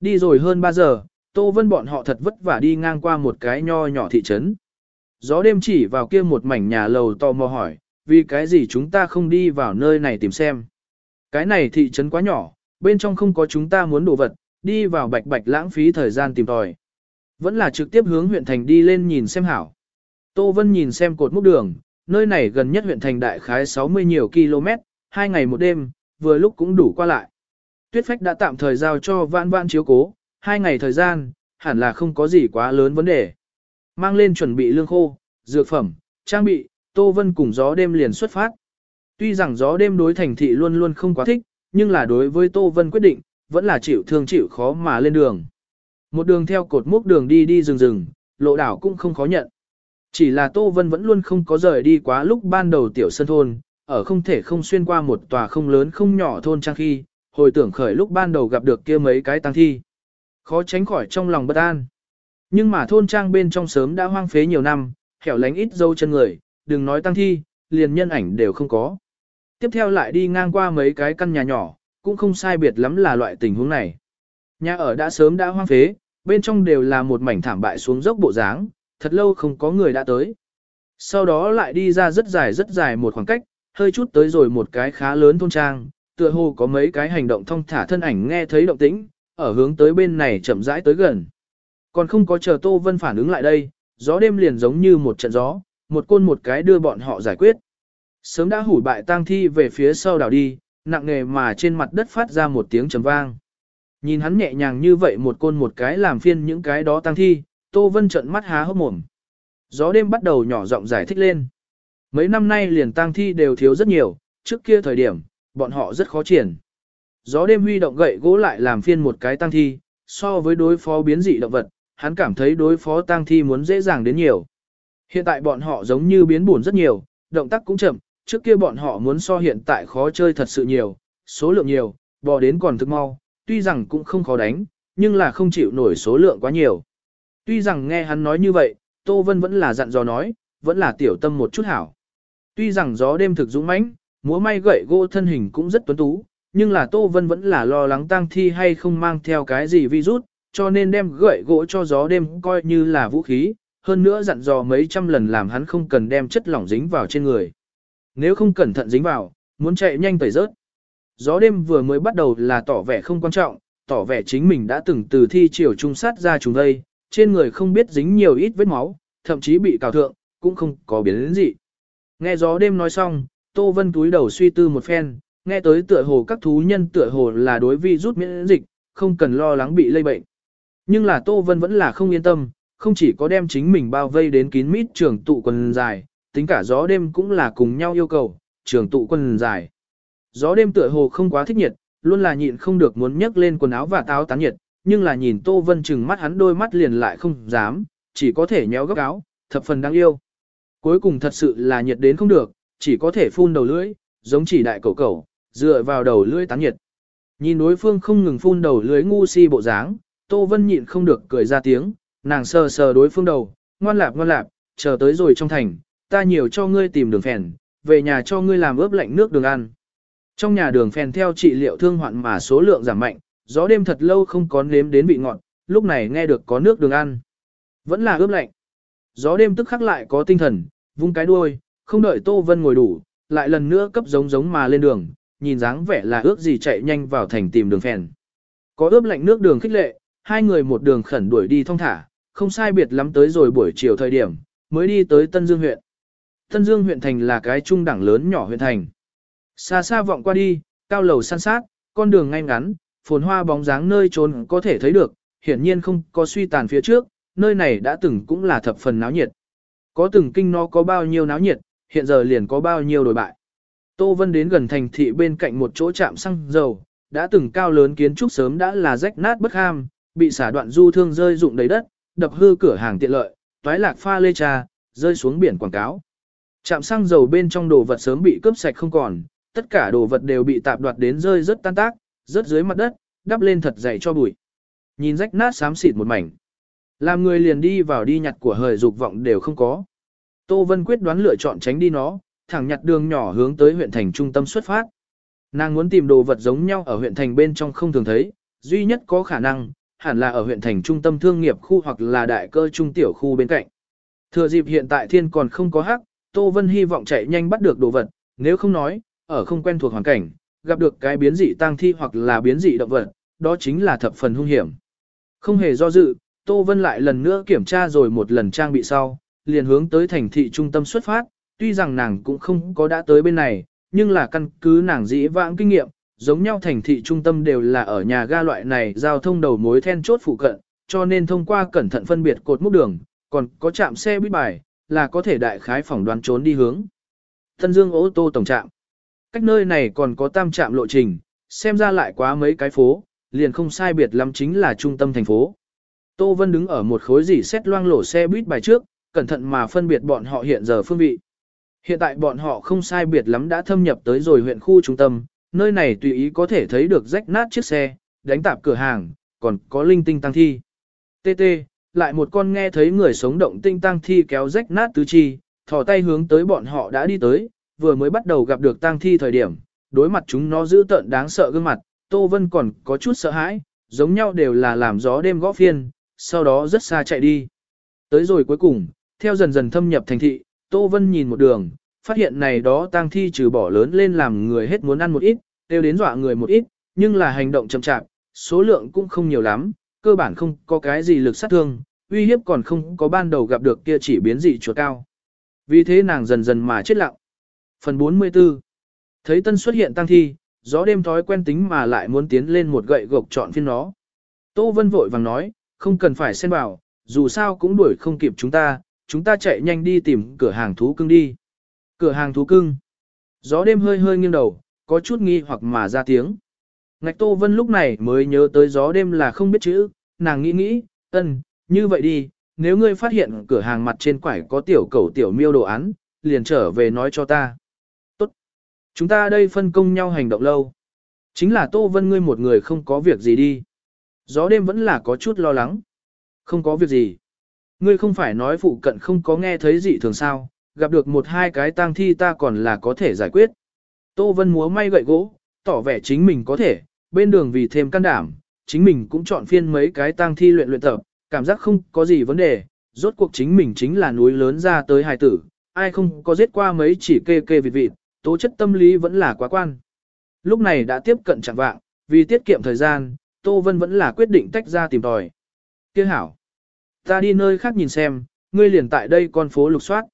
Speaker 1: Đi rồi hơn 3 giờ, Tô Vân bọn họ thật vất vả đi ngang qua một cái nho nhỏ thị trấn. Gió đêm chỉ vào kia một mảnh nhà lầu to mò hỏi, vì cái gì chúng ta không đi vào nơi này tìm xem. Cái này thị trấn quá nhỏ, bên trong không có chúng ta muốn đồ vật, đi vào bạch bạch lãng phí thời gian tìm tòi. Vẫn là trực tiếp hướng huyện thành đi lên nhìn xem hảo. Tô Vân nhìn xem cột mốc đường, nơi này gần nhất huyện thành đại khái 60 nhiều km, hai ngày một đêm, vừa lúc cũng đủ qua lại. Tuyết phách đã tạm thời giao cho vãn vãn chiếu cố, hai ngày thời gian, hẳn là không có gì quá lớn vấn đề. Mang lên chuẩn bị lương khô, dược phẩm, trang bị, Tô Vân cùng gió đêm liền xuất phát. Tuy rằng gió đêm đối thành thị luôn luôn không quá thích, nhưng là đối với Tô Vân quyết định, vẫn là chịu thương chịu khó mà lên đường. Một đường theo cột mốc đường đi đi rừng rừng, lộ đảo cũng không khó nhận. Chỉ là Tô Vân vẫn luôn không có rời đi quá lúc ban đầu tiểu sân thôn, ở không thể không xuyên qua một tòa không lớn không nhỏ thôn trang khi, hồi tưởng khởi lúc ban đầu gặp được kia mấy cái tăng thi. Khó tránh khỏi trong lòng bất an. Nhưng mà thôn trang bên trong sớm đã hoang phế nhiều năm, hẻo lánh ít dâu chân người, đừng nói tăng thi, liền nhân ảnh đều không có. Tiếp theo lại đi ngang qua mấy cái căn nhà nhỏ, cũng không sai biệt lắm là loại tình huống này. Nhà ở đã sớm đã hoang phế, bên trong đều là một mảnh thảm bại xuống dốc bộ dáng, thật lâu không có người đã tới. Sau đó lại đi ra rất dài rất dài một khoảng cách, hơi chút tới rồi một cái khá lớn thôn trang, tựa hồ có mấy cái hành động thông thả thân ảnh nghe thấy động tĩnh, ở hướng tới bên này chậm rãi tới gần. Còn không có chờ Tô Vân phản ứng lại đây, gió đêm liền giống như một trận gió, một côn một cái đưa bọn họ giải quyết. Sớm đã hủ bại tang thi về phía sau đảo đi, nặng nề mà trên mặt đất phát ra một tiếng trầm vang. Nhìn hắn nhẹ nhàng như vậy một côn một cái làm phiên những cái đó tang thi, Tô Vân trợn mắt há hốc mồm. Gió đêm bắt đầu nhỏ giọng giải thích lên. Mấy năm nay liền tang thi đều thiếu rất nhiều, trước kia thời điểm, bọn họ rất khó triển. Gió đêm huy động gậy gỗ lại làm phiên một cái tang thi, so với đối phó biến dị động vật, hắn cảm thấy đối phó tang thi muốn dễ dàng đến nhiều. Hiện tại bọn họ giống như biến buồn rất nhiều, động tác cũng chậm, trước kia bọn họ muốn so hiện tại khó chơi thật sự nhiều, số lượng nhiều, bò đến còn thức mau, tuy rằng cũng không khó đánh, nhưng là không chịu nổi số lượng quá nhiều. Tuy rằng nghe hắn nói như vậy, Tô Vân vẫn là dặn dò nói, vẫn là tiểu tâm một chút hảo. Tuy rằng gió đêm thực dũng mãnh, múa may gậy gỗ thân hình cũng rất tuấn tú, nhưng là Tô Vân vẫn là lo lắng tang thi hay không mang theo cái gì virus, cho nên đem gậy gỗ cho gió đêm coi như là vũ khí, hơn nữa dặn dò mấy trăm lần làm hắn không cần đem chất lỏng dính vào trên người. Nếu không cẩn thận dính vào, muốn chạy nhanh tẩy rớt. Gió đêm vừa mới bắt đầu là tỏ vẻ không quan trọng, tỏ vẻ chính mình đã từng từ thi chiều trung sát ra chúng đây, trên người không biết dính nhiều ít vết máu, thậm chí bị cào thượng, cũng không có biến đến gì. Nghe gió đêm nói xong, Tô Vân túi đầu suy tư một phen, nghe tới tựa hồ các thú nhân tựa hồ là đối vi rút miễn dịch, không cần lo lắng bị lây bệnh. Nhưng là Tô Vân vẫn là không yên tâm, không chỉ có đem chính mình bao vây đến kín mít trường tụ quần dài, tính cả gió đêm cũng là cùng nhau yêu cầu, trường tụ quần dài. Gió đêm tựa hồ không quá thích nhiệt, luôn là nhịn không được muốn nhấc lên quần áo và táo tán nhiệt, nhưng là nhìn Tô Vân chừng mắt hắn đôi mắt liền lại không dám, chỉ có thể nhéo góc áo, thập phần đáng yêu. Cuối cùng thật sự là nhiệt đến không được, chỉ có thể phun đầu lưỡi, giống chỉ đại cẩu cẩu, dựa vào đầu lưỡi tán nhiệt. Nhìn đối phương không ngừng phun đầu lưỡi ngu si bộ dáng, Tô Vân nhịn không được cười ra tiếng, nàng sờ sờ đối phương đầu, ngoan lạp ngoan lạp, chờ tới rồi trong thành, ta nhiều cho ngươi tìm đường phèn, về nhà cho ngươi làm ướp lạnh nước đường ăn. Trong nhà đường phèn theo trị liệu thương hoạn mà số lượng giảm mạnh, gió đêm thật lâu không có nếm đến vị ngọt, lúc này nghe được có nước đường ăn. Vẫn là ướp lạnh. Gió đêm tức khắc lại có tinh thần, vung cái đuôi, không đợi Tô Vân ngồi đủ, lại lần nữa cấp giống giống mà lên đường, nhìn dáng vẻ là ước gì chạy nhanh vào thành tìm đường phèn. Có ướp lạnh nước đường khích lệ, hai người một đường khẩn đuổi đi thong thả, không sai biệt lắm tới rồi buổi chiều thời điểm, mới đi tới Tân Dương huyện. Tân Dương huyện thành là cái trung đẳng lớn nhỏ huyện thành. Xa xa vọng qua đi, cao lầu san sát, con đường ngay ngắn, phồn hoa bóng dáng nơi trốn có thể thấy được, hiển nhiên không có suy tàn phía trước, nơi này đã từng cũng là thập phần náo nhiệt. Có từng kinh nó có bao nhiêu náo nhiệt, hiện giờ liền có bao nhiêu đổi bại. Tô Vân đến gần thành thị bên cạnh một chỗ trạm xăng dầu, đã từng cao lớn kiến trúc sớm đã là rách nát bất ham, bị xả đoạn du thương rơi rụng đầy đất, đập hư cửa hàng tiện lợi, toái lạc pha lê trà, rơi xuống biển quảng cáo. Trạm xăng dầu bên trong đồ vật sớm bị cướp sạch không còn, tất cả đồ vật đều bị tạp đoạt đến rơi rất tan tác, rớt dưới mặt đất, đắp lên thật dày cho bụi. Nhìn rách nát xám xịt một mảnh. Làm người liền đi vào đi nhặt của hời dục vọng đều không có. Tô Vân quyết đoán lựa chọn tránh đi nó, thẳng nhặt đường nhỏ hướng tới huyện thành trung tâm xuất phát. Nàng muốn tìm đồ vật giống nhau ở huyện thành bên trong không thường thấy, duy nhất có khả năng, hẳn là ở huyện thành trung tâm thương nghiệp khu hoặc là đại cơ trung tiểu khu bên cạnh. Thừa dịp hiện tại thiên còn không có hắc, Tô Vân hy vọng chạy nhanh bắt được đồ vật, nếu không nói, ở không quen thuộc hoàn cảnh, gặp được cái biến dị tang thi hoặc là biến dị động vật, đó chính là thập phần hung hiểm. Không hề do dự, Tô Vân lại lần nữa kiểm tra rồi một lần trang bị sau, liền hướng tới thành thị trung tâm xuất phát, tuy rằng nàng cũng không có đã tới bên này, nhưng là căn cứ nàng dĩ vãng kinh nghiệm, giống nhau thành thị trung tâm đều là ở nhà ga loại này giao thông đầu mối then chốt phụ cận, cho nên thông qua cẩn thận phân biệt cột mốc đường, còn có trạm xe buýt bài, là có thể đại khái phỏng đoán trốn đi hướng. Tân Dương ô tô tổng trạm. Cách nơi này còn có tam trạm lộ trình, xem ra lại quá mấy cái phố, liền không sai biệt lắm chính là trung tâm thành phố. Tô Vân đứng ở một khối dỉ xét loang lổ xe buýt bài trước, cẩn thận mà phân biệt bọn họ hiện giờ phương vị. Hiện tại bọn họ không sai biệt lắm đã thâm nhập tới rồi huyện khu trung tâm, nơi này tùy ý có thể thấy được rách nát chiếc xe, đánh tạp cửa hàng, còn có linh tinh tăng thi. TT, lại một con nghe thấy người sống động tinh tăng thi kéo rách nát tứ chi, thò tay hướng tới bọn họ đã đi tới, vừa mới bắt đầu gặp được tang thi thời điểm, đối mặt chúng nó giữ tợn đáng sợ gương mặt, Tô Vân còn có chút sợ hãi, giống nhau đều là làm gió đêm gõ phiên, sau đó rất xa chạy đi. Tới rồi cuối cùng, theo dần dần thâm nhập thành thị, Tô Vân nhìn một đường, phát hiện này đó tang thi trừ bỏ lớn lên làm người hết muốn ăn một ít, đều đến dọa người một ít, nhưng là hành động chậm chạp, số lượng cũng không nhiều lắm, cơ bản không có cái gì lực sát thương, uy hiếp còn không có ban đầu gặp được kia chỉ biến dị chuột cao. Vì thế nàng dần dần mà chết lặng. Phần 44 Thấy tân xuất hiện tăng thi, gió đêm thói quen tính mà lại muốn tiến lên một gậy gộc chọn phiên nó. Tô Vân vội vàng nói, không cần phải xen vào, dù sao cũng đuổi không kịp chúng ta, chúng ta chạy nhanh đi tìm cửa hàng thú cưng đi. Cửa hàng thú cưng. Gió đêm hơi hơi nghiêng đầu, có chút nghi hoặc mà ra tiếng. Ngạch Tô Vân lúc này mới nhớ tới gió đêm là không biết chữ, nàng nghĩ nghĩ, ân, như vậy đi, nếu ngươi phát hiện cửa hàng mặt trên quải có tiểu cầu tiểu miêu đồ án, liền trở về nói cho ta. Chúng ta đây phân công nhau hành động lâu. Chính là Tô Vân ngươi một người không có việc gì đi. Gió đêm vẫn là có chút lo lắng. Không có việc gì. Ngươi không phải nói phụ cận không có nghe thấy gì thường sao, gặp được một hai cái tang thi ta còn là có thể giải quyết. Tô Vân múa may gậy gỗ, tỏ vẻ chính mình có thể, bên đường vì thêm can đảm, chính mình cũng chọn phiên mấy cái tang thi luyện luyện tập, cảm giác không có gì vấn đề, rốt cuộc chính mình chính là núi lớn ra tới hài tử, ai không có giết qua mấy chỉ kê kê vịt vịt, tố chất tâm lý vẫn là quá quan. Lúc này đã tiếp cận chẳng vạng, vì tiết kiệm thời gian, Tô Vân vẫn là quyết định tách ra tìm tòi. Tiếc hảo, ta đi nơi khác nhìn xem, ngươi liền tại đây con phố lục soát.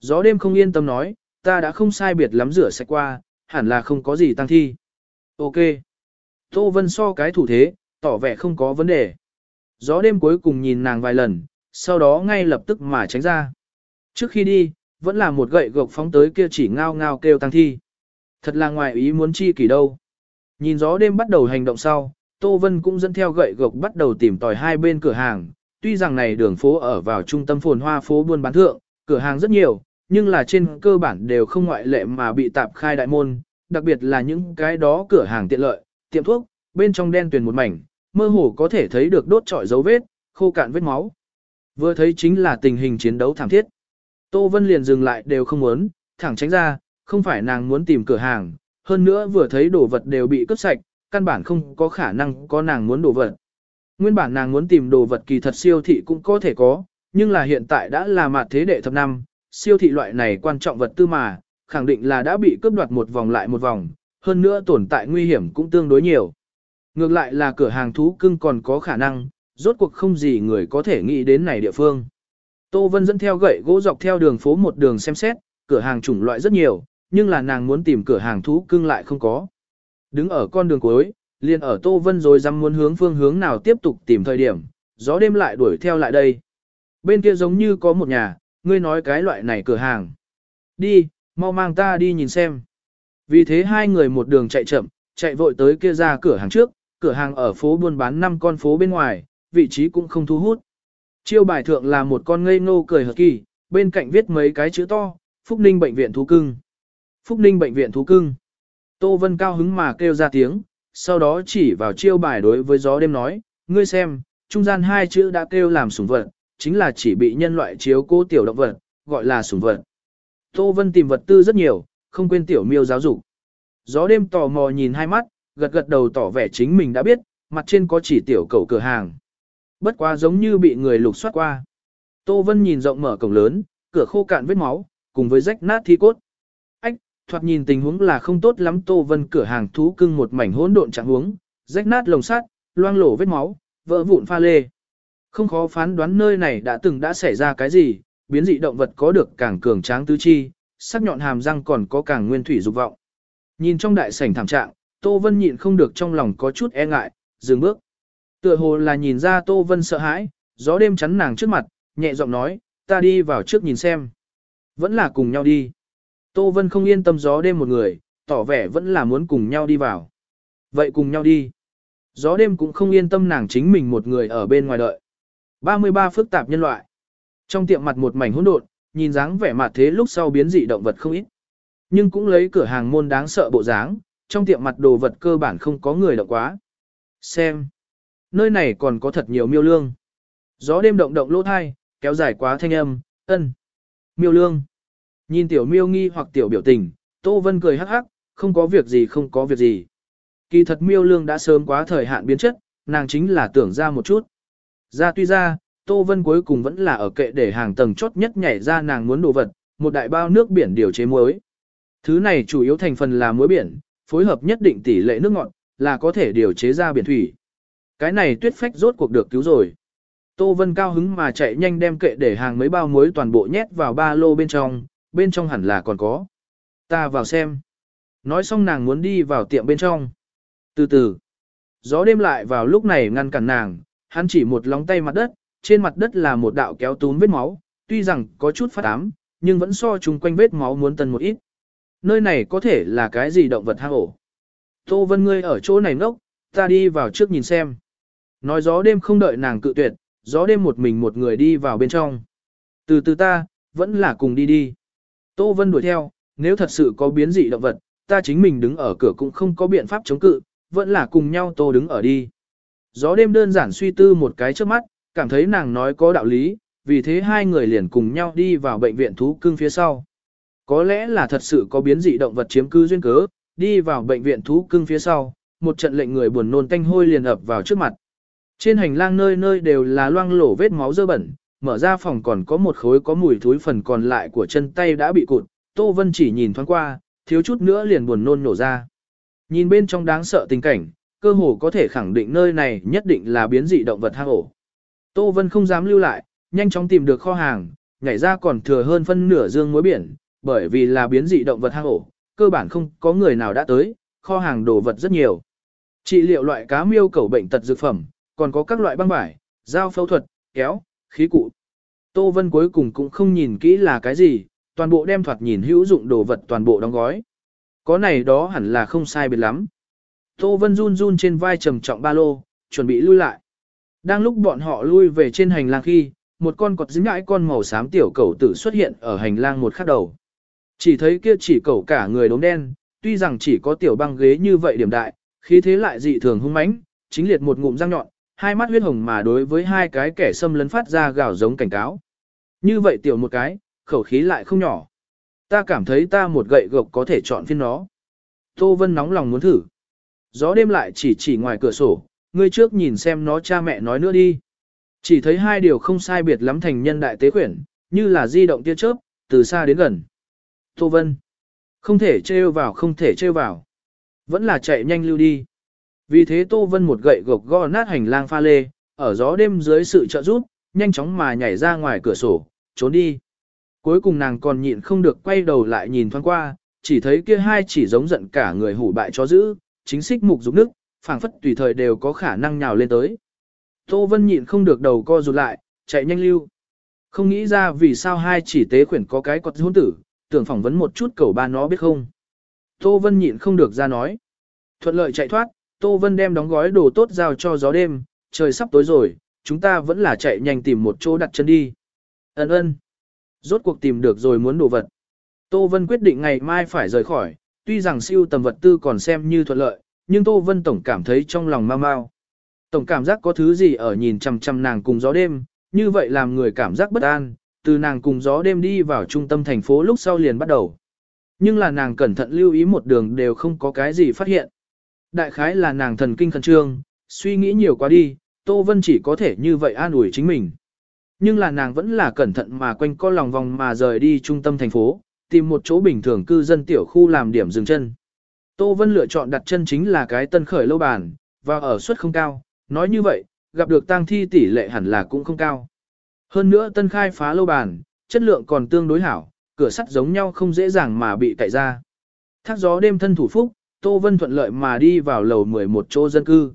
Speaker 1: Gió đêm không yên tâm nói, ta đã không sai biệt lắm rửa sạch qua, hẳn là không có gì tăng thi. Ok. Tô Vân so cái thủ thế, tỏ vẻ không có vấn đề. Gió đêm cuối cùng nhìn nàng vài lần, sau đó ngay lập tức mà tránh ra. Trước khi đi, vẫn là một gậy gộc phóng tới kia chỉ ngao ngao kêu tăng thi. Thật là ngoài ý muốn chi kỳ đâu. Nhìn gió đêm bắt đầu hành động sau, Tô Vân cũng dẫn theo gậy gộc bắt đầu tìm tòi hai bên cửa hàng. Tuy rằng này đường phố ở vào trung tâm phồn hoa phố buôn bán thượng, cửa hàng rất nhiều, nhưng là trên cơ bản đều không ngoại lệ mà bị tạp khai đại môn, đặc biệt là những cái đó cửa hàng tiện lợi, tiệm thuốc, bên trong đen tuyền một mảnh, mơ hồ có thể thấy được đốt trọi dấu vết, khô cạn vết máu. Vừa thấy chính là tình hình chiến đấu thảm thiết. Tô Vân liền dừng lại đều không muốn, thẳng tránh ra, không phải nàng muốn tìm cửa hàng, hơn nữa vừa thấy đồ vật đều bị cướp sạch, căn bản không có khả năng có nàng muốn đồ vật. Nguyên bản nàng muốn tìm đồ vật kỳ thật siêu thị cũng có thể có, nhưng là hiện tại đã là mặt thế đệ thập năm, siêu thị loại này quan trọng vật tư mà, khẳng định là đã bị cướp đoạt một vòng lại một vòng, hơn nữa tồn tại nguy hiểm cũng tương đối nhiều. Ngược lại là cửa hàng thú cưng còn có khả năng, rốt cuộc không gì người có thể nghĩ đến này địa phương. Tô Vân dẫn theo gậy gỗ dọc theo đường phố một đường xem xét, cửa hàng chủng loại rất nhiều, nhưng là nàng muốn tìm cửa hàng thú cưng lại không có. Đứng ở con đường cuối, liền ở Tô Vân rồi dám muốn hướng phương hướng nào tiếp tục tìm thời điểm, gió đêm lại đuổi theo lại đây. Bên kia giống như có một nhà, ngươi nói cái loại này cửa hàng. Đi, mau mang ta đi nhìn xem. Vì thế hai người một đường chạy chậm, chạy vội tới kia ra cửa hàng trước, cửa hàng ở phố buôn bán năm con phố bên ngoài, vị trí cũng không thu hút. Chiêu bài thượng là một con ngây ngô cười hợp kỳ, bên cạnh viết mấy cái chữ to, Phúc Ninh Bệnh viện Thú Cưng. Phúc Ninh Bệnh viện Thú Cưng. Tô Vân cao hứng mà kêu ra tiếng, sau đó chỉ vào chiêu bài đối với gió đêm nói, ngươi xem, trung gian hai chữ đã kêu làm sủng vật, chính là chỉ bị nhân loại chiếu cố tiểu động vật, gọi là sủng vật. Tô Vân tìm vật tư rất nhiều, không quên tiểu miêu giáo dục. Gió đêm tò mò nhìn hai mắt, gật gật đầu tỏ vẻ chính mình đã biết, mặt trên có chỉ tiểu cầu cửa hàng. Bất quá giống như bị người lục soát qua. Tô Vân nhìn rộng mở cổng lớn, cửa khô cạn vết máu, cùng với rách nát thi cốt. Ách, thoạt nhìn tình huống là không tốt lắm Tô Vân cửa hàng thú cưng một mảnh hỗn độn trạng huống, rách nát lồng sắt, loang lổ vết máu, vỡ vụn pha lê. Không khó phán đoán nơi này đã từng đã xảy ra cái gì, biến dị động vật có được càng cường tráng tứ chi, sắc nhọn hàm răng còn có càng nguyên thủy dục vọng. Nhìn trong đại sảnh thảm trạng, Tô Vân nhịn không được trong lòng có chút e ngại, dừng bước. Tựa hồ là nhìn ra Tô Vân sợ hãi, gió đêm chắn nàng trước mặt, nhẹ giọng nói, ta đi vào trước nhìn xem. Vẫn là cùng nhau đi. Tô Vân không yên tâm gió đêm một người, tỏ vẻ vẫn là muốn cùng nhau đi vào. Vậy cùng nhau đi. Gió đêm cũng không yên tâm nàng chính mình một người ở bên ngoài đợi. 33 phức tạp nhân loại. Trong tiệm mặt một mảnh hỗn độn, nhìn dáng vẻ mặt thế lúc sau biến dị động vật không ít. Nhưng cũng lấy cửa hàng môn đáng sợ bộ dáng, trong tiệm mặt đồ vật cơ bản không có người động quá. Xem. Nơi này còn có thật nhiều miêu lương. Gió đêm động động lỗ thai, kéo dài quá thanh âm, ân. Miêu lương. Nhìn tiểu miêu nghi hoặc tiểu biểu tình, Tô Vân cười hắc hắc, không có việc gì không có việc gì. Kỳ thật miêu lương đã sớm quá thời hạn biến chất, nàng chính là tưởng ra một chút. Ra tuy ra, Tô Vân cuối cùng vẫn là ở kệ để hàng tầng chốt nhất nhảy ra nàng muốn đồ vật, một đại bao nước biển điều chế muối. Thứ này chủ yếu thành phần là muối biển, phối hợp nhất định tỷ lệ nước ngọt, là có thể điều chế ra biển thủy. Cái này tuyết phách rốt cuộc được cứu rồi. Tô Vân cao hứng mà chạy nhanh đem kệ để hàng mấy bao muối toàn bộ nhét vào ba lô bên trong, bên trong hẳn là còn có. Ta vào xem. Nói xong nàng muốn đi vào tiệm bên trong. Từ từ, gió đêm lại vào lúc này ngăn cản nàng, hắn chỉ một lóng tay mặt đất, trên mặt đất là một đạo kéo túm vết máu, tuy rằng có chút phát ám, nhưng vẫn so chung quanh vết máu muốn tần một ít. Nơi này có thể là cái gì động vật hang ổ. Tô Vân ngươi ở chỗ này ngốc, ta đi vào trước nhìn xem. Nói gió đêm không đợi nàng cự tuyệt, gió đêm một mình một người đi vào bên trong. Từ từ ta, vẫn là cùng đi đi. Tô Vân đuổi theo, nếu thật sự có biến dị động vật, ta chính mình đứng ở cửa cũng không có biện pháp chống cự, vẫn là cùng nhau Tô đứng ở đi. Gió đêm đơn giản suy tư một cái trước mắt, cảm thấy nàng nói có đạo lý, vì thế hai người liền cùng nhau đi vào bệnh viện thú cưng phía sau. Có lẽ là thật sự có biến dị động vật chiếm cư duyên cớ, đi vào bệnh viện thú cưng phía sau, một trận lệnh người buồn nôn tanh hôi liền ập vào trước mặt. Trên hành lang nơi nơi đều là loang lổ vết máu dơ bẩn, mở ra phòng còn có một khối có mùi thối phần còn lại của chân tay đã bị cụt, Tô Vân chỉ nhìn thoáng qua, thiếu chút nữa liền buồn nôn nổ ra. Nhìn bên trong đáng sợ tình cảnh, cơ hồ có thể khẳng định nơi này nhất định là biến dị động vật hang ổ. Tô Vân không dám lưu lại, nhanh chóng tìm được kho hàng, nhảy ra còn thừa hơn phân nửa dương muối biển, bởi vì là biến dị động vật hang ổ, cơ bản không có người nào đã tới, kho hàng đồ vật rất nhiều. Trị liệu loại cá miêu cầu bệnh tật dược phẩm, còn có các loại băng vải, dao phẫu thuật, kéo, khí cụ. Tô Vân cuối cùng cũng không nhìn kỹ là cái gì, toàn bộ đem thoạt nhìn hữu dụng đồ vật toàn bộ đóng gói. Có này đó hẳn là không sai biệt lắm. Tô Vân run run trên vai trầm trọng ba lô, chuẩn bị lui lại. Đang lúc bọn họ lui về trên hành lang khi, một con cọt dính ngãi con màu xám tiểu cầu tử xuất hiện ở hành lang một khắc đầu. Chỉ thấy kia chỉ cầu cả người đốm đen, tuy rằng chỉ có tiểu băng ghế như vậy điểm đại, khí thế lại dị thường hung mãnh, chính liệt một ngụm răng nhọn, hai mắt huyết hồng mà đối với hai cái kẻ xâm lấn phát ra gào giống cảnh cáo. Như vậy tiểu một cái, khẩu khí lại không nhỏ. Ta cảm thấy ta một gậy gộc có thể chọn phiên nó. Tô Vân nóng lòng muốn thử. Gió đêm lại chỉ chỉ ngoài cửa sổ, ngươi trước nhìn xem nó cha mẹ nói nữa đi. Chỉ thấy hai điều không sai biệt lắm thành nhân đại tế quyển, như là di động tia chớp, từ xa đến gần. Tô Vân. Không thể trêu vào không thể trêu vào. Vẫn là chạy nhanh lưu đi. Vì thế Tô Vân một gậy gộc gõ nát hành lang pha lê, ở gió đêm dưới sự trợ giúp, nhanh chóng mà nhảy ra ngoài cửa sổ, trốn đi. Cuối cùng nàng còn nhịn không được quay đầu lại nhìn thoáng qua, chỉ thấy kia hai chỉ giống giận cả người hủ bại chó giữ, chính xích mục dục nước, phảng phất tùy thời đều có khả năng nhào lên tới. Tô Vân nhịn không được đầu co rụt lại, chạy nhanh lưu. Không nghĩ ra vì sao hai chỉ tế khuyển có cái cọt hôn tử, tưởng phỏng vấn một chút cầu ba nó biết không. Tô Vân nhịn không được ra nói. Thuận lợi chạy thoát, Tô Vân đem đóng gói đồ tốt giao cho gió đêm, trời sắp tối rồi, chúng ta vẫn là chạy nhanh tìm một chỗ đặt chân đi. Ấn ơn. Rốt cuộc tìm được rồi muốn đồ vật. Tô Vân quyết định ngày mai phải rời khỏi, tuy rằng siêu tầm vật tư còn xem như thuận lợi, nhưng Tô Vân Tổng cảm thấy trong lòng mau mau. Tổng cảm giác có thứ gì ở nhìn chằm chằm nàng cùng gió đêm, như vậy làm người cảm giác bất an, từ nàng cùng gió đêm đi vào trung tâm thành phố lúc sau liền bắt đầu. Nhưng là nàng cẩn thận lưu ý một đường đều không có cái gì phát hiện. Đại khái là nàng thần kinh khẩn trương, suy nghĩ nhiều quá đi, Tô Vân chỉ có thể như vậy an ủi chính mình. Nhưng là nàng vẫn là cẩn thận mà quanh co lòng vòng mà rời đi trung tâm thành phố, tìm một chỗ bình thường cư dân tiểu khu làm điểm dừng chân. Tô Vân lựa chọn đặt chân chính là cái tân khởi lâu bàn, và ở suất không cao, nói như vậy, gặp được tang thi tỷ lệ hẳn là cũng không cao. Hơn nữa tân khai phá lâu bàn, chất lượng còn tương đối hảo, cửa sắt giống nhau không dễ dàng mà bị cậy ra. Thác gió đêm thân thủ phúc, Tô Vân thuận lợi mà đi vào lầu 11 chỗ dân cư.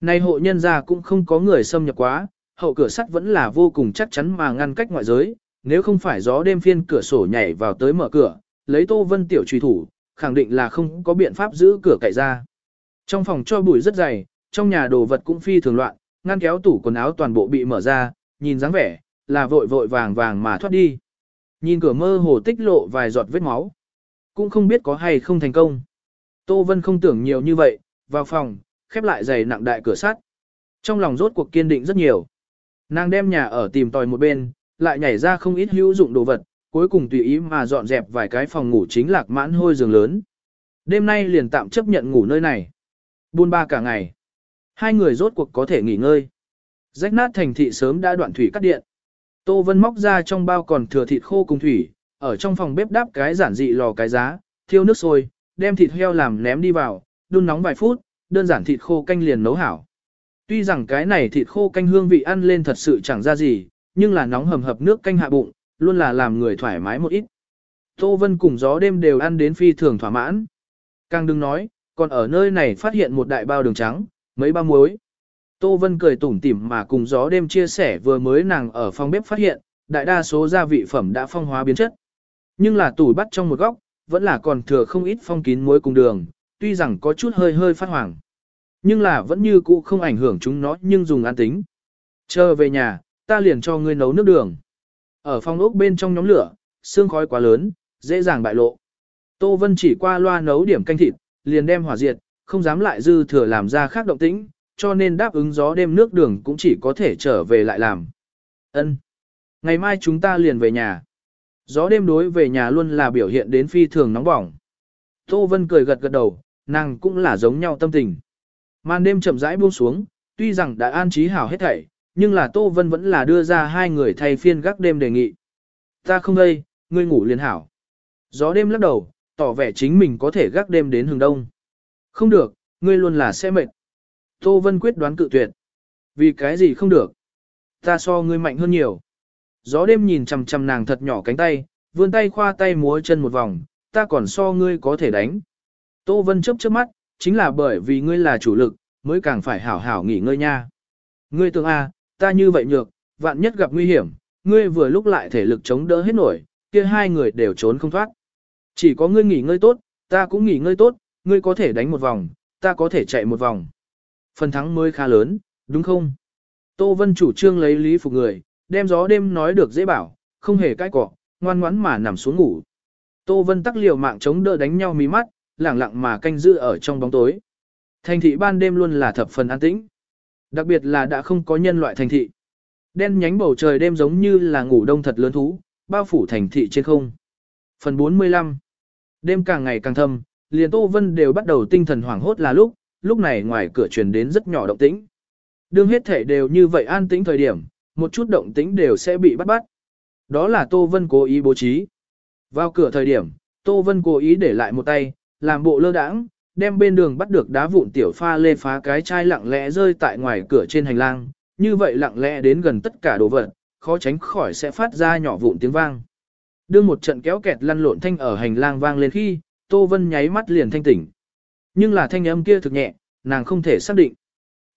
Speaker 1: Nay hộ nhân gia cũng không có người xâm nhập quá, hậu cửa sắt vẫn là vô cùng chắc chắn mà ngăn cách ngoại giới, nếu không phải gió đêm phiên cửa sổ nhảy vào tới mở cửa, lấy Tô Vân tiểu truy thủ, khẳng định là không có biện pháp giữ cửa cậy ra. Trong phòng cho bụi rất dày, trong nhà đồ vật cũng phi thường loạn, ngăn kéo tủ quần áo toàn bộ bị mở ra, nhìn dáng vẻ, là vội vội vàng vàng mà thoát đi. Nhìn cửa mơ hồ tích lộ vài giọt vết máu. Cũng không biết có hay không thành công. Tô Vân không tưởng nhiều như vậy, vào phòng, khép lại giày nặng đại cửa sắt. Trong lòng rốt cuộc kiên định rất nhiều. Nàng đem nhà ở tìm tòi một bên, lại nhảy ra không ít hữu dụng đồ vật, cuối cùng tùy ý mà dọn dẹp vài cái phòng ngủ chính lạc mãn hôi giường lớn. Đêm nay liền tạm chấp nhận ngủ nơi này. Buôn ba cả ngày. Hai người rốt cuộc có thể nghỉ ngơi. Rách nát thành thị sớm đã đoạn thủy cắt điện. Tô Vân móc ra trong bao còn thừa thịt khô cùng thủy, ở trong phòng bếp đáp cái giản dị lò cái giá, thiêu nước sôi, đem thịt heo làm ném đi vào, đun nóng vài phút, đơn giản thịt khô canh liền nấu hảo. Tuy rằng cái này thịt khô canh hương vị ăn lên thật sự chẳng ra gì, nhưng là nóng hầm hập nước canh hạ bụng, luôn là làm người thoải mái một ít. Tô Vân cùng gió đêm đều ăn đến phi thường thỏa mãn. Càng đừng nói, còn ở nơi này phát hiện một đại bao đường trắng, mấy bao muối. Tô Vân cười tủm tỉm mà cùng gió đêm chia sẻ vừa mới nàng ở phòng bếp phát hiện, đại đa số gia vị phẩm đã phong hóa biến chất. Nhưng là tủ bắt trong một góc, vẫn là còn thừa không ít phong kín muối cùng đường, tuy rằng có chút hơi hơi phát hoàng. Nhưng là vẫn như cũ không ảnh hưởng chúng nó nhưng dùng an tính. Chờ về nhà, ta liền cho ngươi nấu nước đường. Ở phòng ốc bên trong nhóm lửa, xương khói quá lớn, dễ dàng bại lộ. Tô Vân chỉ qua loa nấu điểm canh thịt, liền đem hỏa diệt, không dám lại dư thừa làm ra khác động tĩnh, cho nên đáp ứng gió đêm nước đường cũng chỉ có thể trở về lại làm. Ân, Ngày mai chúng ta liền về nhà. Gió đêm đối về nhà luôn là biểu hiện đến phi thường nóng bỏng. Tô Vân cười gật gật đầu, nàng cũng là giống nhau tâm tình. Màn đêm chậm rãi buông xuống, tuy rằng đã an trí hảo hết thảy, nhưng là Tô Vân vẫn là đưa ra hai người thay phiên gác đêm đề nghị. Ta không gây, ngươi ngủ liền hảo. Gió đêm lắc đầu, tỏ vẻ chính mình có thể gác đêm đến hừng đông. Không được, ngươi luôn là sẽ mệt. Tô Vân quyết đoán cự tuyệt. Vì cái gì không được? Ta so ngươi mạnh hơn nhiều. Gió đêm nhìn chằm chằm nàng thật nhỏ cánh tay, vươn tay khoa tay múa chân một vòng, ta còn so ngươi có thể đánh. Tô Vân chớp chớp mắt, chính là bởi vì ngươi là chủ lực, mới càng phải hảo hảo nghỉ ngơi nha. Ngươi tưởng a, à, ta như vậy nhược, vạn nhất gặp nguy hiểm, ngươi vừa lúc lại thể lực chống đỡ hết nổi, kia hai người đều trốn không thoát. Chỉ có ngươi nghỉ ngơi tốt, ta cũng nghỉ ngơi tốt, ngươi có thể đánh một vòng, ta có thể chạy một vòng. Phần thắng mới khá lớn, đúng không? Tô Vân chủ trương lấy lý phục người, đem gió đêm nói được dễ bảo, không hề cãi cọ, ngoan ngoãn mà nằm xuống ngủ. Tô Vân tắc liều mạng chống đỡ đánh nhau mí mắt, lẳng lặng mà canh giữ ở trong bóng tối. Thành thị ban đêm luôn là thập phần an tĩnh. Đặc biệt là đã không có nhân loại thành thị. Đen nhánh bầu trời đêm giống như là ngủ đông thật lớn thú, bao phủ thành thị trên không. Phần 45 Đêm càng ngày càng thâm, liền Tô Vân đều bắt đầu tinh thần hoảng hốt là lúc, lúc này ngoài cửa truyền đến rất nhỏ động tĩnh. Đương hết thể đều như vậy an tĩnh thời điểm, một chút động tĩnh đều sẽ bị bắt bắt. Đó là Tô Vân cố ý bố trí. Vào cửa thời điểm, Tô Vân cố ý để lại một tay, làm bộ lơ đãng, đem bên đường bắt được đá vụn tiểu pha lê phá cái chai lặng lẽ rơi tại ngoài cửa trên hành lang, như vậy lặng lẽ đến gần tất cả đồ vật, khó tránh khỏi sẽ phát ra nhỏ vụn tiếng vang. Đương một trận kéo kẹt lăn lộn thanh ở hành lang vang lên khi, Tô Vân nháy mắt liền thanh tỉnh. Nhưng là thanh âm kia thực nhẹ, nàng không thể xác định.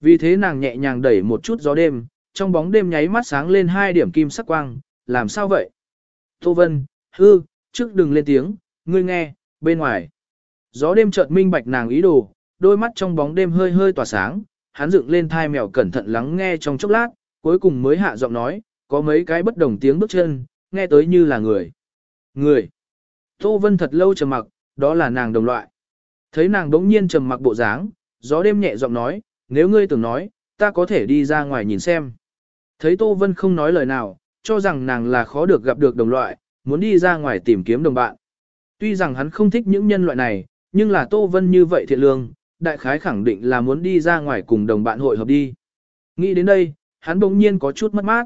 Speaker 1: Vì thế nàng nhẹ nhàng đẩy một chút gió đêm, trong bóng đêm nháy mắt sáng lên hai điểm kim sắc quang, làm sao vậy? Tô Vân, hư, trước đừng lên tiếng, ngươi nghe, bên ngoài. Gió đêm chợt minh bạch nàng ý đồ, đôi mắt trong bóng đêm hơi hơi tỏa sáng, hắn dựng lên thai mèo cẩn thận lắng nghe trong chốc lát, cuối cùng mới hạ giọng nói, có mấy cái bất đồng tiếng bước chân, nghe tới như là người. Người. Tô Vân thật lâu trầm mặc, đó là nàng đồng loại. Thấy nàng đống nhiên trầm mặc bộ dáng, gió đêm nhẹ giọng nói, nếu ngươi tưởng nói, ta có thể đi ra ngoài nhìn xem. Thấy Tô Vân không nói lời nào, cho rằng nàng là khó được gặp được đồng loại, muốn đi ra ngoài tìm kiếm đồng bạn. Tuy rằng hắn không thích những nhân loại này, nhưng là Tô Vân như vậy thiện lương, đại khái khẳng định là muốn đi ra ngoài cùng đồng bạn hội hợp đi. Nghĩ đến đây, hắn bỗng nhiên có chút mất mát.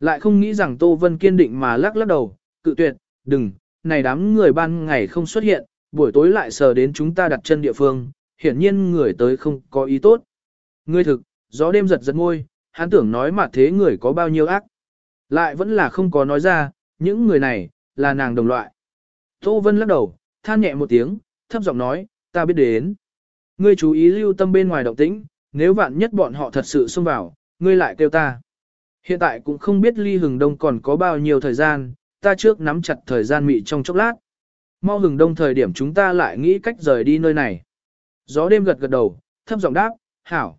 Speaker 1: Lại không nghĩ rằng Tô Vân kiên định mà lắc lắc đầu, cự tuyệt, đừng, này đám người ban ngày không xuất hiện, buổi tối lại sờ đến chúng ta đặt chân địa phương, hiển nhiên người tới không có ý tốt. Ngươi thực, gió đêm giật giật môi, hắn tưởng nói mà thế người có bao nhiêu ác. Lại vẫn là không có nói ra, những người này, là nàng đồng loại. Tô Vân lắc đầu, than nhẹ một tiếng, thấp giọng nói, ta biết đến. Ngươi chú ý lưu tâm bên ngoài động tĩnh, nếu vạn nhất bọn họ thật sự xông vào, ngươi lại kêu ta. Hiện tại cũng không biết ly hừng đông còn có bao nhiêu thời gian, ta trước nắm chặt thời gian mị trong chốc lát. Mau hừng đông thời điểm chúng ta lại nghĩ cách rời đi nơi này. Gió đêm gật gật đầu, thấp giọng đáp, hảo.